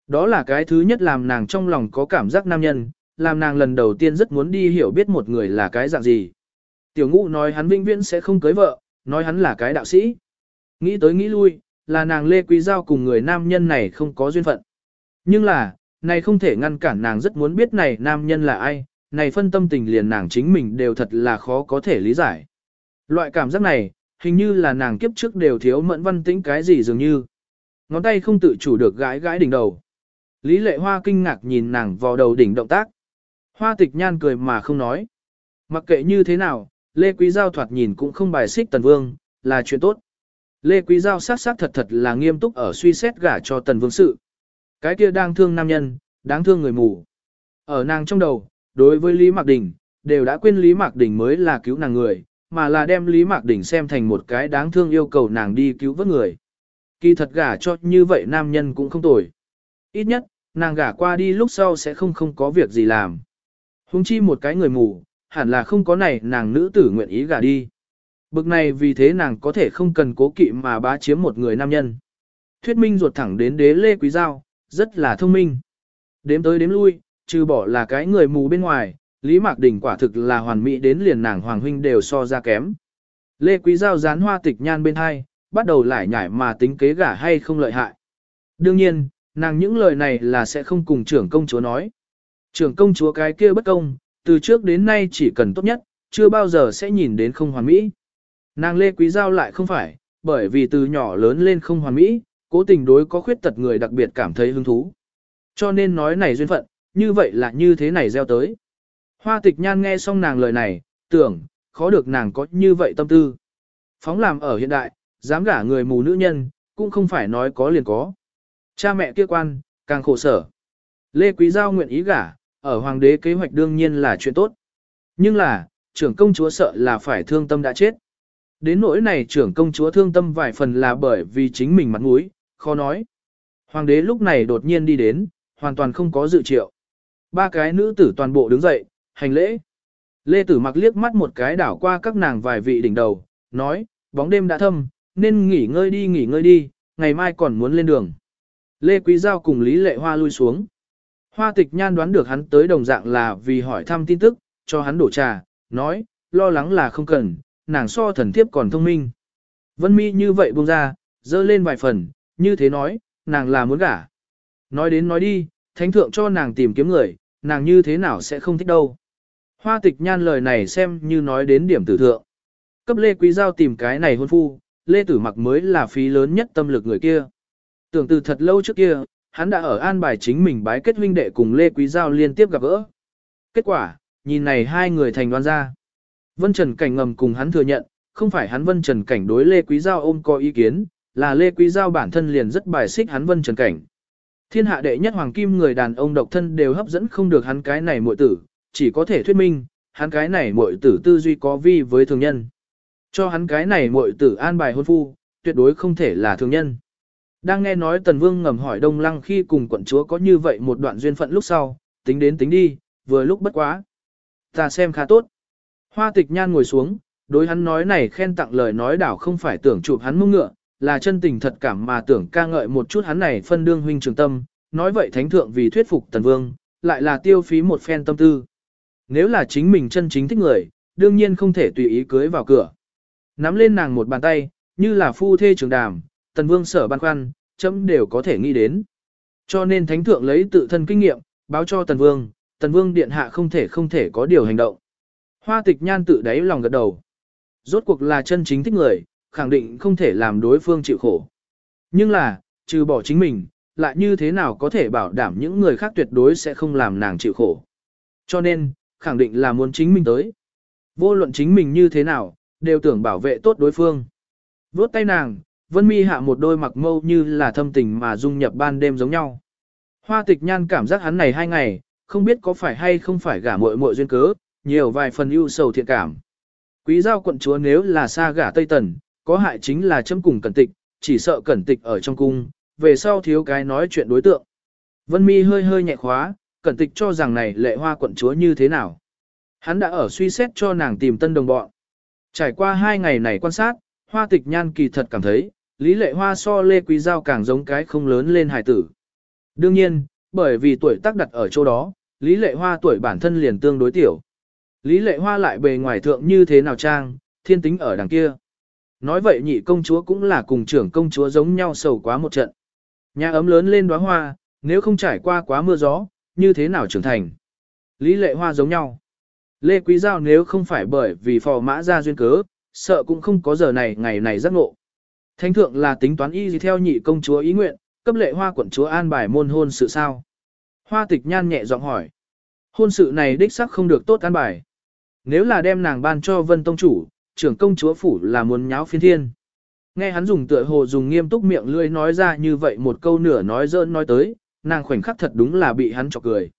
Speaker 1: Đó là cái thứ nhất làm nàng trong lòng có cảm giác nam nhân, làm nàng lần đầu tiên rất muốn đi hiểu biết một người là cái dạng gì. Tiểu ngũ nói hắn vinh viễn sẽ không cưới vợ, nói hắn là cái đạo sĩ. Nghĩ tới nghĩ lui, là nàng Lê Quý Giao cùng người nam nhân này không có duyên phận. Nhưng là, này không thể ngăn cản nàng rất muốn biết này nam nhân là ai, này phân tâm tình liền nàng chính mình đều thật là khó có thể lý giải. Loại cảm giác này, hình như là nàng kiếp trước đều thiếu mẫn văn tĩnh cái gì dường như. Ngón tay không tự chủ được gãi gãi đỉnh đầu. Lý lệ hoa kinh ngạc nhìn nàng vào đầu đỉnh động tác. Hoa tịch nhan cười mà không nói. Mặc kệ như thế nào, Lê Quý Giao thoạt nhìn cũng không bài xích Tần Vương, là chuyện tốt. Lê Quý Giao sát sát thật thật là nghiêm túc ở suy xét gả cho Tần Vương sự. Cái kia đang thương nam nhân, đáng thương người mù. Ở nàng trong đầu, đối với Lý Mạc Đình, đều đã quên Lý Mạc Đình mới là cứu nàng người, mà là đem Lý Mạc Đình xem thành một cái đáng thương yêu cầu nàng đi cứu vớt người. Kỳ thật gả cho như vậy nam nhân cũng không tồi. Ít nhất, nàng gả qua đi lúc sau sẽ không không có việc gì làm. Hùng chi một cái người mù, hẳn là không có này nàng nữ tử nguyện ý gả đi. Bực này vì thế nàng có thể không cần cố kỵ mà bá chiếm một người nam nhân. Thuyết minh ruột thẳng đến đế lê quý giao, rất là thông minh. Đếm tới đếm lui, trừ bỏ là cái người mù bên ngoài, Lý Mạc Đình quả thực là hoàn mỹ đến liền nàng Hoàng Huynh đều so ra kém. Lê Quý Giao dán hoa tịch nhan bên hai, bắt đầu lại nhảy mà tính kế gả hay không lợi hại. Đương nhiên, nàng những lời này là sẽ không cùng trưởng công chúa nói. Trưởng công chúa cái kia bất công, từ trước đến nay chỉ cần tốt nhất, chưa bao giờ sẽ nhìn đến không hoàn mỹ. Nàng Lê Quý Giao lại không phải, bởi vì từ nhỏ lớn lên không hoàn mỹ, cố tình đối có khuyết tật người đặc biệt cảm thấy hứng thú. Cho nên nói này duyên phận, như vậy là như thế này gieo tới. Hoa tịch nhan nghe xong nàng lời này, tưởng, khó được nàng có như vậy tâm tư. Phóng làm ở hiện đại, dám gả người mù nữ nhân, cũng không phải nói có liền có. Cha mẹ kia quan, càng khổ sở. Lê Quý Giao nguyện ý gả, ở hoàng đế kế hoạch đương nhiên là chuyện tốt. Nhưng là, trưởng công chúa sợ là phải thương tâm đã chết. Đến nỗi này trưởng công chúa thương tâm vài phần là bởi vì chính mình mặt mũi, khó nói. Hoàng đế lúc này đột nhiên đi đến, hoàn toàn không có dự triệu. Ba cái nữ tử toàn bộ đứng dậy, hành lễ. Lê Tử mặc liếc mắt một cái đảo qua các nàng vài vị đỉnh đầu, nói, bóng đêm đã thâm, nên nghỉ ngơi đi nghỉ ngơi đi, ngày mai còn muốn lên đường. Lê Quý Giao cùng Lý Lệ Hoa lui xuống. Hoa tịch nhan đoán được hắn tới đồng dạng là vì hỏi thăm tin tức, cho hắn đổ trà, nói, lo lắng là không cần, nàng so thần thiếp còn thông minh. Vân mi như vậy buông ra, dơ lên vài phần, như thế nói, nàng là muốn gả. Nói đến nói đi, thánh thượng cho nàng tìm kiếm người, nàng như thế nào sẽ không thích đâu. Hoa tịch nhan lời này xem như nói đến điểm tử thượng. Cấp Lê Quý Giao tìm cái này hôn phu, Lê Tử Mặc mới là phí lớn nhất tâm lực người kia. Tưởng từ thật lâu trước kia, hắn đã ở an bài chính mình bái kết huynh đệ cùng Lê Quý Giao liên tiếp gặp gỡ. Kết quả, nhìn này hai người thành đoan ra. Vân Trần Cảnh ngầm cùng hắn thừa nhận, không phải hắn Vân Trần Cảnh đối Lê Quý Giao ôm có ý kiến, là Lê Quý Giao bản thân liền rất bài xích hắn Vân Trần Cảnh. Thiên hạ đệ nhất hoàng kim người đàn ông độc thân đều hấp dẫn không được hắn cái này muội tử, chỉ có thể thuyết minh, hắn cái này muội tử tư duy có vi với thường nhân. Cho hắn cái này muội tử an bài hôn phu, tuyệt đối không thể là thường nhân. Đang nghe nói Tần Vương ngầm hỏi Đông Lăng khi cùng quận chúa có như vậy một đoạn duyên phận lúc sau, tính đến tính đi, vừa lúc bất quá. Ta xem khá tốt. Hoa tịch nhan ngồi xuống, đối hắn nói này khen tặng lời nói đảo không phải tưởng chụp hắn mông ngựa, là chân tình thật cảm mà tưởng ca ngợi một chút hắn này phân đương huynh trường tâm, nói vậy thánh thượng vì thuyết phục tần vương, lại là tiêu phí một phen tâm tư. Nếu là chính mình chân chính thích người, đương nhiên không thể tùy ý cưới vào cửa. Nắm lên nàng một bàn tay, như là phu thê trường đàm, tần vương sở băn khoăn, chấm đều có thể nghĩ đến. Cho nên thánh thượng lấy tự thân kinh nghiệm, báo cho tần vương, tần vương điện hạ không thể không thể có điều hành động. Hoa tịch nhan tự đáy lòng gật đầu. Rốt cuộc là chân chính thích người, khẳng định không thể làm đối phương chịu khổ. Nhưng là, trừ bỏ chính mình, lại như thế nào có thể bảo đảm những người khác tuyệt đối sẽ không làm nàng chịu khổ. Cho nên, khẳng định là muốn chính mình tới. Vô luận chính mình như thế nào, đều tưởng bảo vệ tốt đối phương. Vốt tay nàng, Vân Mi hạ một đôi mặc mâu như là thâm tình mà dung nhập ban đêm giống nhau. Hoa tịch nhan cảm giác hắn này hai ngày, không biết có phải hay không phải gả muội muội duyên cớ, nhiều vài phần ưu sầu thiện cảm. Quý giao quận chúa nếu là xa gả Tây Tần, có hại chính là châm cùng cẩn tịch, chỉ sợ cẩn tịch ở trong cung, về sau thiếu cái nói chuyện đối tượng. Vân mi hơi hơi nhẹ khóa, cẩn tịch cho rằng này lệ hoa quận chúa như thế nào. Hắn đã ở suy xét cho nàng tìm tân đồng bọn. Trải qua hai ngày này quan sát, hoa tịch nhan kỳ thật cảm thấy, lý lệ hoa so lê quý giao càng giống cái không lớn lên hài tử. Đương nhiên, bởi vì tuổi tác đặt ở chỗ đó, lý lệ hoa tuổi bản thân liền tương đối tiểu. Lý lệ hoa lại bề ngoài thượng như thế nào trang, thiên tính ở đằng kia. Nói vậy nhị công chúa cũng là cùng trưởng công chúa giống nhau sầu quá một trận. Nhà ấm lớn lên đóa hoa, nếu không trải qua quá mưa gió, như thế nào trưởng thành. Lý lệ hoa giống nhau. Lê Quý Giao nếu không phải bởi vì phò mã ra duyên cớ, sợ cũng không có giờ này ngày này giác ngộ. Thánh thượng là tính toán y gì theo nhị công chúa ý nguyện, cấp lệ hoa quận chúa an bài môn hôn sự sao. Hoa tịch nhan nhẹ giọng hỏi. Hôn sự này đích sắc không được tốt an bài. Nếu là đem nàng ban cho vân tông chủ, trưởng công chúa phủ là muốn nháo phiên thiên. Nghe hắn dùng tựa hồ dùng nghiêm túc miệng lưỡi nói ra như vậy một câu nửa nói dỡn nói tới, nàng khoảnh khắc thật đúng là bị hắn chọc cười.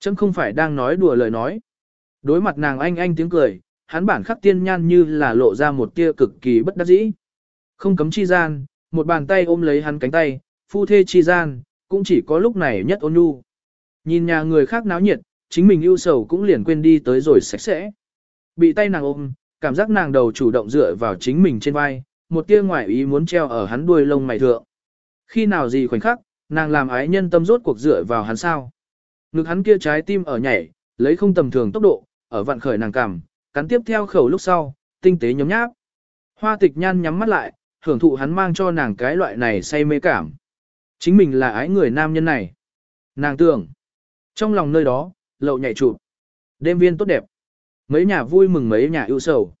Speaker 1: Chấm không phải đang nói đùa lời nói. Đối mặt nàng anh anh tiếng cười, hắn bản khắc tiên nhan như là lộ ra một tia cực kỳ bất đắc dĩ. Không cấm chi gian, một bàn tay ôm lấy hắn cánh tay, phu thê chi gian, cũng chỉ có lúc này nhất ôn nhu. Nhìn nhà người khác náo nhiệt, chính mình ưu sầu cũng liền quên đi tới rồi sạch sẽ. Bị tay nàng ôm, cảm giác nàng đầu chủ động dựa vào chính mình trên vai, một tia ngoại ý muốn treo ở hắn đuôi lông mày thượng. Khi nào gì khoảnh khắc, nàng làm ái nhân tâm rốt cuộc dựa vào hắn sao. Ngực hắn kia trái tim ở nhảy, lấy không tầm thường tốc độ, ở vạn khởi nàng cảm, cắn tiếp theo khẩu lúc sau, tinh tế nhóm nháp. Hoa tịch nhan nhắm mắt lại, hưởng thụ hắn mang cho nàng cái loại này say mê cảm. Chính mình là ái người nam nhân này. Nàng tưởng, trong lòng nơi đó, lậu nhảy chụp. Đêm viên tốt đẹp. Mấy nhà vui mừng mấy nhà ưu sầu.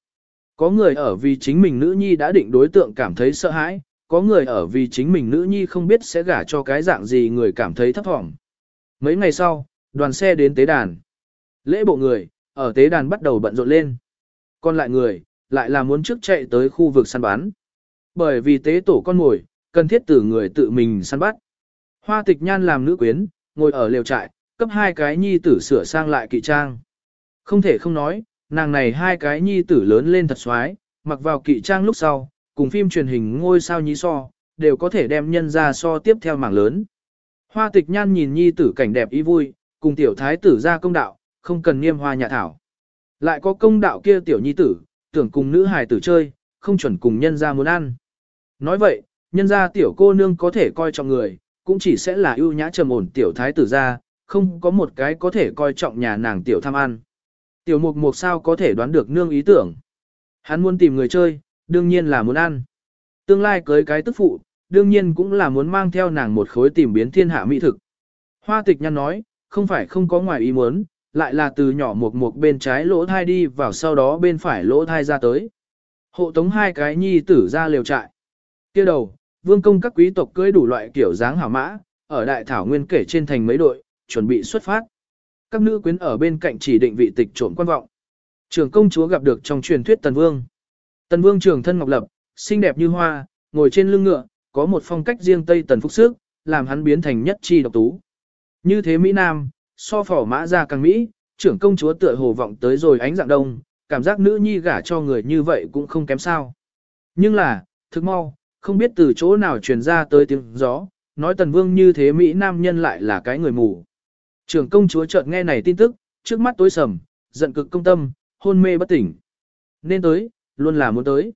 Speaker 1: Có người ở vì chính mình nữ nhi đã định đối tượng cảm thấy sợ hãi, có người ở vì chính mình nữ nhi không biết sẽ gả cho cái dạng gì người cảm thấy thấp thỏm. Mấy ngày sau, đoàn xe đến tế đàn. Lễ bộ người, ở tế đàn bắt đầu bận rộn lên. Còn lại người, lại là muốn trước chạy tới khu vực săn bắn. Bởi vì tế tổ con ngồi, cần thiết từ người tự mình săn bắt. Hoa tịch nhan làm nữ quyến, ngồi ở lều trại, cấp hai cái nhi tử sửa sang lại kỵ trang. Không thể không nói, nàng này hai cái nhi tử lớn lên thật xoái, mặc vào kỵ trang lúc sau, cùng phim truyền hình ngôi sao nhí so, đều có thể đem nhân ra so tiếp theo mảng lớn. Hoa tịch nhan nhìn nhi tử cảnh đẹp ý vui, cùng tiểu thái tử ra công đạo, không cần niêm hoa nhà thảo. Lại có công đạo kia tiểu nhi tử, tưởng cùng nữ hài tử chơi, không chuẩn cùng nhân ra muốn ăn. Nói vậy, nhân ra tiểu cô nương có thể coi trọng người, cũng chỉ sẽ là ưu nhã trầm ổn tiểu thái tử ra, không có một cái có thể coi trọng nhà nàng tiểu tham ăn. Tiểu mục mục sao có thể đoán được nương ý tưởng. Hắn muốn tìm người chơi, đương nhiên là muốn ăn. Tương lai cưới cái tức phụ, đương nhiên cũng là muốn mang theo nàng một khối tìm biến thiên hạ mỹ thực. Hoa tịch nhăn nói, không phải không có ngoài ý muốn, lại là từ nhỏ mục mục bên trái lỗ thai đi vào sau đó bên phải lỗ thai ra tới. Hộ tống hai cái nhi tử ra liều trại. kia đầu, vương công các quý tộc cưới đủ loại kiểu dáng hảo mã, ở đại thảo nguyên kể trên thành mấy đội, chuẩn bị xuất phát. Các nữ quyến ở bên cạnh chỉ định vị tịch trộm quan vọng. Trường công chúa gặp được trong truyền thuyết Tần Vương. Tần Vương trường thân ngọc lập, xinh đẹp như hoa, ngồi trên lưng ngựa, có một phong cách riêng Tây Tần Phúc Sức, làm hắn biến thành nhất chi độc tú. Như thế Mỹ Nam, so phỏ mã ra càng Mỹ, trưởng công chúa tựa hồ vọng tới rồi ánh dạng đông, cảm giác nữ nhi gả cho người như vậy cũng không kém sao. Nhưng là, thực mau, không biết từ chỗ nào truyền ra tới tiếng gió, nói tần vương như thế Mỹ Nam nhân lại là cái người mù. Trưởng công chúa chợt nghe này tin tức, trước mắt tối sầm, giận cực công tâm, hôn mê bất tỉnh. Nên tới, luôn là muốn tới.